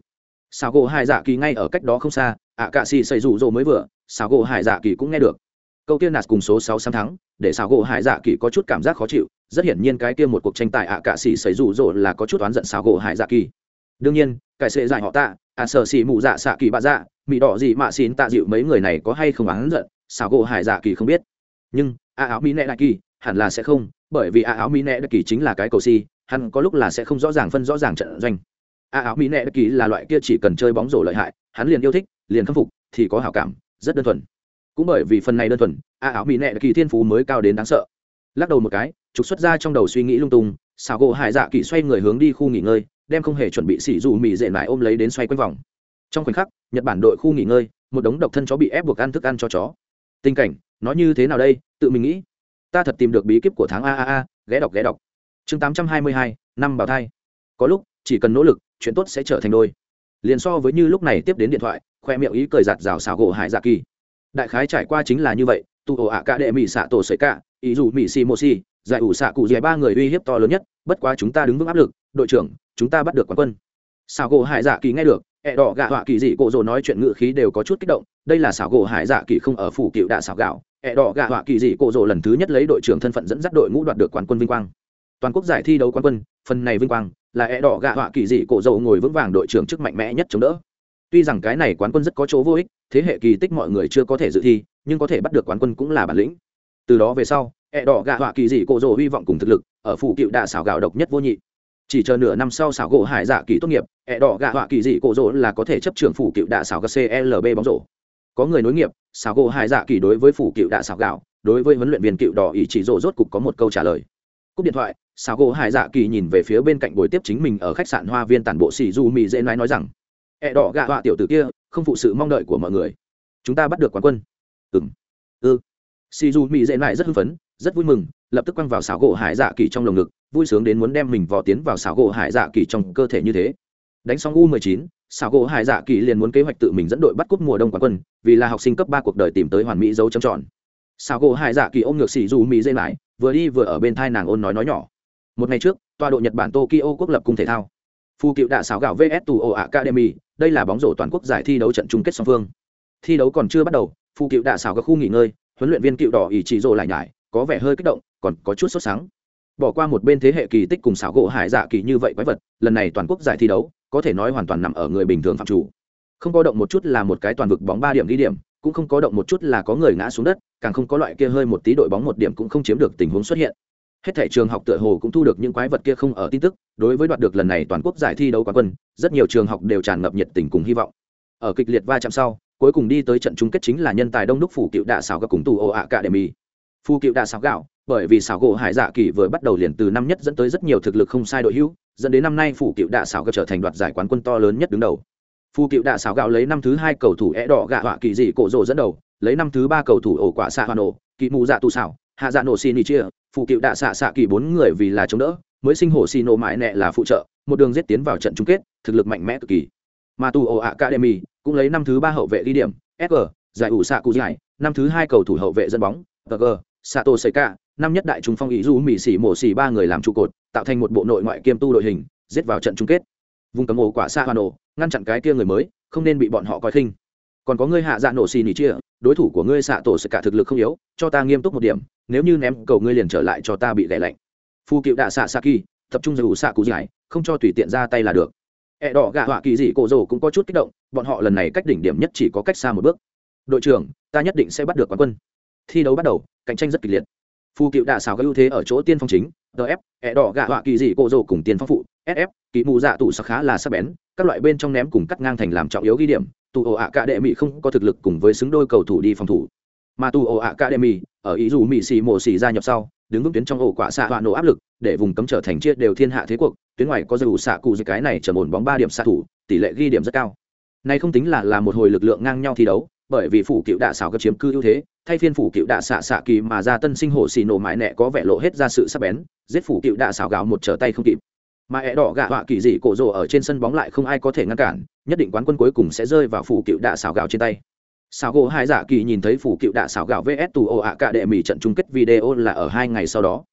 Xào gỗ hải dạ kỳ ngay ở cách đó không xa, ạ cạ xì xảy rủ rỗ mới vừa, xào gỗ hải dạ kỳ cũng nghe được. Câu tiên nạt cùng số sáu sáng thắng, để xào gỗ hải dạ kỳ có chút cảm giác khó chịu, rất hiển nhiên cái kia một cuộc tranh tài ạ cạ xì xảy rủ rỗ là có chút oán giận xào gỗ hải dạ kỳ. Đương nhiên, cải sệ giải họ tạ, ạ sở xì mụ dạ xạ kỳ bạ dạ mị đỏ gì mạ xin tạ dịu mấy người này có hay không oán giận, xào gỗ hải dạ kỳ không biết. Nhưng, ạ áo mỹ nệ đại kỳ, hẳn là sẽ không, bởi vì ạ áo mỹ nệ đại kỳ chính là cái cầu si hắn có lúc là sẽ không rõ ràng phân rõ ràng trận doanh. A áo mỹ nệ kỳ là loại kia chỉ cần chơi bóng rổ lợi hại, hắn liền yêu thích, liền khâm phục, thì có hảo cảm, rất đơn thuần. Cũng bởi vì phần này đơn thuần, a áo mỹ nệ kỳ thiên phú mới cao đến đáng sợ. Lắc đầu một cái, trục xuất ra trong đầu suy nghĩ lung tung xào gỗ hải dạ kỳ xoay người hướng đi khu nghỉ ngơi, đem không hề chuẩn bị xỉ dù mì dệ mải ôm lấy đến xoay quanh vòng. Trong khoảnh khắc, nhật bản đội khu nghỉ ngơi, một đống độc thân chó bị ép buộc ăn thức ăn cho chó. Tình cảnh, nó như thế nào đây? Tự mình nghĩ. Ta thật tìm được bí kíp của tháng a a a, ghé đọc ghé đọc chương tám trăm hai mươi hai, năm bảo thai. Có lúc, chỉ cần nỗ lực, chuyện tốt sẽ trở thành đôi. Liền so với như lúc này tiếp đến điện thoại, khoe miệng ý cười giạt rào xào gỗ hải dạ kỳ. Đại khái trải qua chính là như vậy tu ổ ạ cả đệ mỹ xạ tổ sợi cả, ý dù mỹ xì mô xì, giải ủ xạ cụ dẻ ba người uy hiếp to lớn nhất, bất quá chúng ta đứng vững áp lực, đội trưởng, chúng ta bắt được quán quân. Xào gỗ hải dạ kỳ nghe được, ẹ đỏ gạ họa kỳ dị cổ rồ nói chuyện ngự khí đều có chút kích động, đây là xảo gỗ hải dạ kỳ không ở phủ cựu đạ xảo gạo, ẹ đỏ gạ họa kỳ dị cổ rồ lần thứ nhất lấy đội trưởng thân phận dẫn dắt đội ngũ đoạt được quán quân vinh quang toàn quốc giải thi đấu quán quân, phần này vinh quang là e đỏ gạ họa kỳ dị cổ rồ ngồi vững vàng đội trưởng chức mạnh mẽ nhất chống đỡ. Tuy rằng cái này quán quân rất có chỗ vô ích, thế hệ kỳ tích mọi người chưa có thể dự thi, nhưng có thể bắt được quán quân cũng là bản lĩnh. Từ đó về sau e đỏ gạ họa kỳ dị cổ rồ hy vọng cùng thực lực ở phủ cựu đạ xảo gạo độc nhất vô nhị. Chỉ chờ nửa năm sau xảo gỗ hải dạ kỳ tốt nghiệp ẹ đỏ gạ họa kỳ dị cổ rỗ là có thể chấp trưởng phủ cựu đạ xảo clb bóng rổ. Có người nối nghiệp, xảo gỗ hải dạ kỳ đối với phủ cựu đạ xảo gạo, đối với huấn luyện viên cựu đỏ ý chỉ rỗ rốt cục có một câu trả lời cúp điện thoại, xào gỗ hải dạ kỳ nhìn về phía bên cạnh buổi tiếp chính mình ở khách sạn hoa viên tản bộ xì du mỹ dễ nói nói rằng, ẹ đỏ gạ họa tiểu tử kia, không phụ sự mong đợi của mọi người. Chúng ta bắt được quán quân. Ừng ư ừ. xì du mỹ dễ lại rất hưng phấn, rất vui mừng, lập tức quăng vào xào gỗ hải dạ kỳ trong lồng ngực, vui sướng đến muốn đem mình vò tiến vào xào gỗ hải dạ kỳ trong cơ thể như thế. Đánh xong u 19 xào gỗ hải dạ kỳ liền muốn kế hoạch tự mình dẫn đội bắt cúp mùa đông quán quân, vì là học sinh cấp ba cuộc đời tìm tới hoàn mỹ dấu trầm tròn. Xào gỗ hải dạ kỳ ôm ngược xì du mỹ dễ lại vừa đi vừa ở bên thai nàng ôn nói nói nhỏ. Một ngày trước, tọa độ nhật bản tokyo quốc lập cung thể thao. Phu cựu đạ xáo gạo vs tù ồ academy, đây là bóng rổ toàn quốc giải thi đấu trận chung kết song phương. Thi đấu còn chưa bắt đầu, phu cựu đạ xáo các khu nghỉ ngơi, huấn luyện viên cựu đỏ ỷ chỉ rồ lại nhải, có vẻ hơi kích động, còn có chút sốt sáng bỏ qua một bên thế hệ kỳ tích cùng xảo gỗ hải dạ kỳ như vậy quái vật, lần này toàn quốc giải thi đấu, có thể nói hoàn toàn nằm ở người bình thường phạm chủ. Không có động một chút là một cái toàn vực bóng ba điểm ghi điểm cũng không có động một chút là có người ngã xuống đất, càng không có loại kia hơi một tí đội bóng một điểm cũng không chiếm được tình huống xuất hiện. Hết thể trường học tựa hồ cũng thu được những quái vật kia không ở tin tức, đối với đoạt được lần này toàn quốc giải thi đấu quán quân, rất nhiều trường học đều tràn ngập nhiệt tình cùng hy vọng. Ở kịch liệt va chạm sau, cuối cùng đi tới trận chung kết chính là nhân tài đông đúc phủ cựu đạ xảo gạo cùng tù ồ ạ cả đệ mì phu cựu đạ xảo gạo, bởi vì xảo gỗ hải dạ kỳ vừa bắt đầu liền từ năm nhất dẫn tới rất nhiều thực lực không sai đội hữu, dẫn đến năm nay phủ cựu đạ xảo gạo trở thành đoạt giải quán quân to lớn nhất đứng đầu phu cựu đã xảo gạo lấy năm thứ hai cầu thủ é đỏ gạ họa kỳ dị cổ rồ dẫn đầu, lấy năm thứ ba cầu thủ ổ quả xạ hoa nổ, kỳ mù dạ tù xảo hạ dạ nổ xì nỉ chia phụ cựu đạ xạ xạ kỳ bốn người vì là chống đỡ, mới sinh hồ xì nổ mãi nẹ là phụ trợ, một đường giết tiến vào trận chung kết, thực lực mạnh mẽ cực kỳ. Mà tù ổ academy cũng lấy năm thứ ba hậu vệ đi điểm sg giải ủ xạ cụ giải, năm thứ hai cầu thủ hậu vệ dẫn bóng tg sato seika, năm nhất đại trung phong ý du mỹ xỉ mổ xỉ ba người làm trụ cột, tạo thành một bộ nội ngoại kiêm tu đội hình, giết vào trận chung kết. Vùng cấm ổ quả xạ hoa nổ ngăn chặn cái kia người mới, không nên bị bọn họ coi khinh. Còn có ngươi hạ dạ nổ xì nỉ chia, đối thủ của ngươi xạ tổ sẽ cả thực lực không yếu, cho ta nghiêm túc một điểm, nếu như ném cầu ngươi liền trở lại cho ta bị lẻ lạnh. Phu cựu đạ xạ xạ kỳ, tập trung giải xạ cụ giải, không cho tùy tiện ra tay là được. Ẹ đỏ gạ họa kỳ dị cổ rồ cũng có chút kích động, bọn họ lần này cách đỉnh điểm nhất chỉ có cách xa một bước. Đội trưởng, ta nhất định sẽ bắt được quán quân. Thi đấu bắt đầu, cạnh tranh rất kịch liệt. Phu cựu đạ xào các ưu thế ở chỗ tiên phong chính df ẹ e đỏ gạ họa kỳ dị cổ rồ cùng tiên phong phụ sf kỳ mù dạ tụ sắc khá là sắc bén các loại bên trong ném cùng cắt ngang thành làm trọng yếu ghi điểm, tù ổ ạ cả đệ mỹ không có thực lực cùng với xứng đôi cầu thủ đi phòng thủ. Mà tù ổ ạ cả đệ mỹ ở ý dù mỹ xì mổ xì gia nhập sau, đứng vững tuyến trong ổ quả xạ hoạ nổ áp lực, để vùng cấm trở thành chia đều thiên hạ thế cuộc, tuyến ngoài có dù xạ cụ gì cái này trở ổn bóng ba điểm xạ thủ, tỷ lệ ghi điểm rất cao. Này không tính là là một hồi lực lượng ngang nhau thi đấu, bởi vì phủ cựu đạ xảo cấp chiếm cư ưu thế, thay phiên phủ cựu đạ xạ xạ kỳ mà ra tân sinh hồ xì nổ mãi nẹ có vẻ lộ hết ra sự sắc bén, giết phủ cựu đạ xảo gạo một trở tay không kịp mà ẹ đỏ gạ họa kỳ dị cổ rồ ở trên sân bóng lại không ai có thể ngăn cản, nhất định quán quân cuối cùng sẽ rơi vào phủ cựu đạ xảo gạo trên tay. Xảo gỗ hai dạ kỳ nhìn thấy phủ cựu đạ xảo gạo vs tù ồ ạ cả đệ mỹ trận chung kết video là ở hai ngày sau đó.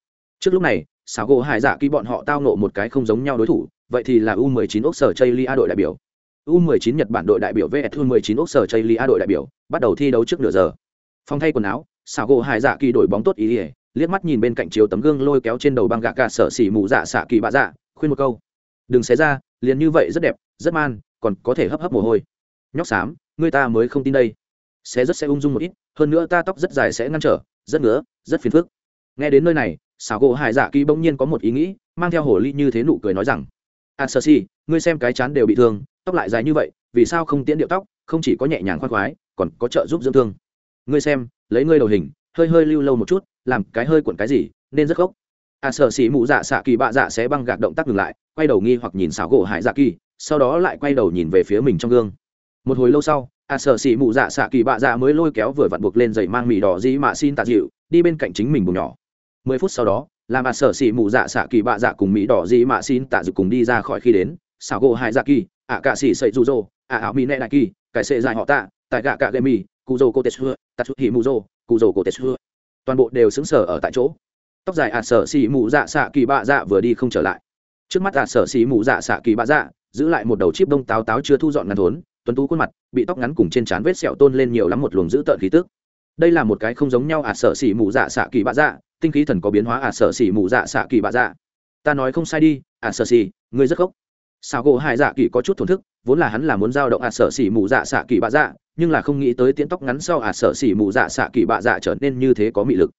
Trước lúc này, xảo gỗ hai dạ kỳ bọn họ tao nộ một cái không giống nhau đối thủ, vậy thì là u 19 ốc sở chây lia đội đại biểu. U 19 nhật bản đội đại biểu vs u 19 ốc sở chây lia đội đại biểu, bắt đầu thi đấu trước nửa giờ. Phong thay quần áo, xảo gỗ hai dạ kỳ đổi bóng tốt ý ỉa liếc mắt nhìn bên cạnh chiếu tấm gương lôi kéo trên đầu băng gạ cả sở xỉ mù dạ xạ kỳ bạ dạ khuyên một câu. Đừng xé ra, liền như vậy rất đẹp, rất man, còn có thể hấp hấp mồ hôi. Nhóc xám, người ta mới không tin đây. Xé rất sẽ ung dung một ít, hơn nữa ta tóc rất dài sẽ ngăn trở, rất ngứa, rất phiền phức. Nghe đến nơi này, xảo gỗ hải dạ kỳ bỗng nhiên có một ý nghĩ, mang theo hồ ly như thế nụ cười nói rằng a sơ si, ngươi xem cái chán đều bị thương, tóc lại dài như vậy, vì sao không tiễn điệu tóc, không chỉ có nhẹ nhàng khoan khoái, còn có trợ giúp dưỡng thương. Ngươi xem, lấy ngươi đầu hình, hơi hơi lưu lâu một chút, làm cái hơi cuộn cái gì, nên rất gốc a sợ xỉ mụ dạ xạ kỳ bạ dạ sẽ băng gạc động tác ngừng lại, quay đầu nghi hoặc nhìn xảo gỗ hải dạ kỳ, sau đó lại quay đầu nhìn về phía mình trong gương. Một hồi lâu sau a sợ xỉ mụ dạ xạ kỳ bạ dạ mới lôi kéo vừa vặn buộc lên giày mang mì đỏ dĩ mạ xin tạ dịu, đi bên cạnh chính mình bùng nhỏ. Mười phút sau đó, làm a sợ xỉ mụ dạ xạ kỳ bạ dạ cùng mỹ đỏ dĩ mạ xin tạ dịu cùng đi ra khỏi khi đến, xảo gỗ hải dạ kỳ ạ cạ xỉ sậy dù dô ạ ảo mỹ nẹ đại kỳ, cải sệ dài họ tạ, tại gạ cạ gậy mì cụ dô cô tê xưa tạ chút hỉ mù dô cụ dô cô tê xưa toàn bộ đều xứng sở ở tại chỗ tóc dài ạ sở xì mụ dạ xạ kỳ bạ dạ vừa đi không trở lại. Trước mắt ạ sở xì mụ dạ xạ kỳ bạ dạ giữ lại một đầu chip đông táo táo chưa thu dọn ngăn thốn, tuấn tú khuôn mặt, bị tóc ngắn cùng trên trán vết sẹo tôn lên nhiều lắm một luồng dữ tợn khí tức. Đây là một cái không giống nhau à sợ xì mụ dạ xạ kỳ bạ dạ tinh khí thần có biến hóa ạt sợ xì mụ dạ xạ kỳ bạ dạ. Ta nói không sai đi, ạt sợ xì, ngươi rất gốc sao gỗ hai dạ kỳ có chút thổn thức, vốn là hắn là muốn giao động ạt sợ xì mụ dạ xạ kỳ bạ dạ nhưng là không nghĩ tới tiễn tóc ngắn sau ạt sợ xì mụ dạ xạ kỳ bạ dạ trở nên như thế có mị lực.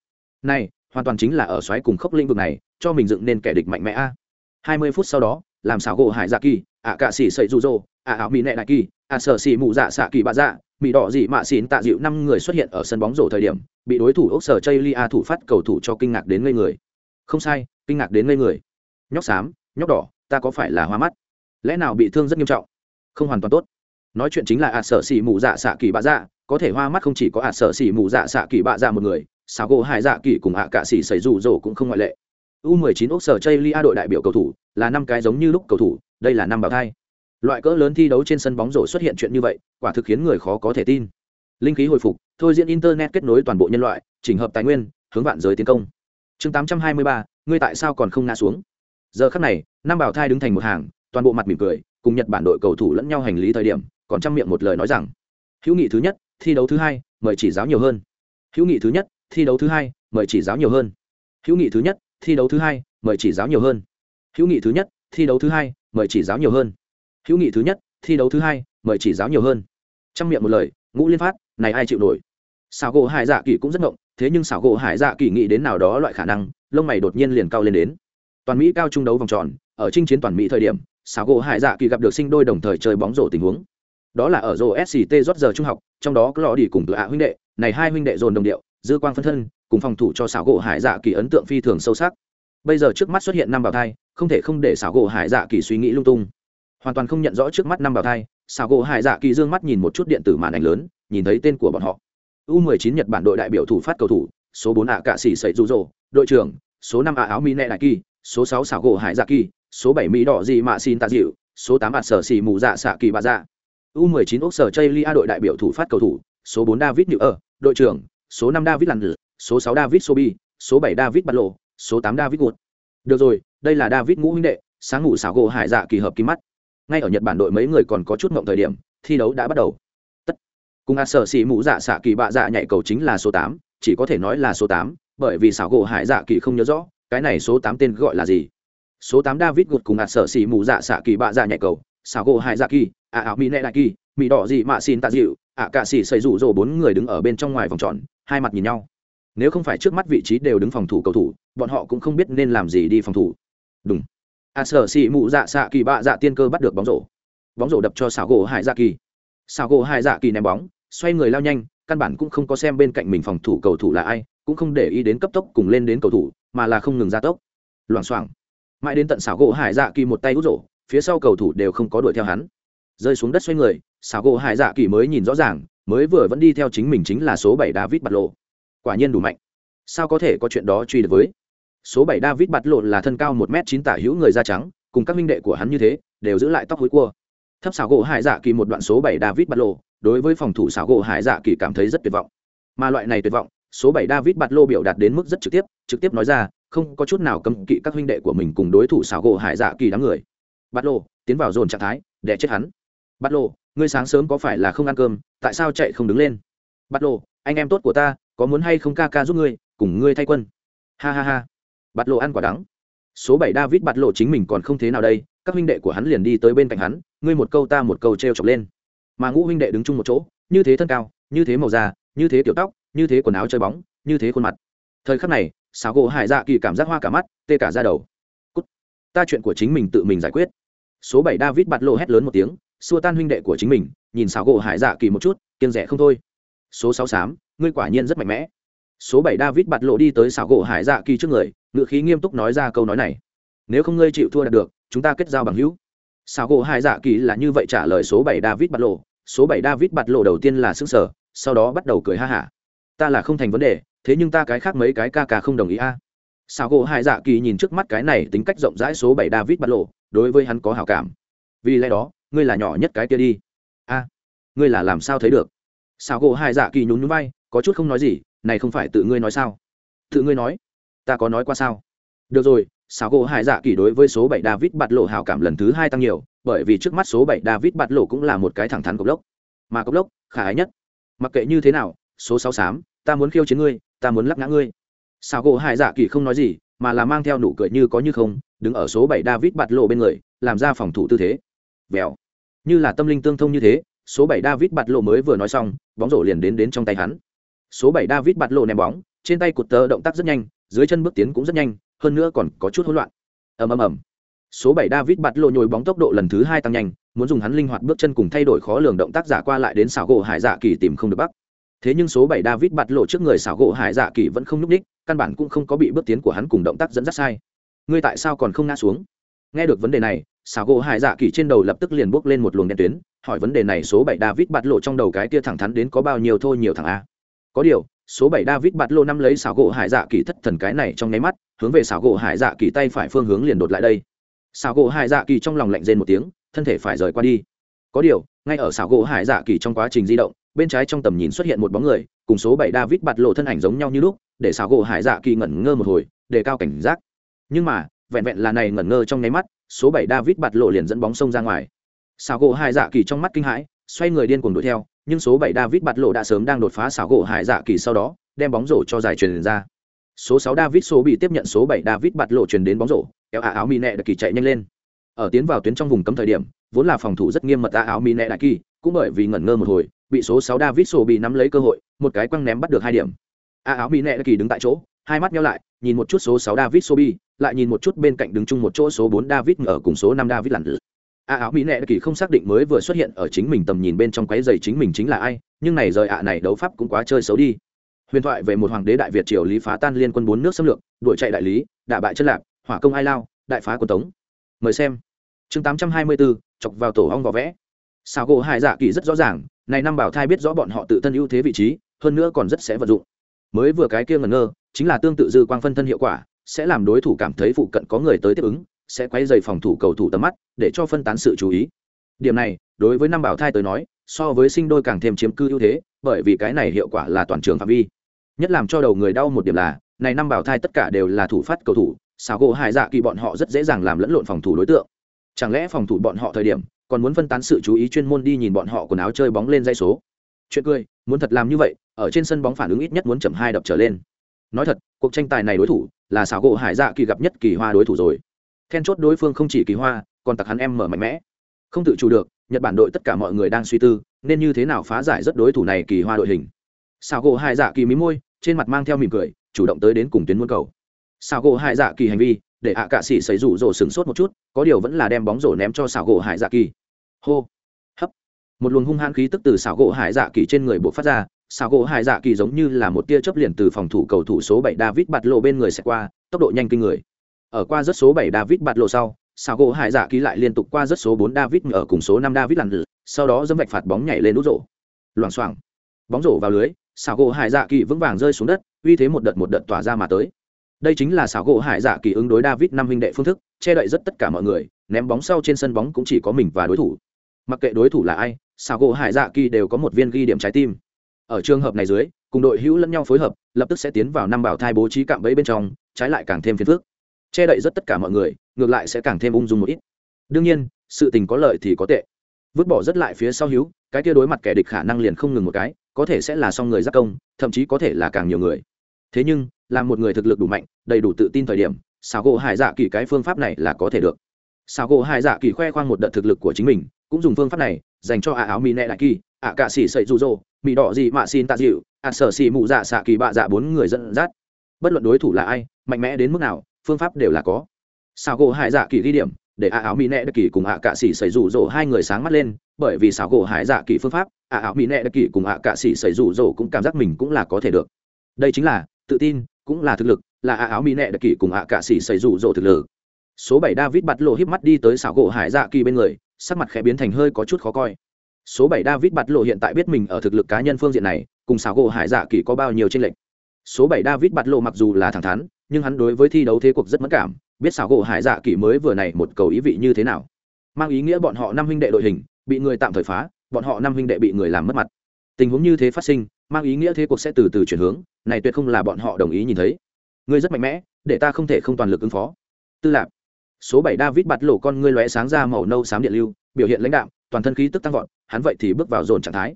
Này hoàn toàn chính là ở xoáy cùng khốc lĩnh vực này, cho mình dựng nên kẻ địch mạnh mẽ a. Hai mươi phút sau đó, làm xảo gỗ hải dạ kỳ, ạ cạ xỉ sậy rụ rỗ ạ ảo mỹ nệ đại kỳ, ạ sở xỉ mù dạ xạ kỳ bạ dạ mỹ đỏ dị mạ xỉn tạ dịu năm người xuất hiện ở sân bóng rổ thời điểm, bị đối thủ ốc sở chây lia thủ phát cầu thủ cho kinh ngạc đến ngây người. Không sai, kinh ngạc đến ngây người. Nhóc xám, nhóc đỏ, ta có phải là hoa mắt? Lẽ nào bị thương rất nghiêm trọng? Không hoàn toàn tốt. Nói chuyện chính là ạ sở xỉ mù dạ xạ kỳ bạ dạ có thể hoa mắt không chỉ có ạ sở xỉ mù dạ xạ kỳ bạ dạ một người sao gỗ hải dạ kỳ cùng ạ cạ xỉ xảy rủ rổ cũng không ngoại lệ. U 19 ốc sở chây lia đội đại biểu cầu thủ là năm cái giống như lúc cầu thủ đây là năm bảo thai. Loại cỡ lớn thi đấu trên sân bóng rổ xuất hiện chuyện như vậy quả thực khiến người khó có thể tin. Linh khí hồi phục thôi diễn internet kết nối toàn bộ nhân loại chỉnh hợp tài nguyên hướng vạn giới tiến công. Chương 823, ngươi tại sao còn không ngã xuống? Giờ khắc này năm bảo thai đứng thành một hàng toàn bộ mặt mỉm cười cùng nhật bản đội cầu thủ lẫn nhau hành lý thời điểm còn trang miệng một lời nói rằng hữu nghị thứ nhất thi đấu thứ hai mời chỉ giáo nhiều hơn. Hữu nghị thứ nhất thi đấu thứ hai, mời chỉ giáo nhiều hơn. Hữu nghị thứ nhất, thi đấu thứ hai, mời chỉ giáo nhiều hơn. Hữu nghị thứ nhất, thi đấu thứ hai, mời chỉ giáo nhiều hơn. Hữu nghị thứ nhất, thi đấu thứ hai, mời chỉ giáo nhiều hơn. Trong miệng một lời, ngũ liên phát, này ai chịu nổi? Xảo gỗ hải dạ kỳ cũng rất ngộng, thế nhưng xảo gỗ hải dạ kỳ nghĩ đến nào đó loại khả năng, lông mày đột nhiên liền cao lên đến. Toàn mỹ cao trung đấu vòng tròn, ở chinh chiến toàn mỹ thời điểm, xảo gỗ hải dạ kỳ gặp được sinh đôi đồng thời chơi bóng rổ tình huống. Đó là ở rổ sct rót giờ trung học, trong đó có lò đi cùng tự ạ huynh đệ, này hai huynh đệ dồn đồng điệu dư quang phân thân, cùng phòng thủ cho xảo gỗ hải dạ kỳ ấn tượng phi thường sâu sắc. Bây giờ trước mắt xuất hiện năm bảo thai, không thể không để xảo gỗ hải dạ kỳ suy nghĩ lung tung. Hoàn toàn không nhận rõ trước mắt năm bảo thai, xảo gỗ hải dạ kỳ dương mắt nhìn một chút điện tử màn ảnh lớn, nhìn thấy tên của bọn họ. U 19 nhật bản đội đại biểu thủ phát cầu thủ, số 4 ạ cạ xỉ sậy rụ rỗ đội trưởng, số 5 ạ áo mỹ nệ đại kỳ, số 6 xảo gỗ hải dạ kỳ, số 7 mỹ đỏ dị mạ xin tạ dịu, số 8 ạ sở xỉ mù dạ xạ kỳ bà dạ. U 19 ốc sở chây lia đội đại biểu thủ phát cầu thủ, số 4 david nhự ở đội trưởng số 5 david lằn số 6 david sobi số 7 david bắt lộ số 8 david gột được rồi, đây là david ngũ huynh đệ, sáng ngủ xảo gỗ hải dạ kỳ hợp kim mắt. Ngay ở nhật bản đội mấy người còn có chút mộng thời điểm, thi đấu đã bắt đầu. Tất. Cùng a sở xỉ mũ dạ xạ kỳ bạ dạ nhảy cầu chính là số tám, chỉ có thể nói là số tám, bởi vì xảo gỗ hải dạ kỳ không nhớ rõ, cái này số tám tên gọi là gì. Số tám david gột cùng a sở xỉ mũ dạ xạ kỳ bạ dạ nhảy cầu, xảo gỗ hải dạ kỳ, a ảo mỹ nệ đại kỳ, mỹ đỏ gì mạ xin tạ dịu ạ cạ xỉ xây rủ rồ bốn người đứng ở bên trong ngoài vòng tròn hai mặt nhìn nhau. Nếu không phải trước mắt vị trí đều đứng phòng thủ cầu thủ, bọn họ cũng không biết nên làm gì đi phòng thủ. Đúng a sở xì mụ dạ xạ kỳ bạ dạ tiên cơ bắt được bóng rổ. Bóng rổ đập cho xảo gỗ hải dạ kỳ. Xảo gỗ hải dạ kỳ ném bóng, xoay người lao nhanh, căn bản cũng không có xem bên cạnh mình phòng thủ cầu thủ là ai, cũng không để ý đến cấp tốc cùng lên đến cầu thủ, mà là không ngừng ra tốc. Loảng xoảng. Mãi đến tận xảo gỗ hải dạ kỳ một tay hút rổ, phía sau cầu thủ đều không có đuổi theo hắn. Rơi xuống đất xoay người xảo gỗ hải dạ kỳ mới nhìn rõ ràng mới vừa vẫn đi theo chính mình chính là số bảy david bạt lộ. Quả nhiên đủ mạnh. Sao có thể có chuyện đó truy được với? Số bảy david bạt lộ là thân cao một m chín tả hữu người da trắng, cùng các minh đệ của hắn như thế, đều giữ lại tóc hối cua. Thấp xảo gỗ hải dạ kỳ một đoạn số bảy david bạt lộ, đối với phòng thủ xảo gỗ hải dạ kỳ cảm thấy rất tuyệt vọng. Mà loại này tuyệt vọng, số bảy david bạt lộ biểu đạt đến mức rất trực tiếp trực tiếp nói ra, không có chút nào cấm kỵ các huynh đệ của mình cùng đối thủ xảo gỗ hải dạ kỳ đám người. Bạt lộ, tiến vào dồn trạng thái để chết hắn. Bạt lộ ngươi sáng sớm có phải là không ăn cơm, tại sao chạy không đứng lên? Bắt lộ, anh em tốt của ta, có muốn hay không ca ca giúp ngươi, cùng ngươi thay quân? Ha ha ha. Bắt lộ ăn quả đắng. Số bảy david bắt lộ chính mình còn không thế nào đây, các huynh đệ của hắn liền đi tới bên cạnh hắn, ngươi một câu ta một câu t r e o chọc lên. Mà ngũ huynh đệ đứng chung một chỗ, như thế thân cao, như thế màu da, như thế kiểu tóc, như thế quần áo chơi bóng, như thế khuôn mặt. Thời khắc này xáo gỗ hải dạ kỳ cảm giác hoa cả mắt, tê cả ra đầu. Cút. ta chuyện của chính mình tự mình giải quyết. Số bảy david bạt lộ hét lớn một tiếng xua tan huynh đệ của chính mình, nhìn xào gỗ hải dạ kỳ một chút, kiêng rẻ không thôi. Số sáu xám ngươi quả nhiên rất mạnh mẽ. Số bảy david bạt lộ đi tới xảo gỗ hải dạ kỳ trước người ngự khí nghiêm túc nói ra câu nói này. Nếu không ngươi chịu thua đạt được, chúng ta kết giao bằng hữu. Xảo gỗ hải dạ kỳ là như vậy trả lời số bảy david bạt lộ. Số bảy david bạt lộ đầu tiên là xương sở sau đó bắt đầu cười ha hả. Ta là không thành vấn đề, thế nhưng ta cái khác mấy cái ca ca không đồng ý a. À. xảo gỗ hải dạ kỳ nhìn trước mắt cái này tính cách rộng rãi số bảy david bạt lộ, đối với hắn có hảo cảm. Vì lẽ đó ngươi là nhỏ nhất cái kia đi. A, ngươi là làm sao thấy được? Xảo gỗ hải dạ kỳ nhún nhún vai, có chút không nói gì, này không phải tự ngươi nói sao? Tự ngươi nói? Ta có nói qua sao? Được rồi xảo gỗ hải dạ kỳ đối với số bảy david bạt lộ hào cảm lần thứ hai tăng nhiều, bởi vì trước mắt số bảy david bạt lộ cũng là một cái thẳng thắn cốc lốc. Mà cốc lốc, khả ái nhất. Mặc kệ như thế nào, số sáu xám ta muốn khiêu chiến ngươi, ta muốn lắc ngã ngươi. Xảo gỗ hải dạ kỳ không nói gì, mà là mang theo nụ cười như có như không, đứng ở số bảy david bạt lộ bên người, làm ra phòng thủ tư thế vèo. Như là tâm linh tương thông như thế, số bảy david bạt lộ mới vừa nói xong, bóng rổ liền đến đến trong tay hắn. Số bảy david bạt lộ ném bóng, trên tay cụt tờ động tác rất nhanh, dưới chân bước tiến cũng rất nhanh, hơn nữa còn có chút hỗn loạn. Ầm ầm ầm. Số bảy david bạt lộ nhồi bóng tốc độ lần thứ hai tăng nhanh, muốn dùng hắn linh hoạt bước chân cùng thay đổi khó lường động tác giả qua lại đến xảo gỗ hải dạ kỳ tìm không được bắt thế nhưng số bảy david bạt lộ trước người xảo gỗ hải dạ kỳ vẫn không nhúc ních căn bản cũng không có bị bước tiến của hắn cùng động tác dẫn dắt sai. Ngươi tại sao còn không ngã xuống? Nghe được vấn đề này xào gỗ hải dạ kỳ trên đầu lập tức liền bước lên một luồng đen tuyến, hỏi vấn đề này số bảy david bạt lộ trong đầu cái kia thẳng thắn đến có bao nhiêu thôi nhiều thằng a? Có điều, số bảy david bạt lộ năm lấy xào gỗ hải dạ kỳ thất thần cái này trong nháy mắt, hướng về xào gỗ hải dạ kỳ tay phải phương hướng liền đột lại đây. Xào gỗ hải dạ kỳ trong lòng lạnh rên một tiếng, thân thể phải rời qua đi. Có điều, ngay ở xào gỗ hải dạ kỳ trong quá trình di động, bên trái trong tầm nhìn xuất hiện một bóng người, cùng số bảy david bạt lộ thân ảnh giống nhau như lúc, để xào gỗ hải dạ kỳ ngẩn ngơ một hồi để cao cảnh giác. Nhưng mà, vẹn vẹn là này ngẩn ngơ trong nháy mắt số bảy david bạt lộ liền dẫn bóng sông ra ngoài xảo gỗ hải dạ kỳ trong mắt kinh hãi xoay người điên cuồng đuổi theo nhưng số bảy David bạt lộ đã sớm đang đột phá xảo gỗ hải dạ kỳ sau đó, đem bóng rổ cho giải truyền ra. Số sáu David số bị tiếp nhận số bảy David bạt lộ truyền đến bóng rổ, kéo áo mi nẹ đặc kỳ chạy nhanh lên. Ở tiến vào tuyến trong vùng cấm thời điểm, vốn là phòng thủ rất nghiêm mật áo mi nẹ đặc kỳ, cũng bởi vì ngẩn ngơ một hồi, bị số sáu David số bị nắm lấy cơ hội, một cái quăng ném bắt được hai điểm. áo mi nẹ đặc kỳ đứng tại chỗ, hai mắt nhau lại, nhìn một chút số sáu David Sobi, lại nhìn một chút bên cạnh đứng chung một chỗ số bốn David ở cùng số năm David lặn a à, áo mỹ nệ kỳ không xác định mới vừa xuất hiện ở chính mình tầm nhìn bên trong quái dày chính mình chính là ai nhưng này rời ạ à này đấu pháp cũng quá chơi xấu đi. Huyền thoại về một hoàng đế đại việt triều lý phá tan liên quân bốn nước xâm lược đuổi chạy đại lý đả bại chân lạp hỏa công ai lao đại phá quân tống. Mời xem. Chương tám trăm hai mươi bốn chọc vào tổ hong vỏ vẽ. Sao gỗ hải dạ kỳ rất rõ ràng này năm bảo thai biết rõ bọn họ tự thân ưu thế vị trí hơn nữa còn rất sẽ vận dụng. Mới vừa cái kia ngẩn ngơ chính là tương tự dư quang phân thân hiệu quả, sẽ làm đối thủ cảm thấy phụ cận có người tới tiếp ứng, sẽ quay dày phòng thủ cầu thủ tầm mắt, để cho phân tán sự chú ý. Điểm này, đối với năm bảo thai tới nói, so với sinh đôi càng thêm chiếm cư ưu thế, bởi vì cái này hiệu quả là toàn trường phạm vi. Nhất làm cho đầu người đau một điểm là, này năm bảo thai tất cả đều là thủ phát cầu thủ xào gỗ hải dạ kỳ bọn họ rất dễ dàng làm lẫn lộn phòng thủ đối tượng. Chẳng lẽ phòng thủ bọn họ thời điểm, còn muốn phân tán sự chú ý chuyên môn đi nhìn bọn họ quần áo chơi bóng lên dây số? Chuyện cười, muốn thật làm như vậy, ở trên sân bóng phản ứng ít nhất muốn chậm hai đập trở lên nói thật, cuộc tranh tài này đối thủ là xảo gỗ hải dạ kỳ gặp nhất kỳ hoa đối thủ rồi. Then chốt đối phương không chỉ kỳ hoa, còn tặc hắn em mở mạnh mẽ. Không tự chủ được, nhật bản đội tất cả mọi người đang suy tư, nên như thế nào phá giải rất đối thủ này kỳ hoa đội hình. Xảo gỗ Hải dạ kỳ mí môi, trên mặt mang theo mỉm cười, chủ động tới đến cùng tuyến muôn cầu. Xảo gỗ Hải dạ kỳ hành vi, để ạ cạ sĩ xảy rủ rổ sừng sốt một chút, có điều vẫn là đem bóng rổ ném cho xảo gỗ hải dạ kỳ. Hô. Hấp. Một luồng hung hãn khí tức từ xảo gỗ hải dạ kỳ trên người buộc phát ra Sao gỗ hải dạ kỳ giống như là một tia chớp liền từ phòng thủ cầu thủ số bảy david bạt lộ bên người sẽ qua, tốc độ nhanh kinh người. Ở qua rất số bảy david bạt lộ sau sao gỗ hải dạ kỳ lại liên tục qua rất số bốn david ở cùng số năm david lặn sau đó dâm vạch phạt bóng nhảy lên nút rổ. Loảng xoảng. Bóng rổ vào lưới xảo gỗ hải dạ kỳ vững vàng rơi xuống đất, uy thế một đợt một đợt tỏa ra mà tới. Đây chính là xảo gỗ hải dạ kỳ ứng đối david năm huynh đệ phương thức, che đậy rất tất cả mọi người, ném bóng sau trên sân bóng cũng chỉ có mình và đối thủ. Mặc kệ đối thủ là ai xảo gỗ hải dạ kỳ đều có một viên ghi điểm trái tim ở trường hợp này dưới, cùng đội hữu lẫn nhau phối hợp, lập tức sẽ tiến vào năm bảo thai bố trí cạm bẫy bên trong, trái lại càng thêm phiền phức. Che đậy rất tất cả mọi người, ngược lại sẽ càng thêm ung dung một ít. Đương nhiên, sự tình có lợi thì có tệ. Vứt bỏ rất lại phía sau hữu, cái kia đối mặt kẻ địch khả năng liền không ngừng một cái, có thể sẽ là xong người giác công, thậm chí có thể là càng nhiều người. Thế nhưng là một người thực lực đủ mạnh, đầy đủ tự tin thời điểm xào gỗ hải dạ kỳ cái phương pháp này là có thể được. Xào gỗ hải dạ kỳ khoe khoang một đợt thực lực của chính mình, cũng dùng phương pháp này, dành cho ả áo mỹ nệ đại kỳ ạ cạ xỉ sậy rụ rỗ mỹ đỏ gì mạ xin tạ dịu, ạ sở xỉ mụ dạ xạ kỳ bạ dạ bốn người dẫn dắt. Bất luận đối thủ là ai, mạnh mẽ đến mức nào, phương pháp đều là có. Xào gỗ hải dạ kỳ ghi điểm, để ạ áo mỹ nẹ đặc kỳ cùng ạ cạ xỉ sậy rụ rỗ hai người sáng mắt lên, bởi vì xào gỗ hải dạ kỳ phương pháp, ạ áo mỹ nẹ đặc kỳ cùng ạ cạ xỉ sậy rụ rỗ cũng cảm giác mình cũng là có thể được. Đây chính là, tự tin, cũng là thực lực, là ạ áo mỹ nẹ đặc kỳ cùng ạ cạ xỉ sậy rụ rỗ thực lực. Số bảy david bắt lộ híp mắt đi tới xào gỗ hải dạ kỳ bên người, sắc mặt khẽ biến thành hơi có chút khó coi số bảy david bắt lộ hiện tại biết mình ở thực lực cá nhân phương diện này, cùng xảo gỗ hải dạ kỳ có bao nhiêu tranh lệch. Số bảy david bắt lộ mặc dù là thẳng thắn, nhưng hắn đối với thi đấu thế cuộc rất mất cảm, biết xảo gỗ hải dạ kỳ mới vừa này một cầu ý vị như thế nào. Mang ý nghĩa bọn họ năm huynh đệ đội hình, bị người tạm thời phá, bọn họ năm huynh đệ bị người làm mất mặt. Tình huống như thế phát sinh, mang ý nghĩa thế cuộc sẽ từ từ chuyển hướng, này tuyệt không là bọn họ đồng ý nhìn thấy. Ngươi rất mạnh mẽ, để ta không thể không toàn lực ứng phó. Tư lạc số bảy david bạt lộ con ngươi lóe sáng ra màu nâu xám điện lưu, biểu hiện lãnh đạm toàn thân khí tức tăng vọt, hắn vậy thì bước vào dồn trạng thái.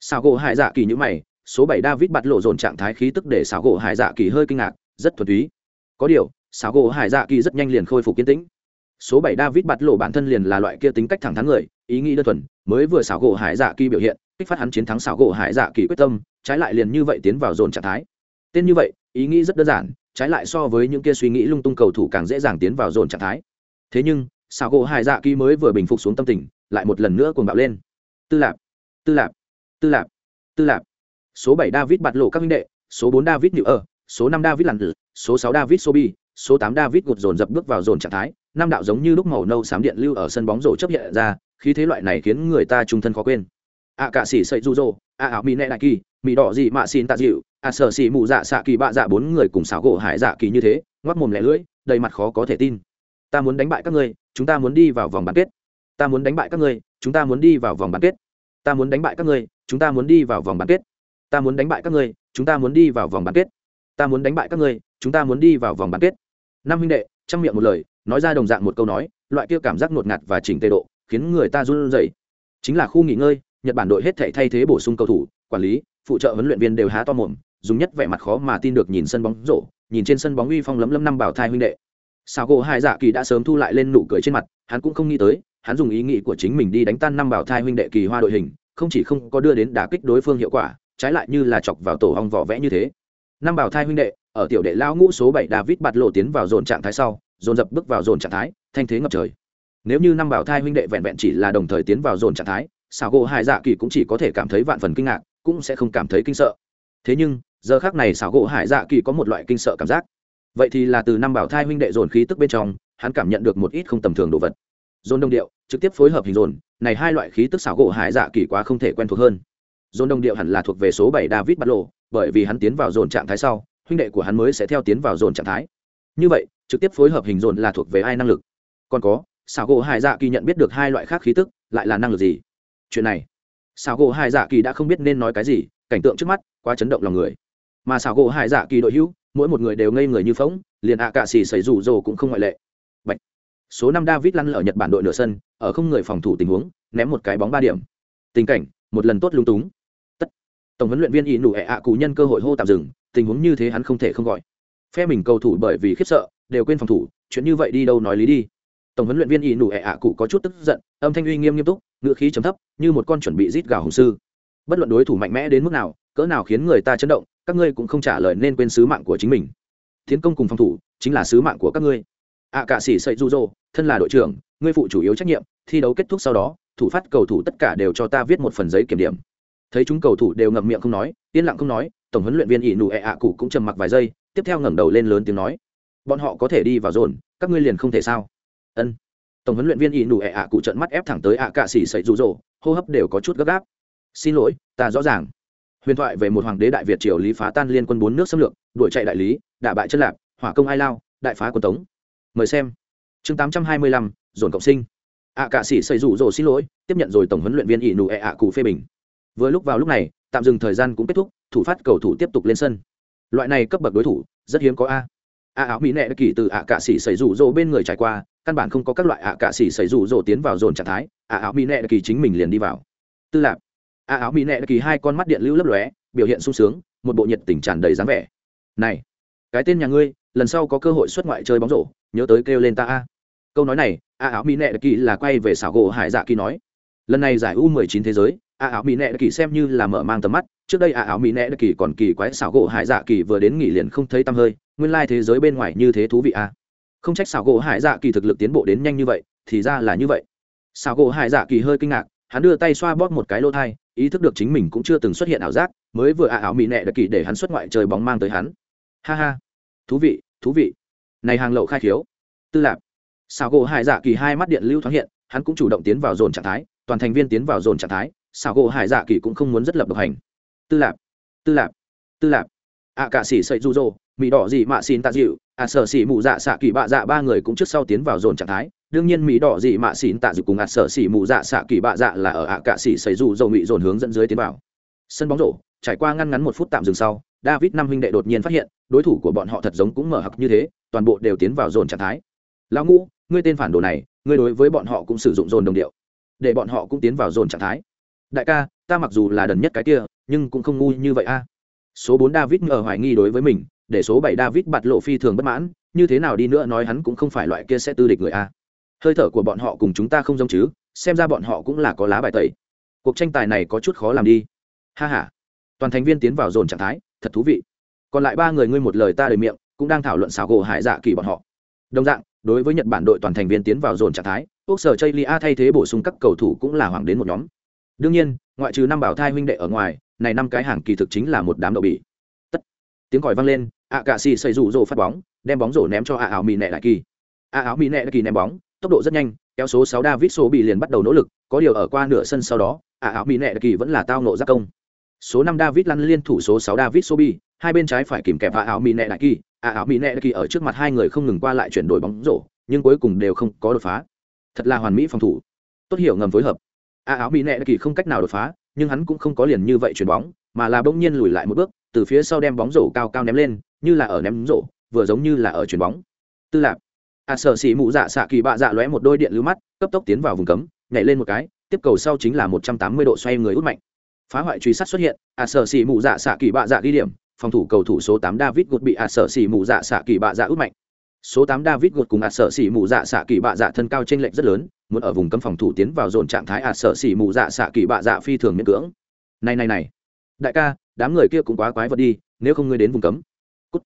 Sào gỗ hải dạ kỳ như mày, số bảy david bạt lộ dồn trạng thái khí tức để sào gỗ hải dạ kỳ hơi kinh ngạc, rất thuần túy. Có điều sào gỗ hải dạ kỳ rất nhanh liền khôi phục kiên tĩnh. Số bảy david bạt lộ bản thân liền là loại kia tính cách thẳng thắn người, ý nghĩ đơn thuần, mới vừa sào gỗ hải dạ kỳ biểu hiện, kích phát hắn chiến thắng sào gỗ hải dạ kỳ quyết tâm, trái lại liền như vậy tiến vào dồn trạng thái. Tên như vậy, ý nghĩ rất đơn giản, trái lại so với những kia suy nghĩ lung tung cầu thủ càng dễ dàng tiến vào dồn trạng thái. Thế nhưng sào gỗ hải dạ kỳ mới vừa bình phục xuống tâm tình lại một lần nữa cuồng bạo lên. Tư lạp tư lạp tư lạp tư lạp. Số bảy david bạt lộ các minh đệ, số bốn david nhự ở, số năm david lặn số sáu david sobi số tám david gột dồn dập bước vào dồn trạng thái, năm đạo giống như lúc màu nâu xám điện lưu ở sân bóng rổ chấp hiện ra, Khí thế loại này khiến người ta trung thân khó quên. A cạ sĩ sậy du rô a ảo mỹ nệ đại kỳ mỹ đỏ dị mạ xin tạ dịu, a sở xỉ mụ dạ xạ kỳ bạ dạ bốn người cùng xảo gỗ hải dạ kỳ như thế ngoắc mồm lẻ lưỡi, đầy mặt khó có thể tin. Ta muốn đánh bại các ngươi, chúng ta muốn đi vào vòng bán kết ta muốn đánh bại các ngươi, chúng ta muốn đi vào vòng bán kết. Ta muốn đánh bại các ngươi, chúng ta muốn đi vào vòng bán kết. Ta muốn đánh bại các ngươi, chúng ta muốn đi vào vòng bán kết. Ta muốn đánh bại các ngươi, chúng ta muốn đi vào vòng bán kết. Năm huynh đệ, trong miệng một lời, nói ra đồng dạng một câu nói, loại kia cảm giác ngột ngạt và chỉnh tề độ, khiến người ta run rẩy. Chính là khu nghỉ ngơi, nhật bản đội hết thể thay thế bổ sung cầu thủ, quản lý, phụ trợ huấn luyện viên đều há to mồm, dùng nhất vẻ mặt khó mà tin được nhìn sân bóng rổ, nhìn trên sân bóng uy phong lấm lấm năm bảo thai huynh đệ. Sao gỗ hai dạ kỳ đã sớm thu lại lên nụ cười trên mặt, hắn cũng không nghĩ tới hắn dùng ý nghĩ của chính mình đi đánh tan năm bảo thai huynh đệ kỳ hoa đội hình, không chỉ không có đưa đến đả kích đối phương hiệu quả, trái lại như là chọc vào tổ hong vỏ vẽ như thế. Năm bảo thai huynh đệ, ở tiểu đệ lao ngũ số bảy david bạt lộ tiến vào dồn trạng thái sau, dồn dập bước vào dồn trạng thái, thanh thế ngập trời. Nếu như năm bảo thai huynh đệ vẹn vẹn chỉ là đồng thời tiến vào dồn trạng thái xào gỗ hai dạ kỳ cũng chỉ có thể cảm thấy vạn phần kinh ngạc, cũng sẽ không cảm thấy kinh sợ. Thế nhưng, giờ khác này xảo gỗ hải dạ kỳ có một loại kinh sợ cảm giác. Vậy thì là từ năm bảo thai huynh đệ dồn khí tức bên trong, hắn cảm nhận được một ít không tầm thường đồ vật dồn đồng điệu, trực tiếp phối hợp hình dồn, này hai loại khí tức xảo gỗ hải dạ kỳ quá không thể quen thuộc hơn. Dồn đồng điệu hẳn là thuộc về số bảy david bắt lộ bởi vì hắn tiến vào dồn trạng thái sau, huynh đệ của hắn mới sẽ theo tiến vào dồn trạng thái. Như vậy, trực tiếp phối hợp hình dồn là thuộc về ai năng lực? Còn có, xảo gỗ hải dạ kỳ nhận biết được hai loại khác khí tức, lại là năng lực gì? Chuyện này, xảo gỗ hải dạ kỳ đã không biết nên nói cái gì, cảnh tượng trước mắt, quá chấn động lòng người. Mà xảo gỗ hải dạ kỳ đội hữu, mỗi một người đều ngây người như phóng liền ạ cạ xì xảy rủ rồ cũng không ngoại lệ số năm david lăn ở nhật bản đội nửa sân, ở không người phòng thủ tình huống, ném một cái bóng ba điểm. Tình cảnh, một lần tốt lung túng. Tất. Tổng huấn luyện viên ỷ nụ ẹ ạ cụ nhân cơ hội hô tạm dừng, tình huống như thế hắn không thể không gọi. Phe mình cầu thủ bởi vì khiếp sợ, đều quên phòng thủ, chuyện như vậy đi đâu nói lý đi. Tổng huấn luyện viên ỷ nụ ẹ ạ cụ có chút tức giận, âm thanh uy nghiêm nghiêm túc ngựa khí trầm thấp, như một con chuẩn bị rít gào hùng sư. Bất luận đối thủ mạnh mẽ đến mức nào, cỡ nào khiến người ta chấn động, các ngươi cũng không trả lời nên quên sứ mạng của chính mình. Tiến công cùng phòng thủ, chính là sứ mạng của các ngươi ạ à, cả sĩ sậy du dô thân là đội trưởng ngươi phụ chủ yếu trách nhiệm thi đấu kết thúc sau đó thủ phát cầu thủ tất cả đều cho ta viết một phần giấy kiểm điểm. Thấy chúng cầu thủ đều ngậm miệng không nói yên lặng không nói tổng huấn luyện viên ỷ nụ ẹ ạ cụ cũng trầm mặc vài giây tiếp theo ngẩng đầu lên lớn tiếng nói. Bọn họ có thể đi vào dồn các ngươi liền không thể sao? Ân. Tổng huấn luyện viên ỷ nụ ẹ ạ cụ trận mắt ép thẳng tới ạ cạ xỉ sậy rụ rỗ hô hấp đều có chút gấp gáp. Xin lỗi ta rõ ràng. Huyền thoại về một hoàng đế đại việt triều lý phá tan liên quân bốn nước xâm lược đuổi chạy đại lý đả bại chân lạp hỏa công ai lao đại phá quân tống mời xem. Chương tám trăm hai mươi lăm, dồn cộng sinh. Ạ cạ sĩ xây rủ rồ xin lỗi, tiếp nhận rồi tổng huấn luyện viên ỷ nụ ẹ ạ cụ phê bình. Vừa lúc vào lúc này, tạm dừng thời gian cũng kết thúc, thủ phát cầu thủ tiếp tục lên sân. Loại này cấp bậc đối thủ, rất hiếm có a. A áo mỹ nệ kỳ từ ạ cạ sĩ xây rủ rồ bên người trải qua, căn bản không có các loại ạ cạ sĩ xây rủ rồ tiến vào dồn trạng thái, a áo mỹ nệ kỳ chính mình liền đi vào. Tư lạc a áo mỹ nệ kỳ hai con mắt điện lưu lấp lóe, biểu hiện sung sướng, một bộ nhiệt tình tràn đầy dáng vẻ. Này, cái tên nhà ngươi lần sau có cơ hội xuất ngoại chơi bóng rổ, nhớ tới kêu lên ta a. Câu nói này, a áo mỹ nệ kỳ là quay về xảo gỗ hải dạ kỳ nói. Lần này giải u 19 thế giới, a áo mỹ nệ kỳ xem như là mở mang tầm mắt. Trước đây a áo mỹ nệ kỳ còn kỳ quái xảo gỗ hải dạ kỳ vừa đến nghỉ liền không thấy tăm hơi, nguyên lai thế giới bên ngoài như thế thú vị a. Không trách xảo gỗ hải dạ kỳ thực lực tiến bộ đến nhanh như vậy, thì ra là như vậy. Xảo gỗ hải dạ kỳ hơi kinh ngạc, hắn đưa tay xoa bóp một cái lỗ thai, ý thức được chính mình cũng chưa từng xuất hiện ảo giác, mới vừa a áo mỹ nệ kỳ để hắn xuất ngoại chơi bóng mang tới hắn. Ha ha thú vị thú vị. Này hàng lậu khai khiếu. Tư lạc xào gỗ hải dạ kỳ hai mắt điện lưu thoáng hiện, hắn cũng chủ động tiến vào dồn trạng thái, toàn thành viên tiến vào dồn trạng thái xào gỗ hải dạ kỳ cũng không muốn rất lập độc hành. Tư lạc tư lạc tư lạc ạ cả xỉ sậy du rô mỹ đỏ gì mạ xin tạ dịu ạ sở xỉ mù dạ xạ kỳ bạ dạ ba người cũng trước sau tiến vào dồn trạng thái, đương nhiên mỹ đỏ dị mạ xin tạ dịu cùng ạ sở xỉ mù dạ xạ kỳ bạ dạ là ở ạ cả xỉ sậy du rô mỹ dồn hướng dẫn dưới tiến vào. Sân bóng rổ, trải qua ngăn ngắn một phút tạm dừng sau, david năm huynh đệ đột nhiên phát hiện đối thủ của bọn họ thật giống cũng mở hặc như thế, toàn bộ đều tiến vào dồn trạng thái. Lão ngũ, ngươi tên phản đồ này, ngươi đối với bọn họ cũng sử dụng dồn đồng điệu, để bọn họ cũng tiến vào dồn trạng thái. Đại ca, ta mặc dù là đần nhất cái kia, nhưng cũng không ngu như vậy a. Số bốn david ngờ hoài nghi đối với mình, để số bảy david bạt lộ phi thường bất mãn, như thế nào đi nữa nói hắn cũng không phải loại kia sẽ tư địch người a. Hơi thở của bọn họ cùng chúng ta không giống chứ, xem ra bọn họ cũng là có lá bài tẩy. Cuộc tranh tài này có chút khó làm đi. Ha h a toàn thành viên tiến vào dồn trạng thái, thật thú vị còn lại ba người ngươi một lời ta đời miệng, cũng đang thảo luận xảo gỗ hải dạ kỳ bọn họ. Đồng dạng, đối với nhật bản đội toàn thành viên tiến vào dồn trạng thái quốc sở chây lia thay thế bổ sung các cầu thủ cũng là hoàng đến một nhóm. Đương nhiên, ngoại trừ năm bảo thai huynh đệ ở ngoài, này năm cái hàng kỳ thực chính là một đám đậu bỉ. Tất, tiếng còi vang lên ạ cà xì xây rủ rồ phát bóng, đem bóng rổ ném cho ạ áo mỹ nẹ đại kỳ. Ạ áo mỹ nẹ đại kỳ ném bóng, tốc độ rất nhanh, kéo số sáu david số bị liền bắt đầu nỗ lực, có điều ở qua nửa sân sau đó ạ áo mỹ nẹ đại kỳ vẫn là tao nộ giác công. Số năm david lăn liên thủ số sáu david số bị hai bên trái phải kìm kẹp ạ áo mỹ nẹ đại kỳ ạ áo mỹ nẹ đại kỳ ở trước mặt hai người không ngừng qua lại chuyển đổi bóng rổ, nhưng cuối cùng đều không có đột phá. Thật là hoàn mỹ phòng thủ. Tốt hiểu ngầm phối hợp. Ạ áo mỹ nẹ đại kỳ không cách nào đột phá, nhưng hắn cũng không có liền như vậy chuyển bóng, mà là bỗng nhiên lùi lại một bước, từ phía sau đem bóng rổ cao cao ném lên, như là ở ném rổ, vừa giống như là ở chuyển bóng. Tư lạc ạ à, sợ xỉ mụ dạ xạ kỳ bạ dạ lóe một đôi điện lưu mắt, cấp tốc tiến vào vùng cấm, nhảy lên một cái, tiếp cầu sau chính là một trăm tám mươi độ xoay người út mạnh. Phá hoại truy sát xuất hiện ạ sở xỉ mụ dạ xạ kỳ bạ dạ ghi điểm phòng thủ cầu thủ số tám david gột bị ạt sở xỉ mù dạ xạ kỳ bạ dạ út mạnh. Số tám david gột cùng ạt sở xỉ mù dạ xạ kỳ bạ dạ thân cao chênh lệnh rất lớn, muốn ở vùng cấm phòng thủ tiến vào dồn trạng thái ạt sở xỉ mù dạ xạ kỳ bạ dạ phi thường miễn cưỡng. Này này này. Đại ca, đám người kia cũng quá quái vật đi, nếu không ngươi đến vùng cấm. Cút.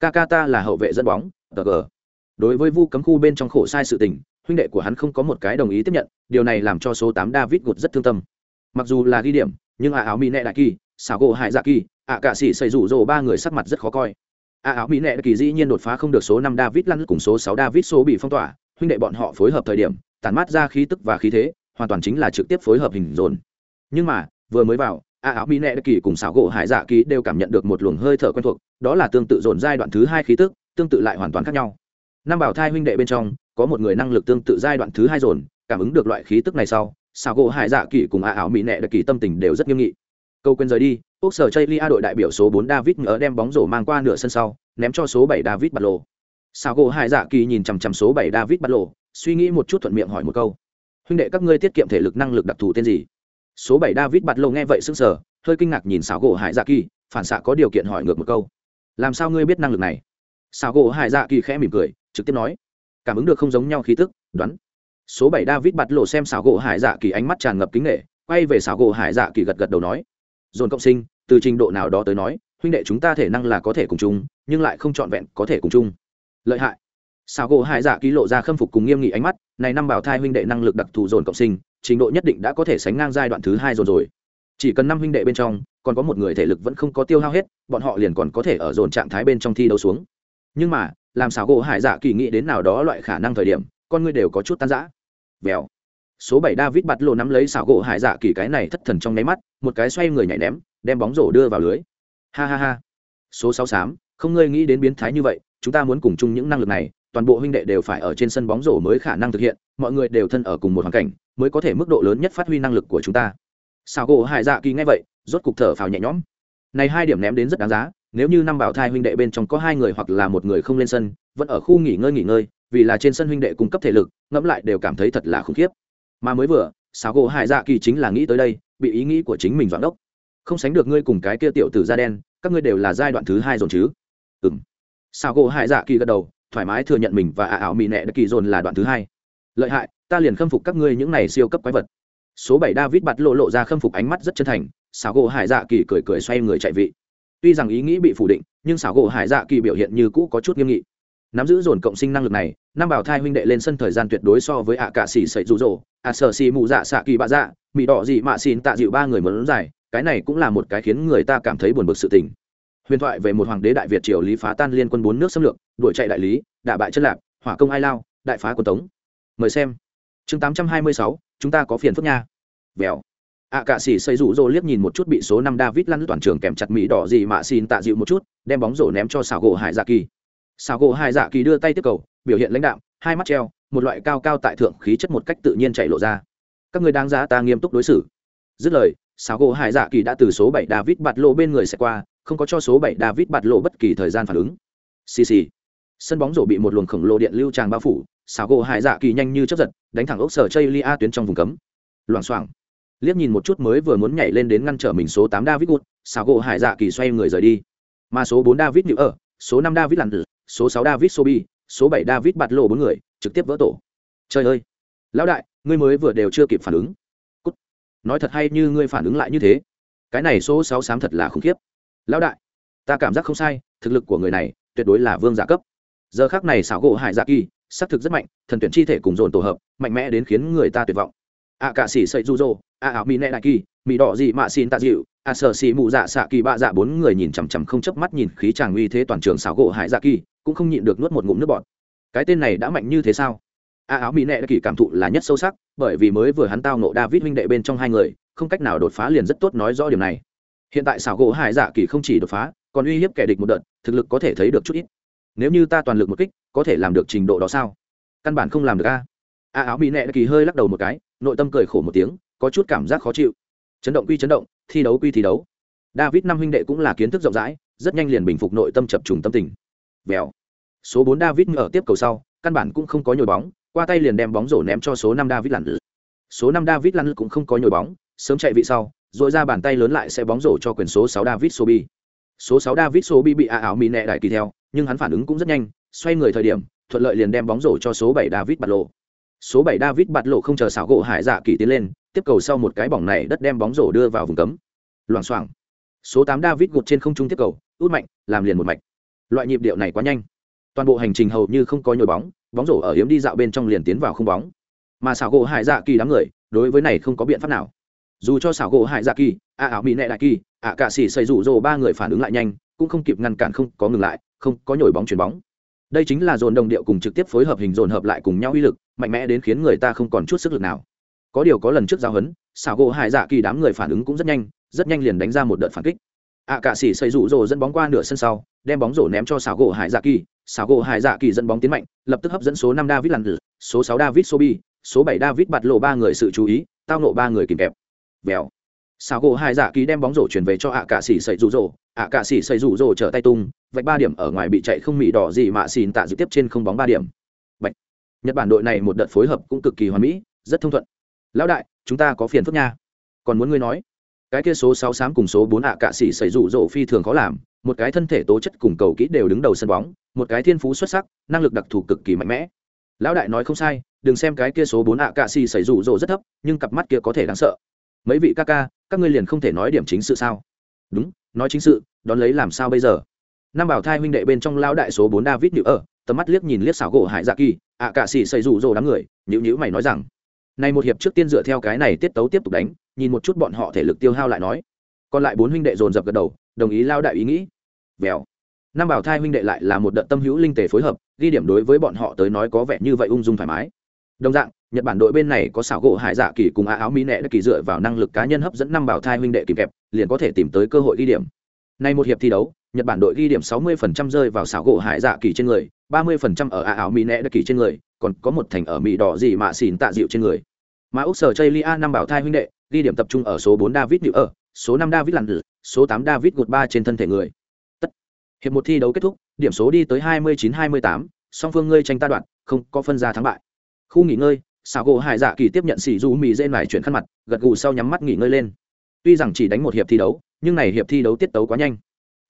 Kakata là hậu vệ dẫn bóng, tờ đối với vu cấm khu bên trong khổ sai sự tình, huynh đệ của hắn không có một cái đồng ý tiếp nhận, điều này làm cho số tám david gột rất thương tâm. Mặc dù là ghi điểm, nhưng à áo mỹ nệ đại kỳ xảo gỗ hải dạ kỳ ạ cạ sĩ xây rủ rồ ba người sắc mặt rất khó coi. Ạ áo mỹ nệ kỳ dĩ nhiên đột phá không được số năm david lăn cùng số sáu david số bị phong tỏa, huynh đệ bọn họ phối hợp thời điểm tàn mát ra khí tức và khí thế, hoàn toàn chính là trực tiếp phối hợp hình dồn. Nhưng mà, vừa mới vào, ạ áo mỹ nệ kỳ cùng xảo gỗ hải dạ kỳ đều cảm nhận được một luồng hơi thở quen thuộc, đó là tương tự dồn giai đoạn thứ hai khí tức, tương tự lại hoàn toàn khác nhau. Năm bảo thai huynh đệ bên trong, có một người năng lực tương tự giai đoạn thứ hai dồn, cảm ứng được loại khí tức này sau, xảo gỗ hải dạ kỳ cùng ạ áo mỹ nệ kỳ tâm tình đều rất nghiêm nghị. Câu quên rời đi úc sở chơi lia đội đại biểu số bốn david ngỡ đem bóng rổ mang qua nửa sân sau ném cho số bảy david Bạt lộ. Sao gỗ hải dạ kỳ nhìn chằm chằm số bảy david Bạt lộ suy nghĩ một chút thuận miệng hỏi một câu. Huynh đệ các ngươi tiết kiệm thể lực năng lực đặc thù tên gì? Số bảy david Bạt lộ nghe vậy sững sờ hơi kinh ngạc nhìn sao gỗ hải dạ kỳ phản xạ có điều kiện hỏi ngược một câu. Làm sao ngươi biết năng lực này? Sao gỗ hải dạ kỳ khẽ mỉm cười trực tiếp nói. Cảm ứng được không giống nhau khí tức đoán. Số bảy david bật lộ xem sào gỗ hải dạ kỳ ánh mắt tràn ngập kính nể, quay về sào gỗ hải dạ kỳ gật gật đầu nói. Dồn cộng sinh từ trình độ nào đó tới nói, huynh đệ chúng ta thể năng là có thể cùng chung, nhưng lại không trọn vẹn có thể cùng chung. Lợi hại. Sao gỗ hải dạ ký lộ ra khâm phục cùng nghiêm nghị ánh mắt, này năm bảo thai huynh đệ năng lực đặc thù dồn cộng sinh, trình độ nhất định đã có thể sánh ngang giai đoạn thứ hai rồi rồi. Chỉ cần năm huynh đệ bên trong, còn có một người thể lực vẫn không có tiêu hao hết, bọn họ liền còn có thể ở dồn trạng thái bên trong thi đấu xuống. Nhưng mà, làm sao gỗ hải dạ kỳ nghĩ đến nào đó loại khả năng thời điểm, con người đều có chút tan rã. Vèo. Số bảy david bắt lộ nắm lấy xảo gỗ hải dạ kỳ cái này thất thần trong nháy mắt, một cái xoay người nhảy ném đem bóng rổ đưa vào lưới. Ha ha ha. Số sáu xám, không ngươi nghĩ đến biến thái như vậy, chúng ta muốn cùng chung những năng lực này, toàn bộ huynh đệ đều phải ở trên sân bóng rổ mới khả năng thực hiện, mọi người đều thân ở cùng một hoàn cảnh, mới có thể mức độ lớn nhất phát huy năng lực của chúng ta. Sao gỗ hải dạ kỳ nghe vậy, rốt cục thở phào nhẹ nhõm. Này hai điểm ném đến rất đáng giá, nếu như năm bảo thai huynh đệ bên trong có hai người hoặc là một người không lên sân, vẫn ở khu nghỉ ngơi nghỉ ngơi, vì là trên sân huynh đệ cung cấp thể lực, ngẫm lại đều cảm thấy thật là khủng khiếp. Mà mới vừa sao gỗ hải dạ kỳ chính là nghĩ tới đây, bị ý nghĩ của chính mình doãn đốc không sánh được ngươi cùng cái kia tiểu tử da đen, các ngươi đều là giai đoạn thứ hai dồn chứ? Ừng sao gỗ hải dạ kỳ gật đầu, thoải mái thừa nhận mình và ả ảo mỹ nẹ đã kỳ dồn là đoạn thứ hai. Lợi hại, ta liền khâm phục các ngươi những này siêu cấp quái vật. Số bảy david bật lộ lộ ra khâm phục ánh mắt rất chân thành xảo gỗ hải dạ kỳ cười cười xoay người chạy vị. Tuy rằng ý nghĩ bị phủ định, nhưng xảo gỗ hải dạ kỳ biểu hiện như cũ có chút nghiêm nghị. Nắm giữ dồn cộng sinh năng lực này, năm bảo thai huynh đệ lên sân thời gian tuyệt đối so với ạ cả xỉ sậy rụ rỗ ạ sở xì mù dạ xạ kỳ bạ dạ mỹ đỏ dị mạ xin tạ dịu ba người muốn dài cái này cũng là một cái khiến người ta cảm thấy buồn bực sự tình. Huyền thoại về một hoàng đế đại việt triều lý phá tan liên quân bốn nước xâm lược, đuổi chạy đại lý, đả bại chân lạc, hỏa công ai lao, đại phá quân tống. Mời xem. Chương tám trăm hai mươi sáu, chúng ta có phiền phức nha. Vèo. Ạ cạ sĩ xây rủ rỗ liếc nhìn một chút bị số năm david lăn toàn trường kèm chặt mỹ đỏ gì mà xin tạ dịu một chút, đem bóng rổ ném cho xảo gỗ hải dạ kỳ. Xảo gỗ hải dạ kỳ đưa tay tiếp cầu, biểu hiện lãnh đạo hai mắt treo, một loại cao cao tại thượng khí chất một cách tự nhiên chạy lộ ra. Các người đáng giá ta nghiêm túc đối xử. Dứt lời sáo gỗ hải dạ kỳ đã từ số bảy david bạt lộ bên người sẽ qua, không có cho số bảy david bạt lộ bất kỳ thời gian phản ứng. Xì xì. Sân bóng rổ bị một luồng khổng lồ điện lưu tràng bao phủ, sáo gỗ hải dạ kỳ nhanh như chấp giật, đánh thẳng ốc sở chây lia tuyến trong vùng cấm. Loảng xoảng. Liếc nhìn một chút mới vừa muốn nhảy lên đến ngăn trở mình số tám david wood, sáo gỗ hải dạ kỳ xoay người rời đi. Mà số bốn david nữ ở, số năm david lặn, số sáu david sobi số bảy david bạt lộ bốn người, trực tiếp vỡ tổ. Trời ơi! Lão đại, ngươi mới vừa đều chưa kịp phản ứng nói thật hay như ngươi phản ứng lại như thế? Cái này số sáu xám thật là khủng khiếp. Lão đại, ta cảm giác không sai, thực lực của người này tuyệt đối là vương giả cấp. Giờ khác này xảo gỗ hải dạ kỳ xác thực rất mạnh, thần tuyển chi thể cùng dồn tổ hợp, mạnh mẽ đến khiến người ta tuyệt vọng. A cạ xỉ sậy du dô a ảo mỹ nẹ đại kỳ mỹ đỏ dị mạ xin tạ dịu, a sợ xỉ mụ dạ xạ kỳ bạ dạ bốn người nhìn chằm chằm không chớp mắt nhìn khí chàng uy thế toàn trường xảo gỗ hải dạ kỳ, cũng không nhịn được nuốt một ngụm nước bọt. Cái tên này đã mạnh như thế sao? A áo mỹ nệ đã kỳ cảm thụ là nhất sâu sắc, bởi vì mới vừa hắn tao nộ david huynh đệ bên trong hai người, không cách nào đột phá liền rất tốt nói rõ điểm này. Hiện tại xảo gỗ hải dạ kỳ không chỉ đột phá, còn uy hiếp kẻ địch một đợt, thực lực có thể thấy được chút ít. Nếu như ta toàn lực một kích, có thể làm được trình độ đó sao? Căn bản không làm được a. A áo mỹ nệ kỳ hơi lắc đầu một cái, nội tâm cười khổ một tiếng, có chút cảm giác khó chịu. Chấn động quy chấn động, thi đấu quy thi đấu. David năm huynh đệ cũng là kiến thức rộng rãi, rất nhanh liền bình phục nội tâm chập trùng tâm tình. Vèo. Số bốn david ở tiếp cầu sau, căn bản cũng không có nhồi bóng qua tay liền đem bóng rổ ném cho số năm david lặn số năm david lặn cũng không có nhồi bóng, sớm chạy vị sau, rồi ra bàn tay lớn lại sẽ bóng rổ cho quyền số sáu david sobi số sáu david sobi bị a áo mỹ nẹ đại kỳ theo, nhưng hắn phản ứng cũng rất nhanh, xoay người thời điểm, thuận lợi liền đem bóng rổ cho số bảy david bạt lộ. Số bảy david bạt lộ không chờ xảo gỗ hải dạ kỳ tiến lên, tiếp cầu sau một cái bỏng này đất đem bóng rổ đưa vào vùng cấm. Loảng xoảng. Số tám david gục trên không trung tiếp cầu, út mạnh, làm liền một mạch. Loại nhịp điệu này quá nhanh. Toàn bộ hành trình hầu như không có nhồi bóng bóng rổ ở hiếm đi dạo bên trong liền tiến vào không bóng. Mà xảo gỗ hải dạ kỳ đám người, đối với này không có biện pháp nào. Dù cho xảo gỗ hải dạ kỳ, a ảo mỹ nệ đại kỳ ạ cạ xỉ xây rủ rồ ba người phản ứng lại nhanh, cũng không kịp ngăn cản không có ngừng lại, không có nhồi bóng chuyền bóng. Đây chính là dồn đồng điệu cùng trực tiếp phối hợp hình dồn hợp lại cùng nhau uy lực, mạnh mẽ đến khiến người ta không còn chút sức lực nào. Có điều có lần trước giao hấn, xảo gỗ hải dạ kỳ đám người phản ứng cũng rất nhanh rất nhanh liền đánh ra một đợt phản kích ạ cạ sĩ xây rủ rồ dẫn bóng qua nửa sân sau, đem bóng rổ ném cho xảo gỗ hải dạ kỳ. Xảo gỗ hải dạ kỳ dẫn bóng tiến mạnh, lập tức hấp dẫn số năm david lặn số sáu david sobi số bảy david bạt lộ ba người sự chú ý, tao nộ ba người kìm kẹp. Vèo. Xảo gỗ hải dạ kỳ đem bóng rổ chuyển về cho ạ cạ sĩ xây rủ rồ. ạ cạ sĩ xây rủ rồ trở tay tung, vạch ba điểm ở ngoài bị chạy không mị đỏ gì mà xin tạ dự tiếp trên không bóng ba điểm. Bạch. nhật bản đội này một đợt phối hợp cũng cực kỳ hoàn mỹ, rất thông thuận. Lão đại, chúng ta có phiền phức nha. Còn muốn ngươi nói? Cái kia số sáu xám cùng số bốn ạ cạ sĩ xảy rủ rộ phi thường khó làm, một cái thân thể tố chất cùng cầu kỹ đều đứng đầu sân bóng, một cái thiên phú xuất sắc, năng lực đặc thù cực kỳ mạnh mẽ. Lão đại nói không sai, đừng xem cái kia số bốn ạ cạ sĩ xảy rủ rộ rất thấp, nhưng cặp mắt kia có thể đáng sợ. Mấy vị ca ca, các ngươi liền không thể nói điểm chính sự sao? Đúng, nói chính sự, đón lấy làm sao bây giờ? Năm bảo thai huynh đệ bên trong lão đại số bốn david nhự ở, tầm mắt liếc nhìn liếc xảo gỗ hải dạ kỳ, ạ cạ sĩ xảy rủ rồ đám người nhữ nhữ mày nói rằng này một hiệp trước tiên dựa theo cái này tiết tấu tiếp tục đánh, nhìn một chút bọn họ thể lực tiêu hao lại nói. Còn lại bốn huynh đệ dồn dập gật đầu, đồng ý lao đại ý nghĩ. Vèo. Năm bảo thai huynh đệ lại là một đợt tâm hữu linh tề phối hợp, ghi điểm đối với bọn họ tới nói có vẻ như vậy ung dung thoải mái. Đồng dạng, nhật bản đội bên này có xảo gỗ hải dạ kỳ cùng á áo mỹ Nệ đã kỳ dựa vào năng lực cá nhân hấp dẫn năm bảo thai huynh đệ kịp kẹp, liền có thể tìm tới cơ hội ghi điểm. Nay một hiệp thi đấu, nhật bản đội ghi điểm 60% rơi vào xảo gỗ hải dạ kỳ trên người 30% ở á áo mỹ Nệ đã kỳ trên người, còn có một thành ở mỹ đỏ gì mà xỉn tạ dịu trên người mà úc sở chây lia năm bảo thai huynh đệ ghi điểm tập trung ở số 4 david nữ ở số 5 david lặn số 8 david gột ba trên thân thể người. Tất. Hiệp một thi đấu kết thúc điểm số đi tới 29-28, song phương ngươi tranh ta đoạn không có phân ra thắng bại. Khu nghỉ ngơi xảo gỗ hải dạ kỳ tiếp nhận xỉ du mì dê mải chuyển khăn mặt gật gù sau nhắm mắt nghỉ ngơi lên. Tuy rằng chỉ đánh một hiệp thi đấu nhưng này hiệp thi đấu tiết tấu quá nhanh.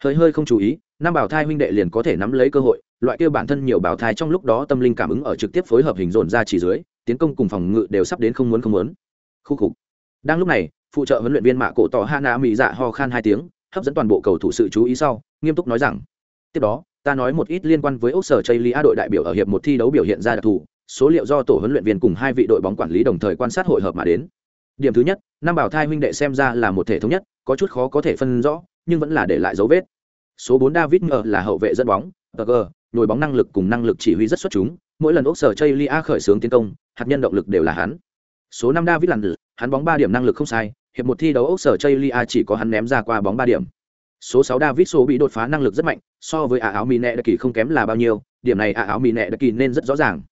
Hơi hơi không chú ý năm bảo thai huynh đệ liền có thể nắm lấy cơ hội loại kia bản thân nhiều bảo thai trong lúc đó tâm linh cảm ứng ở trực tiếp phối hợp hình dồn ra chỉ dưới tiến công cùng phòng ngự đều sắp đến không muốn không muốn. Khu khục. Đang lúc này, phụ trợ huấn luyện viên mạ cổ tỏ hana mỹ dạ ho khan hai tiếng, hấp dẫn toàn bộ cầu thủ sự chú ý sau, nghiêm túc nói rằng, tiếp đó, ta nói một ít liên quan với ốc sở chây lia đội đại biểu ở hiệp một thi đấu biểu hiện ra đặc thù, số liệu do tổ huấn luyện viên cùng hai vị đội bóng quản lý đồng thời quan sát hội hợp mà đến. Điểm thứ nhất, năm bảo thai huynh đệ xem ra là một thể thống nhất, có chút khó có thể phân rõ, nhưng vẫn là để lại dấu vết. Số bốn david ngờ là hậu vệ dẫn bóng tờ gờ nhồi bóng năng lực cùng năng lực chỉ huy rất xuất chúng, mỗi lần ốc sở chây lia khởi xướng tiến công, hạt nhân động lực đều là hắn. Số năm david lặn hắn bóng ba điểm năng lực không sai, hiệp một thi đấu ốc sở chây lia chỉ có hắn ném ra qua bóng ba điểm. Số sáu david số bị đột phá năng lực rất mạnh, so với ả áo mì nẹ đặc kỳ không kém là bao nhiêu, điểm này ả áo mì nẹ đặc kỳ nên rất rõ ràng.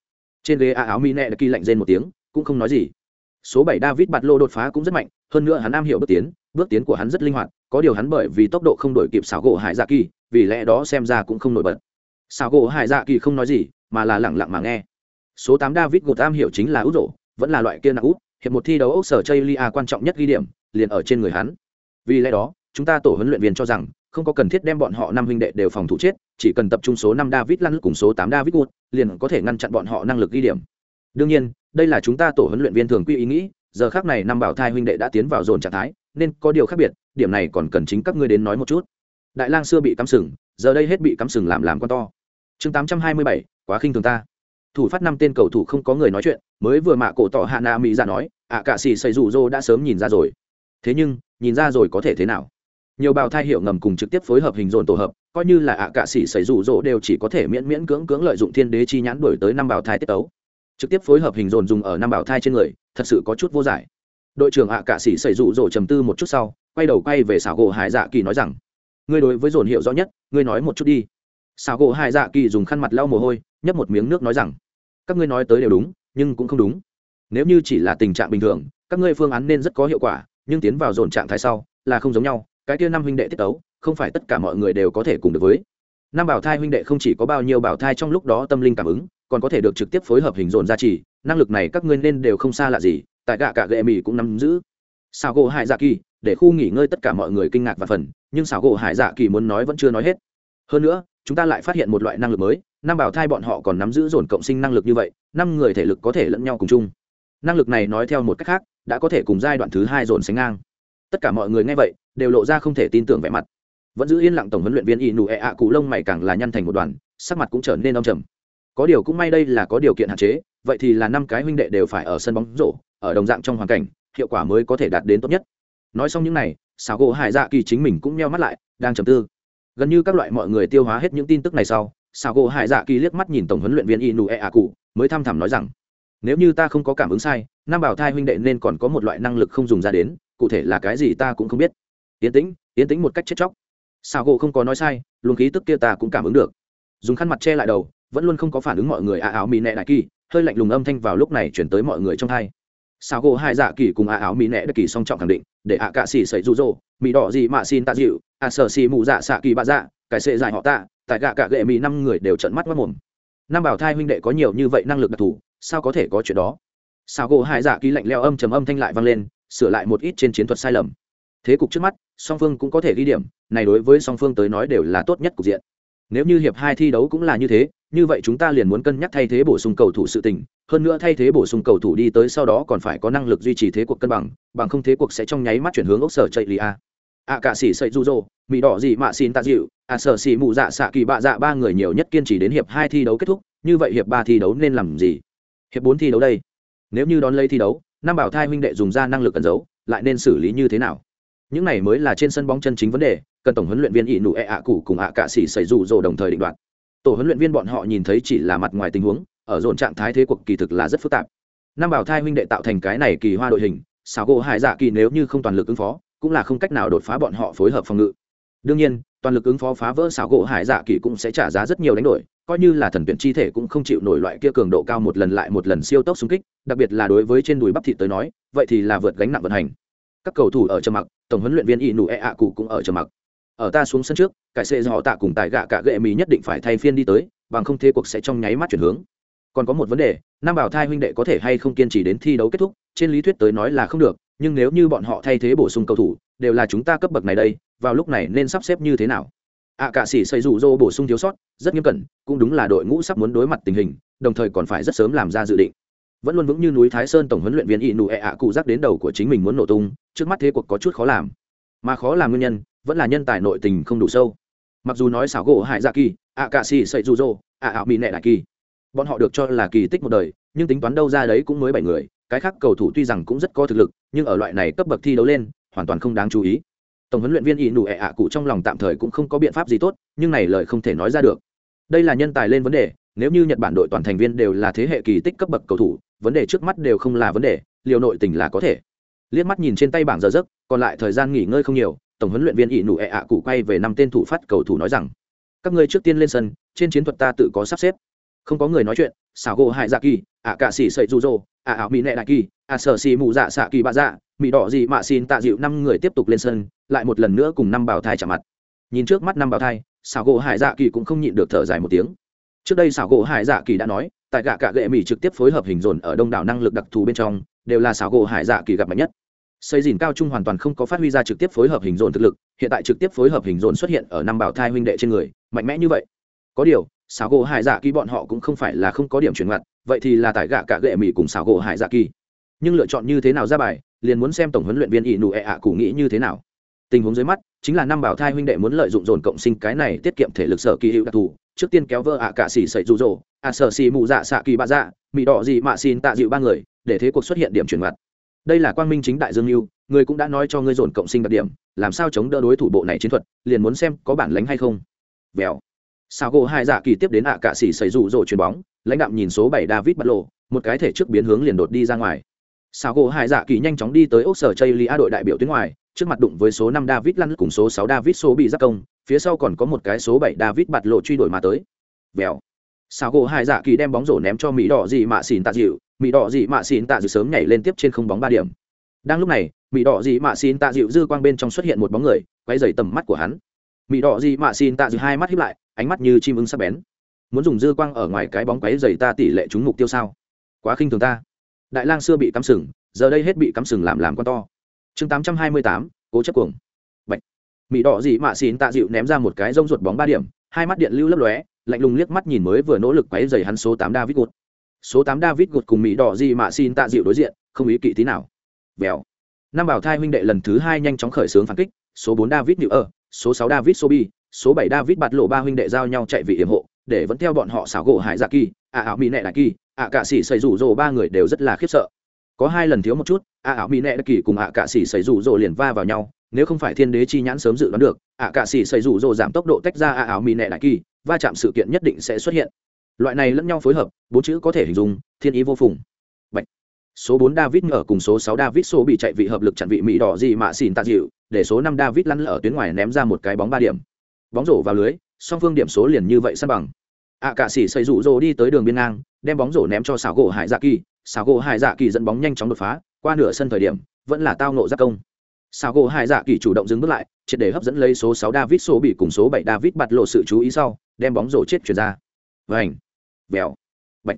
Trên ghế ả áo mì nẹ đặc kỳ lạnh rên một tiếng, cũng không nói gì. Số bảy david bạt lô đột phá cũng rất mạnh, hơn nữa hắn am hiểu bước tiến bước tiến của hắn rất linh hoạt, có điều hắn bởi vì tốc độ không đổi kịp xảo gỗ hải dạ kỳ, vì lẽ đó xem ra cũng không nổi bật xảo gỗ hải dạ kỳ không nói gì, mà là lẳng lặng mà nghe. Số tám david gột am hiểu chính là út rổ, vẫn là loại kia nặng út, hiệp một thi đấu ốc sở chây lia quan trọng nhất ghi điểm, liền ở trên người hắn. Vì lẽ đó, chúng ta tổ huấn luyện viên cho rằng, không có cần thiết đem bọn họ năm huynh đệ đều phòng thủ chết, chỉ cần tập trung số năm david lăn cùng số tám david gột, liền có thể ngăn chặn bọn họ năng lực ghi điểm. Đương nhiên, đây là chúng ta tổ huấn luyện viên thường quy ý nghĩ, giờ khác này năm bảo thai huynh đệ đã tiến vào dồn trạng thái, nên có điều khác biệt, điểm này còn cần chính các ngươi đến nói một chút. Đại lang xưa bị cắm sừng, giờ đây hết bị cắm sừng làm làm con to chương tám trăm hai mươi bảy, quá khinh thường ta. Thủ phát năm tên cầu thủ không có người nói chuyện, mới vừa mạ cổ tỏ hạ nạ mỹ ra dạ nói à, ạ cạ xì xây rủ rô đã sớm nhìn ra rồi. Thế nhưng, nhìn ra rồi có thể thế nào? Nhiều bào thai hiệu ngầm cùng trực tiếp phối hợp hình dồn tổ hợp, coi như là ạ cạ xỉ xảy rủ rỗ đều chỉ có thể miễn miễn cưỡng cưỡng lợi dụng thiên đế chi nhãn đổi tới năm bào thai tiết tấu. Trực tiếp phối hợp hình dồn dùng ở năm bào thai trên người, thật sự có chút vô giải. Đội trưởng ạ cạ xỉ xảy rủ rỗ trầm tư một chút sau, quay đầu quay về xảo gỗ hải dạ kỳ nói rằng, ngươi đối với dồn hiệu rõ nhất, ngươi nói một chút đi xảo gỗ hải dạ kỳ dùng khăn mặt lau mồ hôi, nhấp một miếng nước nói rằng, các ngươi nói tới đều đúng, nhưng cũng không đúng. Nếu như chỉ là tình trạng bình thường, các ngươi phương án nên rất có hiệu quả, nhưng tiến vào dồn trạng thái sau, là không giống nhau. Cái kia năm huynh đệ tiết tấu, không phải tất cả mọi người đều có thể cùng được với. Năm bảo thai huynh đệ không chỉ có bao nhiêu bảo thai trong lúc đó tâm linh cảm ứng, còn có thể được trực tiếp phối hợp hình dồn gia trì. Năng lực này các ngươi nên đều không xa lạ gì, tại gạ cả gệ mì cũng nắm giữ. Sao gỗ hải dạ kỳ, để khu nghỉ ngơi tất cả mọi người kinh ngạc và phần, nhưng sao gỗ hải dạ kỳ muốn nói vẫn chưa nói hết. Hơn nữa chúng ta lại phát hiện một loại năng lực mới, năm bảo thai bọn họ còn nắm giữ dồn cộng sinh năng lực như vậy, năm người thể lực có thể lẫn nhau cùng chung. Năng lực này nói theo một cách khác, đã có thể cùng giai đoạn thứ hai dồn sánh ngang. Tất cả mọi người nghe vậy, đều lộ ra không thể tin tưởng vẻ mặt. Vẫn giữ yên lặng tổng huấn luyện viên y nụ ẹ ạ cụ lông mày càng là nhăn thành một đoàn, sắc mặt cũng trở nên đông trầm. Có điều cũng may đây là có điều kiện hạn chế, vậy thì là năm cái huynh đệ đều phải ở sân bóng rổ, ở đồng dạng trong hoàn cảnh, hiệu quả mới có thể đạt đến tốt nhất. Nói xong những này xào gỗ hải dạ kỳ chính mình cũng meo mắt lại, đang trầm tư gần như các loại mọi người tiêu hóa hết những tin tức này sau sao gỗ hải dạ kỳ liếc mắt nhìn tổng huấn luyện viên inu e a cụ mới thăm thẳm nói rằng, nếu như ta không có cảm ứng sai năm bảo thai huynh đệ nên còn có một loại năng lực không dùng ra đến, cụ thể là cái gì ta cũng không biết. Yến tĩnh yến tĩnh một cách chết chóc. Sao gỗ không có nói sai, luồng khí tức kia ta cũng cảm ứng được. Dùng khăn mặt che lại đầu, vẫn luôn không có phản ứng mọi người, a áo mỹ nẹ đại kỳ. Hơi lạnh lùng âm thanh vào lúc này chuyển tới mọi người trong hai. Sao gỗ hai dạ kỳ cùng a áo mỹ nẹ đại kỳ song trọng khẳng định, để ạ cạ xỉ xảy rụ rỗ mỹ đỏ gì mà xin ta dịu a sở xì mù dạ xạ kỳ bạ dạ cái sệ dài họ tạ, tại gạ cả gệ mì năm người đều trận mắt mất mồm. Năm bảo thai huynh đệ có nhiều như vậy năng lực đặc thù, sao có thể có chuyện đó? Sao gỗ hai dạ kỳ lạnh leo âm trầm âm thanh lại vang lên, sửa lại một ít trên chiến thuật sai lầm. Thế cục trước mắt, song phương cũng có thể ghi điểm, này đối với song phương tới nói đều là tốt nhất cục diện. Nếu như hiệp hai thi đấu cũng là như thế, như vậy chúng ta liền muốn cân nhắc thay thế bổ sung cầu thủ sự tình, hơn nữa thay thế bổ sung cầu thủ đi tới sau đó còn phải có năng lực duy trì thế cuộc cân bằng bằng không thế cuộc sẽ trong nháy mắt chuyển hướng ốc sở chạy lì a à cả xỉ sậy du rô mỹ đỏ gì mạ xin tạ dịu à sở xỉ mụ dạ xạ kỳ bạ dạ ba người nhiều nhất kiên trì đến hiệp hai thi đấu kết thúc, như vậy hiệp ba thi đấu nên làm gì? Hiệp bốn thi đấu đây. Nếu như đón lấy thi đấu, năm bảo thai huynh đệ dùng ra năng lực cẩn giấu, lại nên xử lý như thế nào? Những này mới là trên sân bóng chân chính vấn đề, cần tổng huấn luyện viên ỷ nụ ẹ ạ cụ cùng ạ cạ xỉ xảy du rồ đồng thời định đoạt. Tổ huấn luyện viên bọn họ nhìn thấy chỉ là mặt ngoài tình huống, ở dồn trạng thái thế cuộc kỳ thực là rất phức tạp. Năm bảo thai huynh đệ tạo thành cái này kỳ hoa đội hình xảo gỗ hải dạ kỳ nếu như không toàn lực ứng phó cũng là không cách nào đột phá bọn họ phối hợp phòng ngự. Đương nhiên, toàn lực ứng phó phá vỡ xảo gỗ hải dạ kỳ cũng sẽ trả giá rất nhiều đánh đổi, coi như là thần tuyển chi thể cũng không chịu nổi loại kia cường độ cao một lần lại một lần siêu tốc xung kích, đặc biệt là đối với trên đùi bắp thịt tới nói, vậy thì là vượt gánh nặng vận hành. Các cầu thủ ở trầm mặc, tổng huấn luyện viên y nụ e ạ cụ cũng ở trầm mặc. Ở ta xuống sân trước, cải xê do họ tạ cùng tài gạ cả gệ mì nhất định phải thay phiên đi tới, bằng không thế cuộc sẽ trong nháy mắt chuyển hướng. Còn có một vấn đề, nam bảo thai huynh đệ có thể hay không kiên trì đến thi đấu kết thúc, trên lý thuyết tới nói là không được nhưng nếu như bọn họ thay thế bổ sung cầu thủ, đều là chúng ta cấp bậc này đây, vào lúc này nên sắp xếp như thế nào? À, ạ cạ sĩ xây rủ rô bổ sung thiếu sót, rất nghiêm cẩn, cũng đúng là đội ngũ sắp muốn đối mặt tình hình, đồng thời còn phải rất sớm làm ra dự định. Vẫn luôn vững như núi thái sơn tổng huấn luyện viên ỷ nụ ẹ ạ cụ giác đến đầu của chính mình muốn nổ tung, trước mắt thế cuộc có chút khó làm. Mà khó làm nguyên nhân, vẫn là nhân tài nội tình không đủ sâu. Mặc dù nói xảo gỗ hại dạ kỳ ạ cạ xì sậy rụ rỗ ạ ảo mỹ nệ đại kỳ, bọn họ được cho là kỳ tích một đời, nhưng tính toán đâu ra đấy cũng mới bảy người cái khác cầu thủ tuy rằng cũng rất có thực lực, nhưng ở loại này cấp bậc thi đấu lên, hoàn toàn không đáng chú ý. Tổng huấn luyện viên ỷ nụ ẹ ạ cụ trong lòng tạm thời cũng không có biện pháp gì tốt, nhưng này lời không thể nói ra được. Đây là nhân tài lên vấn đề, nếu như nhật bản đội toàn thành viên đều là thế hệ kỳ tích cấp bậc cầu thủ, vấn đề trước mắt đều không là vấn đề liều nội tình là có thể. Liếc mắt nhìn trên tay bảng giờ giấc, còn lại thời gian nghỉ ngơi không nhiều, tổng huấn luyện viên ỷ nụ ẹ ạ cụ quay về năm tên thủ phát cầu thủ nói rằng, các ngươi trước tiên lên sân, trên chiến thuật ta tự có sắp xếp không có người nói chuyện, xảo gỗ hại dạ kỳ, ạ cạ xỉ sậy rụ rỗ ạ ảo mỹ nệ đại kỳ, ạ sở xì mù dạ xạ kỳ bạ dạ mỹ đỏ gì mạ xin tạ dịu năm người tiếp tục lên sân, lại một lần nữa cùng năm bảo thai chạm mặt. Nhìn trước mắt năm bảo thai, xảo gỗ hải dạ kỳ cũng không nhịn được thở dài một tiếng. Trước đây xảo gỗ hải dạ kỳ đã nói, tại gạ cạ gệ mỹ trực tiếp phối hợp hình dồn ở đông đảo năng lực đặc thù bên trong, đều là xảo gỗ hải dạ kỳ gặp mạnh nhất. Xây dìn cao trung hoàn toàn không có phát huy ra trực tiếp phối hợp hình dồn thực lực, hiện tại trực tiếp phối hợp hình dồn xuất hiện ở năm bảo thai huynh đệ trên người, mạnh mẽ như vậy. Có điều xảo gỗ hải dạ kỳ bọn họ cũng không phải là không có điểm chuyển ngặt vậy thì là tại gạ cả gệ mỹ cùng xảo gỗ hải dạ kỳ. Nhưng lựa chọn như thế nào ra bài, liền muốn xem tổng huấn luyện viên ỷ nụ ẹ ạ cụ nghĩ như thế nào. Tình huống dưới mắt, chính là năm bảo thai huynh đệ muốn lợi dụng dồn cộng sinh cái này tiết kiệm thể lực sở kỳ hữu đặc thù, trước tiên kéo vợ ạ cả xỉ sậy rụ rỗ ạ sở xì mù dạ xạ kỳ bạ dạ mị đỏ gì mạ xin tạ dịu ba người, để thế cuộc xuất hiện điểm chuyển mặt đây là quang minh chính đại dương lưu, người cũng đã nói cho ngươi dồn cộng sinh đặc điểm, làm sao chống đỡ đối thủ bộ này chiến thuật, liền muốn xem có bản lánh hay không. Vèo sao gỗ hai dạ kỳ tiếp đến ạ cả xỉ xảy rụ rỗ chuyền bóng, lãnh đạm nhìn số bảy david bắt lộ một cái thể trước biến hướng liền đột đi ra ngoài. Sao gỗ hải dạ kỳ nhanh chóng đi tới ốc sở chây lia đội đại biểu tuyến ngoài, trước mặt đụng với số năm david lăn cùng số sáu david số bị giáp công, phía sau còn có một cái số bảy david bạt lộ truy đuổi mà tới. Vèo. Sao gỗ hải dạ kỳ đem bóng rổ ném cho mỹ đỏ dị mạ xỉn tạ dịu, mỹ đỏ dị mạ xỉn tạ dịu sớm nhảy lên tiếp trên không bóng ba điểm. Đang lúc này, mỹ đỏ dị mạ xỉn tạ dịu dư quang bên trong xuất hiện một bóng người, quay dày tầm mắt của hắn. Mỹ đỏ dị mạ xỉn tạ dịu hai mắt hiếp lại ánh mắt như chim ưng sắc bén. Muốn dùng dư quang ở ngoài cái bóng quáy dày ta tỷ lệ trúng mục tiêu sao? Quá khinh thường ta. Đại lang xưa bị cắm sừng, giờ đây hết bị cắm sừng làm làm con to. Chương tám trăm hai mươi tám, cố chấp cuồng. Bạch. mỹ đỏ dị mạ Xín tạ dịu ném ra một cái rông ruột bóng ba điểm, hai mắt điện lưu lấp lóe, lạnh lùng liếc mắt nhìn mới vừa nỗ lực quáy dày hắn số tám david gột số tám david gột cùng mỹ đỏ dị mạ xin tạ dịu đối diện, không ý kỵ tí nào. Vèo. Năm bảo thai huynh đệ lần thứ hai nhanh chóng khởi xướng phản kích, số bốn david nhự ở ờ, số sáu david sobi số bảy david bạt lộ ba huynh đệ giao nhau chạy vị hiểm hộ, để vẫn theo bọn họ xảo gỗ hải dạ kỳ, ạ ảo mỹ nệ đại kỳ, ạ cạ sĩ xảy rủ rồ ba người đều rất là khiếp sợ. Có hai lần thiếu một chút, ạ ảo mỹ nệ đại kỳ cùng ạ cạ sĩ xảy rủ rồ liền va vào nhau, nếu không phải thiên đế chi nhãn sớm dự đoán được, ạ cạ sĩ xảy rủ rồ giảm tốc độ tách ra ạ ảo mỹ nệ đại kỳ, va chạm sự kiện nhất định sẽ xuất hiện. Loại này lẫn nhau phối hợp, bốn chữ có thể hình dung, thiên ý vô phùng. Bạch. số bốn david ở cùng số sáu david số bị chạy vị hợp lực chặn vị mỹ đỏ gì mà xỉn tạ dịu, để số năm david lăn ở tuyến ngoài ném ra một cái bóng ba điểm bóng rổ vào lưới, song phương điểm số liền như vậy săn bằng. Ạ cạ sĩ xây rủ rồ đi tới đường biên ngang, đem bóng rổ ném cho xảo gỗ hải dạ kỳ. Xảo gỗ hải dạ kỳ dẫn bóng nhanh chóng đột phá, qua nửa sân thời điểm, vẫn là tao nộ giác công. Xảo gỗ hải dạ kỳ chủ động dừng bước lại, triệt để hấp dẫn lấy số sáu david số bị cùng số bảy david bật lộ sự chú ý sau, đem bóng rổ chết chuyển ra. Vành vèo bạch.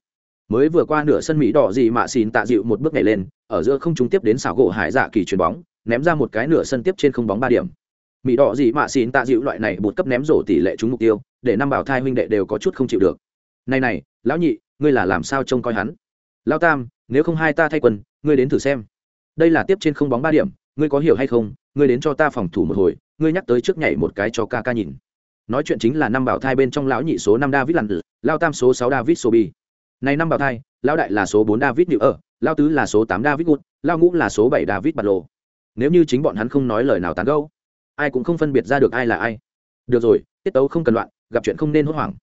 Mới vừa qua nửa sân mỹ đỏ gì mà xin tạ dịu một bước nhảy lên, ở giữa không trung tiếp đến xảo gỗ hải dạ kỳ chuyền bóng, ném ra một cái nửa sân tiếp trên không bóng ba điểm mỹ đỏ gì mà xin tạ dịu loại này, bột cấp ném rổ tỷ lệ trúng mục tiêu, để năm bảo thai huynh đệ đều có chút không chịu được. Này này, lão nhị, ngươi là làm sao trông coi hắn? Lao tam, nếu không hai ta thay quần, ngươi đến thử xem. Đây là tiếp trên không bóng ba điểm, ngươi có hiểu hay không? Ngươi đến cho ta phòng thủ một hồi, ngươi nhắc tới trước nhảy một cái cho ca ca nhìn. Nói chuyện chính là năm bảo thai bên trong lão nhị số năm david lặn lao tam số sáu david sobi này năm bảo thai, lão đại là số bốn david nhự ở lao tứ là số tám david good lao ngũ là số bảy david bật lộ nếu như chính bọn hắn không nói lời nào tán gâu ai cũng không phân biệt ra được ai là ai. Được rồi, tiết tấu không cần loạn, gặp chuyện không nên hốt hoảng.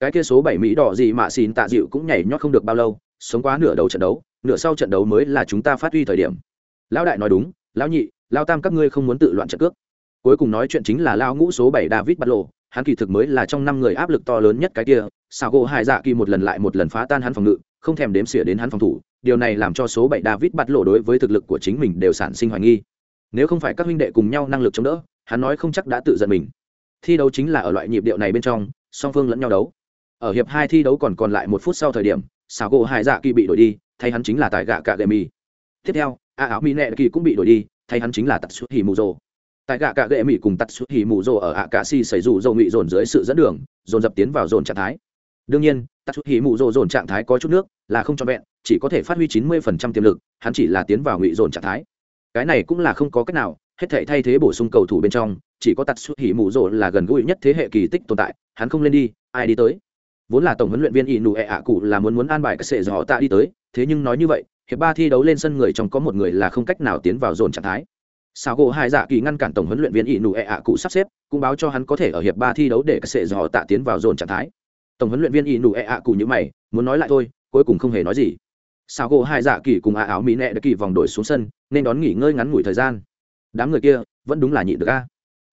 Cái kia số bảy mỹ đỏ gì mà xin tạ dịu cũng nhảy nhót không được bao lâu, sống quá nửa đầu trận đấu, nửa sau trận đấu mới là chúng ta phát huy thời điểm. Lão đại nói đúng, lão nhị, lão tam các ngươi không muốn tự loạn trận cước. Cuối cùng nói chuyện chính là lao ngũ số bảy david bắt lộ hắn kỳ thực mới là trong năm người áp lực to lớn nhất cái kia sao gỗ hai dạ kỳ một lần lại một lần phá tan hắn phòng ngự, không thèm đếm xỉa đến hắn phòng thủ, điều này làm cho số bảy david bắt lộ đối với thực lực của chính mình đều sản sinh hoài nghi. Nếu không phải các huynh đệ cùng nhau năng lực chống đỡ hắn nói không chắc đã tự giận mình. Thi đấu chính là ở loại nhịp điệu này bên trong, song phương lẫn nhau đấu. Ở hiệp hai thi đấu còn còn lại một phút sau thời điểm xào gỗ hai dạ kỳ bị đổi đi, thay hắn chính là tại gạ cạ gậy mì. Tiếp theo, a áo mỹ nẹ kỳ cũng bị đổi đi, thay hắn chính là tạt xuất hì mù rồ tại gạ cạ gậy mì cùng tạt xuất hì mù rồ ở ạ cạ si xảy rủ dầu ngụy dồn dưới sự dẫn đường, dồn dập tiến vào dồn trạng thái. Đương nhiên tạt xuất hì mù rồ dồn trạng thái có chút nước, là không cho vẹn, chỉ có thể phát huy chín mươi phần trăm tiềm lực, hắn chỉ là tiến vào ngụy dồn trạng thái. Cái này cũng là không có cách nào hết thể thay thế bổ sung cầu thủ bên trong, chỉ có tạt xuất hì mù rồ là gần gũi nhất thế hệ kỳ tích tồn tại, hắn không lên đi, ai đi tới? Vốn là tổng huấn luyện viên ỷ nụ ẹ ạ cụ là muốn muốn an bài các sệ do tạ đi tới, thế nhưng nói như vậy, hiệp ba thi đấu lên sân người trong có một người là không cách nào tiến vào dồn trạng thái. Sao gỗ hai dạ kỳ ngăn cản tổng huấn luyện viên ỷ nụ ẹ ạ cụ sắp xếp, cũng báo cho hắn có thể ở hiệp ba thi đấu để các sệ do tạ tiến vào dồn trạng thái. Tổng huấn luyện viên ỷ nụ ẹ ạ cụ như mày, muốn nói lại thôi, cuối cùng không hề nói gì. Sao gỗ hai dạ kỳ cùng ạ áo mỹ nẹ đã kỳ vòng đổi xuống sân, nên đón nghỉ ngơi ngắn ngủi thời gian đám người kia vẫn đúng là nhịn được a.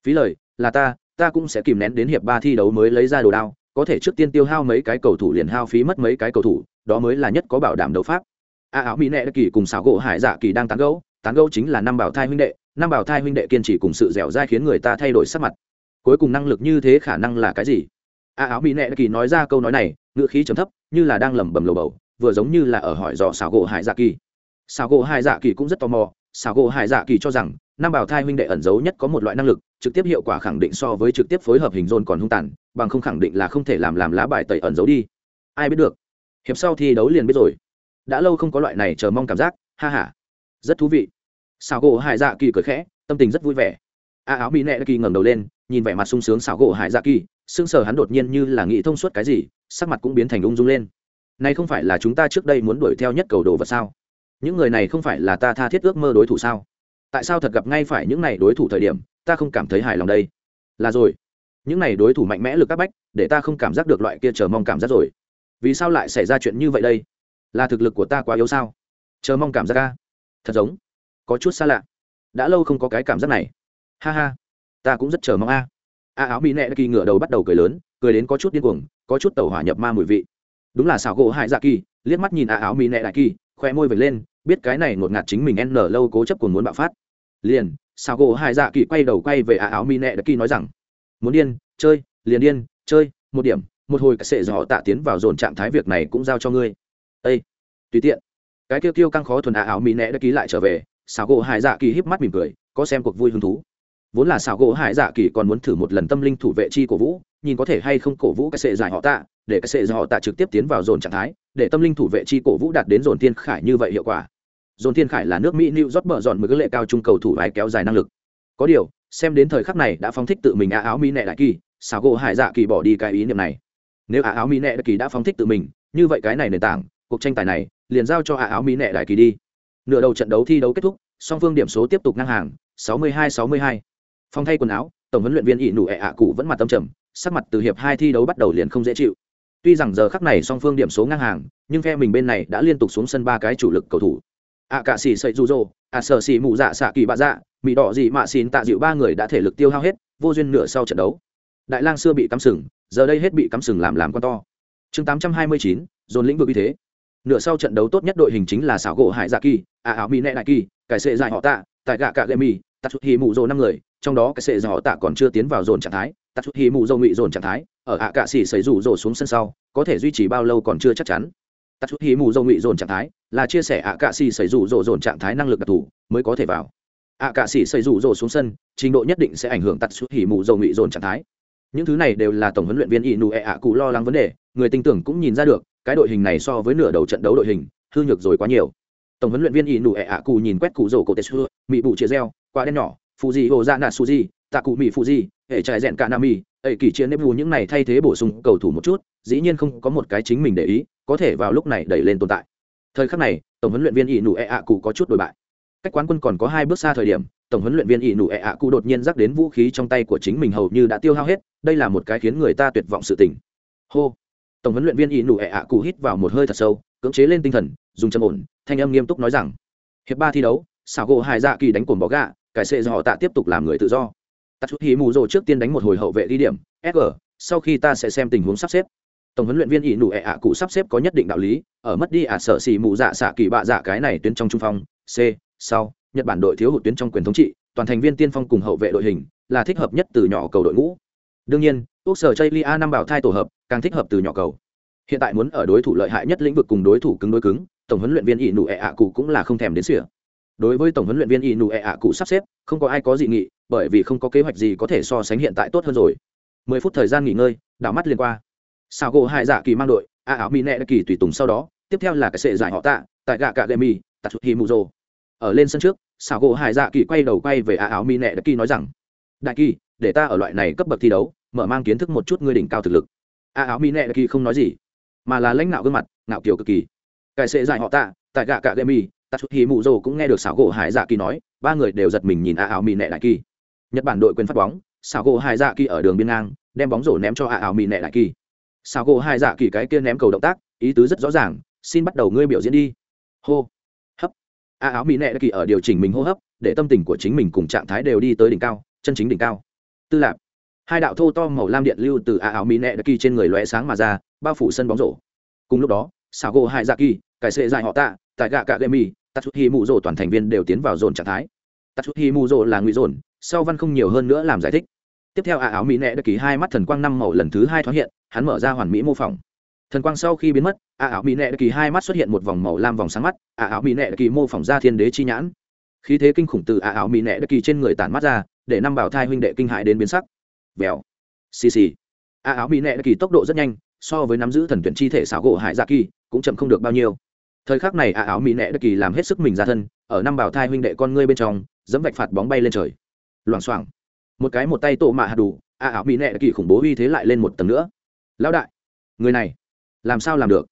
Phí lời, là ta ta cũng sẽ kìm nén đến hiệp ba thi đấu mới lấy ra đồ đao, có thể trước tiên tiêu hao mấy cái cầu thủ liền hao phí mất mấy cái cầu thủ, đó mới là nhất có bảo đảm đấu pháp. A áo mỹ nệ kỳ cùng xảo gỗ hải dạ kỳ đang tán gẫu tán gẫu chính là năm bảo thai huynh đệ, năm bảo thai huynh đệ kiên trì cùng sự dẻo dai khiến người ta thay đổi sắc mặt. Cuối cùng năng lực như thế khả năng là cái gì? A áo mỹ nệ kỳ nói ra câu nói này ngựa khí trầm thấp, như là đang lẩm bẩm lầu bầu, vừa giống như là ở hỏi dò xảo gỗ hải dạ kỳ. Xảo gỗ hải dạ kỳ cũng rất tò mò, xảo gỗ hải dạ kỳ cho rằng năm bảo thai huynh đệ ẩn giấu nhất có một loại năng lực, trực tiếp hiệu quả khẳng định so với trực tiếp phối hợp hình dôn còn hung tàn, bằng không khẳng định là không thể làm làm lá bài tẩy ẩn giấu đi. Ai biết được? Hiệp sau thi đấu liền biết rồi. Đã lâu không có loại này chờ mong cảm giác, ha ha. Rất thú vị. Xào gỗ hải dạ kỳ cười khẽ, tâm tình rất vui vẻ. A áo mỹ nẹ kỳ ngẩng đầu lên, nhìn vẻ mặt sung sướng xào gỗ hải dạ kỳ sưng sờ hắn đột nhiên như là nghĩ thông suốt cái gì, sắc mặt cũng biến thành ung dung lên. Này không phải là chúng ta trước đây muốn đuổi theo nhất cầu đồ vật sao? Những người này không phải là ta tha thiết ước mơ đối thủ sao? Tại sao thật gặp ngay phải những này đối thủ thời điểm, ta không cảm thấy hài lòng đây? Là rồi. Những này đối thủ mạnh mẽ lực các bách, để ta không cảm giác được loại kia chờ mong cảm giác rồi. Vì sao lại xảy ra chuyện như vậy đây? Là thực lực của ta quá yếu sao? Chờ mong cảm giác ca thật giống. Có chút xa lạ. Đã lâu không có cái cảm giác này. Ha ha. Ta cũng rất chờ mong a. A áo bị nẹ kỳ ngửa đầu bắt đầu cười lớn, cười đến có chút điên cuồng, có chút tàu hỏa nhập ma mùi vị. Đúng là xảo gỗ hại dạ kỳ, liếc mắt nhìn a áo mỹ nẹ đại kỳ, khoe môi vệt lên biết cái này ngột ngạt chính mình n lâu cố chấp còn muốn bạo phát. Liền xảo gỗ hai dạ kỳ quay đầu quay về à áo mi nẹ đại kỳ nói rằng, muốn điên, chơi, liền điên, chơi, một điểm, một hồi sẽ dò tạ tiến vào dồn trạng thái việc này cũng giao cho ngươi. Ây tùy tiện. Cái kêu kêu căng khó thuần ả áo mi nẹ đã ký lại trở về xảo gỗ hải dạ kỳ híp mắt mỉm cười, có xem cuộc vui hứng thú. Vốn là xảo gỗ hải dạ kỳ còn muốn thử một lần tâm linh thủ vệ chi cổ vũ, nhìn có thể hay không cổ vũ cái sệ giải họ tạ, để cái sệ giải họ tạ trực tiếp tiến vào dồn trạng thái, để tâm linh thủ vệ chi cổ vũ đạt đến dồn thiên khải như vậy hiệu quả dồn thiên khải là nước mỹ new rót mở dọn mới lệ cao trung cầu thủ ái kéo dài năng lực. Có điều, xem đến thời khắc này đã phóng thích tự mình ả áo mỹ nệ đại kỳ, xảo gỗ hải dạ kỳ bỏ đi cái ý niệm này. Nếu ả áo mỹ nệ đại kỳ đã phóng thích tự mình, như vậy cái này nền tảng, cuộc tranh tài này, liền giao cho ả áo mỹ nệ đại kỳ đi. Nửa đầu trận đấu thi đấu kết thúc, song phương điểm số tiếp tục ngang hàng 62-62. phong thay quần áo, tổng huấn luyện viên ỷ nụ ẹ ạ cụ vẫn mặt tâm trầm, sắc mặt từ hiệp hai thi đấu bắt đầu liền không dễ chịu. Tuy rằng giờ khắc này song phương điểm số ngang hàng, nhưng phe mình bên này đã liên tục xuống sân ba cái chủ lực cầu thủ ạ cạ xỉ sậy dù rỗ ạ sở xỉ mù dạ xạ kỳ bạ dạ mỹ đỏ dị mạ xin tạ dịu ba người đã thể lực tiêu hao hết vô duyên nửa sau trận đấu. Đại lang xưa bị cắm sừng giờ đây hết bị cắm sừng làm làm con to. Chương 829, dồn lĩnh vực y thế. Nửa sau trận đấu tốt nhất đội hình chính là xảo gỗ hải dạ kỳ à áo mỹ nẹ đại kỳ cải sệ dài họ tạ tại gạ cạ gậy mì tạt chút hì mù dồ năm người trong đó cái sệ dài họ tạ còn chưa tiến vào dồn trạng thái tạt chút hì mù dồ ngụy dồn trạng thái ở ạ cạ xỉ xảy rủ rồ xuống sân sau có thể duy trì bao lâu còn chưa chắc chắn tạt chút hí mù dâu ngụy dồn trạng thái, là chia sẻ ạ cạ xì xảy rủ rộ dồn trạng thái năng lực đặc thù mới có thể vào. ạ cạ xì xảy rủ rộ xuống sân, trình độ nhất định sẽ ảnh hưởng tạt chút hí mù dâu ngụy dồn trạng thái. Những thứ này đều là tổng huấn luyện viên ỷ nụ ẹ ạ cụ lo lắng vấn đề, người tin tưởng cũng nhìn ra được, cái đội hình này so với nửa đầu trận đấu đội hình, hư nhược rồi quá nhiều. Tổng huấn luyện viên ỷ nụ ẹ ạ cụ nhìn quét cụ rổ cổ tê xưa, mị bụ chia reo quá đen nhỏ phụ gì hồ ra nà su di tạ cụ mị phụ di hệ trại rẽn cả nam mỹ ẩy kỳ chiến nếp vù những này thay thế bổ sung cầu thủ một chút, dĩ nhiên không có một cái chính mình để ý có thể vào lúc này đẩy lên tồn tại. Thời khắc này, tổng huấn luyện viên ỷ nụ ẹ ạ cụ có chút đổi bại. Cách quán quân còn có hai bước xa thời điểm, tổng huấn luyện viên ỷ nụ ẹ ạ cụ đột nhiên dắt đến vũ khí trong tay của chính mình hầu như đã tiêu hao hết, đây là một cái khiến người ta tuyệt vọng sự tình. Hô! Tổng huấn luyện viên ỷ nụ ẹ ạ cụ hít vào một hơi thật sâu, cưỡng chế lên tinh thần, dùng chân ổn, thanh âm nghiêm túc nói rằng, hiệp ba thi đấu xảo gỗ hải dạ kỳ đánh cồn bó gà, cải sệ do họ tạ tiếp tục làm người tự do. Tạ chút hí mù rồ trước tiên đánh một hồi hậu vệ đi điểm sg sau khi ta sẽ xem tình huống sắp xếp tổng huấn luyện viên ỷ nụ ẹ ạ cụ sắp xếp có nhất định đạo lý, ở mất đi ả sợ xì mù dạ xạ kỳ bạ dạ cái này tuyến trong trung phong, c, sau, nhật bản đội thiếu hụt tuyến trong quyền thống trị, toàn thành viên tiên phong cùng hậu vệ đội hình, là thích hợp nhất từ nhỏ cầu đội ngũ. Đương nhiên quốc sở chây lia năm bảo thai tổ hợp, càng thích hợp từ nhỏ cầu. Hiện tại muốn ở đối thủ lợi hại nhất lĩnh vực cùng đối thủ cứng đối cứng, tổng huấn luyện viên ỷ nụ ẹ ạ cụ cũng là không thèm đến sỉa đối với tổng huấn luyện viên ỷ nụ ẹ ạ cụ sắp xếp, không có ai có dị nghị, bởi vì không có kế hoạch gì có thể so sánh hiện tại tốt hơn rồi. Mười phút thời gian nghỉ ngơi, đảo mắt liền qua sao gỗ hai dạ kỳ mang đội, a áo mỹ nẹ kỳ tùy tùng sau đó, tiếp theo là cái sệ giải họ tạ, tại gạ cạ gậy mì, tạt hi mù rồ. Ở lên sân trước, sao gỗ hai dạ kỳ quay đầu quay về a áo mỹ nẹ kỳ nói rằng, đại kỳ, để ta ở loại này cấp bậc thi đấu, mở mang kiến thức một chút ngươi đỉnh cao thực lực. A áo mỹ nẹ kỳ không nói gì, mà là lãnh đạo gương mặt, ngạo kiểu cực kỳ. Cái sệ giải họ tạ, tại gạ cạ gậy mì, tạt hi mù rồ cũng nghe được sao gỗ hải dạ kỳ nói, ba người đều giật mình nhìn a áo mỹ nẹ đại kỳ. Nhật bản đội quyền phát bóng, sao gỗ hải dạ kỳ ở đường biên ngang, đem bóng rổ ném cho a áo mỹ nẹ đại kỳ. Sao gỗ hai dạ kỳ cái kia ném cầu động tác, ý tứ rất rõ ràng, xin bắt đầu ngươi biểu diễn đi. Hô, hấp. A áo mỹ nệ đã kỳ ở điều chỉnh mình hô hấp, để tâm tình của chính mình cùng trạng thái đều đi tới đỉnh cao, chân chính đỉnh cao. Tư lạc hai đạo thô to màu lam điện lưu từ a áo mỹ nệ đã kỳ trên người lóe sáng mà ra, bao phủ sân bóng rổ. Cùng lúc đó Sao gỗ hai dạ kỳ, cải sệ dài họ tạ, tại gạ cạ gậy mì hi mù rồ toàn thành viên đều tiến vào dồn trạng thái. Tatsuhi mù rồ là ngụy dồn, sau văn không nhiều hơn nữa làm giải thích tiếp theo ả áo mỹ nẹ đã ký hai mắt thần quang năm màu lần thứ hai thoáng hiện, hắn mở ra hoàn mỹ mô phỏng. Thần quang sau khi biến mất ả áo mỹ nẹ đã ký hai mắt xuất hiện một vòng màu lam vòng sáng mắt ả áo mỹ nẹ đã ký mô phỏng ra thiên đế chi nhãn. Khí thế kinh khủng từ ả áo mỹ nẹ đã ký trên người tản mắt ra, để năm bảo thai huynh đệ kinh hại đến biến sắc. Vèo. Xì xì. Ả áo mỹ nẹ đã ký tốc độ rất nhanh, so với nắm giữ thần tuyển chi thể xảo gỗ hải dạ kỳ, cũng chậm không được bao nhiêu. Thời khắc này ả áo mỹ nẹ đã kỳ làm hết sức mình ra thân, ở năm bảo thai huynh đệ con ngươi bên trong, dẫm vạch phạt bóng bay lên trời. Loảng xoảng một cái một tay tổ mạ hạt đủ a ảo bị nệ kỳ khủng bố uy thế lại lên một tầng nữa. Lão đại, người này, làm sao làm được?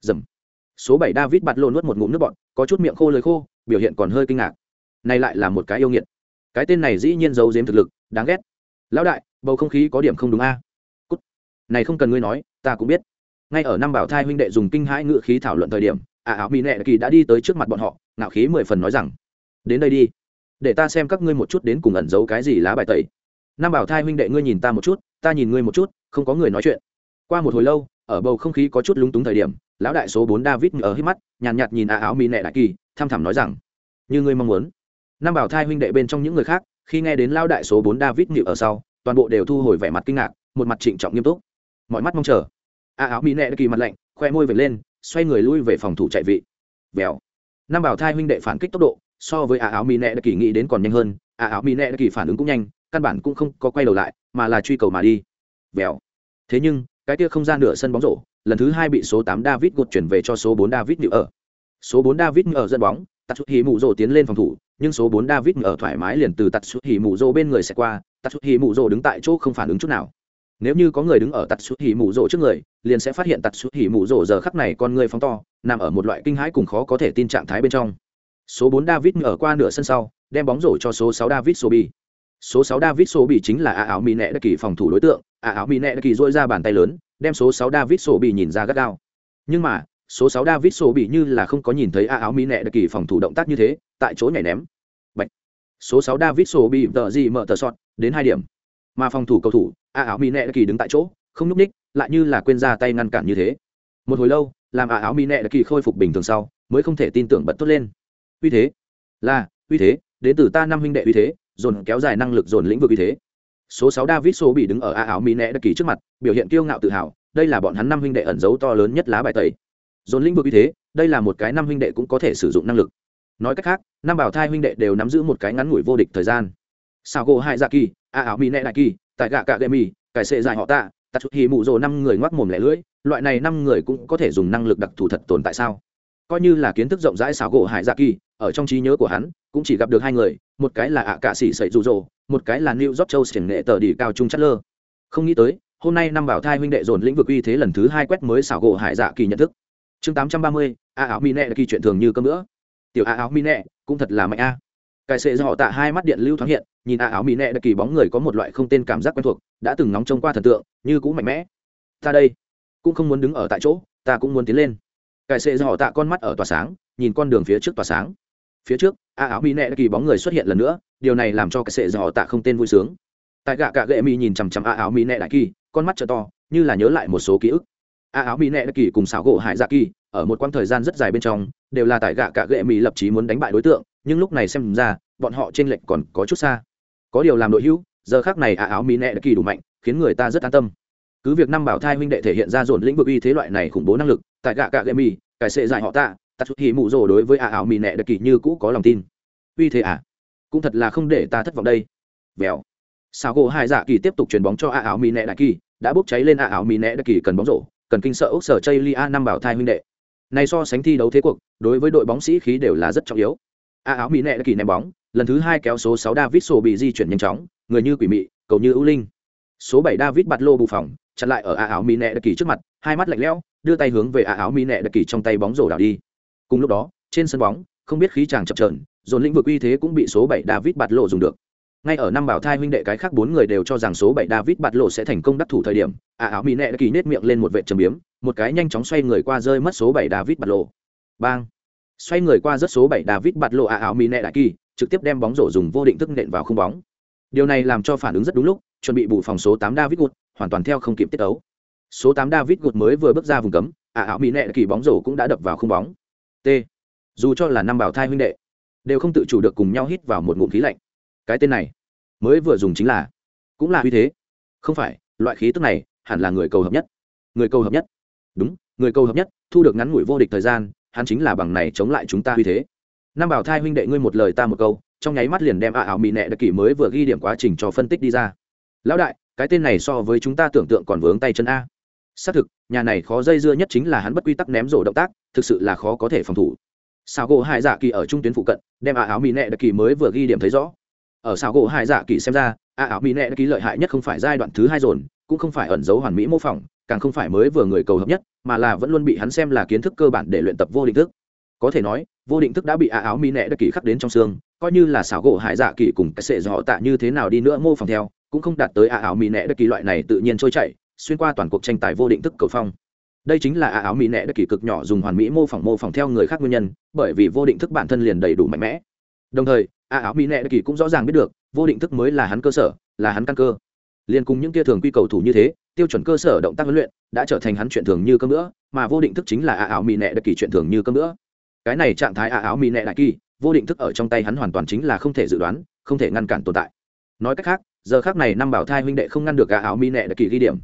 Dầm. Số bảy david bạt lộn nuốt một ngụm nước bọn có chút miệng khô lời khô, biểu hiện còn hơi kinh ngạc. Này lại là một cái yêu nghiệt. Cái tên này dĩ nhiên giấu giếm thực lực, đáng ghét. Lão đại, bầu không khí có điểm không đúng a. Cút. Này không cần ngươi nói, ta cũng biết. Ngay ở năm bảo thai huynh đệ dùng kinh hãi ngự khí thảo luận thời điểm a ảo mỹ nệ kỳ đã đi tới trước mặt bọn họ, ngạo khí mười phần nói rằng, đến đây đi, để ta xem các ngươi một chút đến cùng ẩn giấu cái gì lá bài tẩy nam bảo thai huynh đệ ngươi nhìn ta một chút ta nhìn ngươi một chút không có người nói chuyện. Qua một hồi lâu ở bầu không khí có chút lúng túng thời điểm lão đại số bốn david ở hít mắt nhàn nhạt, nhạt nhìn ả áo mỹ nệ đại kỳ tham thẳm nói rằng như ngươi mong muốn. Nam bảo thai huynh đệ bên trong những người khác khi nghe đến lão đại số bốn david nhịu ở sau toàn bộ đều thu hồi vẻ mặt kinh ngạc một mặt trịnh trọng nghiêm túc. Mọi mắt mong chờ. Ả áo mỹ nệ đại kỳ mặt lạnh khoe môi về lên xoay người lui về phòng thủ chạy vị. Vèo. Nam bảo thai huynh đệ phản kích tốc độ so với ả áo mỹ nệ đại kỳ nghĩ đến còn nhanh hơn a áo mỹ nệ đại kỳ phản ứng cũng nhanh căn bản cũng không có quay đầu lại, mà là truy cầu mà đi. Vèo. Thế nhưng, cái kia không gian nửa sân bóng rổ, lần thứ hai bị số tám david gột chuyển về cho số bốn david nhự ở số bốn david ở dẫn bóng tạt xuất hì mụ rồ tiến lên phòng thủ, nhưng số bốn david ở thoải mái liền từ tạt xuất hì mụ rồ bên người sẽ qua tạt xuất hì mụ rồ đứng tại chỗ không phản ứng chút nào. Nếu như có người đứng ở tạt xuất hì mụ rồ trước người, liền sẽ phát hiện tạt xuất hì mụ rồ giờ khắc này con người phóng to, nằm ở một loại kinh hãi cùng khó có thể tin trạng thái bên trong. Số bốn david ở qua nửa sân sau, đem bóng rổ cho số sáu david sobi số sáu david số bị chính là a áo mỹ nẹ đất kỳ phòng thủ đối tượng. A áo mỹ nẹ đất kỳ dỗi ra bàn tay lớn, đem số sáu david số bị nhìn ra gắt gao. Nhưng mà, số sáu david số bị như là không có nhìn thấy a áo mỹ nẹ đất kỳ phòng thủ động tác như thế, tại chỗ nhảy ném. Bạch. số sáu david số bị tờ gì mở tờ sọt, đến hai điểm. Mà phòng thủ cầu thủ, a áo mỹ nẹ đất kỳ đứng tại chỗ, không nhúc ních lại như là quên ra tay ngăn cản như thế. Một hồi lâu, làm a áo mỹ nẹ đất kỳ khôi phục bình thường sau, mới không thể tin tưởng bật tốt lên. Uy thế. Là, uy thế, đến từ ta năm huynh đệ uy thế dồn kéo dài năng lực dồn lĩnh vực như thế. Số sáu david số bị đứng ở a áo mỹ nẹ đặc kỳ trước mặt, biểu hiện kiêu ngạo tự hào, đây là bọn hắn năm huynh đệ ẩn giấu to lớn nhất lá bài tẩy. Dồn lĩnh vực như thế, đây là một cái năm huynh đệ cũng có thể sử dụng năng lực. Nói cách khác, năm bảo thai huynh đệ đều nắm giữ một cái ngắn ngủi vô địch thời gian. Sao gỗ hai dạ kỳ a áo mỹ nẹ đại kỳ tại gạ cạ gậy mì, cải sệ dài họ tạ, tạt chút hì mụ rồ năm người ngoác mồm lẻ lưỡi, loại này năm người cũng có thể dùng năng lực đặc thù thật tồn tại sao? Coi như là kiến thức rộng rãi xảo gỗ hải dạ kỳ ở trong trí nhớ của hắn cũng chỉ gặp được hai người, một cái là ạ cạ sĩ sậy rụ rỗ một cái là new york châu xiển nghệ tờ đi cao trung chất lơ không nghĩ tới, hôm nay năm bảo thai huynh đệ dồn lĩnh vực uy thế lần thứ hai quét mới xảo gỗ hải dạ kỳ nhận thức. Chương tám trăm ba mươi, a áo mi nẹ kỳ chuyện thường như cơm nữa tiểu a áo mi nẹ, cũng thật là mạnh a. Cái sệ do họ tạ hai mắt điện lưu thoáng hiện, nhìn a áo mi nẹ kỳ bóng người có một loại không tên cảm giác quen thuộc, đã từng nóng trông qua thần tượng, như cũng mạnh mẽ. Ta đây, cũng không muốn đứng ở tại chỗ, ta cũng muốn tiến lên. Cái sệ do họ tạ con mắt ở tòa sáng, nhìn con đường phía trước tòa sáng phía trước, a áo mỹ nẹ kỳ bóng người xuất hiện lần nữa, điều này làm cho cái sệ dò tạ không tên vui sướng. Tại gạ cạ gệ mỹ nhìn chằm chằm a áo mỹ nẹ đại kỳ, con mắt t to, như là nhớ lại một số ký ức. A áo mỹ nẹ đại kỳ cùng xảo gỗ hải dạ kỳ, ở một quãng thời gian rất dài bên trong, đều là tại gạ cạ gệ mỹ lập trí muốn đánh bại đối tượng, nhưng lúc này xem ra, bọn họ trên lệnh còn có chút xa. Có điều làm đội hữu, giờ khác này a áo mỹ nẹ đại kỳ đủ mạnh, khiến người ta rất an tâm. Cứ việc năm bảo thai huynh đệ thể hiện ra dồn lĩnh vực uy thế loại này khủng bố năng lực, tại gạ cạ gệ mỹ cải sệ dại họ tạ tạt hỉ mụ rồ đối với a ảo mì nẹ đặc kỳ như cũ có lòng tin. Uy thế à? Cũng thật là không để ta thất vọng đây. Vèo. Sao gỗ hai dạ kỳ tiếp tục chuyền bóng cho a ảo mì nẹ đại kỳ đã bốc cháy lên a ảo mì nẹ đặc kỳ cần bóng rổ, cần kinh sợ ốc sở chây lia năm bảo thai huynh đệ. Này so sánh thi đấu thế cuộc, đối với đội bóng sĩ khí đều là rất trọng yếu. Ả ảo mì nẹ đặc kỳ ném bóng, lần thứ hai kéo số sáu david sổ bị di chuyển nhanh chóng, người như quỷ mị, cầu như ưu linh. Số bảy david bạt lô bù phòng, chặn lại ở ả ảo mì nẹ đặc kỳ trước mặt, hai mắt lạnh lẽo, đưa tay hướng về ả áo mỹ nẹ đặc kỳ trong tay bóng rổ đảo đi cùng lúc đó, trên sân bóng, không biết khí chàng chập trờn dồn lĩnh vực uy thế cũng bị số bảy david bạt lộ dùng được. Ngay ở năm bảo thai huynh đệ cái khác bốn người đều cho rằng số bảy david bạt lộ sẽ thành công đắc thủ thời điểm à áo mỹ nẹ đã kỳ nết miệng lên một vệ trầm biếm, một cái nhanh chóng xoay người qua rơi mất số bảy david bạt lộ bang! Xoay người qua rất số bảy david bạt lộ à áo mỹ nẹ đại kỳ trực tiếp đem bóng rổ dùng vô định thức nện vào không bóng. Điều này làm cho phản ứng rất đúng lúc, chuẩn bị bù phòng số tám david gút hoàn toàn theo không kịp tiết ấu số tám david gút mới vừa bước ra vùng cấm à áo mỹ nẹ kỳ bóng rổ cũng đã đập vào không bóng t. Dù cho là năm bảo thai huynh đệ, đều không tự chủ được cùng nhau hít vào một ngụm khí lạnh. Cái tên này, mới vừa dùng chính là, cũng là uy thế. Không phải, loại khí tức này hẳn là người cầu hợp nhất. Người cầu hợp nhất. Đúng, người cầu hợp nhất, thu được ngắn ngủi vô địch thời gian, hắn chính là bằng này chống lại chúng ta uy thế. Năm bảo thai huynh đệ ngươi một lời ta một câu, trong nháy mắt liền đem ạ ảo mị nẹ đặc kỷ mới vừa ghi điểm quá trình cho phân tích đi ra. Lão đại, cái tên này so với chúng ta tưởng tượng còn vướng tay chân a xác thực, nhà này khó dây dưa nhất chính là hắn bất quy tắc ném rổ động tác, thực sự là khó có thể phòng thủ. Sao gỗ hải dạ kỳ ở trung tuyến phụ cận, đem à áo mỹ nệ đặc kỳ mới vừa ghi điểm thấy rõ. Ở sao gỗ hải dạ kỳ xem ra à áo mỹ nệ đặc kỳ lợi hại nhất không phải giai đoạn thứ hai dồn, cũng không phải ẩn dấu hoàn mỹ mô phỏng, càng không phải mới vừa người cầu hợp nhất, mà là vẫn luôn bị hắn xem là kiến thức cơ bản để luyện tập vô định thức. Có thể nói, vô định thức đã bị à áo mỹ nệ đặc kỳ khắc đến trong xương, coi như là xảo gỗ hải dạ kỳ cùng cái sệ dọ tạ như thế nào đi nữa mô phỏng theo, cũng không đạt tới ạ áo mỹ nệ đặc kỳ loại này tự nhiên trôi chảy xuyên qua toàn cuộc tranh tài vô định thức cầu phong. Đây chính là áo mỹ nẹ đất kỳ cực nhỏ dùng hoàn mỹ mô phỏng mô phỏng theo người khác nguyên nhân, bởi vì vô định thức bản thân liền đầy đủ mạnh mẽ. Đồng thời áo mỹ nẹ đất kỳ cũng rõ ràng biết được, vô định thức mới là hắn cơ sở, là hắn căn cơ. Liền cùng những kia thường quy cầu thủ như thế, tiêu chuẩn cơ sở động tác huấn luyện đã trở thành hắn chuyện thường như cơm nữa mà vô định thức chính là áo mỹ nẹ đất kỳ chuyện thường như cơm nữa cái này trạng thái áo mỹ nẹ đại kỳ, vô định thức ở trong tay hắn hoàn toàn chính là không thể dự đoán, không thể ngăn cản tồn tại. Nói cách khác, giờ khác này năm bảo thai huynh đệ không ngăn được áo mỹ nẹ đại kỳ ghi điểm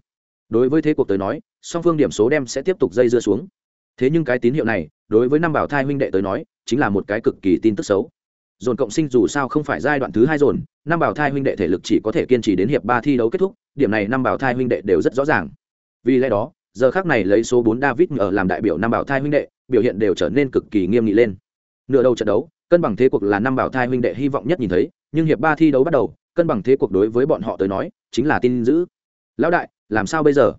đối với thế cuộc tới nói, song phương điểm số đem sẽ tiếp tục dây dưa xuống. Thế nhưng cái tín hiệu này, đối với năm bảo thai huynh đệ tới nói, chính là một cái cực kỳ tin tức xấu. Dồn cộng sinh dù sao không phải giai đoạn thứ hai dồn, năm bảo thai huynh đệ thể lực chỉ có thể kiên trì đến hiệp ba thi đấu kết thúc, điểm này năm bảo thai huynh đệ đều rất rõ ràng. Vì lẽ đó, giờ khác này lấy số bốn david ở làm đại biểu năm bảo thai huynh đệ, biểu hiện đều trở nên cực kỳ nghiêm nghị lên. Nửa đầu trận đấu, cân bằng thế cuộc là năm bảo thai huynh đệ hy vọng nhất nhìn thấy, nhưng hiệp ba thi đấu bắt đầu, cân bằng thế cuộc đối với bọn họ tới nói, chính là tin giữ lão đại làm sao bây giờ?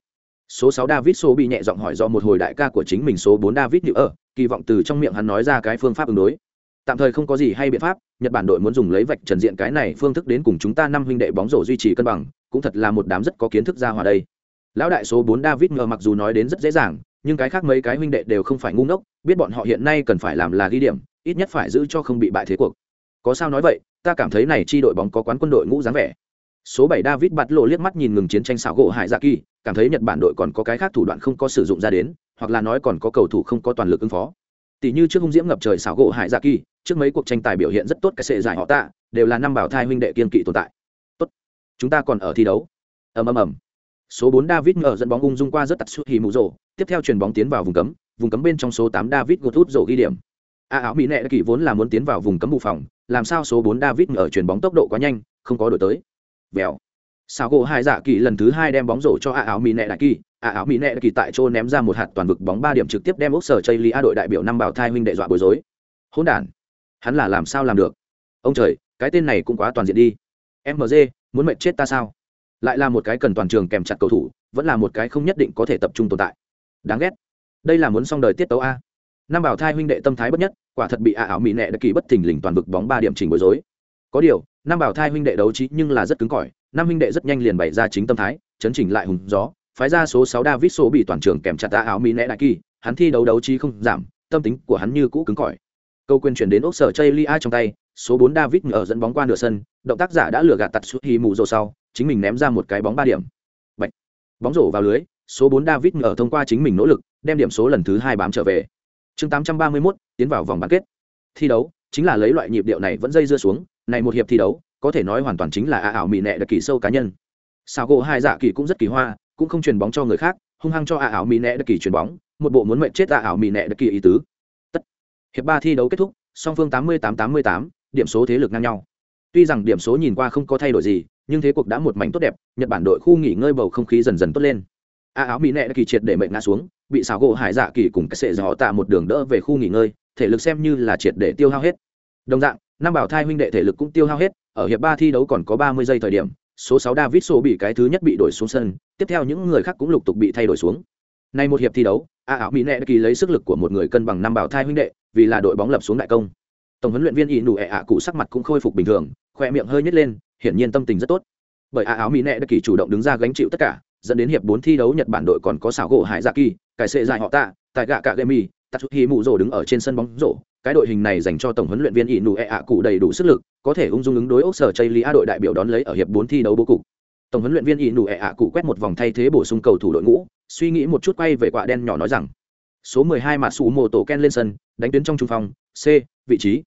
Số sáu david số bị nhẹ giọng hỏi do một hồi đại ca của chính mình số bốn david nhự ở, kỳ vọng từ trong miệng hắn nói ra cái phương pháp ứng đối. Tạm thời không có gì hay biện pháp, nhật bản đội muốn dùng lấy vạch trần diện cái này phương thức đến cùng chúng ta năm huynh đệ bóng rổ duy trì cân bằng, cũng thật là một đám rất có kiến thức ra hòa đây. Lão đại số bốn david ngờ mặc dù nói đến rất dễ dàng, nhưng cái khác mấy cái huynh đệ đều không phải ngu ngốc, biết bọn họ hiện nay cần phải làm là ghi điểm, ít nhất phải giữ cho không bị bại thế cuộc. Có sao nói vậy, ta cảm thấy này chi đội bóng có quán quân đội ngũ dáng vẻ số bảy david bạt lộ liếc mắt nhìn ngừng chiến tranh xảo gỗ hải dạ kỳ, cảm thấy nhật bản đội còn có cái khác thủ đoạn không có sử dụng ra đến, hoặc là nói còn có cầu thủ không có toàn lực ứng phó. Tỷ như trước hung diễm ngập trời xảo gỗ hải dạ kỳ, trước mấy cuộc tranh tài biểu hiện rất tốt cái sệ giải họ tạ, đều là năm bảo thai huynh đệ kiên kỵ tồn tại. Tốt, chúng ta còn ở thi đấu. Ầm ầm ầm. Số bốn david ngờ dẫn bóng ung dung qua rất tạt suốt hì mù rổ tiếp theo chuyền bóng tiến vào vùng cấm vùng cấm bên trong số tám david gột hút rổ ghi điểm. A áo mỹ nệ kỳ vốn là muốn tiến vào vùng cấm bù phòng, làm sao số bốn david ngờ chuyền bóng tốc độ quá nhanh, không có đổi tới vèo sao gỗ hai dạ kỳ lần thứ hai đem bóng rổ cho a áo mỹ nệ đại kỳ. A áo mỹ nệ đại kỳ tại chỗ ném ra một hạt toàn vực bóng ba điểm trực tiếp đem ốc sở chây lia đội đại biểu năm bảo thai huynh đệ dọa bối rối. Hỗn đản. Hắn là làm sao làm được? Ông trời, cái tên này cũng quá toàn diện đi. Mg muốn mệnh chết ta sao? Lại là một cái cần toàn trường kèm chặt cầu thủ, vẫn là một cái không nhất định có thể tập trung tồn tại. Đáng ghét. Đây là muốn xong đời tiết tấu a. Năm bảo thai huynh đệ tâm thái bất nhất, quả thật bị a áo mỹ nệ đại kỳ bất thình lình toàn vực bóng ba điểm chỉnh bối rối có điều năm bảo thai huynh đệ đấu trí nhưng là rất cứng cỏi năm huynh đệ rất nhanh liền bày ra chính tâm thái chấn chỉnh lại hùng gió phái ra số sáu david số bị toàn trường kèm chặt ta áo mỹ nẽ đại kỳ hắn thi đấu đấu trí không giảm tâm tính của hắn như cũ cứng cỏi. Câu quyền chuyển đến ốc sở chây lia trong tay số bốn david ở dẫn bóng qua nửa sân động tác giả đã lừa gạt tạt suốt hi mù rồ sau chính mình ném ra một cái bóng ba điểm. Bạch. bóng rổ vào lưới số bốn david ở thông qua chính mình nỗ lực đem điểm số lần thứ hai bám trở về. Chương tám trăm ba mươi 831, tiến vào vòng bán kết. Thi đấu chính là lấy loại nhịp điệu này vẫn dây dưa xuống này một hiệp thi đấu, có thể nói hoàn toàn chính là a ảo mỹ nệ đặc kỳ sâu cá nhân. Sao gỗ hai dạ kỳ cũng rất kỳ hoa, cũng không truyền bóng cho người khác, hung hăng cho a ảo mỹ nệ đặc kỳ truyền bóng, một bộ muốn mệnh chết a ảo mỹ nệ đặc kỳ ý tứ. Tất. Hiệp ba thi đấu kết thúc, song phương tám mươi tám tám mươi tám, điểm số thế lực ngang nhau. Tuy rằng điểm số nhìn qua không có thay đổi gì, nhưng thế cuộc đã một mảnh tốt đẹp, nhật bản đội khu nghỉ ngơi bầu không khí dần dần tốt lên. A áo mỹ nệ đặc kỳ triệt để mệnh ngã xuống, bị xào gỗ hải dạ kỳ cùng cái sệ dọ tạ một đường đỡ về khu nghỉ ngơi, thể lực xem như là triệt để tiêu hao hết. Đồng dạng năm bảo thai huynh đệ thể lực cũng tiêu hao hết, ở hiệp ba thi đấu còn có ba mươi giây thời điểm, số sáu david sô bị cái thứ nhất bị đổi xuống sân, tiếp theo những người khác cũng lục tục bị thay đổi xuống. Nay một hiệp thi đấu, a áo mỹ nệ kỳ lấy sức lực của một người cân bằng năm bảo thai huynh đệ, vì là đội bóng lập xuống đại công. Tổng huấn luyện viên ỷ nụ ẹ ạ cụ sắc mặt cũng khôi phục bình thường, khoe miệng hơi nhét lên, hiển nhiên tâm tình rất tốt. Bởi a áo mỹ nệ kỳ chủ động đứng ra gánh chịu tất cả, dẫn đến hiệp bốn thi đấu nhật bản đội còn có xảo gỗ hải dạ kỳ, cải sệ dài họ tạ tại gạ cạ gậy mi tatsuhi mù rồ đứng ở trên sân bóng rổ, cái đội hình này dành cho tổng huấn luyện viên ỷ nụ cụ đầy đủ sức lực, có thể ung dung ứng đối ốc sở chây lia đội đại biểu đón lấy ở hiệp bốn thi đấu bố cục. Tổng huấn luyện viên ỷ nụ cụ quét một vòng thay thế bổ sung cầu thủ đội ngũ, suy nghĩ một chút quay về quả đen nhỏ nói rằng, số 12 mà sủ mồ tổ ken lên sân, đánh tuyến trong trung phòng, c, vị trí.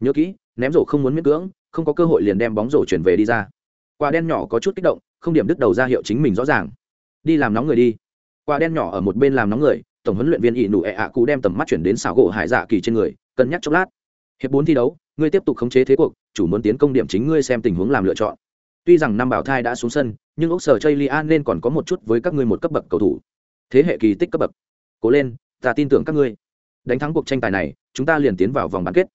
Nhớ kỹ, ném rổ không muốn miễn cưỡng, không có cơ hội liền đem bóng rổ chuyển về đi ra. Quả đen nhỏ có chút kích động, không điểm đứt đầu ra hiệu chính mình rõ ràng. Đi làm nóng người đi. Quả đen nhỏ ở một bên làm nóng người tổng huấn luyện viên ỷ nụ ẹ ạ cụ đem tầm mắt chuyển đến xảo gỗ hải dạ kỳ trên người, cân nhắc chốc lát. Hiệp bốn thi đấu, ngươi tiếp tục khống chế thế cuộc, chủ muốn tiến công điểm chính ngươi xem tình huống làm lựa chọn. Tuy rằng năm bảo thai đã xuống sân, nhưng ốc sở chây li an nên còn có một chút với các ngươi một cấp bậc cầu thủ. Thế hệ kỳ tích cấp bậc. Cố lên, ta tin tưởng các ngươi. Đánh thắng cuộc tranh tài này, chúng ta liền tiến vào vòng bán kết.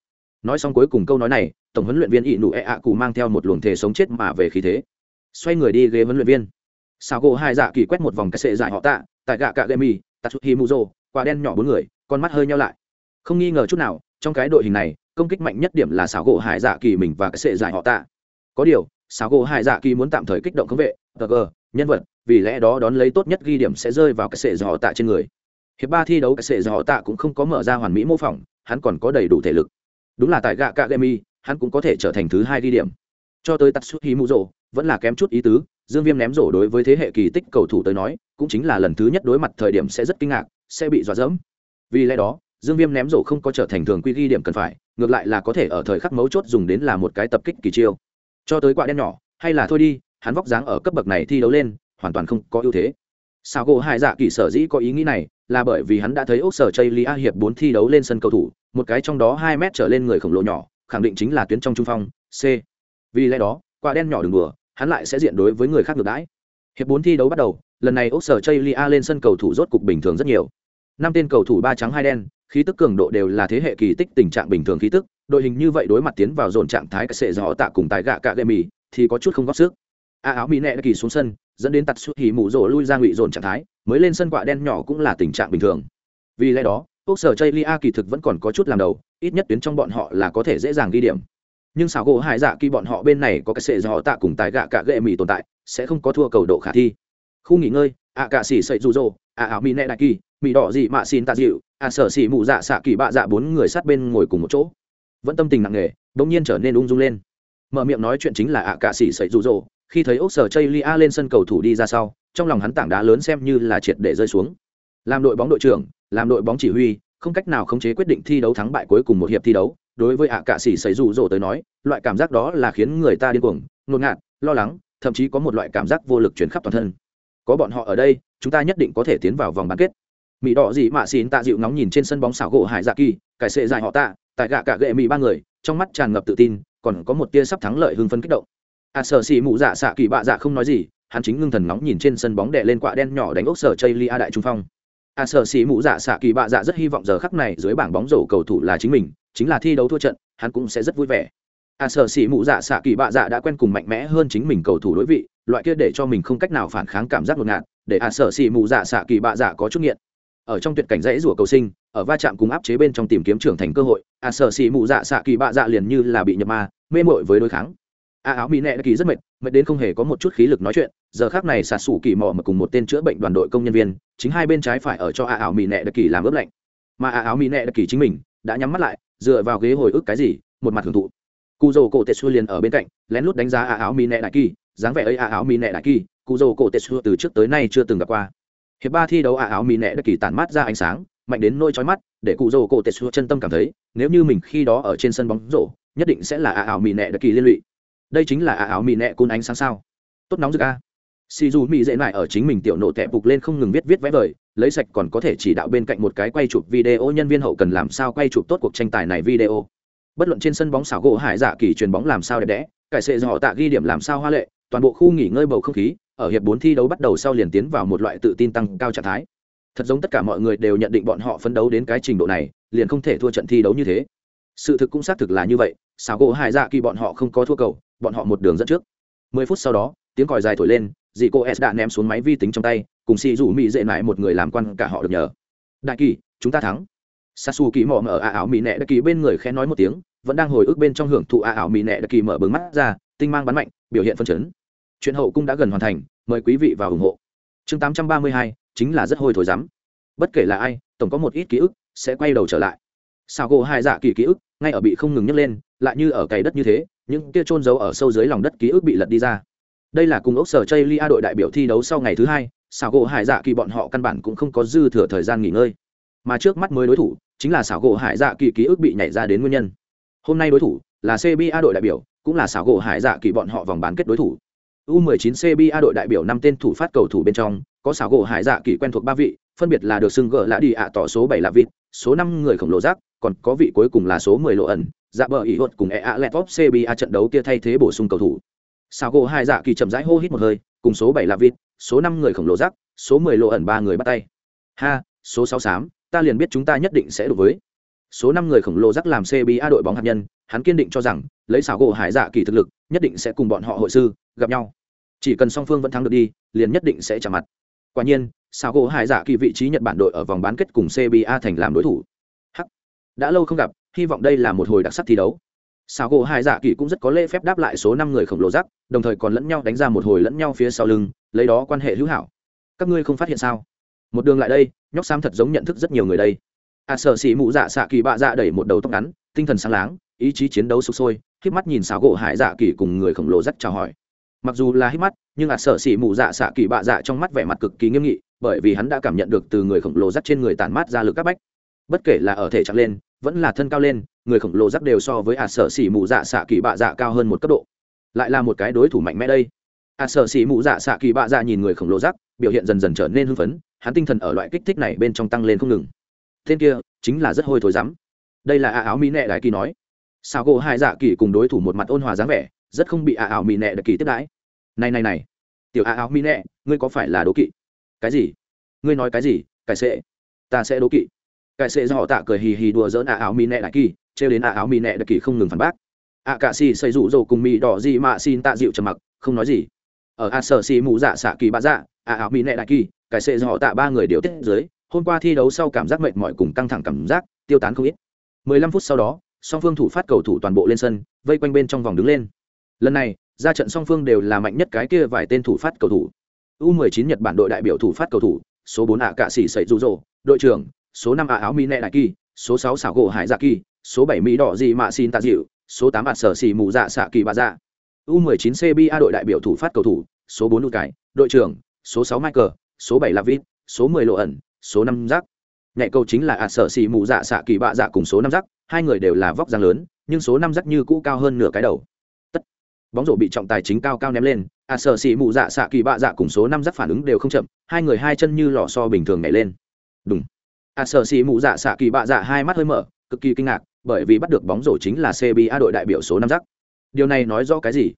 Nói xong cuối cùng câu nói này, tổng huấn luyện viên ỷ nụ ẹ ạ cụ mang theo một luồng thể sống chết mà về khí thế. Xoay người đi ghế huấn luyện viên. Sao gỗ hai dạ kỳ quét một vòng cái sệ giải họ tạ, tại gạ cạ gậy mì tatsuhi muzo quả đen nhỏ bốn người, con mắt hơi nhau lại. Không nghi ngờ chút nào, trong cái đội hình này, công kích mạnh nhất điểm là xảo gỗ hải dạ kỳ mình và cái sệ giải họ tạ. Có điều xảo gỗ hải dạ kỳ muốn tạm thời kích động công vệ, tờ gờ, nhân vật, vì lẽ đó đón lấy tốt nhất ghi điểm sẽ rơi vào cái sệ giải họ tạ trên người. Hiệp ba thi đấu cái sệ giải họ tạ cũng không có mở ra hoàn mỹ mô phỏng, hắn còn có đầy đủ thể lực. Đúng là tại gạ cạ hắn cũng có thể trở thành thứ hai ghi điểm. Cho tới tatsuhi muzo vẫn là kém chút ý tứ, dương viêm ném rổ đối với thế hệ kỳ tích cầu thủ tới nói, cũng chính là lần thứ nhất đối mặt thời điểm sẽ rất kinh ngạc, sẽ bị dọa dẫm. Vì lẽ đó, dương viêm ném rổ không có trở thành thường quy ghi điểm cần phải, ngược lại là có thể ở thời khắc mấu chốt dùng đến là một cái tập kích kỳ chiêu. Cho tới quả đen nhỏ, hay là thôi đi, hắn vóc dáng ở cấp bậc này thi đấu lên, hoàn toàn không có ưu thế. Sao gỗ hai dạ kỳ sở dĩ có ý nghĩ này, là bởi vì hắn đã thấy ốc sở chây lia hiệp bốn thi đấu lên sân cầu thủ, một cái trong đó hai mét trở lên người khổng lồ nhỏ, khẳng định chính là tuyến trong trung phong, c. Vì lẽ đó, quả đen nhỏ đừng đùa hắn lại sẽ diện đối với người khác ngược đãi. Hiệp bốn thi đấu bắt đầu, lần này ốc sở chây lia lên sân cầu thủ rốt cục bình thường rất nhiều. Năm tên cầu thủ ba trắng hai đen, khí tức cường độ đều là thế hệ kỳ tích tình trạng bình thường khí tức, đội hình như vậy đối mặt tiến vào dồn trạng thái cái sệ do tạ cùng tài gạ cạ gậy mì thì có chút không góp sức. A áo mỹ nẹ kỳ xuống sân, dẫn đến tạt suốt hỉ mũ rổ lui ra ngụy dồn trạng thái, mới lên sân quả đen nhỏ cũng là tình trạng bình thường. Vì lẽ đó quốc sở chây lia kỳ thực vẫn còn có chút làm đầu, ít nhất tuyến trong bọn họ là có thể dễ dàng ghi điểm nhưng xảo gỗ hải dạ kỳ bọn họ bên này có cái sệ do họ tạ cùng tài gạ cả gệ mì tồn tại, sẽ không có thua cầu độ khả thi. Khu nghỉ ngơi, ạ cả xỉ sậy rụ rỗ ạ ảo mì nẹ đại kỳ, mì đỏ dị mạ xin tạ dịu, ạ sở xỉ mụ dạ xạ kỳ bạ dạ bốn người sát bên ngồi cùng một chỗ. Vẫn tâm tình nặng nề, bỗng nhiên trở nên ung dung lên. Mở miệng nói chuyện chính là ạ cả xỉ sậy rụ rỗ khi thấy ốc sở chây lia lên sân cầu thủ đi ra sau, trong lòng hắn tảng đá lớn xem như là triệt để rơi xuống. Làm đội bóng đội trưởng, làm đội bóng chỉ huy, không cách nào khống chế quyết định thi đấu thắng bại cuối cùng một hiệp thi đấu đối với ạ cạ sĩ xảy rủ rỗ tới nói, loại cảm giác đó là khiến người ta điên cuồng, ngột ngạt, lo lắng, thậm chí có một loại cảm giác vô lực chuyển khắp toàn thân. Có bọn họ ở đây, chúng ta nhất định có thể tiến vào vòng bán kết. Mỹ đỏ dị mạ xín tạ dịu ngóng nhìn trên sân bóng xảo gỗ hải dạ kỳ, cải sệ dài họ tạ, tại gạ cả gệ mỹ ba người, trong mắt tràn ngập tự tin, còn có một tia sắp thắng lợi hưng phấn kích động. À sở xì mụ dạ xạ kỳ bạ dạ không nói gì, hắn chính ngưng thần nóng nhìn trên sân bóng đè lên quạ đen nhỏ đánh ốc sở chây lia đại trung phong. À sở xì mụ dạ xạ kỳ bạ dạ rất hy vọng giờ khắc này dưới bảng bóng rổ cầu thủ là chính mình chính là thi đấu thua trận, hắn cũng sẽ rất vui vẻ. À sở xỉ mụ dạ xạ kỳ bạ dạ đã quen cùng mạnh mẽ hơn chính mình cầu thủ đối vị, loại kia để cho mình không cách nào phản kháng cảm giác ngột ngạt, để à sở xỉ mụ dạ xạ kỳ bạ dạ có chút nghiện. Ở trong tuyệt cảnh dãy rủa cầu sinh, ở va chạm cùng áp chế bên trong tìm kiếm trưởng thành cơ hội à sở xỉ mụ dạ xạ kỳ bạ dạ liền như là bị nhập ma, mê mội với đối kháng. A áo mỹ nẹ kỳ rất mệt mệt đến không hề có một chút khí lực nói chuyện, giờ khác này sạt sủ kỳ mò mà cùng một tên chữa bệnh đoàn đội công nhân viên, chính hai bên trái phải ở cho a áo mỹ nẹ kỳ làm ướp lạnh. Mà a áo mỹ nẹ kỳ chính mình, đã nhắm mắt lại dựa vào ghế hồi ức cái gì, một mặt hưởng thụ. Cụ dầu cổ tetsu liền ở bên cạnh, lén lút đánh giá a áo mỹ nệ đại kỳ, dáng vẻ ấy a áo mỹ nệ đại kỳ cụ dầu cổ tetsu từ trước tới nay chưa từng gặp qua. Hiệp ba thi đấu a áo mỹ nệ đại kỳ tản mát ra ánh sáng, mạnh đến nôi chói mắt, để cụ dầu cổ tetsu chân tâm cảm thấy, nếu như mình khi đó ở trên sân bóng rổ, nhất định sẽ là a áo mỹ nệ đại kỳ liên lụy. Đây chính là a áo mỹ nệ cun ánh sáng sao. Tốt nóng rực a si dù mỹ dễ lại ở chính mình tiểu nộ tẹp bục lên không ngừng viết viết vẽ vời, lấy sạch còn có thể chỉ đạo bên cạnh một cái quay chụp video nhân viên hậu cần làm sao quay chụp tốt cuộc tranh tài này video. Bất luận trên sân bóng xảo gỗ hải giả kỳ truyền bóng làm sao đẹp đẽ, cải sệ do họ tạ ghi điểm làm sao hoa lệ, toàn bộ khu nghỉ ngơi bầu không khí, ở hiệp bốn thi đấu bắt đầu sau liền tiến vào một loại tự tin tăng cao trạng thái. Thật giống tất cả mọi người đều nhận định bọn họ phấn đấu đến cái trình độ này, liền không thể thua trận thi đấu như thế. Sự thực cũng xác thực là như vậy, xảo gỗ hải dạ kỳ bọn họ không có thua cầu, bọn họ một đường dẫn trước. Mười phút sau đó, tiếng còi dài thổi lên dì cô s đã ném xuống máy vi tính trong tay, cùng xì rủ mỹ dễ mãi một người làm quan cả họ được nhờ. Đại kỳ, chúng ta thắng. Sasu kỳ mò mở a ảo mỹ nẹ đại kỳ bên người khẽ nói một tiếng, vẫn đang hồi ức bên trong hưởng thụ a ảo mỹ nẹ đại kỳ mở bừng mắt ra, tinh mang bắn mạnh, biểu hiện phân chấn. Chuyện hậu cung đã gần hoàn thành, mời quý vị vào ủng hộ. Chương tám trăm ba mươi hai, chính là rất hôi thối rắm. Bất kể là ai, tổng có một ít ký ức sẽ quay đầu trở lại. Sao gỗ hai dạ kỳ ký ức, ngay ở bị không ngừng nhấc lên, lại như ở cày đất như thế, những kia trôn giấu ở sâu dưới lòng đất ký ức bị lật đi ra đây là cùng ốc sở chây lia đội đại biểu thi đấu sau ngày thứ hai xảo gỗ hải dạ kỳ bọn họ căn bản cũng không có dư thừa thời gian nghỉ ngơi. Mà trước mắt mới đối thủ, chính là xảo gỗ hải dạ kỳ ký ức bị nhảy ra đến nguyên nhân. Hôm nay đối thủ là cba đội đại biểu, cũng là xảo gỗ hải dạ kỳ bọn họ vòng bán kết đối thủ. U 19 cba đội đại biểu năm tên thủ phát cầu thủ bên trong, có xảo gỗ hải dạ kỳ quen thuộc ba vị, phân biệt là được xưng gỡ lã đi ạ tỏ số bảy là vịt, số năm người khổng lồ rác, còn có vị cuối cùng là số 10 lộ ẩn dạ bờ ỉ hốt cùng e a letop cba trận đấu kia thay thế bổ sung cầu thủ xảo gỗ hải dạ kỳ chậm rãi hô hít một hơi cùng số bảy là vịt số năm người khổng lồ rắc, số 10 lộ ẩn ba người bắt tay. Ha số sáu xám ta liền biết chúng ta nhất định sẽ đối với. Số năm người khổng lồ rắc làm cba đội bóng hạt nhân hắn kiên định cho rằng lấy xảo gỗ hải dạ kỳ thực lực nhất định sẽ cùng bọn họ hội sư gặp nhau. Chỉ cần song phương vẫn thắng được đi liền nhất định sẽ trả mặt. Quả nhiên xảo gỗ hải dạ kỳ vị trí nhật bản đội ở vòng bán kết cùng cba thành làm đối thủ. Hắc đã lâu không gặp hy vọng đây là một hồi đặc sắc thi đấu xảo gỗ hải dạ kỳ cũng rất có lễ phép đáp lại số năm người khổng lồ rắc đồng thời còn lẫn nhau đánh ra một hồi lẫn nhau phía sau lưng lấy đó quan hệ hữu hảo. Các ngươi không phát hiện sao? Một đường lại đây nhóc sam thật giống nhận thức rất nhiều người đây. A à, sợ xỉ mụ dạ xạ kỳ bạ dạ đẩy một đầu tóc ngắn tinh thần sáng láng ý chí chiến đấu sụp sôi hít mắt nhìn xáo gỗ hải dạ kỳ cùng người khổng lồ rắc chào hỏi. Mặc dù là hít mắt nhưng a à, sợ xỉ mụ dạ xạ kỳ bạ dạ trong mắt vẻ mặt cực kỳ nghiêm nghị bởi vì hắn đã cảm nhận được từ người khổng lồ rắc trên người tàn mát ra lực các bách. Bất kể là ở thể trạng lên vẫn là thân cao lên người khổng lồ rắc đều so với a sở xỉ mù dạ xạ kỳ bạ dạ cao hơn một cấp độ. Lại là một cái đối thủ mạnh mẽ đây. a sở xỉ mù dạ xạ kỳ bạ dạ nhìn người khổng lồ rắc, biểu hiện dần dần trở nên hưng phấn, hắn tinh thần ở loại kích thích này bên trong tăng lên không ngừng. Tên kia chính là rất hôi thối rắm. Đây là a áo mỹ nệ đại kỳ nói. Sao gỗ hai dạ kỳ cùng đối thủ một mặt ôn hòa dáng vẻ, rất không bị a áo mỹ nệ đại kỳ tiếp đãi. Này này này, tiểu a áo mỹ nệ, ngươi có phải là đố kỵ? Cái gì? Ngươi nói cái gì? Cái sẽ ta sẽ đố kỵ cải sệ do họ tạ cười hì hì đùa dỡn à áo mì nẹ đại kỳ trêu đến à áo mì nẹ đại kỳ không ngừng phản bác. Ạ cạ xì xây rủ rồ cùng mì đỏ gì mà xin tạ dịu trầm mặc không nói gì. Ở a sở xì mù dạ xạ kỳ bạ dạ ạ áo mì nẹ đại kỳ cải sệ do họ tạ ba người điều tiết dưới hôm qua thi đấu sau cảm giác mệt mỏi cùng căng thẳng cảm giác tiêu tán không ít. 15 phút sau đó song phương thủ phát cầu thủ toàn bộ lên sân vây quanh bên trong vòng đứng lên. Lần này ra trận song phương đều là mạnh nhất cái kia vài tên thủ phát cầu thủ. U19 Nhật Bản đội đại biểu thủ phát cầu thủ, số 4 ạ cạ xì xây rủ rồ, đội trưởng, số 5 ạ áo mỹ nệ đại kỳ, số 6 xảo gỗ hải dạ kỳ, số 7 mỹ đỏ gì mạ xin tạ dịu, số 8 ạt sở xì mù dạ xạ kỳ bà dạ. U19 CBA đội đại biểu thủ phát cầu thủ, số 4 cái, đội trưởng, số 6 Michael, số 7 lavit số 10 lộ ẩn, số 5 giác Nhạy câu chính là ạt sở xì mù dạ xạ kỳ bạ dạ cùng số 5 giác hai người đều là vóc dáng lớn, nhưng số 5 giác như cũ cao hơn nửa cái đầu. Tất. Bóng rổ bị trọng tài chính cao cao ném lên, ạt sở xì mù dạ xạ kỳ bạ dạ cùng số 5 rác phản ứng đều không chậm, hai người hai chân như lò xo bình thường nhảy lên. Đúng a sở xì mụ dạ xạ kỳ bạ dạ hai mắt hơi mở, cực kỳ kinh ngạc, bởi vì bắt được bóng rổ chính là CBA đội đại biểu số năm giắc Điều này nói rõ cái gì?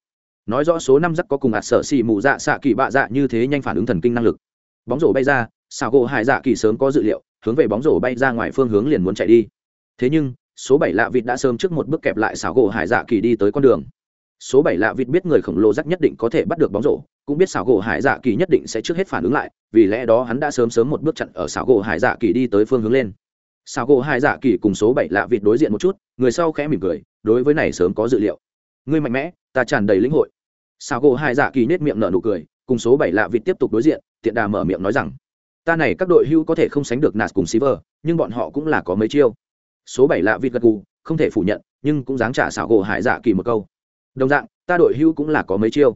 nói rõ số năm rắc có cùng ạt sở xì mù dạ xạ kỳ bạ dạ như thế nhanh phản ứng thần kinh năng lực. Bóng rổ bay ra xào gỗ hải dạ kỳ sớm có dự liệu hướng về bóng rổ bay ra ngoài phương hướng liền muốn chạy đi. Thế nhưng số bảy lạ vịt đã sớm trước một bước kẹp lại xào gỗ hải dạ kỳ đi tới con đường số bảy lạ vịt biết người khổng lồ rắc nhất định có thể bắt được bóng rổ cũng biết xảo gỗ hải dạ kỳ nhất định sẽ trước hết phản ứng lại vì lẽ đó hắn đã sớm sớm một bước chặn ở xảo gỗ hải dạ kỳ đi tới phương hướng lên. Xảo gỗ hải dạ kỳ cùng số bảy lạ vịt đối diện một chút người sau khẽ mỉm cười đối với này sớm có dự liệu. Ngươi mạnh mẽ ta tràn đầy lĩnh hội. Xảo gỗ Hải dạ kỳ nết miệng nở nụ cười cùng số bảy lạ vịt tiếp tục đối diện tiện đà mở miệng nói rằng ta này các đội hưu có thể không sánh được nạt cùng Silver, nhưng bọn họ cũng là có mấy chiêu. Số bảy lạ vịt gật gù không thể phủ nhận nhưng cũng dáng trả xảo gỗ hải dạ kỳ một câu đồng dạng, ta đội hưu cũng là có mấy chiêu.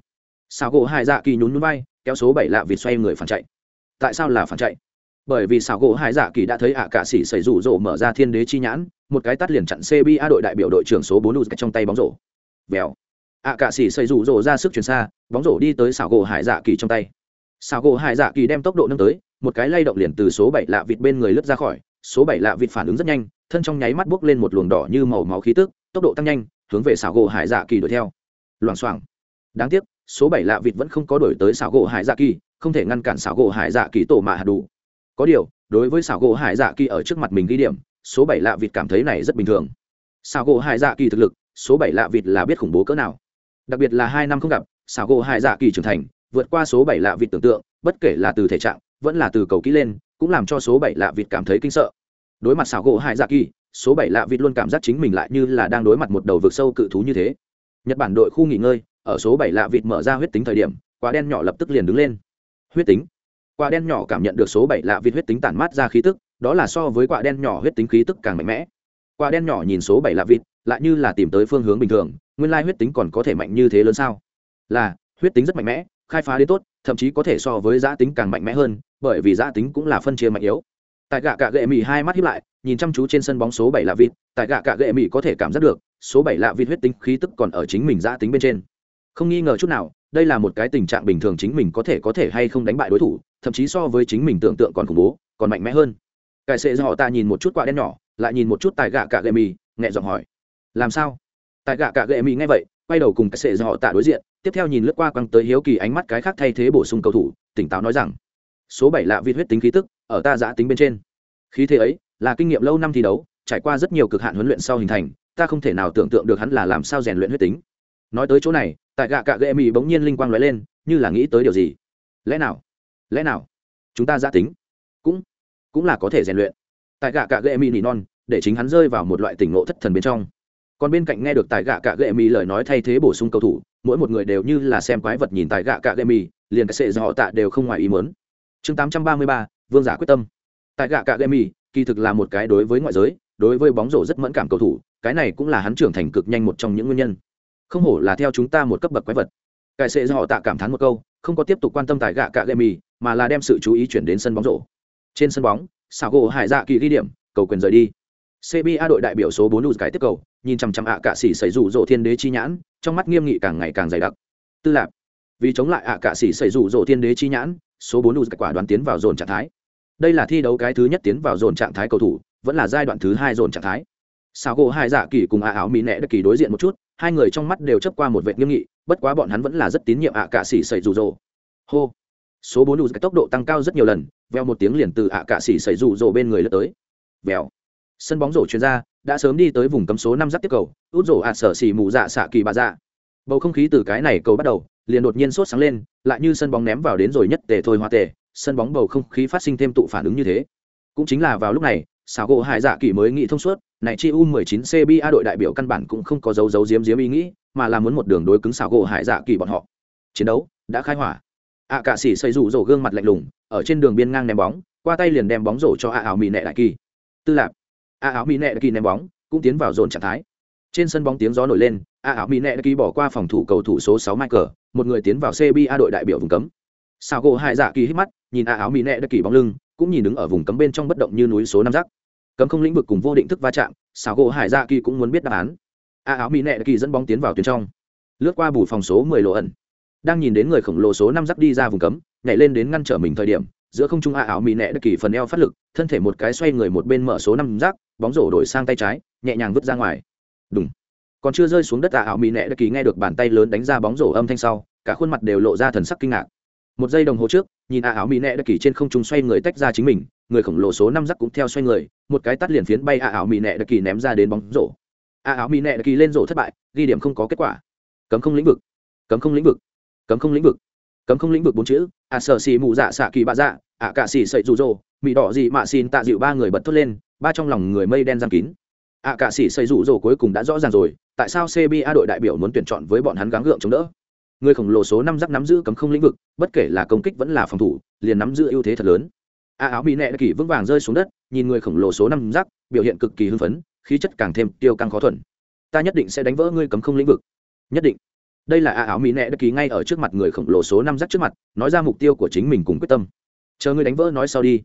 Xảo gỗ hải dạ kỳ nhún núi bay kéo số bảy lạ vịt xoay người phản chạy. Tại sao là phản chạy? Bởi vì xảo gỗ hải dạ kỳ đã thấy ạ à cả sĩ xảy rủ rỗ mở ra thiên đế chi nhãn, một cái tắt liền chặn cba đội đại biểu đội trưởng số bốn trong tay bóng rổ. Vèo. Ạ à cả sĩ xảy rủ rỗ ra sức chuyển xa, bóng rổ đi tới xảo gỗ hải dạ kỳ trong tay. Xảo gỗ hải dạ kỳ đem tốc độ nâng tới, một cái lay động liền từ số bảy lạ vịt bên người lướt ra khỏi, số bảy lạ vịt phản ứng rất nhanh, thân trong nháy mắt bốc lên một luồng đỏ như màu máu khí tức, tốc độ tăng nhanh hướng về xảo gỗ hải dạ kỳ đuổi theo. Loảng xoảng. Đáng tiếc, số bảy lạ vịt vẫn không có đổi tới xảo gỗ hải dạ kỳ, không thể ngăn cản xảo gỗ hải dạ kỳ tổ mạ hạt đủ. Có điều, đối với xảo gỗ hải dạ kỳ ở trước mặt mình ghi điểm, số bảy lạ vịt cảm thấy này rất bình thường. Xảo gỗ hải dạ kỳ thực lực, số bảy lạ vịt là biết khủng bố cỡ nào. Đặc biệt là hai năm không gặp, xảo gỗ hải dạ kỳ trưởng thành, vượt qua số bảy lạ vịt tưởng tượng, bất kể là từ thể trạng, vẫn là từ cầu kỹ lên, cũng làm cho số bảy lạ vịt cảm thấy kinh sợ. Đối mặt xảo gỗ hải dạ kỳ số bảy lạ vịt luôn cảm giác chính mình lại như là đang đối mặt một đầu vực sâu cự thú như thế. Nhật bản đội khu nghỉ ngơi, ở số bảy lạ vịt mở ra huyết tính thời điểm, quả đen nhỏ lập tức liền đứng lên. Huyết tính. Quả đen nhỏ cảm nhận được số bảy lạ vịt huyết tính tản mát ra khí tức, đó là so với quả đen nhỏ huyết tính khí tức càng mạnh mẽ. Quả đen nhỏ nhìn số bảy lạ vịt, lại như là tìm tới phương hướng bình thường, nguyên lai huyết tính còn có thể mạnh như thế lớn sao? Là, huyết tính rất mạnh mẽ, khai phá đến tốt, thậm chí có thể so với giã tính càng mạnh mẽ hơn, bởi vì giã tính cũng là phân chia mạnh yếu tại gạ cạ gệ mỹ hai mắt hiếp lại, nhìn chăm chú trên sân bóng số bảy lạ vịt, tại gạ cạ gệ mỹ có thể cảm giác được, số bảy lạ vịt huyết tính khí tức còn ở chính mình giã tính bên trên. Không nghi ngờ chút nào, đây là một cái tình trạng bình thường chính mình có thể có thể hay không đánh bại đối thủ, thậm chí so với chính mình tưởng tượng còn khủng bố, còn mạnh mẽ hơn. Cải sệ do họ ta nhìn một chút quả đen nhỏ, lại nhìn một chút tại gạ cạ gệ mỹ nhẹ giọng hỏi. Làm sao? Tại gạ cạ gệ mỹ nghe vậy, quay đầu cùng cải sệ do họ ta đối diện, tiếp theo nhìn lướt qua quăng tới hiếu kỳ ánh mắt cái khác thay thế bổ sung cầu thủ, tỉnh táo nói rằng số bảy lạ vịt huyết tính khí tức, ở ta giã tính bên trên. Khí thế ấy, là kinh nghiệm lâu năm thi đấu, trải qua rất nhiều cực hạn huấn luyện sau hình thành, ta không thể nào tưởng tượng được hắn là làm sao rèn luyện huyết tính. Nói tới chỗ này, tại gạ cạ gệ mì bỗng nhiên linh quang lóe lên, như là nghĩ tới điều gì. Lẽ nào? Lẽ nào? Chúng ta giã tính? Cũng cũng là có thể rèn luyện. Tại gạ cạ gệ mì nỉ non, để chính hắn rơi vào một loại tỉnh ngộ thất thần bên trong. Còn bên cạnh nghe được tại gạ cạ gệ mì lời nói thay thế bổ sung cầu thủ, mỗi một người đều như là xem quái vật nhìn tại gạ cạ gệ mì, liền cái sệ do họ tạ đều không ngoài ý mớn chương tám trăm ba mươi ba, vương giả quyết tâm. Tại gạ cạ gệ mì, kỳ thực là một cái đối với ngoại giới, đối với bóng rổ rất mẫn cảm cầu thủ, cái này cũng là hắn trưởng thành cực nhanh một trong những nguyên nhân. Không hổ là theo chúng ta một cấp bậc quái vật. Cải sệ do họ tạ cảm thán một câu, không có tiếp tục quan tâm tại gạ cạ gệ mì, mà là đem sự chú ý chuyển đến sân bóng rổ. Trên sân bóng xảo gỗ hải dạ kỳ ghi điểm, cầu quyền rời đi. Cba đội đại biểu số bốn lụt cái tiếp cầu, nhìn chằm chằm ạ cạ xỉ xảy rủ rộ thiên đế chi nhãn, trong mắt nghiêm nghị càng ngày càng dày đặc. Tư lạc vì chống lại ạ cạ xỉ xảy rủ rộ thiên đế chi nhãn số bốn lụt quả đoán tiến vào dồn trạng thái. Đây là thi đấu cái thứ nhất tiến vào dồn trạng thái cầu thủ, vẫn là giai đoạn thứ hai dồn trạng thái. Sao gỗ hai dạ kỳ cùng ạ áo mỹ nẹ đất kỳ đối diện một chút, hai người trong mắt đều chấp qua một vệ nghiêm nghị, bất quá bọn hắn vẫn là rất tín nhiệm ạ cạ xỉ xảy rủ rộ hô. Số bốn đủ tốc độ tăng cao rất nhiều lần, veo một tiếng liền từ ạ cạ xỉ xảy rủ rộ bên người lướt tới. Vèo. Sân bóng rổ chuyên gia đã sớm đi tới vùng cấm số năm giáp tiếp cầu, út rổ ạ sở xỉ mù dạ xạ kỳ bà dạ. Bầu không khí từ cái này cầu bắt đầu liền đột nhiên sốt sáng lên, lại như sân bóng ném vào đến rồi nhất tề thôi hoa tề, sân bóng bầu không khí phát sinh thêm tụ phản ứng như thế. Cũng chính là vào lúc này, xảo gỗ hải dạ kỳ mới nghĩ thông suốt, này chi u 19 cba đội đại biểu căn bản cũng không có dấu dấu diếm diếm ý nghĩ, mà là muốn một đường đối cứng xảo gỗ hải dạ kỳ bọn họ. Chiến đấu đã khai hỏa. Ạ Cả sĩ xây rủ rổ gương mặt lạnh lùng, ở trên đường biên ngang ném bóng, qua tay liền đem bóng rổ cho ạ áo mỹ nệ đại kỳ. Tư lạp. Ạ áo mỹ nệ đại kỳ ném bóng, cũng tiến vào dồn trạng thái. Trên sân bóng tiếng gió nổi lên ạ áo mỹ nệ đại kỳ bỏ qua phòng thủ cầu thủ số 6 michael một người tiến vào cba đội đại biểu vùng cấm. Sao gỗ hải dạ kỳ hít mắt nhìn ạ áo mỹ nệ đại kỳ bóng lưng cũng nhìn đứng ở vùng cấm bên trong bất động như núi số năm rắc. Cấm không lĩnh vực cùng vô định thức va chạm sao gỗ hải dạ kỳ cũng muốn biết đáp án. A áo mỹ nệ đại kỳ dẫn bóng tiến vào tuyến trong. Lướt qua bù phòng số 10 lộ ẩn. Đang nhìn đến người khổng lồ số năm rắc đi ra vùng cấm nhảy lên đến ngăn trở mình thời điểm giữa không trung a áo mỹ nẹ đất kỳ phần eo phát lực thân thể một cái xoay người một bên mở số năm giác, bóng rổ đổi sang tay trái nhẹ nhàng vứt ra ngoài. Đúng còn chưa rơi xuống đất tạ ảo mỹ nẹ đã kỳ nghe được bàn tay lớn đánh ra bóng rổ âm thanh sau, cả khuôn mặt đều lộ ra thần sắc kinh ngạc. Một giây đồng hồ trước, nhìn a ảo mỹ nẹ đã kỳ trên không trung xoay người tách ra chính mình, người khổng lồ số năm giắc cũng theo xoay người, một cái tắt liền phiến bay a ảo mỹ nẹ đã kỳ ném ra đến bóng rổ. a ảo mỹ nẹ đã kỳ lên rổ thất bại, ghi điểm không có kết quả. Cấm không lĩnh vực, cấm không lĩnh vực, cấm không lĩnh vực, cấm không lĩnh vực bốn chữ à sợ xì mù dạ xạ kỳ bạ dạ ạ cả xì sậy rụ rỗ mị đỏ gì mạ xin tạ dịu ba người bật thốt lên, ba trong lòng người mây đen giam kín ạ cạ sĩ xây rủ rồ cuối cùng đã rõ ràng rồi, tại sao cba đội đại biểu muốn tuyển chọn với bọn hắn gắng gượng chống đỡ? Người khổng lồ số năm rắc nắm giữ cấm không lĩnh vực, bất kể là công kích vẫn là phòng thủ, liền nắm giữ ưu thế thật lớn. A áo bị nẹ kỳ vững vàng rơi xuống đất, nhìn người khổng lồ số năm rắc, biểu hiện cực kỳ hưng phấn, khí chất càng thêm tiêu càng khó thuần. Ta nhất định sẽ đánh vỡ ngươi cấm không lĩnh vực. Nhất định. Đây là a áo mỹ nẹ đất ký ngay ở trước mặt người khổng lồ số năm rắc trước mặt, nói ra mục tiêu của chính mình cùng quyết tâm. Chờ ngươi đánh vỡ nói sau đi.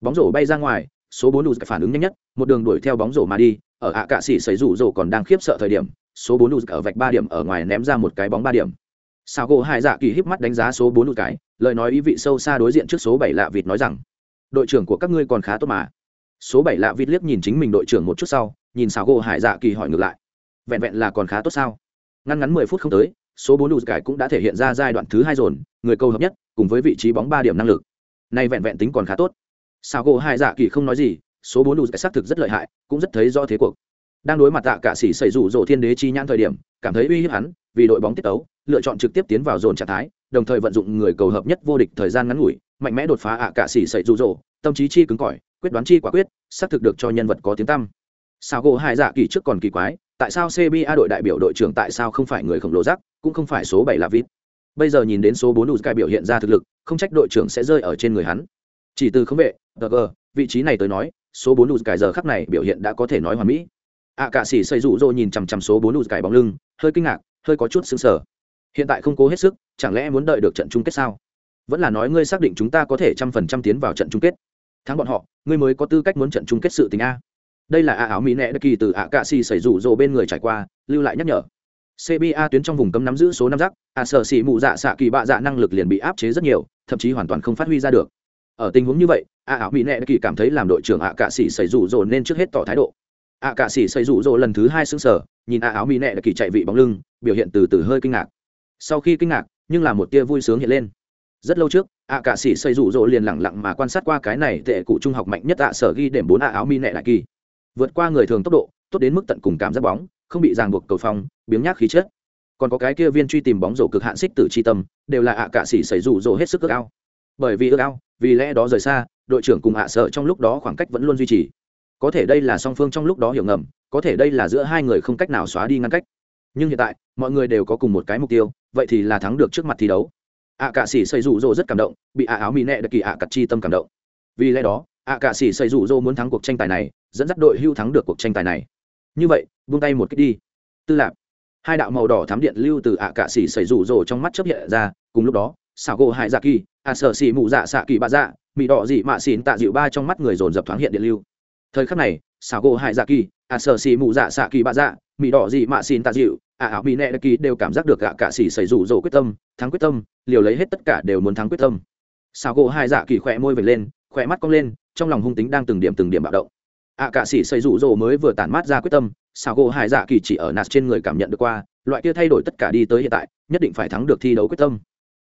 Bóng rổ bay ra ngoài, số bốn đủ phản ứng nhanh nhất, một đường đuổi theo bóng rổ mà đi ở ạ cạ sĩ xảy rủ rồ còn đang khiếp sợ thời điểm, số bốn lụt ở vạch ba điểm ở ngoài ném ra một cái bóng ba điểm. Sao gỗ hai dạ kỳ híp mắt đánh giá số bốn lụt cái, lời nói ý vị sâu xa đối diện trước số bảy lạ vịt nói rằng, đội trưởng của các ngươi còn khá tốt mà. Số bảy lạ vịt liếc nhìn chính mình đội trưởng một chút sau, nhìn sao gỗ hải dạ kỳ hỏi ngược lại, vẹn vẹn là còn khá tốt sao? Ngăn ngắn mười phút không tới, số bốn lụt cái cũng đã thể hiện ra giai đoạn thứ hai dồn, người câu hợp nhất, cùng với vị trí bóng ba điểm năng lực. Nay vẹn vẹn tính còn khá tốt. Sao gỗ hải dạ kỳ không nói gì số bốn đủ cái xác thực rất lợi hại, cũng rất thấy do thế cuộc. Đang đối mặt tạ cả sĩ xảy rủ rộ thiên đế chi nhãn thời điểm, cảm thấy uy hiếp hắn, vì đội bóng tiết tấu, lựa chọn trực tiếp tiến vào dồn trạng thái, đồng thời vận dụng người cầu hợp nhất vô địch thời gian ngắn ngủi, mạnh mẽ đột phá ạ cả sĩ xảy rủ rộ tâm trí chi cứng cỏi, quyết đoán chi quả quyết, xác thực được cho nhân vật có tiếng tăm. Sao gỗ hai dạ kỳ trước còn kỳ quái, tại sao cba đội đại biểu đội trưởng tại sao không phải người khổng lồ rắc cũng không phải số bảy là vít bây giờ nhìn đến số bốn đủ cai biểu hiện ra thực lực, không trách đội trưởng sẽ rơi ở trên người hắn. Chỉ từ không vệ g vị trí này tới nói số bốn đủ cải giờ khắc này biểu hiện đã có thể nói hoàn mỹ. Ạ à, cả sĩ xây rủ nhìn chằm chằm số bốn đủ cải bóng lưng hơi kinh ngạc hơi có chút xứng sở hiện tại không cố hết sức chẳng lẽ muốn đợi được trận chung kết sao? Vẫn là nói ngươi xác định chúng ta có thể trăm phần trăm tiến vào trận chung kết. Thắng bọn họ ngươi mới có tư cách muốn trận chung kết sự tình a. Đây là a áo mỹ nẹ đất kỳ từ ạ cạ xì xảy rủ rộ bên người trải qua lưu lại nhắc nhở. Cba tuyến trong vùng cấm nắm giữ số năm rắc a sở xì mụ dạ xạ kỳ bạ dạ năng lực liền bị áp chế rất nhiều thậm chí hoàn toàn không phát huy ra được ở tình huống như vậy, a áo mỹ nệ kỳ cảm thấy làm đội trưởng ạ cạ sĩ xảy rủ rồ nên trước hết tỏ thái độ. Ạ cạ sĩ xảy rủ rồ lần thứ hai xứng sở nhìn a áo mỹ nệ kỳ chạy vị bóng lưng, biểu hiện từ từ hơi kinh ngạc. Sau khi kinh ngạc, nhưng là một tia vui sướng hiện lên. Rất lâu trước ạ cạ sĩ xây rủ rỗ liền lẳng lặng mà quan sát qua cái này tệ cụ trung học mạnh nhất ạ sở ghi điểm bốn ạ áo mi nẹ đại kỳ. Vượt qua người thường tốc độ, tốt đến mức tận cùng cảm giác bóng, không bị ràng buộc cầu phong, biếng nhác khí chất. Còn có cái kia viên truy tìm bóng rổ cực hạn xích tử chi tâm, đều là ạ cạ sĩ xây rủ rỗ hết sức ước ao bởi vì ước ao, vì lẽ đó rời xa, đội trưởng cùng hạ sợ trong lúc đó khoảng cách vẫn luôn duy trì. Có thể đây là song phương trong lúc đó hiểu ngầm, có thể đây là giữa hai người không cách nào xóa đi ngăn cách. Nhưng hiện tại, mọi người đều có cùng một cái mục tiêu, vậy thì là thắng được trước mặt thi đấu. Ạ cạ sĩ xây rủ rỗ rất cảm động, bị ạ áo mỹ nẹ đặc kỳ ạ cặt chi tâm cảm động. Vì lẽ đó, ạ cạ sĩ xây rủ rỗ muốn thắng cuộc tranh tài này, dẫn dắt đội hưu thắng được cuộc tranh tài này. Như vậy, buông tay một cách đi. Tư lạc hai đạo màu đỏ thám điện lưu từ ạ cạ sĩ xây rủ rỗ trong mắt chấp hiện ra, cùng lúc đó xảo gỗ hại dạ kỳ ạ sở xì mụ dạ xạ kỳ bạ dạ mị đỏ dị mạ xỉn tạ dịu ba trong mắt người dồn dập thoáng hiện điện lưu. Thời khắc này, xảo gỗ hải dạ kỳ ạ sở xì mụ dạ xạ kỳ bạ dạ mị đỏ dị mạ xỉn tạ dịu à ảo mỹ nệ đặc kỳ đều cảm giác được gạ cả xỉ xảy rủ rỗ quyết tâm, thắng quyết tâm, liều lấy hết tất cả đều muốn thắng quyết tâm. Xảo gỗ hại dạ kỳ khỏe môi vệt lên, khỏe mắt cong lên, trong lòng hung tính đang từng điểm từng điểm bạo động. À, ạ cạ xỉ xảy rủ rỗ mới vừa tản mát ra quyết tâm sao gỗ hại dạ kỳ chỉ ở nạt trên người cảm nhận được qua, loại kia thay đổi tất cả đi tới hiện tại, nhất định phải thắng được thi đấu quyết tâm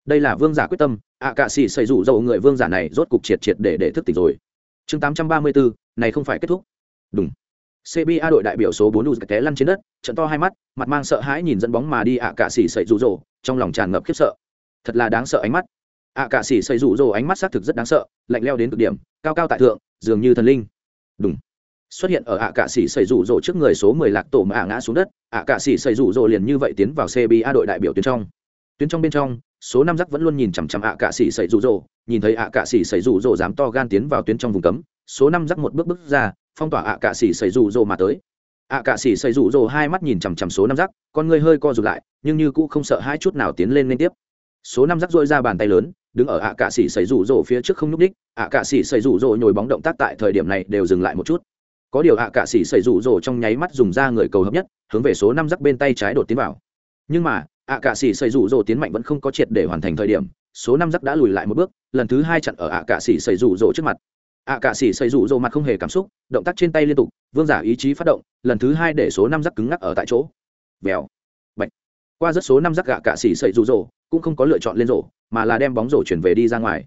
đây là vương giả quyết tâm ạ cạ xỉ xây rủ rỗ người vương giả này rốt cục triệt triệt để để thức tỉnh rồi chương tám trăm ba mươi bốn này không phải kết thúc đúng CBA đội đại biểu số bốn lùi té lăn trên đất, trận to hai mắt, mặt mang sợ hãi nhìn dẫn bóng mà đi ạ cả sĩ xây rủ rồ, trong lòng tràn ngập khiếp sợ. Thật là đáng sợ ánh mắt. ạ cả sĩ xây rủ rồ ánh mắt xác thực rất đáng sợ, lạnh leo đến cực điểm, cao cao tại thượng, dường như thần linh. Đúng. Xuất hiện ở ạ cả sĩ xây rủ rồ trước người số 10 lạc tổ mà ngã xuống đất, ạ cả sĩ xây rủ rồ liền như vậy tiến vào CBA đội đại biểu tuyến trong. Tuyến trong bên trong, số năm giắc vẫn luôn nhìn chằm chằm ạ cạ sĩ xảy rủ rồ, nhìn thấy ạ cạ sĩ xảy rủ rồ dám to gan tiến vào tuyến trong vùng cấm, số năm giắc một bước bước ra, phong tỏa ạ cạ xỉ xảy rủ rồ mà tới. ạ cạ xỉ xảy rủ rồ hai mắt nhìn chằm chằm số năm giắc con người hơi co rụt lại nhưng như cũ không sợ hai chút nào tiến lên liên tiếp. Số năm giắc dội ra bàn tay lớn đứng ở ạ cạ xỉ xảy rủ rồ phía trước không nhúc đích ạ cạ xỉ xảy rủ rồ nhồi bóng động tác tại thời điểm này đều dừng lại một chút. Có điều ạ cạ xỉ xảy rủ rồ trong nháy mắt dùng ra người cầu hợp nhất hướng về số năm giắc bên tay trái đột tiến vào. Nhưng mà ạ cạ xỉ xây rủ rồ tiến mạnh vẫn không có triệt để hoàn thành thời điểm số năm giắc đã lùi lại một bước lần thứ hai chặn ở ạ cạ xỉ xây rủ rồ trước mặt. ạ cạ sĩ xây rủ rộ mặt không hề cảm xúc động tác trên tay liên tục vương giả ý chí phát động lần thứ hai để số năm giắc cứng ngắc ở tại chỗ. Vèo. Bạch. Qua rất số năm giắc gạ cạ sĩ xây rủ rộ cũng không có lựa chọn lên rổ mà là đem bóng rổ chuyển về đi ra ngoài.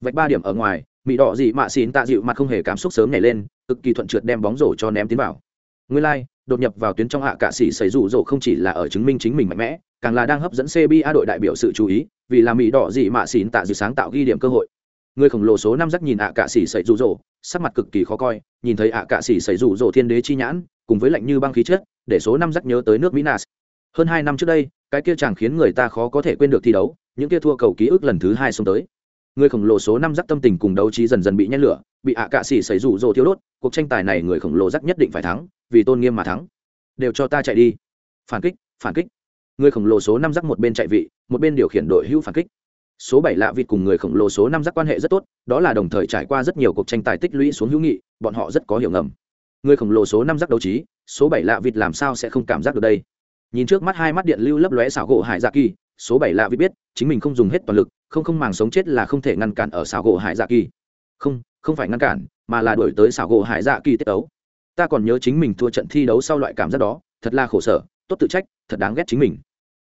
Vạch ba điểm ở ngoài mỹ đỏ dị mạ xín tạ dịu mặt không hề cảm xúc sớm nhảy lên cực kỳ thuận trượt đem bóng rổ cho ném tiến vào. Nguyên lai、like, đột nhập vào tuyến trong hạ cạ sĩ xảy rủ rộ không chỉ là ở chứng minh chính mình mạnh mẽ, càng là đang hấp dẫn cba đội đại biểu sự chú ý, vì là mỹ đỏ dị mạ xỉn tạ dự sáng tạo ghi điểm cơ hội. Người khổng lồ số năm giác nhìn ạ cạ xỉ xảy rủ rỗ, sắc mặt cực kỳ khó coi, nhìn thấy ạ cạ xỉ xảy rủ rỗ thiên đế chi nhãn, cùng với lạnh như băng khí chất, để số năm giác nhớ tới nước mỹ nas. Hơn hai năm trước đây, cái kia chẳng khiến người ta khó có thể quên được thi đấu, những kia thua cầu ký ức lần thứ hai xông tới người khổng lồ số năm giác tâm tình cùng đấu trí dần dần bị nhét lửa, bị ạ cạ xỉ xảy rủ rồ thiếu đốt, cuộc tranh tài này người khổng lồ giác nhất định phải thắng, vì tôn nghiêm mà thắng. Đều cho ta chạy đi. Phản kích phản kích. Người khổng lồ số năm giác một bên chạy vị, một bên điều khiển đội hữu phản kích. Số bảy lạ vịt cùng người khổng lồ số năm giác quan hệ rất tốt, đó là đồng thời trải qua rất nhiều cuộc tranh tài tích lũy xuống hữu nghị, bọn họ rất có hiểu ngầm. Người khổng lồ số năm giác đấu trí, số bảy lạ vịt làm sao sẽ không cảm giác được đây? Nhìn trước mắt hai mắt điện lưu lấp lóe xảo gỗ hải dạ kỳ số bảy lạ vị biết, chính mình không dùng hết toàn lực, không không màng sống chết là không thể ngăn cản ở xảo gỗ hải dạ kỳ. Không không phải ngăn cản, mà là đổi tới xảo gỗ hải dạ kỳ tiết đấu ta còn nhớ chính mình thua trận thi đấu sau loại cảm giác đó, thật là khổ sở, tốt tự trách, thật đáng ghét chính mình.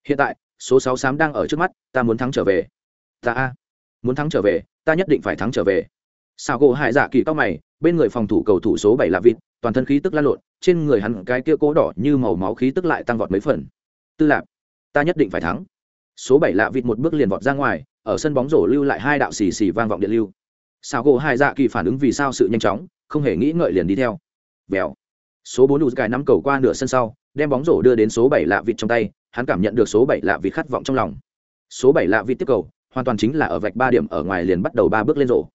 Hiện tại, số sáu xám đang ở trước mắt, ta muốn thắng trở về. Ta a, muốn thắng trở về, ta nhất định phải thắng trở về. Xảo gỗ hải dạ kỳ cao mày, bên người phòng thủ cầu thủ số bảy là vịt, toàn thân khí tức lan lộn, trên người hắn cái kia cố đỏ như màu máu khí tức lại tăng vọt mấy phần. Tư lạc ta nhất định phải thắng số bảy lạ vịt một bước liền vọt ra ngoài, ở sân bóng rổ lưu lại hai đạo xì xì vang vọng điện lưu. Sao gỗ hai dạ kỳ phản ứng vì sao sự nhanh chóng, không hề nghĩ ngợi liền đi theo. Vèo. Số bốn lụt cài nắm cầu qua nửa sân sau, đem bóng rổ đưa đến số bảy lạ vịt trong tay, hắn cảm nhận được số bảy lạ vịt khát vọng trong lòng. Số bảy lạ vịt tiếp cầu, hoàn toàn chính là ở vạch ba điểm ở ngoài liền bắt đầu ba bước lên rổ.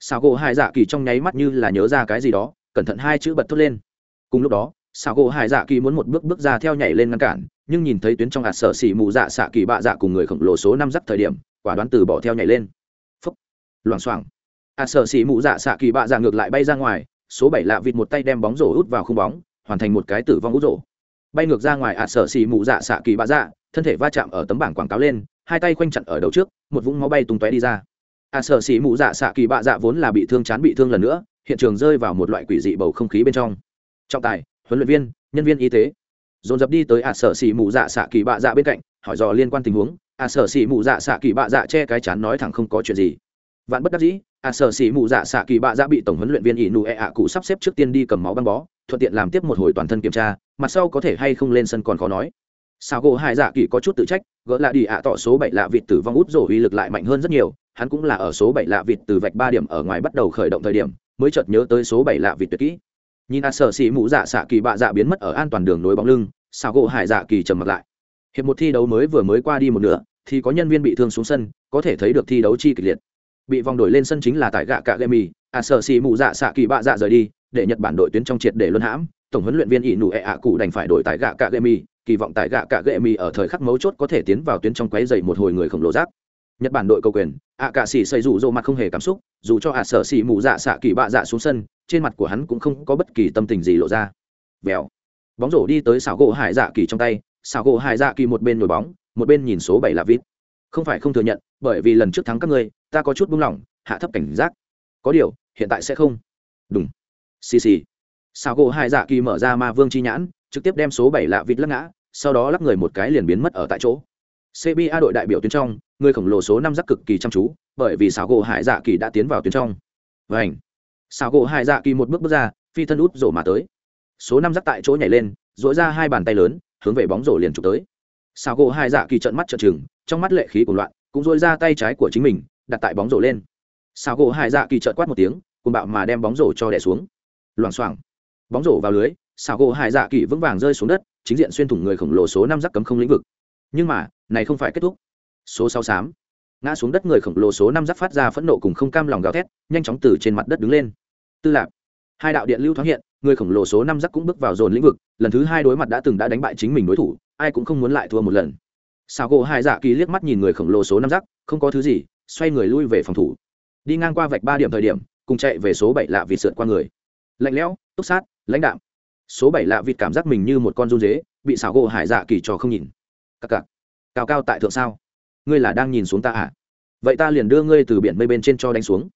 Sao gỗ hai dạ kỳ trong nháy mắt như là nhớ ra cái gì đó, cẩn thận hai chữ bật thốt lên. Cùng lúc đó sao gỗ hải dạ kỳ muốn một bước bước ra theo nhảy lên ngăn cản, nhưng nhìn thấy tuyến trong hạt sở xỉ mù dạ xạ kỳ bạ dạ cùng người khổng lồ số năm dắt thời điểm, quả đoán từ bỏ theo nhảy lên. Phúc. Loảng xoảng. Hạt sở xỉ mù dạ xạ kỳ bạ dạ ngược lại bay ra ngoài, số bảy lạ vịt một tay đem bóng rổ út vào khung bóng, hoàn thành một cái tử vong út rổ. Bay ngược ra ngoài hạt sở xỉ mù dạ xạ kỳ bạ dạ thân thể va chạm ở tấm bảng quảng cáo lên, hai tay khoanh chặn ở đầu trước, một vũng máu bay tung tóe đi ra. Hạt sở xỉ mù dạ xạ kỳ bạ dạ vốn là bị thương chán bị thương lần nữa, hiện trường rơi vào một loại quỷ dị bầu không khí bên trong. Trọng tài huấn luyện viên, nhân viên y tế. Dồn dập đi tới ạ sở xỉ mù dạ xạ kỳ bạ dạ bên cạnh, hỏi dò liên quan tình huống. ạ sở xỉ mù dạ xạ kỳ bạ dạ che cái chán nói thẳng không có chuyện gì. Vạn bất đắc dĩ, ạ sở xỉ mù dạ xạ kỳ bạ dạ bị tổng huấn luyện viên ỷ nụ ẹ ạ cụ sắp xếp trước tiên đi cầm máu băng bó, thuận tiện làm tiếp một hồi toàn thân kiểm tra, mặt sau có thể hay không lên sân còn khó nói. Sao gỗ hai dạ kỳ có chút tự trách, gỡ lại đi ạ, tỏ số bảy lạ vịt tử vong út rổ uy lực lại mạnh hơn rất nhiều, hắn cũng là ở số bảy lạ vịt từ vạch ba điểm ở ngoài bắt đầu khởi động thời điểm, mới chợt nhớ tới số bảy lạ vịt tuyệt kỹ nhìn a sở xỉ mũ dạ xạ kỳ bạ dạ biến mất ở an toàn đường nối bóng lưng xào gỗ hải dạ kỳ trầm mặt lại. Hiệp một thi đấu mới vừa mới qua đi một nửa, thì có nhân viên bị thương xuống sân, có thể thấy được thi đấu chi kịch liệt. Bị vòng đổi lên sân chính là tại gạ cạ gậy mì a sở xỉ mũ dạ xạ kỳ bạ dạ rời đi, để nhật bản đội tuyến trong triệt để luân hãm, tổng huấn luyện viên ỷ nụ ệ ạ cụ đành phải đổi tại gạ cạ gậy mì kỳ vọng tại gạ cạ gậy mì ở thời khắc mấu chốt có thể tiến vào tuyến trong quấy dày một hồi người khổng lồ rác nhật bản đội cầu quyền, ạ cạ xỉ xây rủ rộ mặt không hề cảm xúc, dù cho ạ sở xỉ mù dạ xạ kỳ bạ dạ xuống sân, trên mặt của hắn cũng không có bất kỳ tâm tình gì lộ ra. Vèo. Bóng rổ đi tới xảo gỗ hải dạ kỳ trong tay, xảo gỗ hải dạ kỳ một bên nổi bóng, một bên nhìn số bảy là vít không phải không thừa nhận, bởi vì lần trước thắng các ngươi, ta có chút buông lỏng, hạ thấp cảnh giác. Có điều, hiện tại sẽ không. Đúng xì xì. Xảo gỗ hải dạ kỳ mở ra ma vương chi nhãn, trực tiếp đem số bảy lạ vịt lắc ngã, sau đó lắc người một cái liền biến mất ở tại chỗ cba đội đại biểu tuyến trong, người khổng lồ số năm giác cực kỳ chăm chú, bởi vì xảo gỗ hải dạ kỳ đã tiến vào tuyến trong. Vành. ảnh gỗ hải dạ kỳ một bước bước ra, phi thân út rổ mà tới. Số năm giác tại chỗ nhảy lên, duỗi ra hai bàn tay lớn, hướng về bóng rổ liền chụp tới. Xảo gỗ hải dạ kỳ trợn mắt trợn trừng, trong mắt lệ khí cuồn loạn, cũng duỗi ra tay trái của chính mình, đặt tại bóng rổ lên. Xảo gỗ hải dạ kỳ trợn quát một tiếng, cuồng bạo mà đem bóng rổ cho đè xuống. Loảng xoảng. Bóng rổ vào lưới xảo gỗ hải dạ kỳ vững vàng rơi xuống đất, chính diện xuyên thủng người khổng lồ số năm giác cấm không lĩnh vực nhưng mà, này không phải kết thúc. Số sáu xám. Ngã xuống đất người khổng lồ số năm giáp phát ra phẫn nộ cùng không cam lòng gào thét, nhanh chóng từ trên mặt đất đứng lên. Tư lạc hai đạo điện lưu thoáng hiện, người khổng lồ số năm giáp cũng bước vào dồn lĩnh vực, lần thứ hai đối mặt đã từng đã đánh bại chính mình đối thủ, ai cũng không muốn lại thua một lần. Sao gỗ hai dạ kỳ liếc mắt nhìn người khổng lồ số năm giáp không có thứ gì, xoay người lui về phòng thủ. Đi ngang qua vạch ba điểm thời điểm, cùng chạy về số bảy lạ vịt sượt qua người. Lạnh lẽo, túc sát, lãnh đạm. Số bảy lạ vịt cảm giác mình như một con run dế bị xảo gỗ hải dạ kỳ trò không nhìn cặc cặc. Cao cao tại thượng sao? Ngươi là đang nhìn xuống ta à? Vậy ta liền đưa ngươi từ biển mây bên trên cho đánh xuống.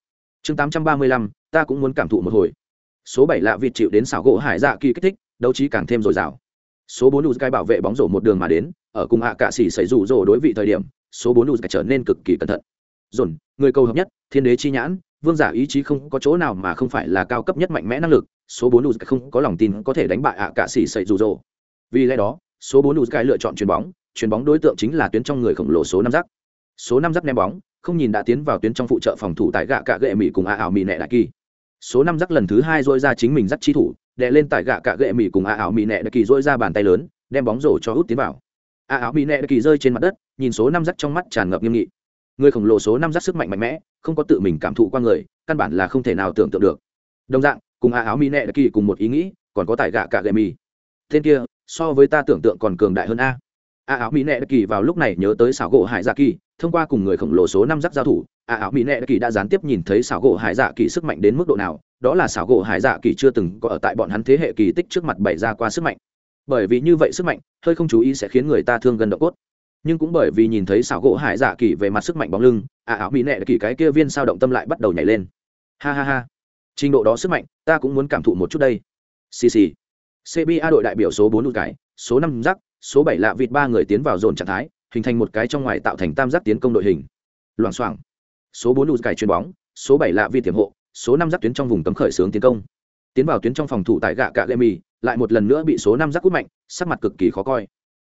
Chương tám trăm ba mươi lăm, ta cũng muốn cảm thụ một hồi. Số bảy lạ vịt chịu đến xảo gỗ hải dạ kỳ kích thích, đấu trí càng thêm dồi dào. Số bốn lụt cái bảo vệ bóng rổ một đường mà đến, ở cùng hạ cạ xỉ xảy rủ rổ đối vị thời điểm, số bốn đùi trở nên cực kỳ cẩn thận. Dồn, người cầu hợp nhất, thiên đế chi nhãn, vương giả ý chí không có chỗ nào mà không phải là cao cấp nhất mạnh mẽ năng lực, số bốn đùi không có lòng tin có thể đánh bại hạ cạ xỉ xảy rủ rổ. Vì lẽ đó, số bốn lụt cái lựa chọn chuyền bóng chuyền bóng đối tượng chính là tuyến trong người khổng lồ số năm giác. Số năm giác ném bóng, không nhìn đã tiến vào tuyến trong phụ trợ phòng thủ tại gạ cạ gệ mỹ cùng a ảo mỹ nẹ đại kỳ. Số năm giác lần thứ hai dôi ra chính mình dắt chi thủ, đè lên tại gạ cạ gệ mỹ cùng a ảo mỹ nẹ đại kỳ dỗi ra bàn tay lớn, đem bóng rổ cho hút tiến vào. A ảo mỹ nẹ đại kỳ rơi trên mặt đất, nhìn số năm giác trong mắt tràn ngập nghiêm nghị. Người khổng lồ số năm giác sức mạnh mạnh mẽ, không có tự mình cảm thụ qua người, căn bản là không thể nào tưởng tượng được. Đồng dạng, cùng a áo mỹ nẹ đại kỳ cùng một ý nghĩ, còn có tại gạ cạ gệ mỹ. Tên kia, so với ta tưởng tượng còn cường đại hơn a a áo mỹ nệ kỳ vào lúc này nhớ tới xảo gỗ hải dạ kỳ, thông qua cùng người khổng lồ số năm giáp giao thủ, a áo mỹ nệ kỳ đã gián tiếp nhìn thấy xảo gỗ hải dạ kỳ sức mạnh đến mức độ nào, đó là xảo gỗ hải dạ kỳ chưa từng có ở tại bọn hắn thế hệ kỳ tích trước mặt bày ra qua sức mạnh. Bởi vì như vậy sức mạnh, hơi không chú ý sẽ khiến người ta thương gần độ cốt. Nhưng cũng bởi vì nhìn thấy xảo gỗ hải dạ kỳ về mặt sức mạnh bóng lưng, a áo mỹ nệ kỳ cái kia viên sao động tâm lại bắt đầu nhảy lên. Ha ha ha. Trình độ đó sức mạnh, ta cũng muốn cảm thụ một chút đây. Xì xì. Cba đội đại biểu số bốn lụt cái, số năm rắc số bảy lạ vịt ba người tiến vào dồn trạng thái, hình thành một cái trong ngoài tạo thành tam giác tiến công đội hình. Loảng xoảng. Số bốn nút cải chuyền bóng, số bảy lạ vịt tiềm hộ, số năm giác tuyến trong vùng cấm khởi xướng tiến công. Tiến vào tuyến trong phòng thủ tại gạ cạ lê mì lại một lần nữa bị số năm giác cút mạnh, sắc mặt cực kỳ khó coi.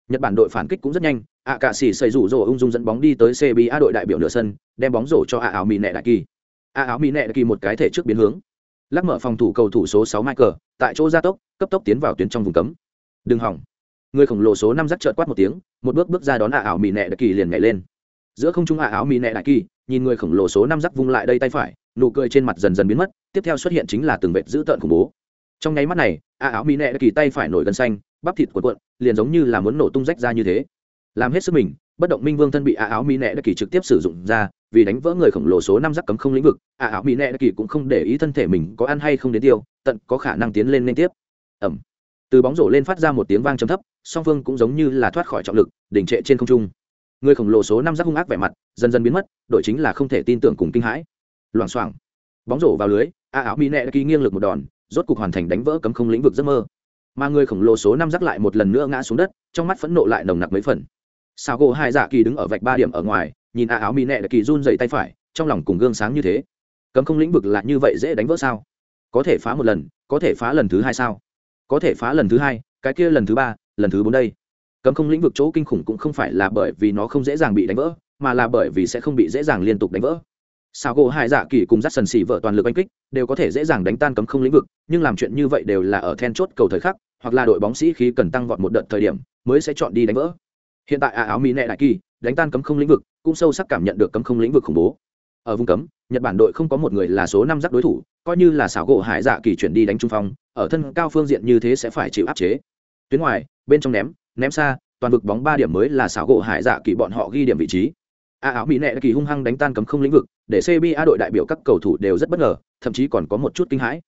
Nhật bản đội phản kích cũng rất nhanh, ạ cạ xỉ xây rủ rồ ung dung dẫn bóng đi tới cba đội đại biểu nửa sân, đem bóng rổ cho ạ áo mi nẹ đại kỳ. Ạ áo mi nẹ đại kỳ một cái thể trước biến hướng. Lắc mở phòng thủ cầu thủ số sáu michael, tại chỗ gia tốc, cấp tốc tiến vào tuyến trong vùng cấm. Đừng hỏng người khổng lồ số năm rắc trợt quát một tiếng, một bước bước ra đón ạ ảo mì nẹ đại kỳ liền nhảy lên. Giữa không trung ạ ảo mì nẹ đại kỳ, nhìn người khổng lồ số năm rắc vung lại đây tay phải, nụ cười trên mặt dần dần biến mất, tiếp theo xuất hiện chính là từng vệt dữ tợn khủng bố. Trong nháy mắt này, ạ ảo mì nẹ đại kỳ tay phải nổi gân xanh, bắp thịt cuộn cuộn, liền giống như là muốn nổ tung rách ra như thế. Làm hết sức mình, bất động minh vương thân bị ạ ảo mỹ nẹ đại kỳ trực tiếp sử dụng ra, vì đánh vỡ người khổng lồ số năm rắc cấm không lĩnh vực, ạ ảo mỹ nẹ đại kỳ cũng không để ý thân thể mình có ăn hay không đến tiêu, tận có khả năng tiến lên liên tiếp. Ẩm từ bóng rổ lên phát ra một tiếng vang trầm thấp, song phương cũng giống như là thoát khỏi trọng lực đỉnh trệ trên không trung. Người khổng lồ số năm giác hung ác vẻ mặt, dần dần biến mất, đội chính là không thể tin tưởng cùng kinh hãi. Loảng xoảng, bóng rổ vào lưới, a áo mỹ nẹ đã ký nghiêng lực một đòn, rốt cục hoàn thành đánh vỡ cấm không lĩnh vực giấc mơ. Mà người khổng lồ số năm giác lại một lần nữa ngã xuống đất, trong mắt phẫn nộ lại nồng nặc mấy phần. Sao gỗ hai dạ kỳ đứng ở vạch ba điểm ở ngoài, nhìn a áo mỹ nẹ đã kỳ run dậy tay phải, trong lòng cùng gương sáng như thế. Cấm không lĩnh vực là như vậy dễ đánh vỡ sao? Có thể phá một lần, có thể phá lần thứ hai sao? Có thể phá lần thứ hai, cái kia lần thứ ba, lần thứ bốn đây. Cấm không lĩnh vực chỗ kinh khủng cũng không phải là bởi vì nó không dễ dàng bị đánh vỡ, mà là bởi vì sẽ không bị dễ dàng liên tục đánh vỡ. Sao gỗ hai dạ kỳ cùng dắt sần xỉ vợ toàn lực oanh kích, đều có thể dễ dàng đánh tan cấm không lĩnh vực, nhưng làm chuyện như vậy đều là ở then chốt cầu thời khắc, hoặc là đội bóng sĩ khi cần tăng vọt một đợt thời điểm, mới sẽ chọn đi đánh vỡ. Hiện tại à áo mỹ nệ đại kỳ, đánh tan cấm không lĩnh vực, cũng sâu sắc cảm nhận được cấm không lĩnh vực khủng bố ở vùng cấm, nhật bản đội không có một người là số năm giáp đối thủ, coi như là xảo gỗ hải dạ kỳ chuyển đi đánh trung phong, ở thân cao phương diện như thế sẽ phải chịu áp chế. Tuyến ngoài, bên trong ném ném xa, toàn vực bóng ba điểm mới là xảo gỗ hải dạ kỳ bọn họ ghi điểm vị trí. A áo mỹ nệ kỳ hung hăng đánh tan cấm không lĩnh vực, để cba đội đại biểu các cầu thủ đều rất bất ngờ, thậm chí còn có một chút kinh hãi.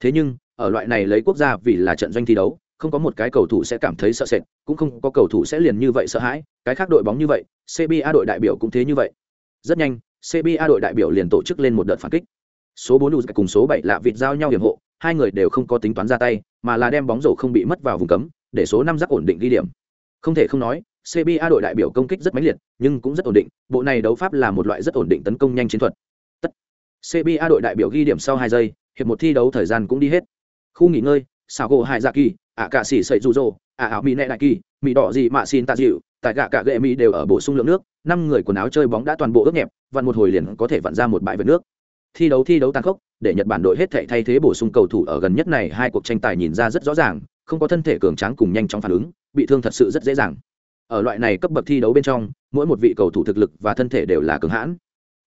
Thế nhưng, ở loại này lấy quốc gia vì là trận doanh thi đấu, không có một cái cầu thủ sẽ cảm thấy sợ sệt, cũng không có cầu thủ sẽ liền như vậy sợ hãi, cái khác đội bóng như vậy cba đội đại biểu cũng thế như vậy. Rất nhanh cba đội đại biểu liền tổ chức lên một đợt phản kích. Số bốn cùng số bảy là vịt giao nhau hiểm hộ, hai người đều không có tính toán ra tay, mà là đem bóng rổ không bị mất vào vùng cấm, để số năm giác ổn định ghi điểm. Không thể không nói cba đội đại biểu công kích rất mãnh liệt, nhưng cũng rất ổn định, bộ này đấu pháp là một loại rất ổn định tấn công nhanh chiến thuật. Tất. cba đội đại biểu ghi điểm sau hai giây, hiệp một thi đấu thời gian cũng đi hết. Khu nghỉ ngơi xào gỗ hai dạ kỳ ạ cạ xỉ sậy rụ rỗ ạ áo mỹ nệ đại kỳ mỹ đỏ gì mà xin tạ dịu tại gạ cả gệ mỹ đều ở bổ sung lượng nước năm người quần áo chơi bóng đã toàn bộ ướt nhẹp, vặn một hồi liền có thể vặn ra một bãi vệt nước. Thi đấu thi đấu tàn khốc, để nhật bản đội hết thể thay thế bổ sung cầu thủ ở gần nhất này, hai cuộc tranh tài nhìn ra rất rõ ràng, không có thân thể cường tráng cùng nhanh chóng phản ứng, bị thương thật sự rất dễ dàng. Ở loại này cấp bậc thi đấu bên trong, mỗi một vị cầu thủ thực lực và thân thể đều là cường hãn.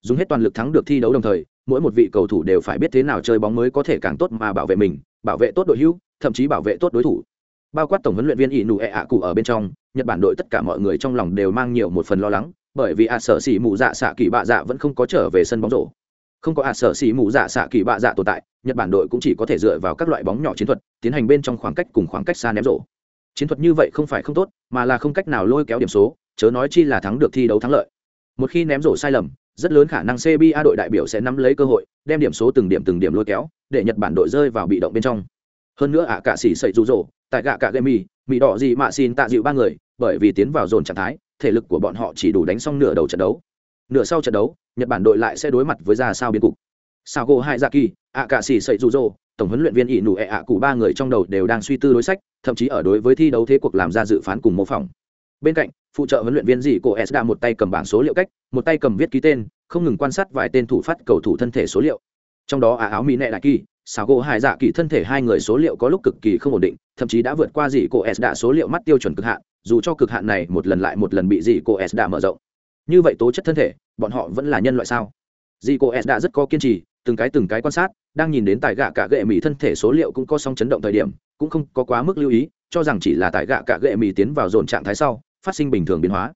Dùng hết toàn lực thắng được thi đấu đồng thời, mỗi một vị cầu thủ đều phải biết thế nào chơi bóng mới có thể càng tốt mà bảo vệ mình, bảo vệ tốt đội hữu, thậm chí bảo vệ tốt đối thủ. Bao quát tổng huấn luyện viên ỷ nụ ẹ ạ cụ ở bên trong, nhật bản đội tất cả mọi người trong lòng đều mang nhiều một phần lo lắng bởi vì ạ sở xỉ mù dạ xạ kỳ bạ dạ vẫn không có trở về sân bóng rổ. Không có ạ sở xỉ mù dạ xạ kỳ bạ dạ tồn tại, nhật bản đội cũng chỉ có thể dựa vào các loại bóng nhỏ chiến thuật, tiến hành bên trong khoảng cách cùng khoảng cách xa ném rổ. Chiến thuật như vậy không phải không tốt, mà là không cách nào lôi kéo điểm số, chớ nói chi là thắng được thi đấu thắng lợi. Một khi ném rổ sai lầm, rất lớn khả năng cba đội đại biểu sẽ nắm lấy cơ hội, đem điểm số từng điểm từng điểm lôi kéo, để nhật bản đội rơi vào bị động bên trong. Hơn nữa ạ cả xỉ sậy rụ rỗ tại gạ cả gây mì mỹ đỏ gì mạ xin tạ dịu ba người, bởi vì tiến vào dồn trạng thái, thể lực của bọn họ chỉ đủ đánh xong nửa đầu trận đấu. Nửa sau trận đấu, nhật bản đội lại sẽ đối mặt với ra sao biên cục. Sao gỗ hai dạ kỳ ạ cả xỉ sậy rụ rỗ tổng huấn luyện viên ỷ nụ ẹ ạ cụ ba người trong đầu đều đang suy tư đối sách, thậm chí ở đối với thi đấu thế cuộc làm ra dự phán cùng mô phỏng. Bên cạnh, phụ trợ huấn luyện viên dị cổ s đã một tay cầm bảng số liệu cách, một tay cầm viết ký tên, không ngừng quan sát vài tên thủ phát cầu thủ thân thể số liệu. Trong đó ả áo mỹ nệ đại kỳ xảo gỗ hải dạ kỳ thân thể hai người số liệu có lúc cực kỳ không ổn định thậm chí đã vượt qua dị cô s đã số liệu mắt tiêu chuẩn cực hạn dù cho cực hạn này một lần lại một lần bị dị cô s đã mở rộng. Như vậy tố chất thân thể bọn họ vẫn là nhân loại sao? Dị cô s đã rất có kiên trì từng cái từng cái quan sát đang nhìn đến tài gạ cả gệ mỹ thân thể số liệu cũng có song chấn động thời điểm cũng không có quá mức lưu ý cho rằng chỉ là tài gạ cả gệ mỹ tiến vào dồn trạng thái sau phát sinh bình thường biến hóa.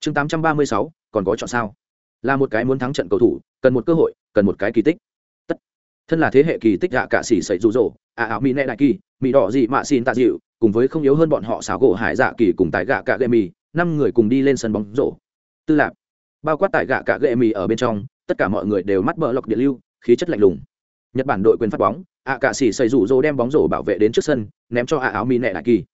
Chương 836, còn có chọn sao? Là một cái muốn thắng trận cầu thủ cần một cơ hội cần một cái kỳ tích thân là thế hệ kỳ tích gạ cả xỉ sậy rụ rỗ, ạ ảo mỹ nệ đại kỳ mỹ đỏ dị mạ xin tạ dịu, cùng với không yếu hơn bọn họ xảo gỗ hải dạ kỳ cùng tại gạ cả gậy mì, năm người cùng đi lên sân bóng rổ. Tư lạc bao quát tại gạ cả gậy mì ở bên trong, tất cả mọi người đều mắt bờ lọc địa lưu, khí chất lạnh lùng. Nhật bản đội quyền phát bóng, ạ cạ xỉ sậy rụ rỗ đem bóng rổ bảo vệ đến trước sân, ném cho ạ áo mỹ nệ đại kỳ.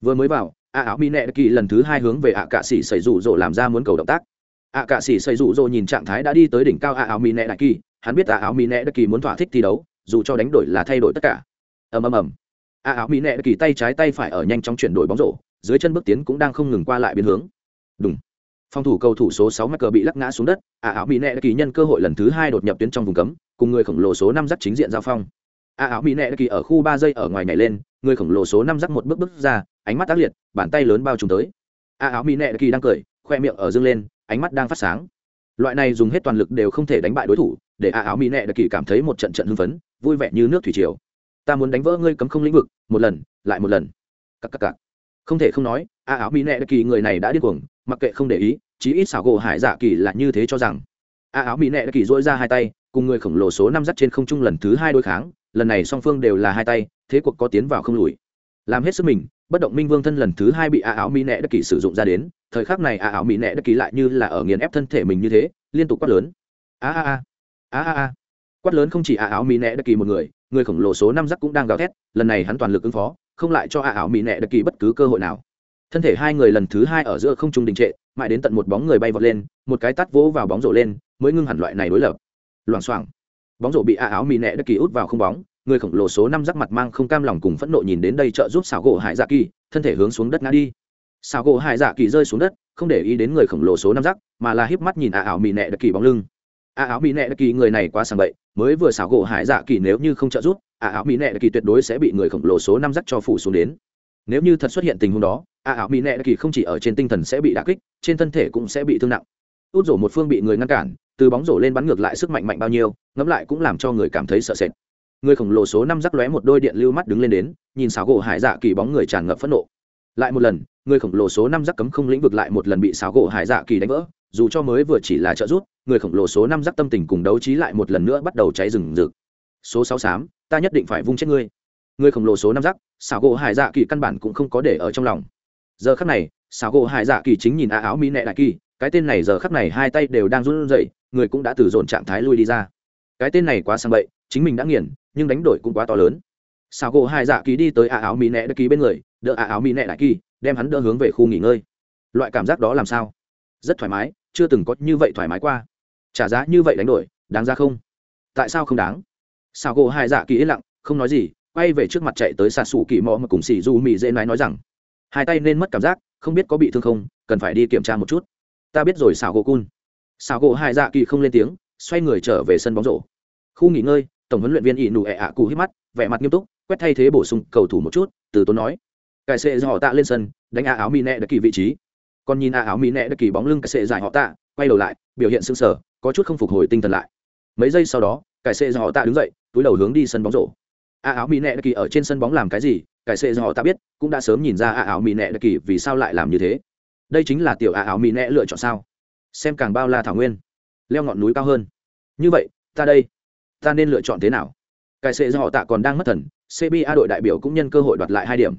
Vừa mới vào, ạ áo mỹ nệ đại kỳ lần thứ hai hướng về ạ cạ xỉ sậy rụ rỗ làm ra muốn cầu động tác. ạ cạ xỉ sậy rụ rỗ nhìn trạng thái đã đi tới đỉnh cao ạ áo mỹ nệ đại kỳ hắn biết tà áo mỹ nẹ đất kỳ muốn thỏa thích thi đấu, dù cho đánh đổi là thay đổi tất cả. Ầm ầm ầm. A áo mỹ nẹ đất kỳ tay trái tay phải ở nhanh chóng chuyển đổi bóng rổ, dưới chân bước tiến cũng đang không ngừng qua lại biến hướng. Đúng phòng thủ cầu thủ số sáu mắc cờ bị lắc ngã xuống đất, a áo mỹ nẹ đất kỳ nhân cơ hội lần thứ hai đột nhập tuyến trong vùng cấm, cùng người khổng lồ số năm dắt chính diện giao phong. A áo mỹ nệ kỳ ở khu ba giây ở ngoài nhảy lên, người khổng lồ số năm dắt một bước bước ra, ánh mắt tác liệt, bàn tay lớn bao trùm tới. A áo mỹ nệ kỳ đang cười, khoe miệng ở dương lên, ánh mắt đang phát sáng. Loại này dùng hết toàn lực đều không thể đánh bại đối thủ để a áo mỹ nệ kỳ cảm thấy một trận trận hưng phấn, vui vẻ như nước thủy triều. Ta muốn đánh vỡ ngươi cấm không lĩnh vực, một lần, lại một lần. Cặp cặp cặp không thể không nói, a áo mỹ nệ kỳ người này đã điên cuồng, mặc kệ không để ý, chí ít xảo gỗ hải dạ kỳ là như thế cho rằng. A áo mỹ nệ kỳ dỗi ra hai tay, cùng người khổng lồ số năm dắt trên không trung lần thứ hai đối kháng, lần này song phương đều là hai tay, thế cuộc có tiến vào không lùi. Làm hết sức mình, bất động minh vương thân lần thứ hai bị a áo mỹ nệ đặc kỳ sử dụng ra đến, thời khắc này a áo mỹ nệ đặc kỳ lại như là ở nghiền ép thân thể mình như thế, liên tục quát lớn. A a a a a a. Quát lớn không chỉ a áo mỹ nẹ đặc kỳ một người người khổng lồ số năm giắc cũng đang gào thét, lần này hắn toàn lực ứng phó, không lại cho a áo mỹ nẹ đặc kỳ bất cứ cơ hội nào. Thân thể hai người lần thứ hai ở giữa không trung đình trệ, mãi đến tận một bóng người bay vọt lên, một cái tắt vỗ vào bóng rổ lên, mới ngưng hẳn loại này đối lập. Loảng xoảng. Bóng rổ bị a áo mỹ nẹ đặc kỳ út vào không bóng, người khổng lồ số năm rắc mặt mang không cam lòng cùng phẫn nộ nhìn đến đây trợ giúp xảo gỗ hải dạ kỳ, thân thể hướng xuống đất ngã đi. Xảo gỗ hải dạ kỳ rơi xuống đất, không để ý đến người khổng lồ số năm rắc, mà là híp mắt nhìn ả ảo mì nẹ đặc kỳ bóng lưng a áo mỹ nệ kỳ người này quá sàng bậy, mới vừa xảo gỗ hải dạ kỳ nếu như không trợ giúp a áo mỹ nệ kỳ tuyệt đối sẽ bị người khổng lồ số năm rắc cho phủ xuống đến. Nếu như thật xuất hiện tình huống đó a áo mỹ nệ kỳ không chỉ ở trên tinh thần sẽ bị đả kích, trên thân thể cũng sẽ bị thương nặng. Út rổ một phương bị người ngăn cản, từ bóng rổ lên bắn ngược lại sức mạnh mạnh bao nhiêu, ngẫm lại cũng làm cho người cảm thấy sợ sệt. Người khổng lồ số năm rắc lóe một đôi điện lưu mắt đứng lên đến, nhìn xảo gỗ hải dạ kỳ bóng người tràn ngập phẫn nộ. Lại một lần, người khổng lồ số năm rắc cấm không lĩnh vực lại một lần bị xảo gỗ hải dạ kỳ đánh vỡ dù cho mới vừa chỉ là trợ giúp, người khổng lồ số năm giác tâm tình cùng đấu trí lại một lần nữa bắt đầu cháy rừng rực. Số sáu xám ta nhất định phải vung chết ngươi. Người khổng lồ số năm giác xảo gỗ hải dạ kỳ căn bản cũng không có để ở trong lòng. Giờ khắc này xảo gỗ hải dạ kỳ chính nhìn a áo mỹ nệ đại kỳ cái tên này giờ khắc này hai tay đều đang run rẩy người cũng đã từ dồn trạng thái lui đi ra. Cái tên này quá sang bậy chính mình đã nghiền nhưng đánh đổi cũng quá to lớn. Sao gỗ Hải dạ Kỳ đi tới Á áo mỹ nệ đại kỳ bên người đỡ Á áo mỹ nệ đại kỳ đem hắn đỡ hướng về khu nghỉ ngơi. Loại cảm giác đó làm sao? Rất thoải mái, chưa từng có như vậy thoải mái qua. Trả giá như vậy đánh đổi, đáng ra không? Tại sao không đáng? Sao gỗ hai dạ kỳ yên lặng, không nói gì, quay về trước mặt chạy tới xà xù kỳ mò mà cùng xì du mì dễ nói nói rằng, hai tay nên mất cảm giác, không biết có bị thương không, cần phải đi kiểm tra một chút. Ta biết rồi xào gỗ cun. Xào gỗ hai dạ kỳ không lên tiếng, xoay người trở về sân bóng rổ. Khu nghỉ ngơi, tổng huấn luyện viên ỷ nụ ẹ ạ cụ hít mắt, vẻ mặt nghiêm túc, quét thay thế bổ sung cầu thủ một chút, từ tốn nói. Cải sệ do họ tạ lên sân, đánh ạ áo mi nẹ đã kỳ vị trí còn nhìn a áo mỹ nẹ đã kỳ bóng lưng cải sệ dài họ tạ, quay đầu lại, biểu hiện sưng sở có chút không phục hồi tinh thần lại. Mấy giây sau đó cải sệ do họ tạ đứng dậy, túi đầu hướng đi sân bóng rổ. A áo mỹ nẹ đã kỳ ở trên sân bóng làm cái gì cải sệ do họ tạ biết, cũng đã sớm nhìn ra a áo mỹ nẹ đã kỳ vì sao lại làm như thế. Đây chính là tiểu a áo mỹ nẹ lựa chọn sao? Xem càng bao la thảo nguyên, leo ngọn núi cao hơn. Như vậy, ta đây, ta nên lựa chọn thế nào? Cải sệ do họ tạ còn đang mất thần cba đội đại biểu cũng nhân cơ hội đoạt lại hai điểm.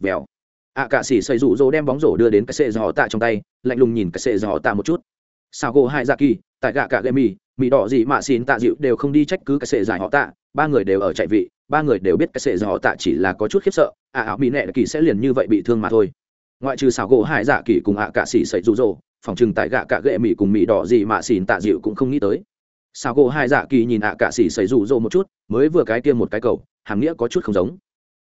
Vèo ạ cạ sĩ xây rủ rỗ đem bóng rổ đưa đến cái sệ giò tạ trong tay, lạnh lùng nhìn cái sệ giò tạ một chút. Sao gỗ hai dạ kỳ, tại gạ cả gây mì mì đỏ gì mà xin tạ dịu đều không đi trách cứ cái sệ giải họ tạ, ba người đều ở chạy vị, ba người đều biết cái sệ giải họ tạ chỉ là có chút khiếp sợ, ạ áo mỹ nẹ kỳ sẽ liền như vậy bị thương mà thôi. Ngoại trừ xảo gỗ hải dạ kỳ cùng ạ cạ sĩ xây rủ rỗ, phòng chừng tại gạ cạ gệ mỹ cùng mỹ đỏ gì mà xin tạ dịu cũng không nghĩ tới. Sao gỗ hai dạ kỳ nhìn ạ cạ xỉ xảy rủ rỗ một chút, mới vừa cái kia một cái cầu, hàm nghĩa có chút không giống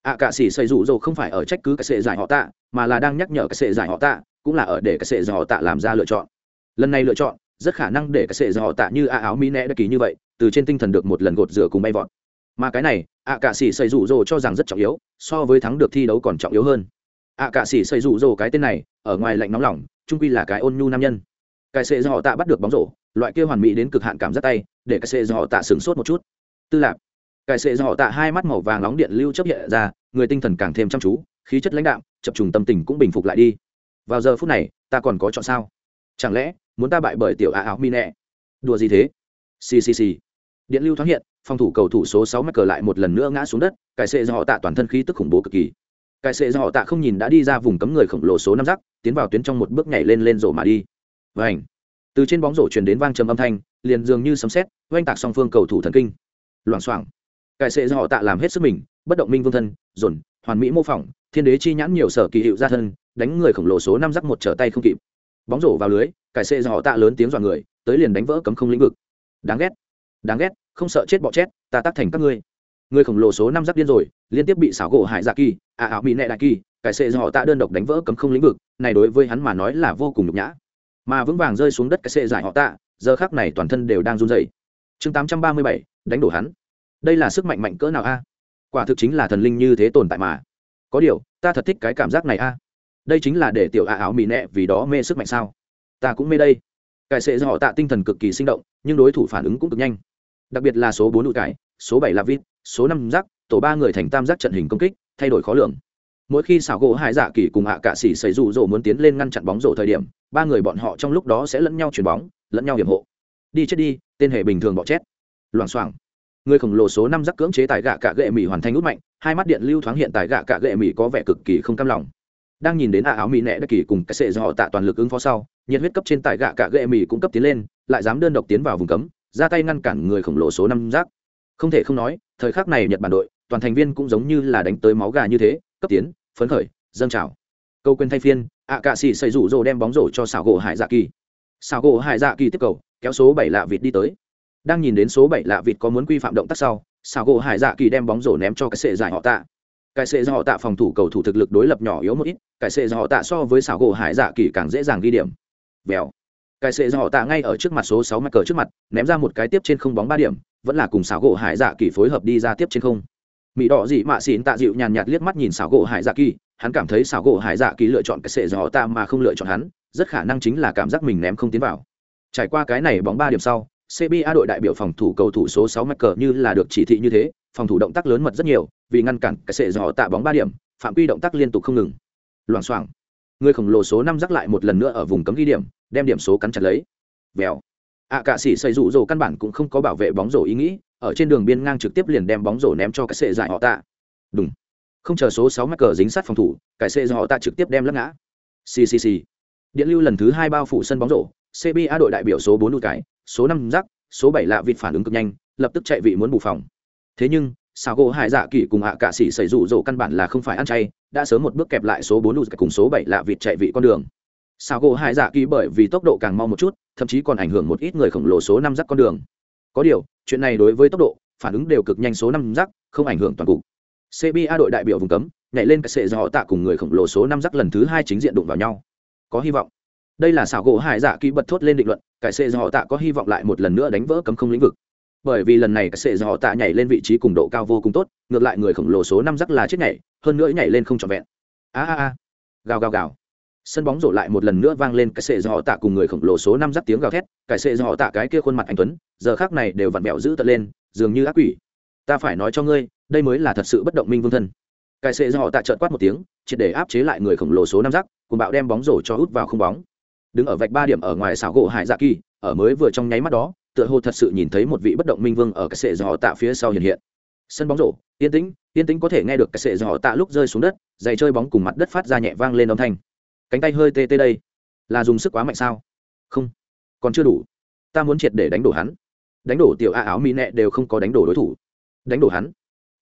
ạ cạ sĩ xây rủ rồ không phải ở trách cứ cái sệ giải họ tạ, mà là đang nhắc nhở cái sệ giải họ tạ, cũng là ở để cái sệ giải họ tạ làm ra lựa chọn. Lần này lựa chọn, rất khả năng để cái sệ giải họ tạ như ạ áo mỹ nẹ đã kỳ như vậy, từ trên tinh thần được một lần gột rửa cùng bay vọt. Mà cái này, ạ cạ sĩ xây rủ rồ cho rằng rất trọng yếu, so với thắng được thi đấu còn trọng yếu hơn. Ạ cạ sĩ xây rủ rồ cái tên này, ở ngoài lạnh nóng lỏng trung quy là cái ôn nhu nam nhân. Cái sệ giải họ tạ bắt được bóng rổ, loại kia hoàn mỹ đến cực hạn cảm giác tay, để cái sệ giải họ tạ sửng sốt một chút. Tư lạc Cải sệ do họ tạ hai mắt màu vàng nóng điện lưu chấp hiện ra, người tinh thần càng thêm chăm chú, khí chất lãnh đạm, chập trùng tâm tình cũng bình phục lại đi. Vào giờ phút này, ta còn có chọn sao? Chẳng lẽ, muốn ta bại bởi tiểu a áo mi nẹ? Đùa gì thế? Ccc điện lưu thoáng hiện, phòng thủ cầu thủ số sáu mắc cờ lại một lần nữa ngã xuống đất cải sệ do họ tạ toàn thân khí tức khủng bố cực kỳ. Cải sệ do họ tạ không nhìn đã đi ra vùng cấm người khổng lồ số năm rắc, tiến vào tuyến trong một bước nhảy lên lên rổ mà đi. Vảnh từ trên bóng rổ truyền đến vang trầm âm thanh, liền dường như sấm sét, oanh tạc song phương cầu thủ thần kinh. Loảng xoảng cải sệ do họ tạ làm hết sức mình, bất động minh vương thân, dồn, hoàn mỹ mô phỏng, thiên đế chi nhãn nhiều sở kỳ hiệu ra thân, đánh người khổng lồ số năm giắc một trở tay không kịp. Bóng rổ vào lưới cải sệ do họ tạ lớn tiếng dọa người, tới liền đánh vỡ cấm không lĩnh vực. Đáng ghét đáng ghét, không sợ chết bọ chết, ta tác thành các ngươi. Người khổng lồ số năm giắc điên rồi, liên tiếp bị xảo gỗ hải dạ kỳ à ảo bị nẹ đại kỳ cải sệ do họ tạ đơn độc đánh vỡ cấm không lĩnh vực, này đối với hắn mà nói là vô cùng nhục nhã. Mà vững vàng rơi xuống đất cái sệ giải họ tạ, giờ khác này toàn thân đều đang run rẩy. chương tám trăm ba mươi bảy, đánh đổ hắn đây là sức mạnh mạnh cỡ nào a? Quả thực chính là thần linh như thế tồn tại mà. Có điều, ta thật thích cái cảm giác này a. Đây chính là để tiểu a áo mì nẹ vì đó mê sức mạnh sao? Ta cũng mê đây. Cải sệ do họ tạ tinh thần cực kỳ sinh động, nhưng đối thủ phản ứng cũng cực nhanh. Đặc biệt là số bốn nụ cải, số bảy là vít số năm giác tổ ba người thành tam giác trận hình công kích, thay đổi khó lường. Mỗi khi xảo gỗ hai dạ kỳ cùng hạ cạ xỉ xảy rụ rỗ muốn tiến lên ngăn chặn bóng rổ thời điểm, ba người bọn họ trong lúc đó sẽ lẫn nhau chuyền bóng, lẫn nhau hiểm hộ. Đi chết đi, tên hệ bình thường bọ chết. Loảng xoảng người khổng lồ số năm giác cưỡng chế tại gạ cạ gệ mỹ hoàn thành út mạnh, hai mắt điện lưu thoáng hiện tại gạ cạ gệ mỹ có vẻ cực kỳ không cam lòng. Đang nhìn đến ả áo mỹ nẹ đất kỳ cùng cái sệ do họ tạ toàn lực ứng phó sau, nhiệt huyết cấp trên tại gạ cạ gệ mỹ cũng cấp tiến lên, lại dám đơn độc tiến vào vùng cấm, ra tay ngăn cản người khổng lồ số năm giác. không thể không nói, thời khắc này nhật bản đội, toàn thành viên cũng giống như là đánh tới máu gà như thế, cấp tiến, phấn khởi, dâng trào. Câu quên thay phiên ạ cạ sĩ xây rủ rồ đem bóng rổ cho xảo gỗ hải dạ kỳ. Xảo gỗ hải dạ kỳ tiếp cầu, kéo số bảy lạ vịt đi tới đang nhìn đến số bảy lạ vịt có muốn quy phạm động tác sau xảo gỗ hải dạ kỳ đem bóng rổ ném cho cái sệ giải họ tạ. Cái sệ giải họ tạ phòng thủ cầu thủ thực lực đối lập nhỏ yếu một ít, cái sệ giải họ tạ so với xảo gỗ hải dạ kỳ càng dễ dàng ghi điểm. Vèo. Cái sệ giải họ tạ ngay ở trước mặt số sáu mặt cờ trước mặt, ném ra một cái tiếp trên không bóng ba điểm, vẫn là cùng xảo gỗ hải dạ kỳ phối hợp đi ra tiếp trên không. Mỹ đỏ dị mạ xin tạ dịu nhàn nhạt liếc mắt nhìn xảo gỗ hải dạ kỳ, hắn cảm thấy xảo gỗ hải dạ kỳ lựa chọn cái sệ dò họ tạ mà không lựa chọn hắn, rất khả năng chính là cảm giác mình ném không tiến vào. Trải qua cái này bóng ba điểm sau cba đội đại biểu phòng thủ cầu thủ số sáu mắc cờ như là được chỉ thị như thế, phòng thủ động tác lớn mật rất nhiều, vì ngăn cản cái sệ dò tạ bóng ba điểm, phạm quy động tác liên tục không ngừng. Loạng xoảng. Người khổng lồ số năm rắc lại một lần nữa ở vùng cấm ghi điểm, đem điểm số cắn chặt lấy. Vèo. Ạ cả cạ sĩ xây rụ rồ căn bản cũng không có bảo vệ bóng rổ ý nghĩ, ở trên đường biên ngang trực tiếp liền đem bóng rổ ném cho cái sệ giải họ tạ. Đúng không chờ số sáu mắc cờ dính sát phòng thủ, cái sệ họ tạ trực tiếp đem lắc ngã. Ccc điện lưu lần thứ hai bao phủ sân bóng rổ cba đội đại biểu số bốn đụt cái số năm rắc số bảy lạ vịt phản ứng cực nhanh, lập tức chạy vị muốn bù phòng. Thế nhưng sao gỗ hải dạ kỳ cùng hạ à cạ sĩ xảy rủ rỗ căn bản là không phải ăn chay, đã sớm một bước kẹp lại số bốn đụt cùng số bảy lạ vịt chạy vị con đường. Sao gỗ hải dạ kỳ bởi vì tốc độ càng mau một chút, thậm chí còn ảnh hưởng một ít người khổng lồ số năm rắc con đường. Có điều, chuyện này đối với tốc độ, phản ứng đều cực nhanh số năm rắc không ảnh hưởng toàn cục. Cba đội đại biểu vùng cấm, nhảy lên cái sệ do họ tạ cùng người khổng lồ số năm rắc lần thứ hai chính diện đụng vào nhau. Có hy vọng đây là xảo gỗ hải dạ kỹ bật thốt lên định luận, cải sệ do họ tạ có hy vọng lại một lần nữa đánh vỡ cấm không lĩnh vực. Bởi vì lần này cải sệ do họ tạ nhảy lên vị trí cùng độ cao vô cùng tốt, ngược lại người khổng lồ số năm rắc là chết nhảy, hơn nữa nhảy lên không trọn vẹn. A a a. Gào gào gào. Sân bóng rổ lại một lần nữa vang lên cái sệ do họ tạ cùng người khổng lồ số năm rắc tiếng gào thét cái sệ do họ tạ cái kia khuôn mặt anh tuấn, giờ khác này đều vặn vẹo giữ tận lên, dường như ác quỷ. Ta phải nói cho ngươi, đây mới là thật sự bất động minh vương thân. Cái sệ do họ tạ trợn quát một tiếng, triệt để áp chế lại người khổng lồ số năm rắc, cùng bạo đem bóng rổ cho hút vào không bóng đứng ở vạch ba điểm ở ngoài xảo gỗ hải dạ kỳ, ở mới vừa trong nháy mắt đó, tựa hồ thật sự nhìn thấy một vị bất động minh vương ở cái sệ do tạ phía sau hiện hiện. Sân bóng rổ, yên tĩnh yên tĩnh có thể nghe được cái sệ do tạ lúc rơi xuống đất, giày chơi bóng cùng mặt đất phát ra nhẹ vang lên âm thanh. Cánh tay hơi tê tê đây, là dùng sức quá mạnh sao? Không, còn chưa đủ. Ta muốn triệt để đánh đổ hắn. Đánh đổ tiểu a áo mỹ nẹ đều không có đánh đổ đối thủ. Đánh đổ hắn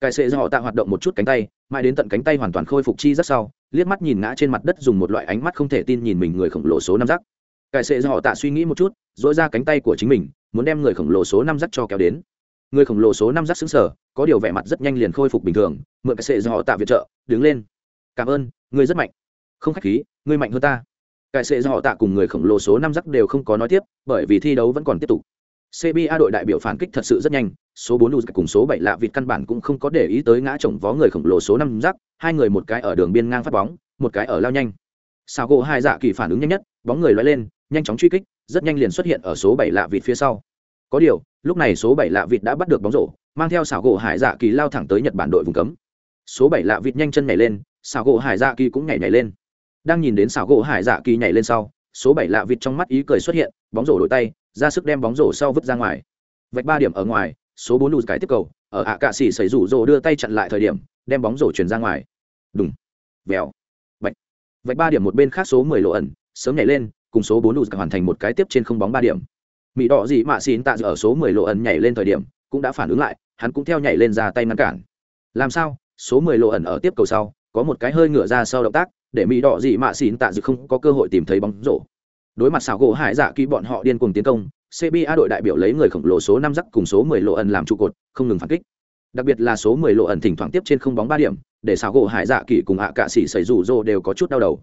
cài sệ do họ tạo hoạt động một chút cánh tay, mãi đến tận cánh tay hoàn toàn khôi phục chi rất sau, liếc mắt nhìn ngã trên mặt đất dùng một loại ánh mắt không thể tin nhìn mình người khổng lồ số năm rắc. Cải sệ do họ tạ suy nghĩ một chút dỗi ra cánh tay của chính mình, muốn đem người khổng lồ số năm rắc cho kéo đến. Người khổng lồ số năm rắc xứng sở có điều vẻ mặt rất nhanh liền khôi phục bình thường, mượn cải sệ do họ tạ viện trợ, đứng lên. Cảm ơn người rất mạnh. Không khách khí, ngươi mạnh hơn ta. Cải sệ do họ tạ cùng người khổng lồ số năm rắc đều không có nói tiếp, bởi vì thi đấu vẫn còn tiếp tục. Cba đội đại biểu phản kích thật sự rất nhanh số bốn lù cùng số bảy lạ vịt căn bản cũng không có để ý tới ngã chồng vó người khổng lồ số năm rắc, hai người một cái ở đường biên ngang phát bóng, một cái ở lao nhanh. Sao gỗ hai dạ kỳ phản ứng nhanh nhất, bóng người loay lên, nhanh chóng truy kích, rất nhanh liền xuất hiện ở số bảy lạ vịt phía sau. Có điều, lúc này số bảy lạ vịt đã bắt được bóng rổ, mang theo xảo gỗ hải dạ kỳ lao thẳng tới nhật bản đội vùng cấm. Số bảy lạ vịt nhanh chân nhảy lên xảo gỗ hải dạ kỳ cũng nhảy nhảy lên. Đang nhìn đến xảo gỗ hải dạ kỳ nhảy lên sau, số bảy lạ vịt trong mắt ý cười xuất hiện, bóng rổ đổi tay, ra sức đem bóng rổ sau vứt ra ngoài. Vạch ba điểm ở ngoài số bốn lù cái tiếp cầu, ở ạ cạ xỉ xảy rủ rồ đưa tay chặn lại thời điểm, đem bóng rổ chuyển ra ngoài. Đúng vèo. Vạch. Vạch ba điểm một bên khác số mười lộ ẩn, sớm nhảy lên, cùng số bốn lù hoàn thành một cái tiếp trên không bóng ba điểm. Mỹ đỏ dị mạ xin tạ ở số mười lộ ẩn nhảy lên thời điểm, cũng đã phản ứng lại, hắn cũng theo nhảy lên ra tay ngăn cản. Làm sao? Số mười lộ ẩn ở tiếp cầu sau, có một cái hơi ngửa ra sau động tác, để mỹ đỏ dị mạ xin tạ dự không có cơ hội tìm thấy bóng rổ đối mặt xảo gỗ hải dạ kỳ bọn họ điên cuồng tiến công cba đội đại biểu lấy người khổng lồ số năm giắc cùng số mười lộ ẩn làm trụ cột, không ngừng phản kích. Đặc biệt là số mười lộ ẩn thỉnh thoảng tiếp trên không bóng ba điểm, để xảo gỗ hải dạ kỳ cùng hạ cạ xỉ xảy rủ rô đều có chút đau đầu.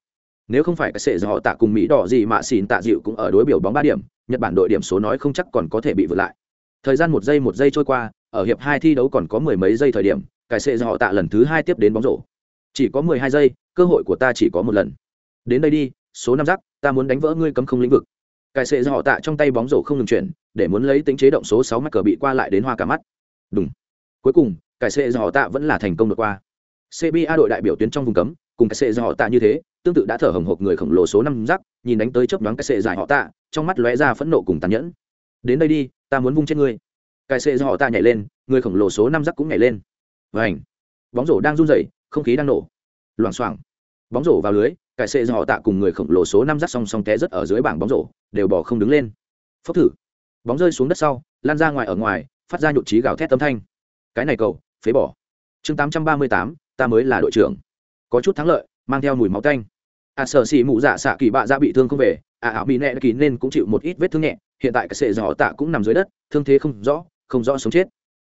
Nếu không phải cái sệ do họ tạ cùng mỹ đỏ gì mà xỉn tạ dịu cũng ở đối biểu bóng ba điểm, nhật bản đội điểm số nói không chắc còn có thể bị vượt lại. Thời gian một giây một giây trôi qua, ở hiệp hai thi đấu còn có mười mấy giây thời điểm, cái sệ do họ tạ lần thứ hai tiếp đến bóng rổ. Chỉ có mười hai giây, cơ hội của ta chỉ có một lần. Đến đây đi, số năm giắc ta muốn đánh vỡ ngươi cấm không lĩnh vực. Cái sệ do họ tạ trong tay bóng rổ không ngừng chuyển, để muốn lấy tính chế động số sáu mắc cờ bị qua lại đến hoa cả mắt. Đúng cuối cùng, cái sệ do họ tạ vẫn là thành công vượt qua. Cba đội đại biểu tuyến trong vùng cấm, cùng cái sệ do họ tạ như thế, tương tự đã thở hồng hộc người khổng lồ số năm giáp nhìn đánh tới chớp nhoáng cái sệ dài họ tạ, trong mắt lóe ra phẫn nộ cùng tàn nhẫn. Đến đây đi, ta muốn vung chết ngươi. Cái sệ do họ tạ nhảy lên, người khổng lồ số năm giáp cũng nhảy lên. Vảnh bóng rổ đang run rẩy, không khí đang nổ. Loảng xoảng. Bóng rổ vào lưới cái sệ họ tạ cùng người khổng lồ số năm rắc song song té rất ở dưới bảng bóng rổ, đều bỏ không đứng lên. Phốc thử. Bóng rơi xuống đất sau, lan ra ngoài ở ngoài, phát ra nhụt trí gào thét âm thanh. Cái này cầu, phế bỏ. Chương tám trăm ba mươi tám, ta mới là đội trưởng. Có chút thắng lợi, mang theo mùi máu tanh. À sở xì mụ dạ xạ kỳ bạ ra bị thương không về à ảo bị nẹ kỳ nên cũng chịu một ít vết thương nhẹ, hiện tại cái sệ giỏ tạ cũng nằm dưới đất, thương thế không rõ không rõ sống chết.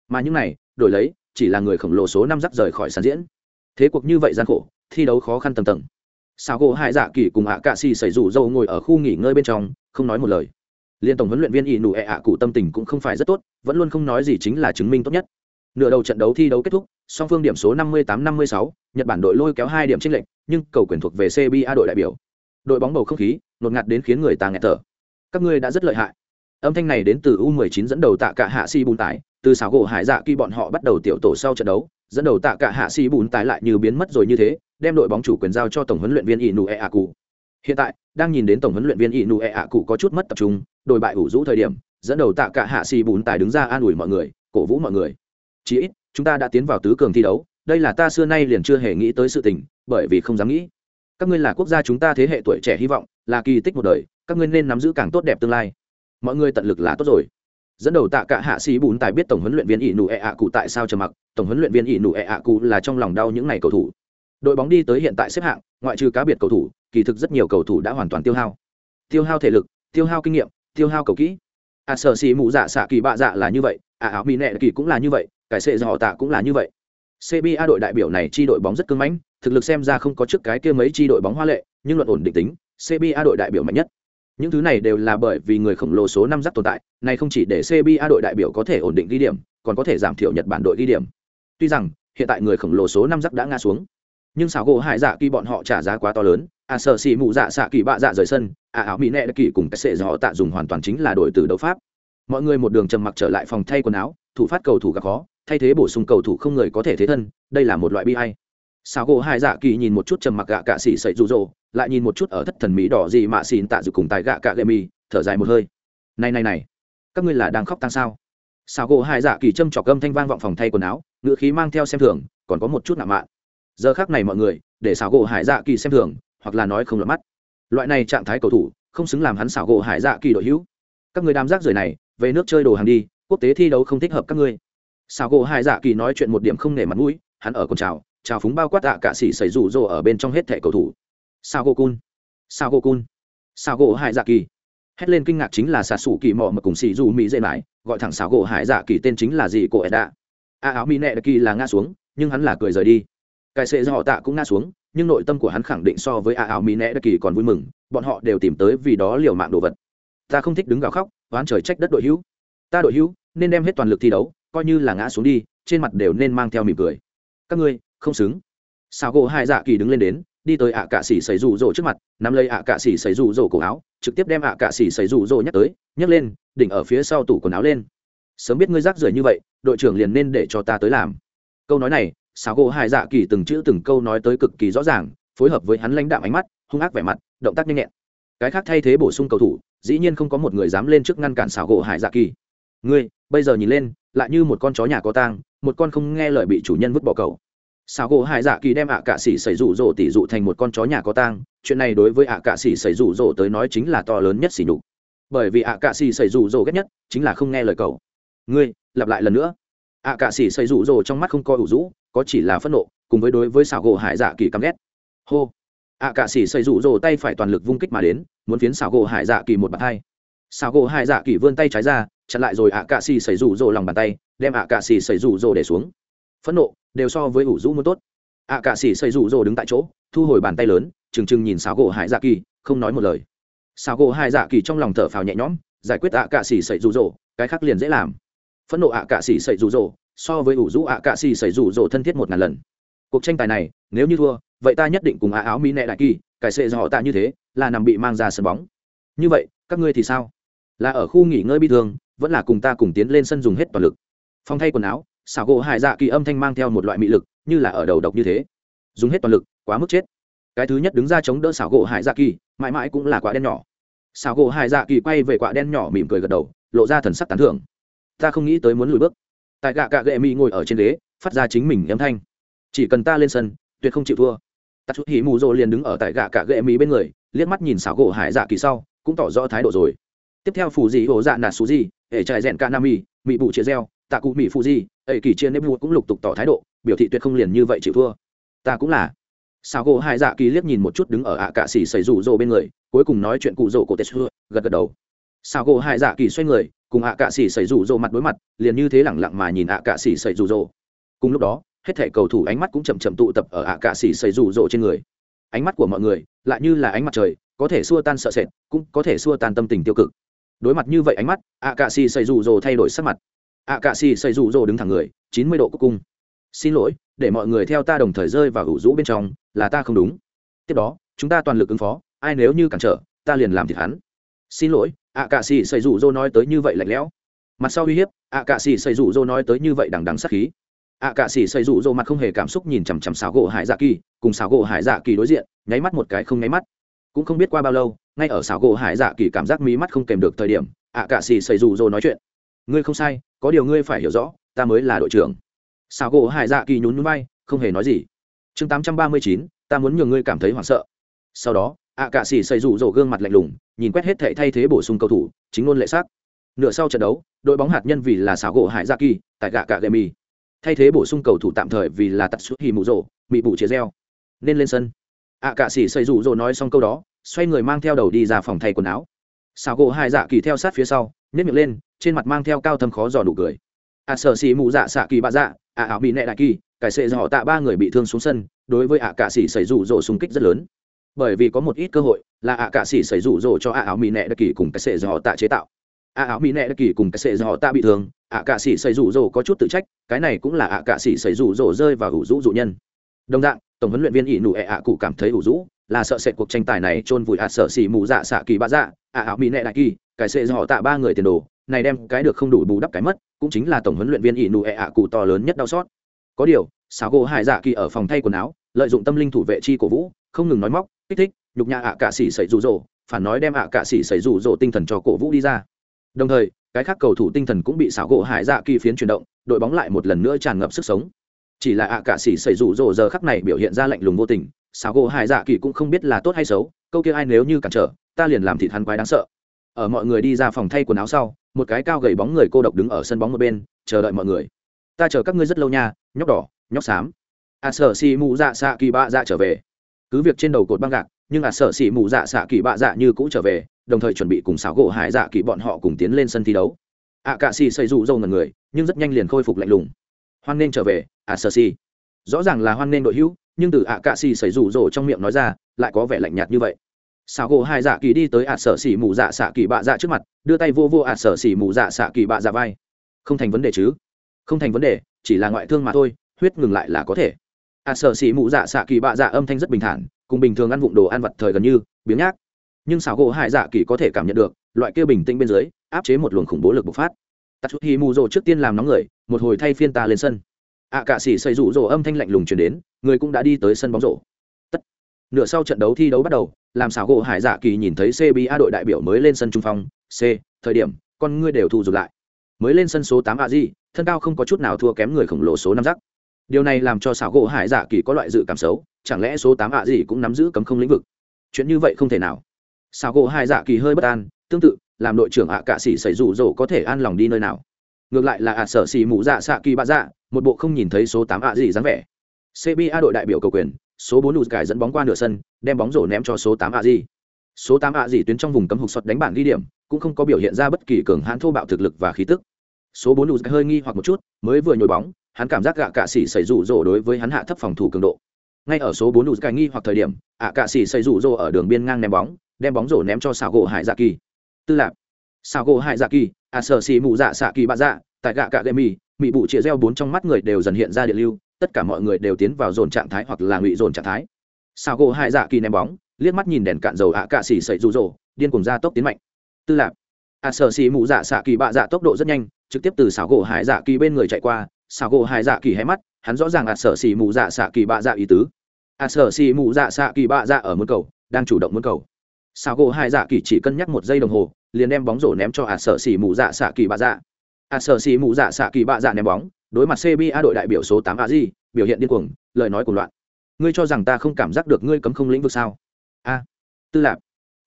Mà những này, đổi lấy, chỉ là người khổng lồ số năm rắc rời khỏi sàn diễn. Thế cuộc như vậy gian khổ, thi đấu khó khăn tầng tầng sao gỗ hai dạ kỳ cùng ạ cạ xì xảy rủ dâu ngồi ở khu nghỉ ngơi bên trong không nói một lời. Liên tổng huấn luyện viên ỷ nụ ẹ ạ cụ tâm tình cũng không phải rất tốt vẫn luôn không nói gì chính là chứng minh tốt nhất. Nửa đầu trận đấu thi đấu kết thúc song phương điểm số 58-56, nhật bản đội lôi kéo hai điểm trên lệch nhưng cầu quyền thuộc về cba đội đại biểu. Đội bóng bầu không khí nột ngạt đến khiến người ta nghẹt thở. Các ngươi đã rất lợi hại. Âm thanh này đến từ u 19 dẫn đầu tạ cả hạ si bùn tải từ xảo gỗ hải dạ khi bọn họ bắt đầu tiểu tổ sau trận đấu dẫn đầu tạ cả hạ si bùn tải lại như biến mất rồi như thế đem đội bóng chủ quyền giao cho tổng huấn luyện viên inu e hiện tại, đang nhìn đến tổng huấn luyện viên inu e có chút mất tập trung, đội bại ủ rũ thời điểm, dẫn đầu tạ cả hạ si bún tài đứng ra an ủi mọi người, cổ vũ mọi người. Chỉ ít, chúng ta đã tiến vào tứ cường thi đấu, đây là ta xưa nay liền chưa hề nghĩ tới sự tình, bởi vì không dám nghĩ. Các ngươi là quốc gia chúng ta thế hệ tuổi trẻ hy vọng, là kỳ tích một đời, các ngươi nên nắm giữ càng tốt đẹp tương lai. Mọi người tận lực là tốt rồi. Dẫn đầu tạ cả hạ sĩ bùn tài biết tổng huấn luyện viên ỷ nụ ẹ ạ cụ tại sao trầm mặc, tổng huấn luyện viên ỷ nụ ẹ ạ cụ là trong lòng đau những ngày cầu thủ đội bóng đi tới hiện tại xếp hạng, ngoại trừ cá biệt cầu thủ, kỳ thực rất nhiều cầu thủ đã hoàn toàn tiêu hao. Tiêu hao thể lực, tiêu hao kinh nghiệm, tiêu hao cầu kỹ. À sở xì mụ dạ xạ kỳ bạ dạ là như vậy à áo mỹ nẹ kỳ cũng là như vậy, cải sệ dò tạ cũng là như vậy. Cba đội đại biểu này chi đội bóng rất cứng mãnh, thực lực xem ra không có trước cái kia mấy chi đội bóng hoa lệ, nhưng luận ổn định tính cba đội đại biểu mạnh nhất. Những thứ này đều là bởi vì người khổng lồ số năm giác tồn tại, này không chỉ để cba đội đại biểu có thể ổn định ghi điểm, còn có thể giảm thiểu nhật bản đội ghi điểm. Tuy rằng, hiện tại người khổng lồ số năm giác đã ngã xuống nhưng xảo gỗ hải dạ kỳ bọn họ trả giá quá to lớn. À sợ xì mụ dạ xạ kỳ bạ dạ rời sân. À áo mỹ nẹ kỳ cùng cái sệ họ tạ dùng hoàn toàn chính là đổi từ đấu pháp. Mọi người một đường trầm mặc trở lại phòng thay quần áo, thủ phát cầu thủ gặp khó, thay thế bổ sung cầu thủ không người có thể thế thân, đây là một loại bi hay xảo gỗ hại dạ kỳ nhìn một chút trầm mặc gạ cạ xỉ sậy rụ rỗ, lại nhìn một chút ở thất thần mỹ đỏ gì mà xỉn tạ dự cùng tại gạ cạ gậy mì, thở dài một hơi. Này này này, các ngươi là đang khóc tăng sao? Xảo gỗ hại dạ kỳ châm trọc gâm thanh vang vọng phòng thay quần áo ngựa khí mang theo xem thường, còn có một chút nặng mạn giờ khác này mọi người, để xảo gỗ hải dạ kỳ xem thường, hoặc là nói không lọt mắt. Loại này trạng thái cầu thủ, không xứng làm hắn xảo gỗ hải dạ kỳ đội hữu. Các người đám rác rưởi này, về nước chơi đồ hàng đi, quốc tế thi đấu không thích hợp các ngươi. Xảo gỗ hải dạ kỳ nói chuyện một điểm không nể mặt mũi, hắn ở còn chào chào phúng bao quát tạ cả xỉ xảy rủ rồ ở bên trong hết thẻ cầu thủ. Sao gỗ cun sao gỗ cun sao gỗ hải dạ kỳ. Hét lên kinh ngạc chính là xà sủ kỳ mò mà cùng xỉ dù mỹ dễ mãi, gọi thẳng xảo gỗ hải dạ kỳ tên chính là gì cô edda a áo mỹ nẹ kỳ là ngã xuống, nhưng hắn là cười rời đi cái sệ do họ tạ cũng ngã xuống, nhưng nội tâm của hắn khẳng định so với a áo mỹ nẹ kỳ còn vui mừng, bọn họ đều tìm tới vì đó liều mạng đồ vật. Ta không thích đứng gào khóc, oán trời trách đất đội hữu. Ta đội hữu, nên đem hết toàn lực thi đấu, coi như là ngã xuống đi, trên mặt đều nên mang theo mỉm cười. Các ngươi, không xứng. Sao gỗ hai dạ kỳ đứng lên đến, đi tới ạ cạ xỉ xảy rủ rỗ trước mặt, nắm lấy ạ cạ xỉ xảy rủ rỗ cổ áo, trực tiếp đem ạ cạ xỉ xảy rủ rỗ nhắc tới, nhấc lên, đỉnh ở phía sau tủ quần áo lên. Sớm biết ngươi rác rưởi như vậy, đội trưởng liền nên để cho ta tới làm. Câu nói này sao gỗ hai dạ kỳ từng chữ từng câu nói tới cực kỳ rõ ràng, phối hợp với hắn lãnh đạm ánh mắt, hung ác vẻ mặt, động tác nhanh nhẹn. Cái khác thay thế bổ sung cầu thủ, dĩ nhiên không có một người dám lên trước ngăn cản xảo gỗ hải dạ kỳ. Ngươi, bây giờ nhìn lên, lại như một con chó nhà có tang, một con không nghe lời bị chủ nhân vứt bỏ cầu xảo gỗ hải dạ kỳ đem ạ cạ xỉ xảy rủ rỗ tỷ dụ thành một con chó nhà có tang, chuyện này đối với ạ cạ xỉ xảy rủ rỗ tới nói chính là to lớn nhất xỉ nhục. Bởi vì ạ cạ xỉ xảy rủ rỗ ghét nhất chính là không nghe lời cầu ngươi, lặp lại lần nữa. ạ cạ xỉ xảy rủ rỗ trong mắt không coi ủ rũ có chỉ là phẫn nộ, cùng với đối với xảo gỗ hải dạ kỳ căm ghét. Hô. Ạ cạ xỉ xây rủ rồ tay phải toàn lực vung kích mà đến, muốn phiến xảo gỗ hải dạ kỳ một bàn tay. Xảo gỗ hải dạ kỳ vươn tay trái ra, chặn lại rồi ạ cạ xỉ xây rủ rồ lòng bàn tay, đem ạ cạ xỉ xây rủ rồ để xuống. Phẫn nộ, đều so với ủ rũ muốn tốt. Ạ cạ xỉ xây rủ rồ đứng tại chỗ, thu hồi bàn tay lớn, trừng trừng nhìn xảo gỗ hải dạ kỳ, không nói một lời. Xảo gỗ hải dạ kỳ trong lòng thở phào nhẹ nhõm, giải quyết ạ cạ xỉ xây rủ rồ cái khác liền dễ làm. Phẫn nộ ạ cạ xỉ xây rủ rồ so với ủ rũ ạ cạ xì xảy rủ rồ thân thiết một ngàn lần. Cuộc tranh tài này, nếu như thua, vậy ta nhất định cùng á áo mỹ nệ đại kỳ, cải sệ do họ tạ như thế, là nằm bị mang ra sân bóng. Như vậy, các ngươi thì sao? Là ở khu nghỉ ngơi bi thương, vẫn là cùng ta cùng tiến lên sân dùng hết toàn lực. Phong thay quần áo, xảo gỗ hải dạ kỳ âm thanh mang theo một loại mị lực, như là ở đầu độc như thế. Dùng hết toàn lực, quá mức chết. Cái thứ nhất đứng ra chống đỡ xảo gỗ hải dạ kỳ, mãi mãi cũng là quả đen nhỏ. Xảo gỗ hải dạ kỳ quay về quả đen nhỏ mỉm cười gật đầu, lộ ra thần sắc tán thưởng. Ta không nghĩ tới muốn lùi bước tại gạ cạ gệ mỹ ngồi ở trên ghế, phát ra chính mình âm thanh. Chỉ cần ta lên sân, tuyệt không chịu thua. Tạ chút hỉ mù rồ liền đứng ở tại gạ cả gệ mỹ bên người, liếc mắt nhìn xảo gỗ hải dạ kỳ sau, cũng tỏ rõ thái độ rồi. Tiếp theo phù dị ổ dạ nạt xú gì hệ trại rèn ca nam mỹ mỹ bụ chia reo tạ cụ mỹ phù gì hệ kỳ chia nếp vua cũng lục tục tỏ thái độ, biểu thị tuyệt không liền như vậy chịu thua. Ta cũng là. Xảo gỗ hải dạ kỳ liếc nhìn một chút đứng ở ạ cạ xỉ xảy rủ rồ bên người, cuối cùng nói chuyện cụ rồ cổ tết xưa gật gật đầu. Xảo gỗ hải dạ kỳ xoay người cùng ạ cạ xỉ xảy rủ rộ mặt đối mặt, liền như thế lẳng lặng mà nhìn ạ cạ xỉ xảy rủ rộ cùng lúc đó, hết thể cầu thủ ánh mắt cũng chậm chậm tụ tập ở ạ cạ xỉ xảy rủ rộ trên người. Ánh mắt của mọi người lại như là ánh mặt trời, có thể xua tan sợ sệt, cũng có thể xua tan tâm tình tiêu cực. Đối mặt như vậy ánh mắt, ạ cạ xỉ xảy rủ rộ thay đổi sắc mặt. Ạ cạ xỉ xảy rủ rộ đứng thẳng người, chín mươi độ cuối cùng. xin lỗi, để mọi người theo ta đồng thời rơi vào ủ rũ bên trong, là ta không đúng. Tiếp đó, chúng ta toàn lực ứng phó, ai nếu như cản trở, ta liền làm thịt hắn. Xin lỗi ạ cạ xỉ xây rủ rô nói tới như vậy lạnh lẽo. Mặt sau uy hiếp, ạ cạ xỉ xây rủ rô nói tới như vậy đằng đằng sắc khí. Ạ cạ sĩ xây rụ rô mặt không hề cảm xúc nhìn chằm chằm xảo gỗ hải dạ kỳ, cùng xảo gỗ hải dạ kỳ đối diện, nháy mắt một cái không nháy mắt. Cũng không biết qua bao lâu, ngay ở xảo gỗ hải dạ kỳ cảm giác mí mắt không kèm được thời điểm, ạ cạ sĩ xây rụ rô nói chuyện. Ngươi không sai, có điều ngươi phải hiểu rõ, ta mới là đội trưởng. Xảo gỗ hải dạ kỳ nhún núi bay không hề nói gì. Chương tám trăm ba mươi chín, ta muốn nhường ngươi cảm thấy hoảng sợ. Sau đó ạ cạ sĩ xây rủ rổ gương mặt lạnh lùng nhìn quét hết thệ thay thế bổ sung cầu thủ chính ngôn lệ sắc. nửa sau trận đấu đội bóng hạt nhân vì là xảo gỗ hải gia kỳ tại gạ cạ gậy mì thay thế bổ sung cầu thủ tạm thời vì là tạt suốt hì mụ rổ bị bụ chia reo nên lên sân. Ạ à, cạ sĩ xây rủ rồ nói xong câu đó xoay người mang theo đầu đi ra phòng thay quần áo. Xảo gỗ hải dạ kỳ theo sát phía sau nhét miệng lên trên mặt mang theo cao thâm khó dò đủ cười. Ạ à, sợ xì mụ dạ xạ kỳ bạ dạ ạ ảo bị nẹ đại kỳ cải sệ do họ tạ ba người bị thương xuống sân đối với ạ cạ sĩ xảy rủ rồ xung kích rất lớn bởi vì có một ít cơ hội là ạ cạ sĩ xảy rủ rồ cho ạ áo mỹ nẹ đặc kỳ cùng cái sệ dò họ tạ chế tạo. ạ áo mỹ nẹ đặc kỳ cùng cái sệ dò họ tạ bị thương, ạ cạ sĩ xảy rủ rồ có chút tự trách, cái này cũng là ạ cạ sĩ xảy rủ rồ rơi vào ủ rũ dụ nhân. Đồng dạng, tổng huấn luyện viên ỷ nụ ẹ ạ cụ cảm thấy ủ rũ là sợ sệt cuộc tranh tài này chôn vùi ạ sợ xỉ mù dạ xạ kỳ bạ dạ ạ áo mỹ nệ đại kỳ, cái sệ dò tạ ba người tiền đồ, này đem cái được không đủ bù đắp cái mất, cũng chính là tổng huấn luyện viên ỷ nụ ẹ ạ cụ to lớn nhất đau xót. Có điều sáo gỗ hải dạ kỳ ở phòng thay quần áo, lợi dụng tâm linh thủ vệ chi cổ vũ, không ngừng nói móc kích thích, nhục nhã ạ cạ sĩ xảy rủ rồ phản nói đem ạ cạ sĩ xảy rủ rồ tinh thần cho cổ vũ đi ra. Đồng thời, cái khác cầu thủ tinh thần cũng bị xảo gỗ hải dạ kỳ phiến chuyển động, đội bóng lại một lần nữa tràn ngập sức sống. Chỉ là ạ cả sĩ xảy rủ rồ giờ khắc này biểu hiện ra lạnh lùng vô tình, xảo gỗ hải dạ kỳ cũng không biết là tốt hay xấu, câu kia ai nếu như cản trở, ta liền làm thịt hắn quái đáng sợ. Ở mọi người đi ra phòng thay quần áo sau, một cái cao gầy bóng người cô độc đứng ở sân bóng một bên, chờ đợi mọi người. Ta chờ các ngươi rất lâu nha, nhóc đỏ, nhóc xám. A sở si mù dạ xạ kỳ bạ dạ trở về cứ việc trên đầu cột băng gạc, nhưng a sở si mù dạ xạ kỳ bạ dạ như cũ trở về, đồng thời chuẩn bị cùng xảo gỗ hải dạ kỳ bọn họ cùng tiến lên sân thi đấu. Ạ cạ xì xây rụ râu ngần người, nhưng rất nhanh liền khôi phục lạnh lùng. Hoan nên trở về, ạ sợ xì rõ ràng là hoan nên đội hữu, nhưng từ ạ cạ xì xây rụ rỗ trong miệng nói ra, lại có vẻ lạnh nhạt như vậy. Xảo gỗ hải dạ kỳ đi tới ạ sở xì mù dạ xạ kỳ bạ dạ trước mặt, đưa tay vô vô ạ sở xì mù dạ xạ kỳ bạ dạ vai. Không thành vấn đề chứ? Không thành vấn đề, chỉ là ngoại thương mà thôi, huyết ngừng lại là có thể a sở xỉ mụ dạ xạ kỳ bạ dạ âm thanh rất bình thản cùng bình thường ăn vụng đồ ăn vặt thời gần như biếng nhác. Nhưng xảo gỗ hải dạ kỳ có thể cảm nhận được loại kia bình tĩnh bên dưới áp chế một luồng khủng bố lực bộc phát. Tạt chút hi mù rồ trước tiên làm nóng người một hồi thay phiên ta lên sân. Ạ à, cạ sĩ xây rủ rồ âm thanh lạnh lùng chuyển đến người cũng đã đi tới sân bóng rổ. Tất. Nửa sau trận đấu thi đấu bắt đầu làm xảo gỗ hải dạ kỳ nhìn thấy cba đội đại biểu mới lên sân trung phong c thời điểm con ngươi đều thu rụt lại. Mới lên sân số tám a di thân cao không có chút nào thua kém người khổng lồ số năm giác điều này làm cho xảo gỗ hải dạ kỳ có loại dự cảm xấu, chẳng lẽ số tám ạ gì cũng nắm giữ cấm không lĩnh vực? Chuyện như vậy không thể nào. Xảo gỗ hải dạ kỳ hơi bất an, tương tự, làm đội trưởng ạ cạ xỉ xảy rủ rỗ có thể an lòng đi nơi nào? Ngược lại là ạ sở xỉ mù dạ xạ kỳ bạ dạ một bộ không nhìn thấy số tám ạ gì dáng vẻ. Cba đội đại biểu cầu quyền, số bốn lụt cải dẫn bóng qua nửa sân, đem bóng rổ ném cho số tám ạ gì. Số tám ạ gì tuyến trong vùng cấm hụt sọt đánh bản ghi điểm, cũng không có biểu hiện ra bất kỳ cường hãn thô bạo thực lực và khí tức. Số bốn lụt hơi nghi hoặc một chút, mới vừa nhồi bóng hắn cảm giác gạ cạ xỉ xảy rủ rỗ đối với hắn hạ thấp phòng thủ cường độ. Ngay ở số bốn đủ cải nghi hoặc thời điểm, ạ cạ xỉ xảy rủ rỗ ở đường biên ngang ném bóng, đem bóng rổ ném cho xảo gỗ hải dạ kỳ. Tư lạc xảo gỗ hải dạ kỳ, ạ sở xì mù dạ xạ kỳ bạ dạ tại gạ cạ gậy mì, mị bụ chĩa reo bốn trong mắt người đều dần hiện ra điện lưu, tất cả mọi người đều tiến vào dồn trạng thái hoặc là ngụy dồn trạng thái. Xảo gỗ hải dạ kỳ ném bóng, liếc mắt nhìn đèn cạn dầu ạ cạ xỉ xảy rủ rỗ, điên cùng ra tốc tiến mạnh. Tư lạc ạ sở xì mù dạ xạ kỳ bạ dạ tốc độ rất nhanh, trực tiếp từ xảo gỗ hải dạ kỳ bên người chạy qua xảo gỗ hai dạ kỳ hé mắt, hắn rõ ràng ạ sở xì mù dạ xạ kỳ bạ dạ ý tứ. à sở xì mù dạ xạ kỳ bạ dạ ở muốn cầu, đang chủ động muốn cầu. xảo gỗ hai dạ kỳ chỉ cân nhắc một giây đồng hồ, liền đem bóng rổ ném cho ạt sở xì mù dạ xạ kỳ bạ dạ. ạt sở xì mù dạ xạ kỳ bạ dạ ném bóng, đối mặt cba đội đại biểu số tám a di biểu hiện điên cuồng, lời nói của loạn. Ngươi cho rằng ta không cảm giác được ngươi cấm không lĩnh vực sao? A. Tư lạc.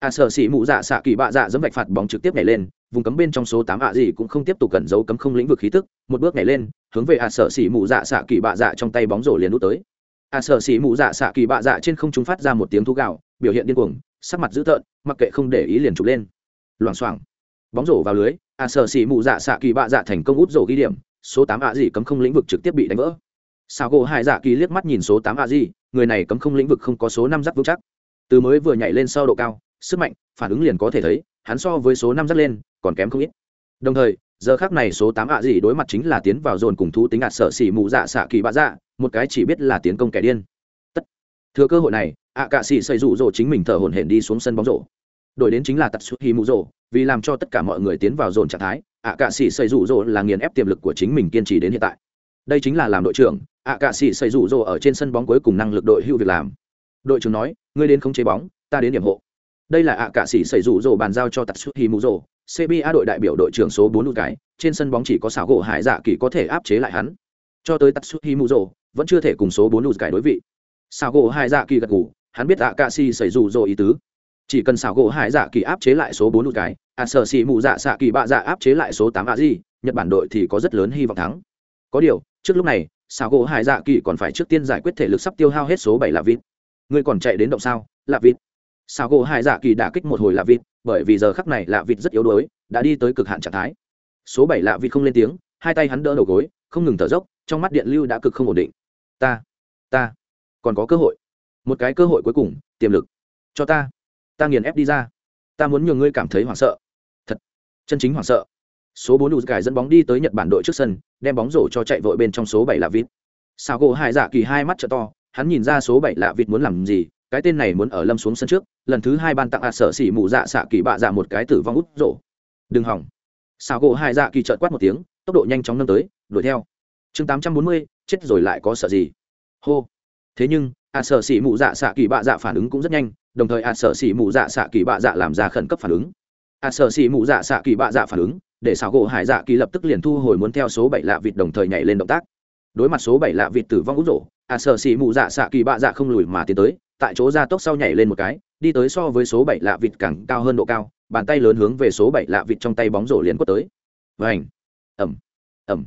A sở sĩ mụ dạ xạ kỳ bạ dạ dẫm vạch phạt bóng trực tiếp nhảy lên, vùng cấm bên trong số tám ạ gì cũng không tiếp tục cẩn giấu cấm không lĩnh vực khí tức, một bước nhảy lên, hướng về a sở sĩ mụ dạ xạ kỳ bạ dạ trong tay bóng rổ liền đút tới. A sở sĩ mụ dạ xạ kỳ bạ dạ trên không trung phát ra một tiếng thú gạo biểu hiện điên cuồng, sắc mặt dữ tợn, mặc kệ không để ý liền chụp lên. Loảng xoảng, bóng rổ vào lưới a sợ xỉ mụ dạ xạ kỳ bạ dạ thành công út rổ ghi điểm, số tám a gì cấm không lĩnh vực trực tiếp bị đánh vỡ. Sao gỗ hai dạ kỳ liếc mắt nhìn số tám a gì, người này cấm không lĩnh vực không có số năm giáp vững chắc. Từ mới vừa nhảy lên sau độ cao sức mạnh, phản ứng liền có thể thấy, hắn so với số năm dắt lên, còn kém không ít. Đồng thời, giờ khác này số tám ạ gì đối mặt chính là tiến vào dồn cùng thú tính ạt sợ xỉ mù dạ xạ kỳ bạ dạ một cái chỉ biết là tiến công kẻ điên. Tất. Thừa cơ hội này, ạ cạ xỉ xây rụ rỗ chính mình thở hổn hển đi xuống sân bóng rổ. Đổi đến chính là tật xuất hi mụ rỗ vì làm cho tất cả mọi người tiến vào dồn trạng thái, ạ cạ xỉ xây rụ rỗ là nghiền ép tiềm lực của chính mình kiên trì đến hiện tại. Đây chính là làm đội trưởng, ạ cạ xỉ xây rụ rỗ ở trên sân bóng cuối cùng năng lực đội hưu việc làm. Đội trưởng nói, ngươi đến không chế bóng, ta đến điểm hộ đây là ạ cạ sĩ xảy rủ rồ bàn giao cho tatsuhi xuất mù rồ cba đội đại biểu đội trưởng số bốn lụt cái, trên sân bóng chỉ có xảo gỗ hải dạ kỳ có thể áp chế lại hắn. Cho tới tatsuhi xuất mù rồ, vẫn chưa thể cùng số bốn lụt cái đối vị. Xảo gỗ hải dạ kỳ gật ngủ hắn biết ạ cạ sĩ xảy rủ rồ ý tứ. Chỉ cần xảo gỗ hải dạ kỳ áp chế lại số bốn lụt cái, ạ sở xì mù dạ xạ kỳ bạ dạ áp chế lại số tám ạ di nhật bản đội thì có rất lớn hy vọng thắng. Có điều, trước lúc này, xảo gỗ hải dạ kỳ còn phải trước tiên giải quyết thể lực sắp tiêu hao hết số bảy là vịt. Ngươi còn chạy đến động sao? Là vịt. Sao gỗ hải dạ kỳ đã kích một hồi lạ vịt, bởi vì giờ khắc này lạ vịt rất yếu đuối, đã đi tới cực hạn trạng thái. Số bảy lạ vịt không lên tiếng, hai tay hắn đỡ đầu gối, không ngừng thở dốc, trong mắt điện lưu đã cực không ổn định. Ta ta, còn có cơ hội. Một cái cơ hội cuối cùng, tiềm lực. Cho ta. Ta nghiền ép đi ra. Ta muốn nhường ngươi cảm thấy hoảng sợ. Thật. Chân chính hoảng sợ. Số bốn đủ cải dẫn bóng đi tới nhật bản đội trước sân, đem bóng rổ cho chạy vội bên trong số bảy là vịt. Sao gỗ hai dạ kỳ hai mắt t to, hắn nhìn ra số bảy lạ vịt muốn làm gì cái tên này muốn ở lâm xuống sân trước, lần thứ hai ban tặng à sở xỉ mụ dạ xạ kỳ bạ dạ một cái tử vong út rổ. Đừng hỏng. Xào gỗ hai dạ kỳ trợt quát một tiếng, tốc độ nhanh chóng nâng tới, đuổi theo. Chương tám trăm bốn mươi, chết rồi lại có sợ gì? Hô. Thế nhưng à sở xỉ mụ dạ xạ kỳ bạ dạ phản ứng cũng rất nhanh, đồng thời à sở xỉ mụ dạ xạ kỳ bạ dạ làm ra khẩn cấp phản ứng. Ạt sở xỉ mụ dạ xạ kỳ bạ dạ phản ứng, để xào gỗ hải dạ kỳ lập tức liền thu hồi muốn theo số bảy lạ vịt đồng thời nhảy lên động tác. Đối mặt số bảy lạ vịt tử vong út rổ ạt sở xỉ mụ dạ xạ kỳ bạ dạ không lùi mà tiến tới tại chỗ ra tốc sau nhảy lên một cái, đi tới so với số bảy lạ vịt càng cao hơn độ cao, bàn tay lớn hướng về số bảy lạ vịt trong tay bóng rổ liền quất tới. Vảnh ẩm! Ẩm!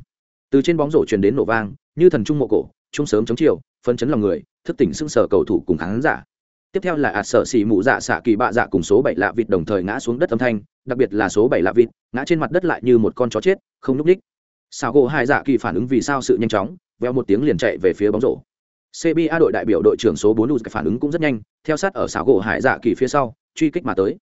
Từ trên bóng rổ truyền đến nổ vang, như thần trung mộ cổ trung sớm chống chiều phân chấn lòng người, thức tỉnh sưng sở cầu thủ cùng khán giả. Tiếp theo là ạt sợ xì mụ dạ xạ kỳ bạ dạ cùng số bảy lạ vịt đồng thời ngã xuống đất âm thanh, đặc biệt là số bảy lạ vịt, ngã trên mặt đất lại như một con chó chết, không núp đích sao gỗ hai dạ kỳ phản ứng vì sao sự nhanh chóng, veo một tiếng liền chạy về phía bóng rổ cba đội đại biểu đội trưởng số 4 Luke phản ứng cũng rất nhanh theo sát ở sào gỗ hải dạ kỳ phía sau truy kích mà tới.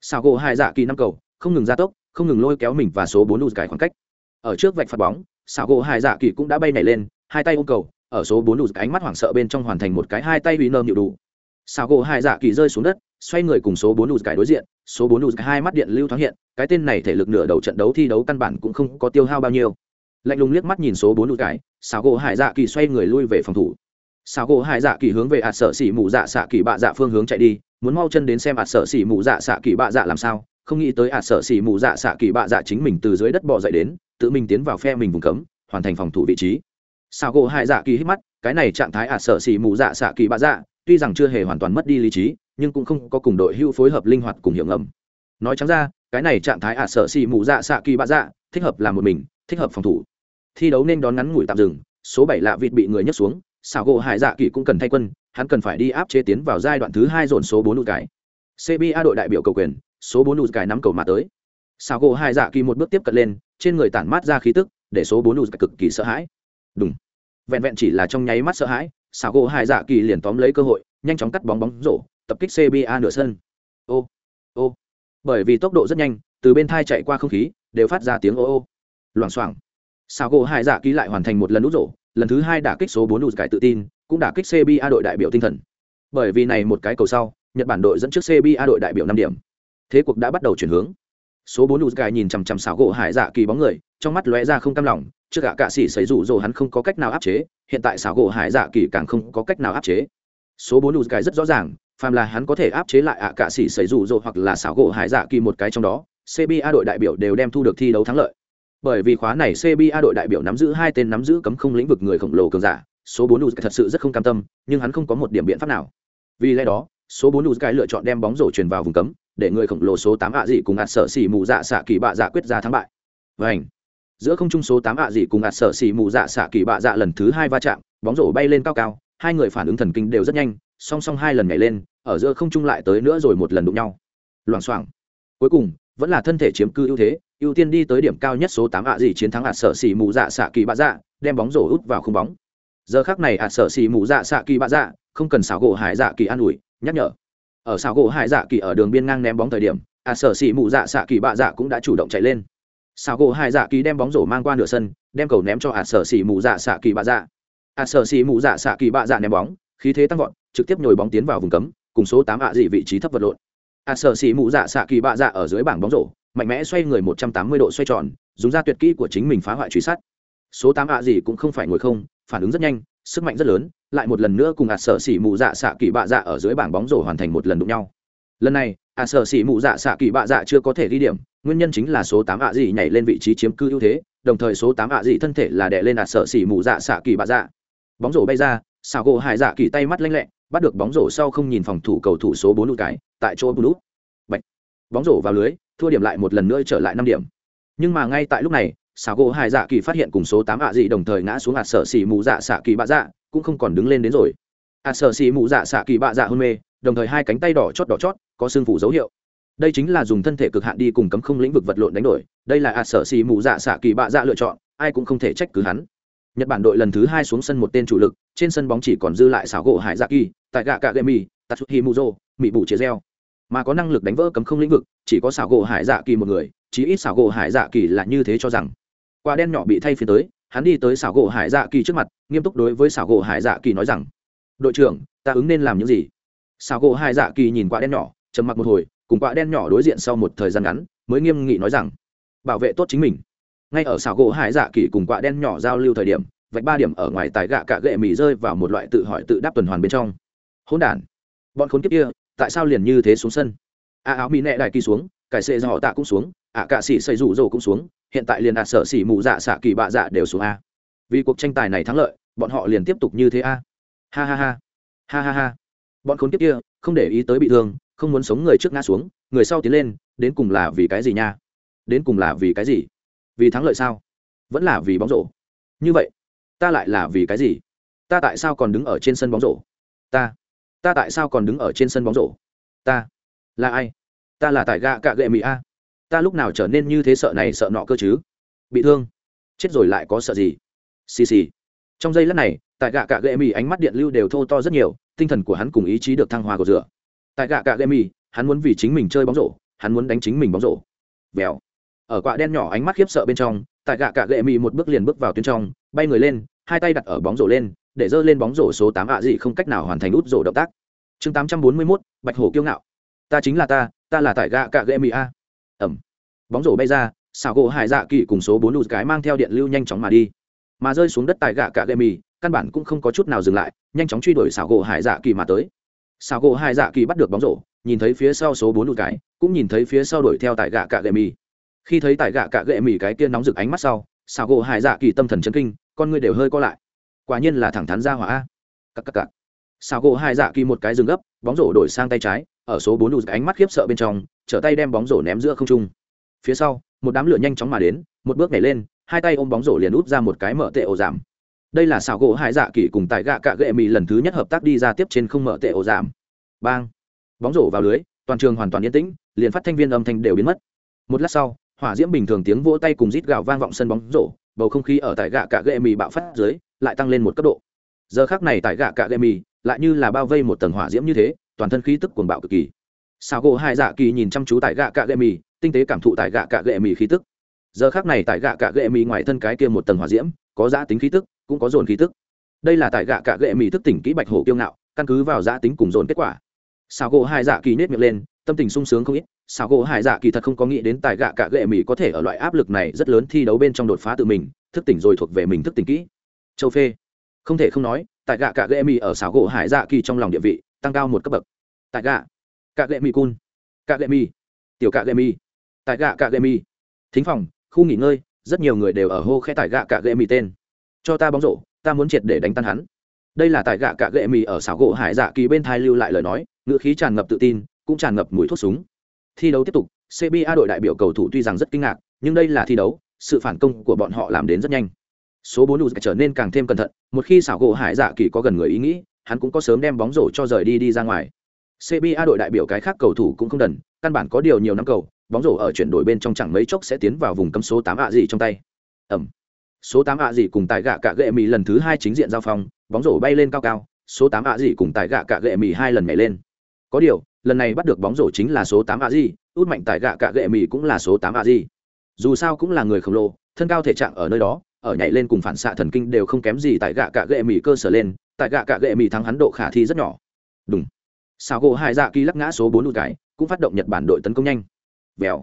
Sào gỗ hải dạ kỳ năm cầu không ngừng gia tốc không ngừng lôi kéo mình và số 4 Luke khoảng cách. Ở trước vạch phạt bóng sào gỗ hải dạ kỳ cũng đã bay nhảy lên hai tay ôm cầu ở số 4 Luke ánh mắt hoảng sợ bên trong hoàn thành một cái hai tay bị nơm nhịu đủ. Sào gỗ hải dạ kỳ rơi xuống đất xoay người cùng số 4 Luke đối diện số 4 Luke hai mắt điện lưu thoáng hiện cái tên này thể lực nửa đầu trận đấu thi đấu căn bản cũng không có tiêu hao bao nhiêu. Lạnh lùng liếc mắt nhìn số 4 Luke, Sào gỗ hải dạ kỳ xoay người lui về phòng thủ xảo gỗ hải dạ kỳ hướng về ạt sợ xỉ mù dạ xạ kỳ bạ dạ phương hướng chạy đi, muốn mau chân đến xem ạt sợ xỉ mù dạ xạ kỳ bạ dạ làm sao, không nghĩ tới ạt sợ xỉ mù dạ xạ kỳ bạ dạ chính mình từ dưới đất bò dậy đến, tự mình tiến vào phe mình vùng cấm, hoàn thành phòng thủ vị trí. Xảo gỗ hải dạ kỳ hít mắt, cái này trạng thái ạt sợ xỉ mù dạ xạ kỳ bạ dạ tuy rằng chưa hề hoàn toàn mất đi lý trí, nhưng cũng không có cùng đội hưu phối hợp linh hoạt cùng hiệu ngầm. Nói trắng ra, cái này trạng thái ạt sợ xỉ mù dạ xạ kỳ bạ dạ thích hợp làm một mình, thích hợp phòng thủ. Thi đấu nên đón ngắn ngủi tạm dừng, số bảy lạ vịt bị người nhấc xuống xảo gỗ hải dạ kỳ cũng cần thay quân, hắn cần phải đi áp chế tiến vào giai đoạn thứ hai dồn số bốn nút cải. cba đội đại biểu cầu quyền, số bốn nút cải nắm cầu mà tới. Xảo gỗ hải dạ kỳ một bước tiếp cận lên, trên người tản mát ra khí tức, để số bốn nút cực kỳ sợ hãi. Đúng vẹn vẹn chỉ là trong nháy mắt sợ hãi, xảo gỗ hải dạ kỳ liền tóm lấy cơ hội, nhanh chóng cắt bóng bóng rổ, tập kích cba nửa sân. Ô ô. Bởi vì tốc độ rất nhanh, từ bên thai chạy qua không khí, đều phát ra tiếng ô ô. Loảng xoảng. Xảo gỗ hải dạ kỳ lại hoàn thành một lần nút rổ lần thứ hai đả kích số bốn đủ cải tự tin, cũng đả kích cba đội đại biểu tinh thần. Bởi vì này một cái cầu sau, nhật bản đội dẫn trước cba đội đại biểu năm điểm. Thế cuộc đã bắt đầu chuyển hướng. Số bốn đủ cải nhìn chằm chằm xảo gỗ hải dạ kỳ bóng người, trong mắt lóe ra không cam lòng, trước cả cạ sĩ sấy rủ rồ hắn không có cách nào áp chế, hiện tại xảo gỗ hải dạ kỳ càng không có cách nào áp chế. Số bốn đủ cải rất rõ ràng, phàm là hắn có thể áp chế lại ạ cạ sĩ sấy rủ rồ hoặc là xảo gỗ hải dạ kỳ một cái trong đó cba đội đại biểu đều đem thu được thi đấu thắng lợi bởi vì khóa này cba đội đại biểu nắm giữ hai tên nắm giữ cấm không lĩnh vực người khổng lồ cường giả, số bốn thật sự rất không cam tâm, nhưng hắn không có một điểm biện pháp nào vì lẽ đó, số bốn cái lựa chọn đem bóng rổ truyền vào vùng cấm, để người khổng lồ số tám ạ dị cùng ạt sở xỉ mù dạ xạ kỳ bạ dạ quyết ra thắng bại Vành. giữa không trung số tám ạ dị cùng ạt sở xỉ mù dạ xạ kỳ bạ dạ lần thứ hai va chạm, bóng rổ bay lên cao cao, hai người phản ứng thần kinh đều rất nhanh, song song hai lần nhảy lên, ở giữa không trung lại tới nữa rồi một lần đụng nhau Loạng choạng. cuối cùng, vẫn là thân thể chiếm cư ưu thế ưu tiên đi tới điểm cao nhất số tám ạ gì chiến thắng ạ sở xỉ mù dạ xạ kỳ bạ dạ đem bóng rổ út vào không bóng. Giờ khác này ạ sở xỉ mù dạ xạ kỳ bạ dạ không cần xảo gỗ hải dạ kỳ an ủi, nhắc nhở. Ở xảo gỗ hải dạ kỳ ở đường biên ngang ném bóng thời điểm, ạ sở xỉ mù dạ xạ kỳ bạ dạ cũng đã chủ động chạy lên. Xảo gỗ hải dạ kỳ đem bóng rổ mang qua nửa sân, đem cầu ném cho ạ sở xỉ mù dạ xạ kỳ bạ dạ. Ạ sở xỉ mù dạ xạ kỳ bạ dạ ném bóng, khí thế tăng vọt, trực tiếp nhồi bóng tiến vào vùng cấm, cùng số tám ạ dị vị trí thấp vật lộn. Ạ sở xỉ mù dạ xạ kỳ bạ dạ ở dưới bảng bóng rổ mạnh mẽ xoay người một trăm tám mươi độ xoay tròn, dùng ra tuyệt kỹ của chính mình phá hoại truy sát. Số tám ạ gì cũng không phải ngồi không, phản ứng rất nhanh, sức mạnh rất lớn, lại một lần nữa cùng ạt sở xỉ mù dạ xạ kỳ bạ dạ ở dưới bảng bóng rổ hoàn thành một lần đụng nhau. Lần này ạt sở xỉ mù dạ xạ kỳ bạ dạ chưa có thể ghi điểm, nguyên nhân chính là số tám ạ gì nhảy lên vị trí chiếm cư ưu thế, đồng thời số tám ạ gì thân thể là đè lên ạt sở xỉ mù dạ xạ kỳ bạ dạ. Bóng rổ bay ra xào gỗ hải dạ kỳ tay mắt lanh lẹ, bắt được bóng rổ sau không nhìn phòng thủ cầu thủ số bốn nút cái, tại chỗ bù Bạch. bóng rổ vào lưới thua điểm lại một lần nữa trở lại năm điểm. Nhưng mà ngay tại lúc này xảo gỗ hải dạ kỳ phát hiện cùng số tám ạ dị đồng thời ngã xuống hạt sở xỉ mù dạ xạ kỳ bạ dạ cũng không còn đứng lên đến rồi. Hạt sở xỉ mù dạ xạ kỳ bạ dạ hôn mê, đồng thời hai cánh tay đỏ chót đỏ chót, có xương phủ dấu hiệu. Đây chính là dùng thân thể cực hạn đi cùng cấm không lĩnh vực vật lộn đánh đổi, đây là hạt sở xỉ mù dạ xạ kỳ bạ dạ lựa chọn, ai cũng không thể trách cứ hắn. Nhật bản đội lần thứ hai xuống sân một tên chủ lực, trên sân bóng chỉ còn dư lại xảo gỗ hải dạ kỳ tại gạ cạ gậy mì tatsuhi muzo mỹ bù chế reo mà có năng lực đánh vỡ cấm không lĩnh vực, chỉ có xảo gỗ hải dạ kỳ một người, chí ít xảo gỗ hải dạ kỳ là như thế cho rằng. Quả đen nhỏ bị thay phiên tới, hắn đi tới xảo gỗ hải dạ kỳ trước mặt, nghiêm túc đối với xảo gỗ hải dạ kỳ nói rằng, đội trưởng, ta ứng nên làm những gì? Xảo gỗ hải dạ kỳ nhìn quả đen nhỏ, trầm mặc một hồi, cùng quả đen nhỏ đối diện sau một thời gian ngắn, mới nghiêm nghị nói rằng, bảo vệ tốt chính mình. Ngay ở xảo gỗ hải dạ kỳ cùng quả đen nhỏ giao lưu thời điểm, vạch ba điểm ở ngoài tài gạ cả gệ mì rơi vào một loại tự hỏi tự đáp tuần hoàn bên trong. Hỗn đản, bọn khốn kiếp kia tại sao liền như thế xuống sân? A áo mỹ nệ đại kỳ xuống, cải xệ do họ tạ cũng xuống, ạ cạ sĩ xây rủ rồ cũng xuống, hiện tại liền đạt sở xỉ mù dạ xạ kỳ bạ dạ đều xuống a. Vì cuộc tranh tài này thắng lợi, bọn họ liền tiếp tục như thế a. Ha ha ha. Ha ha ha. Bọn khốn kiếp kia, không để ý tới bị thương, không muốn sống người trước ngã xuống, người sau tiến lên, đến cùng là vì cái gì nha? Đến cùng là vì cái gì? Vì thắng lợi sao? Vẫn là vì bóng rổ. Như vậy, ta lại là vì cái gì? Ta tại sao còn đứng ở trên sân bóng rổ? Ta ta tại sao còn đứng ở trên sân bóng rổ? Ta là ai? Ta là tại gạ cạ gệ mỹ a. Ta lúc nào trở nên như thế sợ này sợ nọ cơ chứ? Bị thương. Chết rồi lại có sợ gì? Xì xì. Trong giây lát này tại gạ cạ gệ mỹ ánh mắt điện lưu đều thô to rất nhiều, tinh thần của hắn cùng ý chí được thăng hoa của rửa tại gạ cạ gệ mỹ hắn muốn vì chính mình chơi bóng rổ, hắn muốn đánh chính mình bóng rổ. Vèo. Ở quạ đen nhỏ ánh mắt khiếp sợ bên trong tại gạ cạ gệ mì một bước liền bước vào tuyến trong, bay người lên, hai tay đặt ở bóng rổ lên để dơ lên bóng rổ số tám ạ gì không cách nào hoàn thành út rổ động tác. Chương tám trăm bốn mươi mốt, bạch hổ kiêu ngạo. Ta chính là ta ta là tại gạ cạ gệ a. Ẩm. Bóng rổ bay ra, xảo gỗ hải dạ kỳ cùng số bốn lụt cái mang theo điện lưu nhanh chóng mà đi. Mà rơi xuống đất tại gạ cạ gệ căn bản cũng không có chút nào dừng lại, nhanh chóng truy đuổi xảo gỗ hải dạ kỳ mà tới. Xảo gỗ hải dạ kỳ bắt được bóng rổ, nhìn thấy phía sau số bốn lụt cái, cũng nhìn thấy phía sau đuổi theo tại gạ cạ gệ khi thấy tại gạ cạ gệ cái kia nóng rực ánh mắt sau, xảo gỗ hải dạ kỳ tâm thần chấn kinh, con người đều hơi co lại quả nhiên là thẳng thắn ra hỏa a. Cặc cặc cặc. Sao gỗ hai dạ kỳ một cái dừng gấp, bóng rổ đổi sang tay trái, ở số bốn lụt ánh mắt khiếp sợ bên trong, trở tay đem bóng rổ ném giữa không trung. Phía sau, một đám lửa nhanh chóng mà đến, một bước nhảy lên, hai tay ôm bóng rổ liền út ra một cái mở tệ ổ giảm. Đây là xảo gỗ hải dạ kỳ cùng tại gạ cạ gệ mì lần thứ nhất hợp tác đi ra tiếp trên không mở tệ ổ giảm. Bang. Bóng rổ vào lưới, toàn trường hoàn toàn yên tĩnh, liền phát thanh viên âm thanh đều biến mất. Một lát sau, hỏa diễm bình thường tiếng vỗ tay cùng rít gạo vang vọng sân bóng rổ, bầu không khí ở tại gạ cạ gệ mì bạo phát dưới lại tăng lên một cấp độ. Giờ khác này tại gạ cạ gệ mì lại như là bao vây một tầng hỏa diễm như thế, toàn thân khí tức cuồng bạo cực kỳ. Sao gỗ hai dạ kỳ nhìn chăm chú tại gạ cạ gệ mì tinh tế cảm thụ tại gạ cạ gệ mì khí tức. Giờ khác này tại gạ cạ gệ mì ngoài thân cái kia một tầng hỏa diễm, có giã tính khí tức, cũng có dồn khí tức. Đây là tại gạ cạ gệ mì thức tỉnh kỹ bạch hổ kiêu ngạo, căn cứ vào giã tính cùng dồn kết quả. Sao gỗ hai dạ kỳ nhét miệng lên, tâm tình sung sướng không ít. Sao gỗ hai dạ kỳ thật không có nghĩ đến tại gạ cạ gệ mì có thể ở loại áp lực này rất lớn thi đấu bên trong đột phá tự mình, thức tỉnh rồi thuộc về mình thức tỉnh kỹ châu phê. Không thể không nói, tại gạ cạ gệ mì ở xảo gỗ hải dạ kỳ trong lòng địa vị tăng cao một cấp bậc. Tại gạ cạ gệ mì cun cạ gệ mì, tiểu cạ gệ mì. Tại gạ cạ gệ mì, thính phòng, khu nghỉ ngơi, rất nhiều người đều ở hô khe tại gạ cạ gệ mì tên. Cho ta bóng rổ, ta muốn triệt để đánh tan hắn. Đây là tại gạ cạ gệ mì ở xảo gỗ hải dạ kỳ bên thai lưu lại lời nói, ngữ khí tràn ngập tự tin, cũng tràn ngập mùi thuốc súng. Thi đấu tiếp tục cba đội đại biểu cầu thủ tuy rằng rất kinh ngạc, nhưng đây là thi đấu, sự phản công của bọn họ làm đến rất nhanh số bốn đủ trở nên càng thêm cẩn thận, một khi xảo gỗ hải dạ kỳ có gần người ý nghĩ, hắn cũng có sớm đem bóng rổ cho rời đi đi ra ngoài. Cba đội đại biểu cái khác cầu thủ cũng không đần, căn bản có điều nhiều năm cầu, bóng rổ ở chuyển đổi bên trong chẳng mấy chốc sẽ tiến vào vùng cấm số tám ạ gì trong tay. Ẩm. Số tám ạ gì cùng tài gạ cả gệ mì lần thứ hai chính diện giao phong, bóng rổ bay lên cao cao, số tám ạ gì cùng tài gạ cả gệ mì hai lần nhảy lên. Có điều, lần này bắt được bóng rổ chính là số tám ạ gì, út mạnh tài gạ cả gệ mì cũng là số tám ạ gì. Dù sao cũng là người khổng lồ, thân cao thể trạng ở nơi đó ở nhảy lên cùng phản xạ thần kinh đều không kém gì tại gạ cạ gệ mì cơ sở lên, tại gạ cạ gệ mì thắng hắn độ khả thi rất nhỏ. Đúng sao gỗ hai dạ kỳ lắc ngã số bốn lụt cái cũng phát động nhật bản đội tấn công nhanh. Vèo.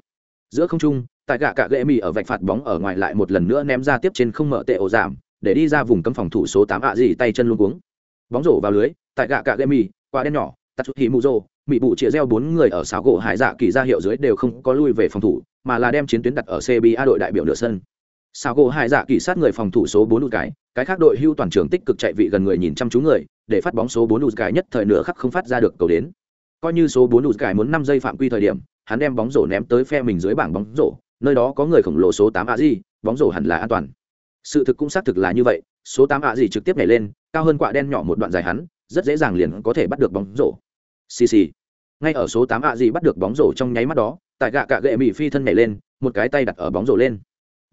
Giữa không trung, tại gạ cạ gệ mì ở vạch phạt bóng ở ngoài lại một lần nữa ném ra tiếp trên không mở tệ ổ giảm, để đi ra vùng cấm phòng thủ số tám ạ gì tay chân luôn cuống. Bóng rổ vào lưới, tại gạ cạ gệ mì, quả đen nhỏ tạt chút hì mù rô mỹ bụ chĩa reo bốn người ở sáo gỗ hải dạ kỳ ra hiệu dưới đều không có lui về phòng thủ, mà là đem chiến tuyến đặt ở cba đội đại biểu nửa sân. Sao gỗ hải dạ kỳ sát người phòng thủ số bốn đụt cái cái khác đội hưu toàn trường tích cực chạy vị gần người nhìn chăm chú người, để phát bóng số bốn đụt cái nhất thời nửa khắc không phát ra được cầu đến. Coi như số bốn đụt cái muốn năm giây phạm quy thời điểm, hắn đem bóng rổ ném tới phe mình dưới bảng bóng rổ, nơi đó có người khổng lồ số tám a di bóng rổ hẳn là an toàn. Sự thực cũng xác thực là như vậy, số tám a di trực tiếp nhảy lên, cao hơn quạ đen nhỏ một đoạn dài hắn, rất dễ dàng liền có thể bắt được bóng rổ. Xì xì. Ngay ở số tám a di bắt được bóng rổ trong nháy mắt đó, tại gạ cạ gệ mỹ phi thân nhảy lên, một cái tay đặt ở bóng rổ lên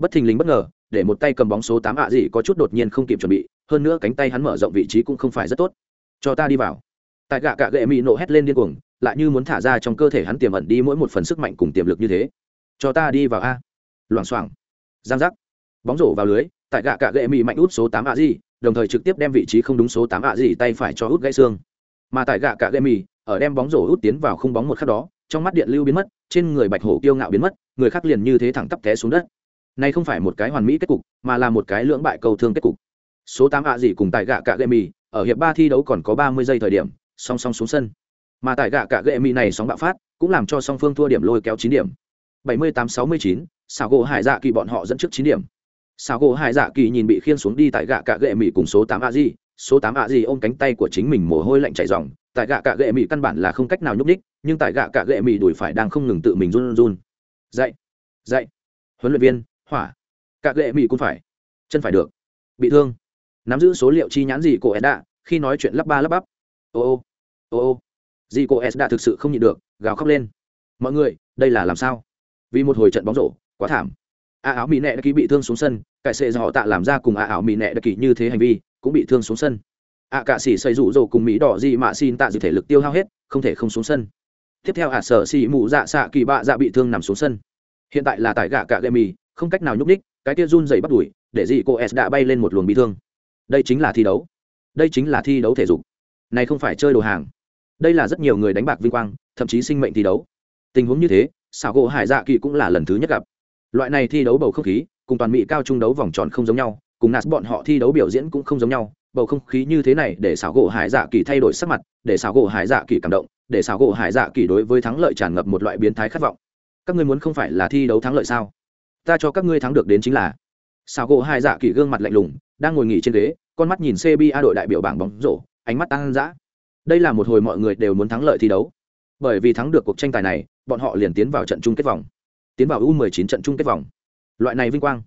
bất thình lình bất ngờ, để một tay cầm bóng số tám ạ gì có chút đột nhiên không kịp chuẩn bị, hơn nữa cánh tay hắn mở rộng vị trí cũng không phải rất tốt. Cho ta đi vào. Tại gạ cạ gệ mỹ nổ hét lên điên cuồng, lại như muốn thả ra trong cơ thể hắn tiềm ẩn đi mỗi một phần sức mạnh cùng tiềm lực như thế. Cho ta đi vào a. Loảng xoảng. Giang giác. Bóng rổ vào lưới, tại gạ cạ gệ mỹ mạnh út số tám ạ gì, đồng thời trực tiếp đem vị trí không đúng số tám ạ gì tay phải cho út gãy xương. Mà tại gạ cạ gệ mỹ ở đem bóng rổ út tiến vào không bóng một khắc đó, trong mắt điện lưu biến mất, trên người bạch hổ kiêu ngạo biến mất, người khác liền như thế thẳng tắp té xuống đất này không phải một cái hoàn mỹ kết cục mà là một cái lưỡng bại cầu thương kết cục. Số tám ạ gì cùng tại gạ cạ Gemi, mì ở hiệp ba thi đấu còn có ba mươi giây thời điểm song song xuống sân. Mà tại gạ cạ Gemi mì này sóng bạo phát cũng làm cho song phương thua điểm lôi kéo chín điểm. bảy mươi tám sáu mươi chín xảo gỗ hải dạ kỳ bọn họ dẫn trước chín điểm. Xảo gỗ hải dạ kỳ nhìn bị khiên xuống đi tại gạ cạ Gemi mì cùng số tám ạ gì số tám ạ gì ôm cánh tay của chính mình mồ hôi lạnh chảy ròng tại gạ cạ gệ mì căn bản là không cách nào nhúc nhích, nhưng tại gạ cạ gệ mì đùi phải đang không ngừng tự mình run run. Dậy dậy huấn luyện viên hỏa. Cạ gệ mì cũng phải. Chân phải được. Bị thương. Nắm giữ số liệu chi nhãn gì của edda, khi nói chuyện lắp ba lắp bắp. Ô ô. Ô ô. Gì cô edda thực sự không nhịn được, gào khóc lên. Mọi người, đây là làm sao? Vì một hồi trận bóng rổ, quá thảm. A áo mỹ nẹ đã ký bị thương xuống sân, cải sệ do họ tạ làm ra cùng a áo mỹ nẹ đã ký như thế hành vi, cũng bị thương xuống sân. A cạ xỉ xây rủ rồ cùng mỹ đỏ gì mà xin tạ dự thể lực tiêu hao hết, không thể không xuống sân. Tiếp theo a sở xỉ mụ dạ xạ kỳ bạ dạ bị thương nằm xuống sân. Hiện tại là tại gạ cạ gậy mì không cách nào nhúc ních cái kia run dày bắt đùi để dị cô s đã bay lên một luồng bị thương. Đây chính là thi đấu. Đây chính là thi đấu thể dục. Này không phải chơi đồ hàng. Đây là rất nhiều người đánh bạc vinh quang, thậm chí sinh mệnh thi đấu. Tình huống như thế, xảo gỗ hải dạ kỳ cũng là lần thứ nhất gặp. Loại này thi đấu bầu không khí, cùng toàn mỹ cao trung đấu vòng tròn không giống nhau, cùng nạt bọn họ thi đấu biểu diễn cũng không giống nhau. Bầu không khí như thế này để xảo gỗ hải dạ kỳ thay đổi sắc mặt, để xảo gỗ hải dạ kỳ cảm động, để xảo gỗ hải dạ kỳ đối với thắng lợi tràn ngập một loại biến thái khát vọng. Các ngươi muốn không phải là thi đấu thắng lợi sao? Ta cho các ngươi thắng được đến chính là. Xào gỗ hai dạ kỳ gương mặt lạnh lùng, đang ngồi nghỉ trên ghế, con mắt nhìn cba đội đại biểu bảng bóng rổ, ánh mắt tăng dã. Đây là một hồi mọi người đều muốn thắng lợi thi đấu. Bởi vì thắng được cuộc tranh tài này, bọn họ liền tiến vào trận chung kết vòng. Tiến vào u 19 trận chung kết vòng. Loại này vinh quang.